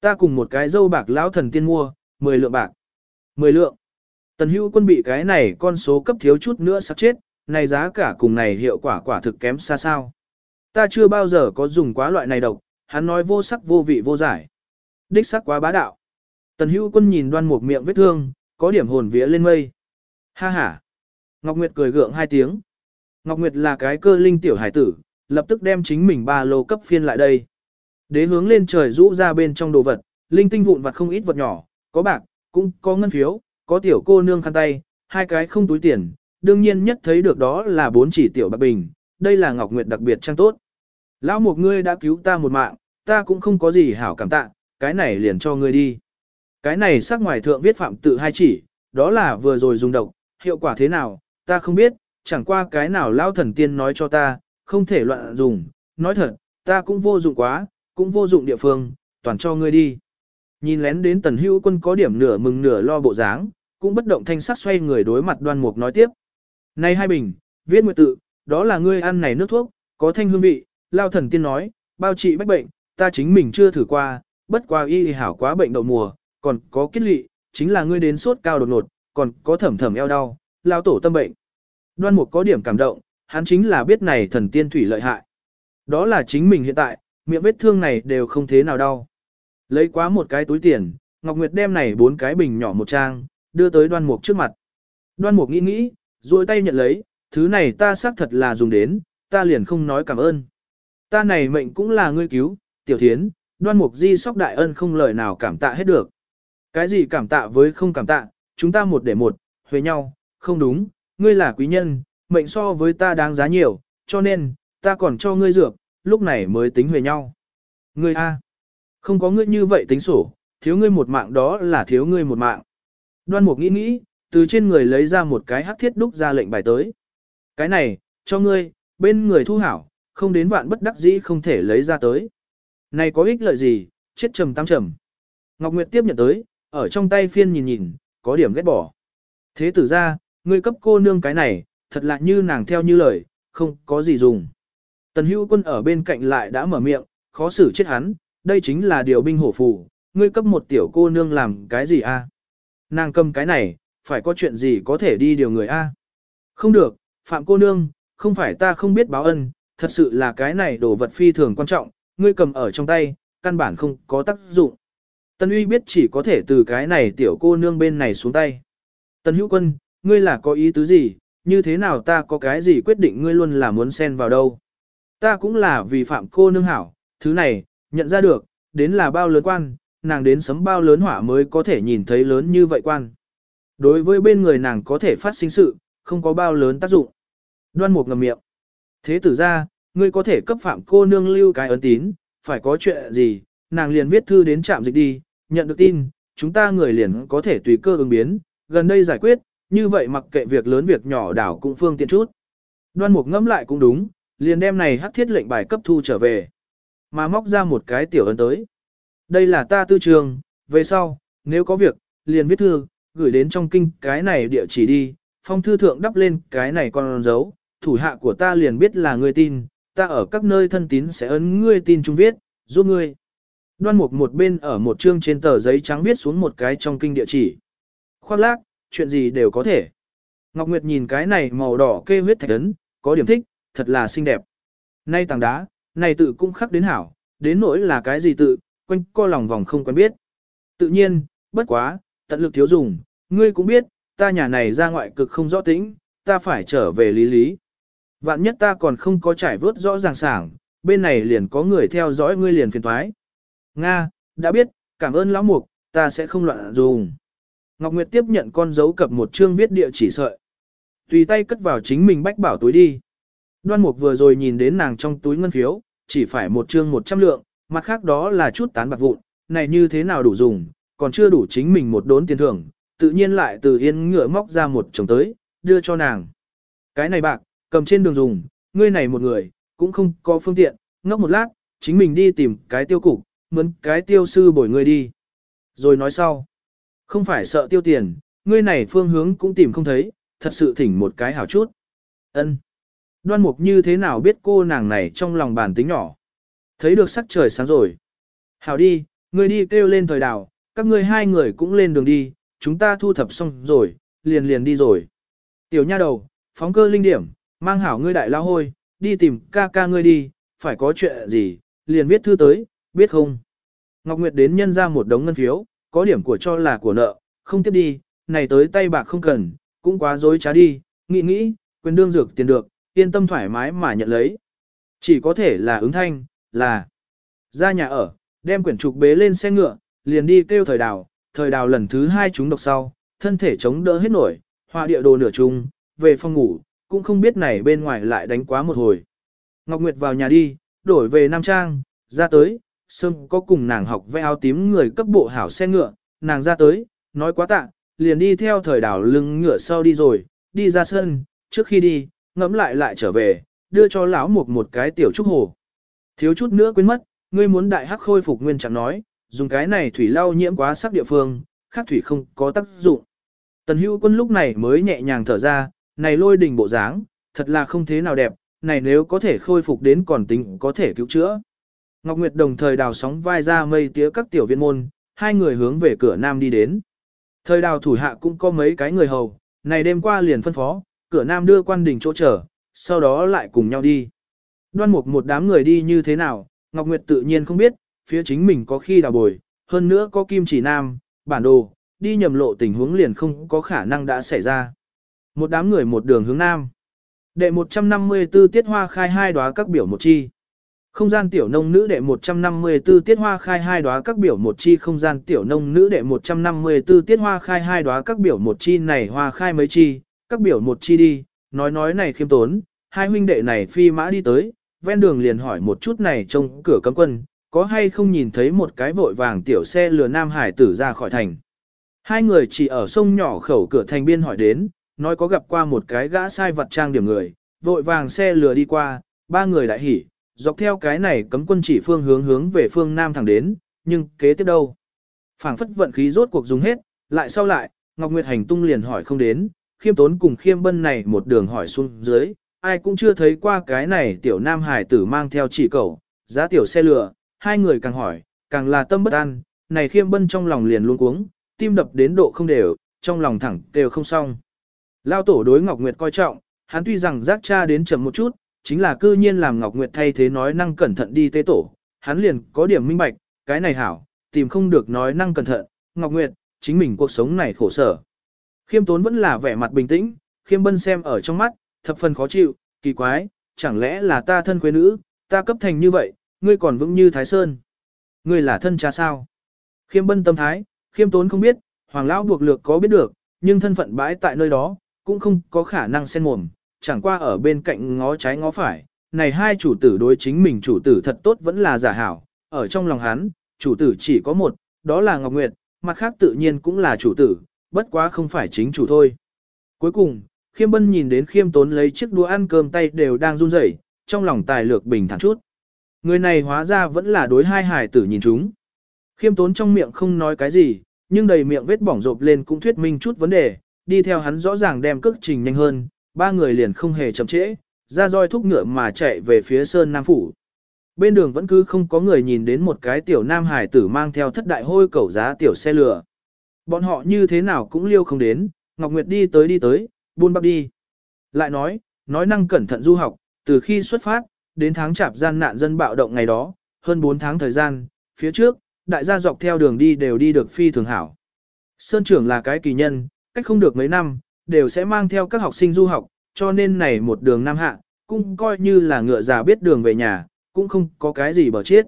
Ta cùng một cái dâu bạc lão thần tiên mua, 10 lượng bạc. 10 lượng. Tần hữu quân bị cái này con số cấp thiếu chút nữa sắp chết, này giá cả cùng này hiệu quả quả thực kém xa sao. Ta chưa bao giờ có dùng quá loại này độc, hắn nói vô sắc vô vị vô giải. Đích sắc quá bá đạo. Tần hữu quân nhìn đoan một miệng vết thương, có điểm hồn vía lên mây. Ha ha. Ngọc Nguyệt cười gượng hai tiếng. Ngọc Nguyệt là cái cơ linh tiểu hải tử, lập tức đem chính mình ba lô cấp phiên lại đây. Đế hướng lên trời rũ ra bên trong đồ vật, linh tinh vụn vặt không ít vật nhỏ, có bạc, cũng có ngân phiếu, có tiểu cô nương khăn tay, hai cái không túi tiền, đương nhiên nhất thấy được đó là bốn chỉ tiểu bạc bình, đây là Ngọc Nguyệt đặc biệt trang tốt. Lão một ngươi đã cứu ta một mạng, ta cũng không có gì hảo cảm tạ, cái này liền cho ngươi đi. Cái này sắc ngoài thượng viết phạm tự hai chỉ, đó là vừa rồi dùng độc, hiệu quả thế nào, ta không biết, chẳng qua cái nào lao thần tiên nói cho ta, không thể loạn dùng, nói thật, ta cũng vô dụng quá, cũng vô dụng địa phương, toàn cho ngươi đi. Nhìn lén đến tần hữu quân có điểm nửa mừng nửa lo bộ dáng, cũng bất động thanh sắc xoay người đối mặt đoan mục nói tiếp. Này hai bình, viết nguyệt tự, đó là ngươi ăn này nước thuốc, có thanh hương vị, lao thần tiên nói, bao trị bách bệnh, ta chính mình chưa thử qua, bất qua y hảo quá bệnh đậu mùa, còn có kết lị, chính là ngươi đến sốt cao đột ngột, còn có thẩm thẩm eo đau, lao tổ tâm bệnh. Đoan mục có điểm cảm động, hắn chính là biết này thần tiên thủy lợi hại. Đó là chính mình hiện tại, miệng vết thương này đều không thế nào đau. Lấy quá một cái túi tiền, Ngọc Nguyệt đem này bốn cái bình nhỏ một trang, đưa tới đoan mục trước mặt. Đoan mục nghĩ nghĩ, duỗi tay nhận lấy, thứ này ta xác thật là dùng đến, ta liền không nói cảm ơn. Ta này mệnh cũng là ngươi cứu, tiểu thiến, đoan mục di sóc đại ân không lời nào cảm tạ hết được. Cái gì cảm tạ với không cảm tạ, chúng ta một để một, huề nhau, không đúng, ngươi là quý nhân, mệnh so với ta đáng giá nhiều, cho nên, ta còn cho ngươi dược, lúc này mới tính huề nhau. Ngươi A. Không có ngươi như vậy tính sổ, thiếu ngươi một mạng đó là thiếu ngươi một mạng. Đoan mục nghĩ nghĩ, từ trên người lấy ra một cái hắc thiết đúc ra lệnh bài tới. Cái này, cho ngươi, bên người thu hảo, không đến vạn bất đắc dĩ không thể lấy ra tới. Này có ích lợi gì, chết trầm tăng trầm. Ngọc Nguyệt tiếp nhận tới, ở trong tay phiên nhìn nhìn, có điểm ghét bỏ. Thế tử ra, ngươi cấp cô nương cái này, thật là như nàng theo như lời, không có gì dùng. Tần hữu quân ở bên cạnh lại đã mở miệng, khó xử chết hắn, đây chính là điều binh hổ phù, ngươi cấp một tiểu cô nương làm cái gì a? Nàng cầm cái này, phải có chuyện gì có thể đi điều người a? Không được, phạm cô nương, không phải ta không biết báo ân, thật sự là cái này đồ vật phi thường quan trọng, ngươi cầm ở trong tay, căn bản không có tác dụng. Tần uy biết chỉ có thể từ cái này tiểu cô nương bên này xuống tay. Tần hữu quân, ngươi là có ý tứ gì, như thế nào ta có cái gì quyết định ngươi luôn là muốn xen vào đâu. Ta cũng là vì phạm cô nương hảo, thứ này, nhận ra được, đến là bao lớn quan, nàng đến sấm bao lớn hỏa mới có thể nhìn thấy lớn như vậy quan. Đối với bên người nàng có thể phát sinh sự, không có bao lớn tác dụng. Đoan mục ngầm miệng. Thế tử ra, ngươi có thể cấp phạm cô nương lưu cái ấn tín, phải có chuyện gì, nàng liền viết thư đến trạm dịch đi, nhận được tin, chúng ta người liền có thể tùy cơ ứng biến, gần đây giải quyết, như vậy mặc kệ việc lớn việc nhỏ đảo cũng phương tiện chút. Đoan mục ngẫm lại cũng đúng, liền đem này hắc thiết lệnh bài cấp thu trở về. Mà móc ra một cái tiểu ấn tới. Đây là ta tư trường, về sau, nếu có việc, liền viết thư, gửi đến trong kinh cái này địa chỉ đi, phong thư thượng đắp lên cái này còn dấu, thủ hạ của ta liền biết là ngươi tin, ta ở các nơi thân tín sẽ ấn ngươi tin chung viết, giúp ngươi. Đoan mục một bên ở một chương trên tờ giấy trắng viết xuống một cái trong kinh địa chỉ. Khoác lác, chuyện gì đều có thể. Ngọc Nguyệt nhìn cái này màu đỏ kê huyết thạch ấn, có điểm thích, thật là xinh đẹp. Nay tảng đá, này tự cũng khắc đến hảo, đến nỗi là cái gì tự, quanh co lòng vòng không quen biết. Tự nhiên, bất quá, tận lực thiếu dùng, ngươi cũng biết, ta nhà này ra ngoại cực không rõ tĩnh, ta phải trở về lý lý. Vạn nhất ta còn không có trải vớt rõ ràng sảng, bên này liền có người theo dõi ngươi liền phiền thoái. Nga, đã biết, cảm ơn lão mục, ta sẽ không loạn dùng. Ngọc Nguyệt tiếp nhận con dấu cập một chương viết địa chỉ sợi. Tùy tay cất vào chính mình bách bảo túi đi. Đoan mục vừa rồi nhìn đến nàng trong túi ngân phiếu, chỉ phải một chương một trăm lượng, mặt khác đó là chút tán bạc vụn, này như thế nào đủ dùng, còn chưa đủ chính mình một đốn tiền thưởng, tự nhiên lại từ yên ngựa móc ra một chồng tới, đưa cho nàng. Cái này bạc, cầm trên đường dùng, ngươi này một người, cũng không có phương tiện, ngốc một lát, chính mình đi tìm cái tiêu cục, mướn cái tiêu sư bồi ngươi đi. Rồi nói sau, không phải sợ tiêu tiền, ngươi này phương hướng cũng tìm không thấy, thật sự thỉnh một cái hảo chút. ân Đoan mục như thế nào biết cô nàng này trong lòng bản tính nhỏ. Thấy được sắc trời sáng rồi. Hảo đi, ngươi đi kêu lên thời đào, các ngươi hai người cũng lên đường đi, chúng ta thu thập xong rồi, liền liền đi rồi. Tiểu nha đầu, phóng cơ linh điểm, mang hảo ngươi đại lao hôi, đi tìm ca ca ngươi đi, phải có chuyện gì, liền viết thư tới, biết không? Ngọc Nguyệt đến nhân ra một đống ngân phiếu, có điểm của cho là của nợ, không tiếp đi, này tới tay bạc không cần, cũng quá dối trá đi, nghĩ nghĩ, quyền đương dược tiền được, yên tâm thoải mái mà nhận lấy. Chỉ có thể là ứng thanh, là ra nhà ở, đem quyển trục bế lên xe ngựa, liền đi kêu thời đào, thời đào lần thứ hai chúng độc sau, thân thể chống đỡ hết nổi, hòa địa đồ nửa chung, về phòng ngủ, cũng không biết này bên ngoài lại đánh quá một hồi. Ngọc Nguyệt vào nhà đi, đổi về Nam Trang, ra tới, Sâm có cùng nàng học vẽ áo tím người cấp bộ hảo xe ngựa, nàng ra tới, nói quá tạ, liền đi theo thời đảo lưng ngựa sau đi rồi, đi ra sân, trước khi đi, ngẫm lại lại trở về, đưa cho lão mục một cái tiểu trúc hồ. Thiếu chút nữa quên mất, ngươi muốn đại hắc khôi phục nguyên trạng nói, dùng cái này thủy lau nhiễm quá sắc địa phương, khác thủy không có tác dụng. Tần hữu quân lúc này mới nhẹ nhàng thở ra, này lôi đình bộ dáng, thật là không thế nào đẹp, này nếu có thể khôi phục đến còn tính có thể cứu chữa. Ngọc Nguyệt đồng thời đào sóng vai ra mây tía các tiểu viên môn, hai người hướng về cửa nam đi đến. Thời đào thủ hạ cũng có mấy cái người hầu, này đêm qua liền phân phó, cửa nam đưa quan đình chỗ chờ, sau đó lại cùng nhau đi. Đoan mục một đám người đi như thế nào, Ngọc Nguyệt tự nhiên không biết, phía chính mình có khi đào bồi, hơn nữa có kim chỉ nam, bản đồ, đi nhầm lộ tình huống liền không có khả năng đã xảy ra. Một đám người một đường hướng nam. Đệ 154 tiết hoa khai hai đóa các biểu một chi. Không gian tiểu nông nữ đệ 154 tiết hoa khai hai đóa các biểu một chi. Không gian tiểu nông nữ đệ 154 tiết hoa khai hai đóa các biểu một chi. Này hoa khai mấy chi, các biểu một chi đi, nói nói này khiêm tốn, hai huynh đệ này phi mã đi tới, ven đường liền hỏi một chút này trông cửa cấm quân, có hay không nhìn thấy một cái vội vàng tiểu xe lừa Nam Hải tử ra khỏi thành. Hai người chỉ ở sông nhỏ khẩu cửa thành biên hỏi đến, nói có gặp qua một cái gã sai vật trang điểm người, vội vàng xe lừa đi qua, ba người đại hỉ, dọc theo cái này cấm quân chỉ phương hướng hướng về phương Nam thẳng đến, nhưng kế tiếp đâu? phảng phất vận khí rốt cuộc dùng hết, lại sau lại, Ngọc Nguyệt hành tung liền hỏi không đến, khiêm tốn cùng khiêm bân này một đường hỏi xuống dưới, ai cũng chưa thấy qua cái này tiểu nam hải tử mang theo chỉ cầu, giá tiểu xe lửa, hai người càng hỏi, càng là tâm bất an, này khiêm bân trong lòng liền luôn cuống, tim đập đến độ không đều, trong lòng thẳng đều không xong. Lao tổ đối Ngọc Nguyệt coi trọng, hắn tuy rằng giác cha đến chậm một chút, chính là cư nhiên làm Ngọc Nguyệt thay thế nói năng cẩn thận đi tế tổ, hắn liền có điểm minh bạch, cái này hảo, tìm không được nói năng cẩn thận, Ngọc Nguyệt, chính mình cuộc sống này khổ sở. Khiêm tốn vẫn là vẻ mặt bình tĩnh, khiêm bân xem ở trong mắt, thập phần khó chịu, kỳ quái, chẳng lẽ là ta thân quê nữ, ta cấp thành như vậy, ngươi còn vững như Thái Sơn. Ngươi là thân cha sao? Khiêm bân tâm thái, khiêm tốn không biết, hoàng lão buộc lược có biết được, nhưng thân phận bãi tại nơi đó, cũng không có khả năng xen mồm, chẳng qua ở bên cạnh ngó trái ngó phải. Này hai chủ tử đối chính mình chủ tử thật tốt vẫn là giả hảo, ở trong lòng hắn, chủ tử chỉ có một, đó là Ngọc Nguyệt, mặt khác tự nhiên cũng là chủ tử, bất quá không phải chính chủ thôi. Cuối cùng, khiêm bân nhìn đến khiêm tốn lấy chiếc đũa ăn cơm tay đều đang run rẩy, trong lòng tài lược bình thản chút. Người này hóa ra vẫn là đối hai hải tử nhìn chúng. Khiêm tốn trong miệng không nói cái gì, nhưng đầy miệng vết bỏng rộp lên cũng thuyết minh chút vấn đề, đi theo hắn rõ ràng đem cước trình nhanh hơn, ba người liền không hề chậm trễ, ra roi thúc ngựa mà chạy về phía Sơn Nam Phủ. Bên đường vẫn cứ không có người nhìn đến một cái tiểu nam hải tử mang theo thất đại hôi cẩu giá tiểu xe lửa. Bọn họ như thế nào cũng liêu không đến, Ngọc Nguyệt đi tới đi tới, buôn bắp đi. Lại nói, nói năng cẩn thận du học, từ khi xuất phát, đến tháng chạp gian nạn dân bạo động ngày đó, hơn 4 tháng thời gian, phía trước, đại gia dọc theo đường đi đều đi được phi thường hảo. Sơn trưởng là cái kỳ nhân, cách không được mấy năm, đều sẽ mang theo các học sinh du học, cho nên này một đường nam hạ, cũng coi như là ngựa già biết đường về nhà, cũng không có cái gì bở chết.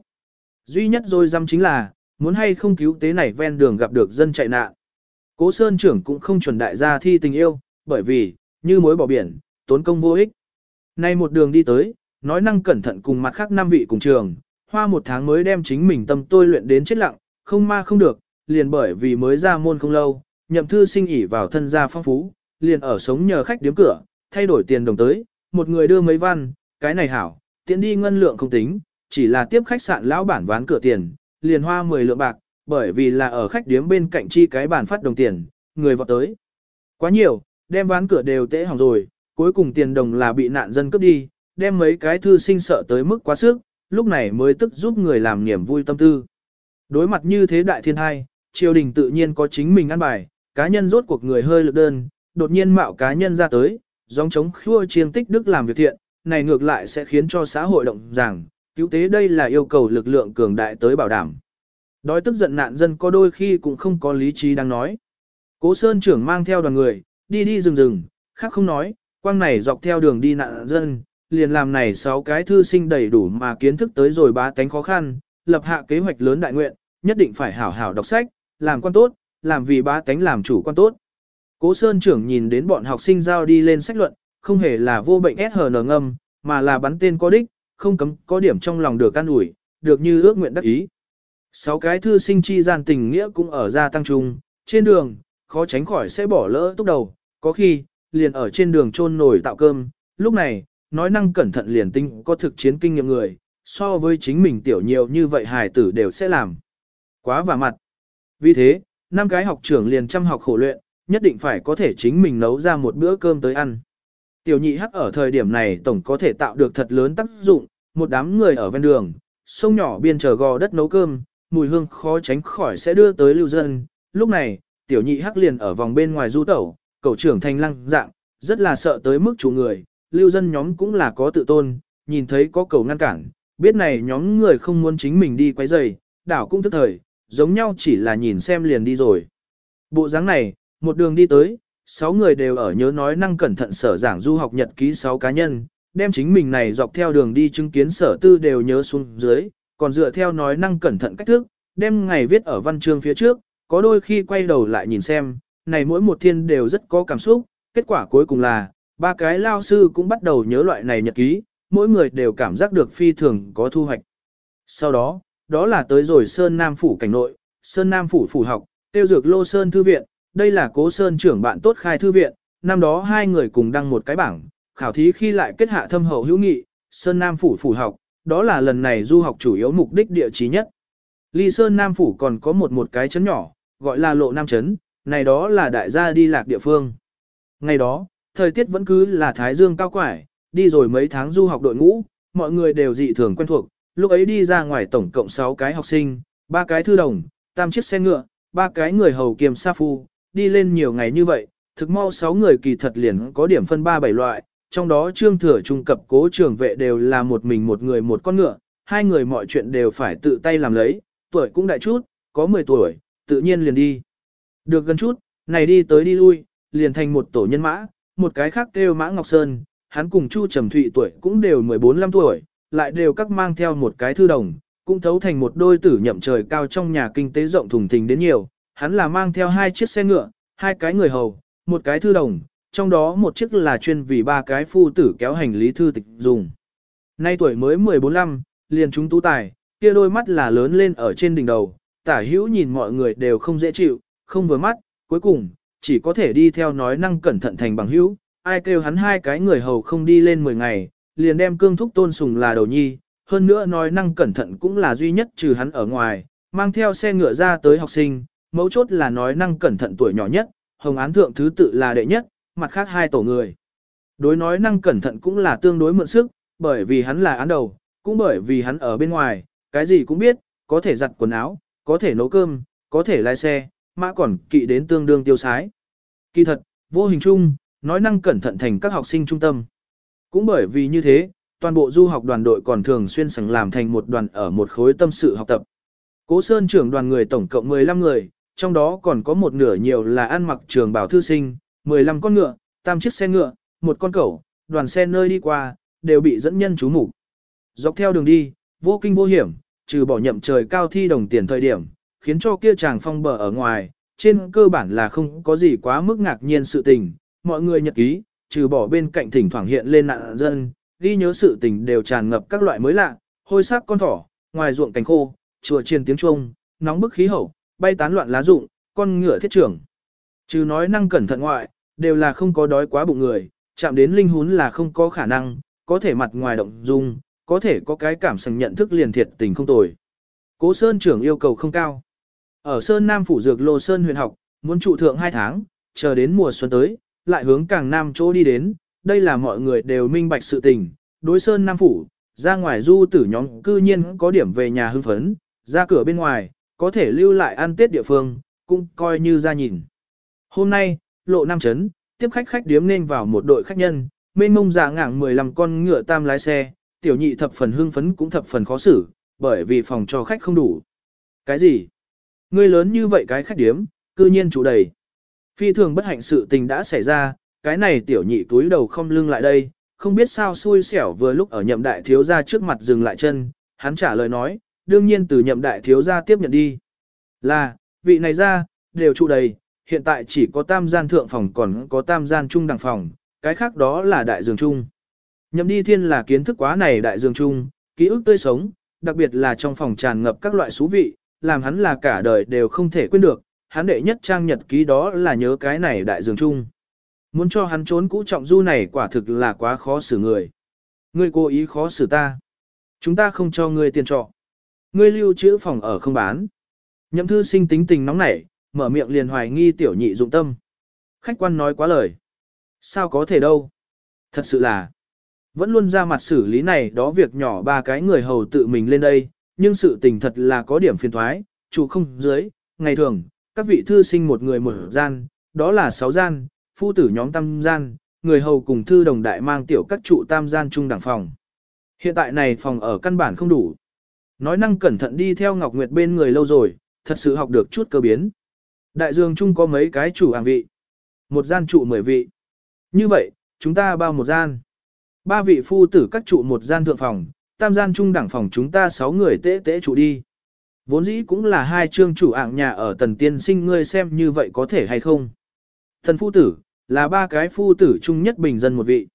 Duy nhất rồi dăm chính là, muốn hay không cứu tế này ven đường gặp được dân chạy nạn. Cố Sơn trưởng cũng không chuẩn đại gia thi tình yêu, bởi vì, như mối bỏ biển, tốn công vô ích. Nay một đường đi tới, nói năng cẩn thận cùng mặt khác năm vị cùng trường, hoa một tháng mới đem chính mình tâm tôi luyện đến chết lặng, không ma không được, liền bởi vì mới ra môn không lâu, nhậm thư sinh ỉ vào thân gia phong phú, liền ở sống nhờ khách điếm cửa, thay đổi tiền đồng tới, một người đưa mấy văn, cái này hảo, tiện đi ngân lượng không tính, chỉ là tiếp khách sạn lão bản ván cửa tiền, liền hoa 10 lượng bạc, bởi vì là ở khách điếm bên cạnh chi cái bàn phát đồng tiền, người vọt tới. Quá nhiều, đem ván cửa đều tễ hỏng rồi, cuối cùng tiền đồng là bị nạn dân cướp đi, đem mấy cái thư sinh sợ tới mức quá sức, lúc này mới tức giúp người làm niềm vui tâm tư. Đối mặt như thế đại thiên hai, triều đình tự nhiên có chính mình ăn bài, cá nhân rốt cuộc người hơi lực đơn, đột nhiên mạo cá nhân ra tới, dòng chống khua chiêng tích đức làm việc thiện, này ngược lại sẽ khiến cho xã hội động rằng, cứu tế đây là yêu cầu lực lượng cường đại tới bảo đảm. Đói tức giận nạn dân có đôi khi cũng không có lý trí đang nói. Cố Sơn trưởng mang theo đoàn người, đi đi rừng rừng, khác không nói, quang này dọc theo đường đi nạn dân, liền làm này sáu cái thư sinh đầy đủ mà kiến thức tới rồi bá tánh khó khăn, lập hạ kế hoạch lớn đại nguyện, nhất định phải hảo hảo đọc sách, làm quan tốt, làm vì bá tánh làm chủ quan tốt. Cố Sơn trưởng nhìn đến bọn học sinh giao đi lên sách luận, không hề là vô bệnh SHN ngâm, mà là bắn tên có đích, không cấm có điểm trong lòng được can ủi, được như ước nguyện đắc ý. Sáu cái thư sinh chi gian tình nghĩa cũng ở gia tăng trung, trên đường, khó tránh khỏi sẽ bỏ lỡ túc đầu, có khi, liền ở trên đường trôn nổi tạo cơm, lúc này, nói năng cẩn thận liền tinh có thực chiến kinh nghiệm người, so với chính mình tiểu nhiều như vậy hài tử đều sẽ làm. Quá và mặt. Vì thế, năm cái học trưởng liền chăm học khổ luyện, nhất định phải có thể chính mình nấu ra một bữa cơm tới ăn. Tiểu nhị hắc ở thời điểm này tổng có thể tạo được thật lớn tác dụng, một đám người ở ven đường, sông nhỏ biên chờ gò đất nấu cơm, mùi hương khó tránh khỏi sẽ đưa tới lưu dân. Lúc này, tiểu nhị hắc liền ở vòng bên ngoài du tẩu, cậu trưởng thành lăng dạng, rất là sợ tới mức chủ người, lưu dân nhóm cũng là có tự tôn, nhìn thấy có cầu ngăn cản, biết này nhóm người không muốn chính mình đi quấy rầy, đảo cũng thức thời, giống nhau chỉ là nhìn xem liền đi rồi. Bộ dáng này, một đường đi tới, sáu người đều ở nhớ nói năng cẩn thận sở giảng du học nhật ký sáu cá nhân, đem chính mình này dọc theo đường đi chứng kiến sở tư đều nhớ xuống dưới, còn dựa theo nói năng cẩn thận cách thức, đem ngày viết ở văn chương phía trước, có đôi khi quay đầu lại nhìn xem, này mỗi một thiên đều rất có cảm xúc, kết quả cuối cùng là, ba cái lao sư cũng bắt đầu nhớ loại này nhật ký, mỗi người đều cảm giác được phi thường có thu hoạch. Sau đó, đó là tới rồi Sơn Nam Phủ cảnh nội, Sơn Nam Phủ phủ học, tiêu dược Lô Sơn Thư Viện, đây là cố Sơn trưởng bạn tốt khai thư viện, năm đó hai người cùng đăng một cái bảng, khảo thí khi lại kết hạ thâm hậu hữu nghị, Sơn Nam Phủ phủ học, đó là lần này du học chủ yếu mục đích địa trí nhất. Ly Sơn Nam Phủ còn có một một cái chấn nhỏ, gọi là Lộ Nam Chấn, này đó là đại gia đi lạc địa phương. Ngày đó, thời tiết vẫn cứ là thái dương cao quải, đi rồi mấy tháng du học đội ngũ, mọi người đều dị thường quen thuộc, lúc ấy đi ra ngoài tổng cộng 6 cái học sinh, ba cái thư đồng, tam chiếc xe ngựa, ba cái người hầu kiềm sa phu, đi lên nhiều ngày như vậy, thực mau 6 người kỳ thật liền có điểm phân 3-7 loại, trong đó trương thừa trung cập cố trường vệ đều là một mình một người một con ngựa, hai người mọi chuyện đều phải tự tay làm lấy, tuổi cũng đại chút, có 10 tuổi, tự nhiên liền đi. Được gần chút, này đi tới đi lui, liền thành một tổ nhân mã, một cái khác kêu Mã Ngọc Sơn, hắn cùng Chu Trầm Thụy tuổi cũng đều 14-15 tuổi, lại đều các mang theo một cái thư đồng, cũng thấu thành một đôi tử nhậm trời cao trong nhà kinh tế rộng thùng thình đến nhiều, hắn là mang theo hai chiếc xe ngựa, hai cái người hầu, một cái thư đồng, trong đó một chiếc là chuyên vì ba cái phu tử kéo hành lý thư tịch dùng. Nay tuổi mới 14-15, liền chúng tú tài, kia đôi mắt là lớn lên ở trên đỉnh đầu, tả hữu nhìn mọi người đều không dễ chịu, không vừa mắt, cuối cùng, chỉ có thể đi theo nói năng cẩn thận thành bằng hữu, ai kêu hắn hai cái người hầu không đi lên 10 ngày, liền đem cương thúc tôn sùng là đầu nhi, hơn nữa nói năng cẩn thận cũng là duy nhất trừ hắn ở ngoài, mang theo xe ngựa ra tới học sinh, mấu chốt là nói năng cẩn thận tuổi nhỏ nhất, hồng án thượng thứ tự là đệ nhất, mặt khác hai tổ người. Đối nói năng cẩn thận cũng là tương đối mượn sức, bởi vì hắn là án đầu, cũng bởi vì hắn ở bên ngoài, cái gì cũng biết, có thể giặt quần áo, có thể nấu cơm, có thể lái xe, mã còn kỵ đến tương đương tiêu sái. Kỳ thật, vô hình chung, nói năng cẩn thận thành các học sinh trung tâm. Cũng bởi vì như thế, toàn bộ du học đoàn đội còn thường xuyên sẵn làm thành một đoàn ở một khối tâm sự học tập. Cố Sơn trưởng đoàn người tổng cộng 15 người, trong đó còn có một nửa nhiều là ăn mặc trường bảo thư sinh, 15 con ngựa, tam chiếc xe ngựa, một con cẩu, đoàn xe nơi đi qua, đều bị dẫn nhân chú mục. Dọc theo đường đi, vô kinh vô hiểm, trừ bỏ nhậm trời cao thi đồng tiền thời điểm, khiến cho kia chàng phong bờ ở ngoài, trên cơ bản là không có gì quá mức ngạc nhiên sự tình, mọi người nhật ký, trừ bỏ bên cạnh thỉnh thoảng hiện lên nạn dân, ghi nhớ sự tình đều tràn ngập các loại mới lạ, hôi sắc con thỏ, ngoài ruộng cánh khô, chùa chiên tiếng chuông, nóng bức khí hậu, bay tán loạn lá rụng, con ngựa thiết trưởng. Trừ nói năng cẩn thận ngoại, đều là không có đói quá bụng người, chạm đến linh hún là không có khả năng, có thể mặt ngoài động dung, có thể có cái cảm sành nhận thức liền thiệt tình không tồi. Cố Sơn trưởng yêu cầu không cao. Ở Sơn Nam phủ dược Lô Sơn huyện học, muốn trụ thượng 2 tháng, chờ đến mùa xuân tới, lại hướng càng Nam chỗ đi đến, đây là mọi người đều minh bạch sự tình. Đối Sơn Nam phủ, ra ngoài du tử nhóm cư nhiên có điểm về nhà hưng phấn, ra cửa bên ngoài, có thể lưu lại ăn tết địa phương, cũng coi như ra nhìn. Hôm nay, lộ Nam Trấn, tiếp khách khách điếm nên vào một đội khách nhân, mênh mông giả ngảng 15 con ngựa tam lái xe, tiểu nhị thập phần hưng phấn cũng thập phần khó xử, bởi vì phòng cho khách không đủ. Cái gì? Ngươi lớn như vậy cái khách điếm, cư nhiên chủ đầy. Phi thường bất hạnh sự tình đã xảy ra, cái này tiểu nhị túi đầu không lưng lại đây, không biết sao xui xẻo vừa lúc ở nhậm đại thiếu gia trước mặt dừng lại chân, hắn trả lời nói, đương nhiên từ nhậm đại thiếu gia tiếp nhận đi. Là, vị này ra, đều trụ đầy, hiện tại chỉ có tam gian thượng phòng còn có tam gian trung đẳng phòng, cái khác đó là đại giường trung. Nhậm đi thiên là kiến thức quá này đại dương trung, ký ức tươi sống, đặc biệt là trong phòng tràn ngập các loại xú vị, làm hắn là cả đời đều không thể quên được, hắn đệ nhất trang nhật ký đó là nhớ cái này đại dương trung. Muốn cho hắn trốn cũ trọng du này quả thực là quá khó xử người. Ngươi cố ý khó xử ta. Chúng ta không cho ngươi tiền trọ. Ngươi lưu trữ phòng ở không bán. Nhậm thư sinh tính tình nóng nảy, mở miệng liền hoài nghi tiểu nhị dụng tâm. Khách quan nói quá lời. Sao có thể đâu? Thật sự là, vẫn luôn ra mặt xử lý này đó việc nhỏ ba cái người hầu tự mình lên đây, nhưng sự tình thật là có điểm phiền thoái, chủ không dưới, ngày thường, các vị thư sinh một người một gian, đó là sáu gian, phu tử nhóm tam gian, người hầu cùng thư đồng đại mang tiểu các trụ tam gian chung đẳng phòng. Hiện tại này phòng ở căn bản không đủ. Nói năng cẩn thận đi theo Ngọc Nguyệt bên người lâu rồi, thật sự học được chút cơ biến. Đại dương chung có mấy cái chủ hàng vị. Một gian trụ mười vị. Như vậy, chúng ta bao một gian. Ba vị phu tử các trụ một gian thượng phòng, tam gian trung đẳng phòng chúng ta sáu người tế tế trụ đi. Vốn dĩ cũng là hai trương chủ ạng nhà ở tần tiên sinh ngươi xem như vậy có thể hay không. Thần phu tử, là ba cái phu tử chung nhất bình dân một vị.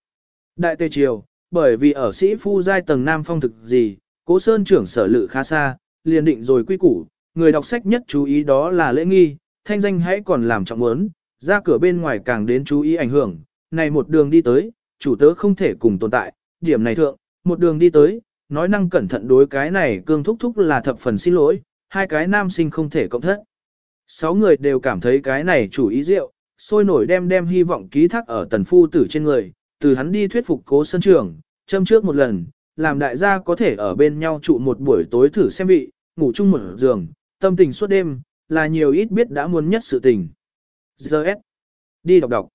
Đại tề triều, bởi vì ở sĩ phu giai tầng nam phong thực gì, cố sơn trưởng sở lự khá xa, liền định rồi quy củ, người đọc sách nhất chú ý đó là lễ nghi, thanh danh hãy còn làm trọng muốn, ra cửa bên ngoài càng đến chú ý ảnh hưởng, này một đường đi tới, chủ tớ không thể cùng tồn tại, điểm này thượng, một đường đi tới, nói năng cẩn thận đối cái này cương thúc thúc là thập phần xin lỗi, hai cái nam sinh không thể cộng thất. Sáu người đều cảm thấy cái này chủ ý rượu, sôi nổi đem đem hy vọng ký thác ở tần phu tử trên người, từ hắn đi thuyết phục cố sân trường, châm trước một lần, làm đại gia có thể ở bên nhau trụ một buổi tối thử xem vị, ngủ chung một giường, tâm tình suốt đêm, là nhiều ít biết đã muốn nhất sự tình. Giờ Đi đọc đọc.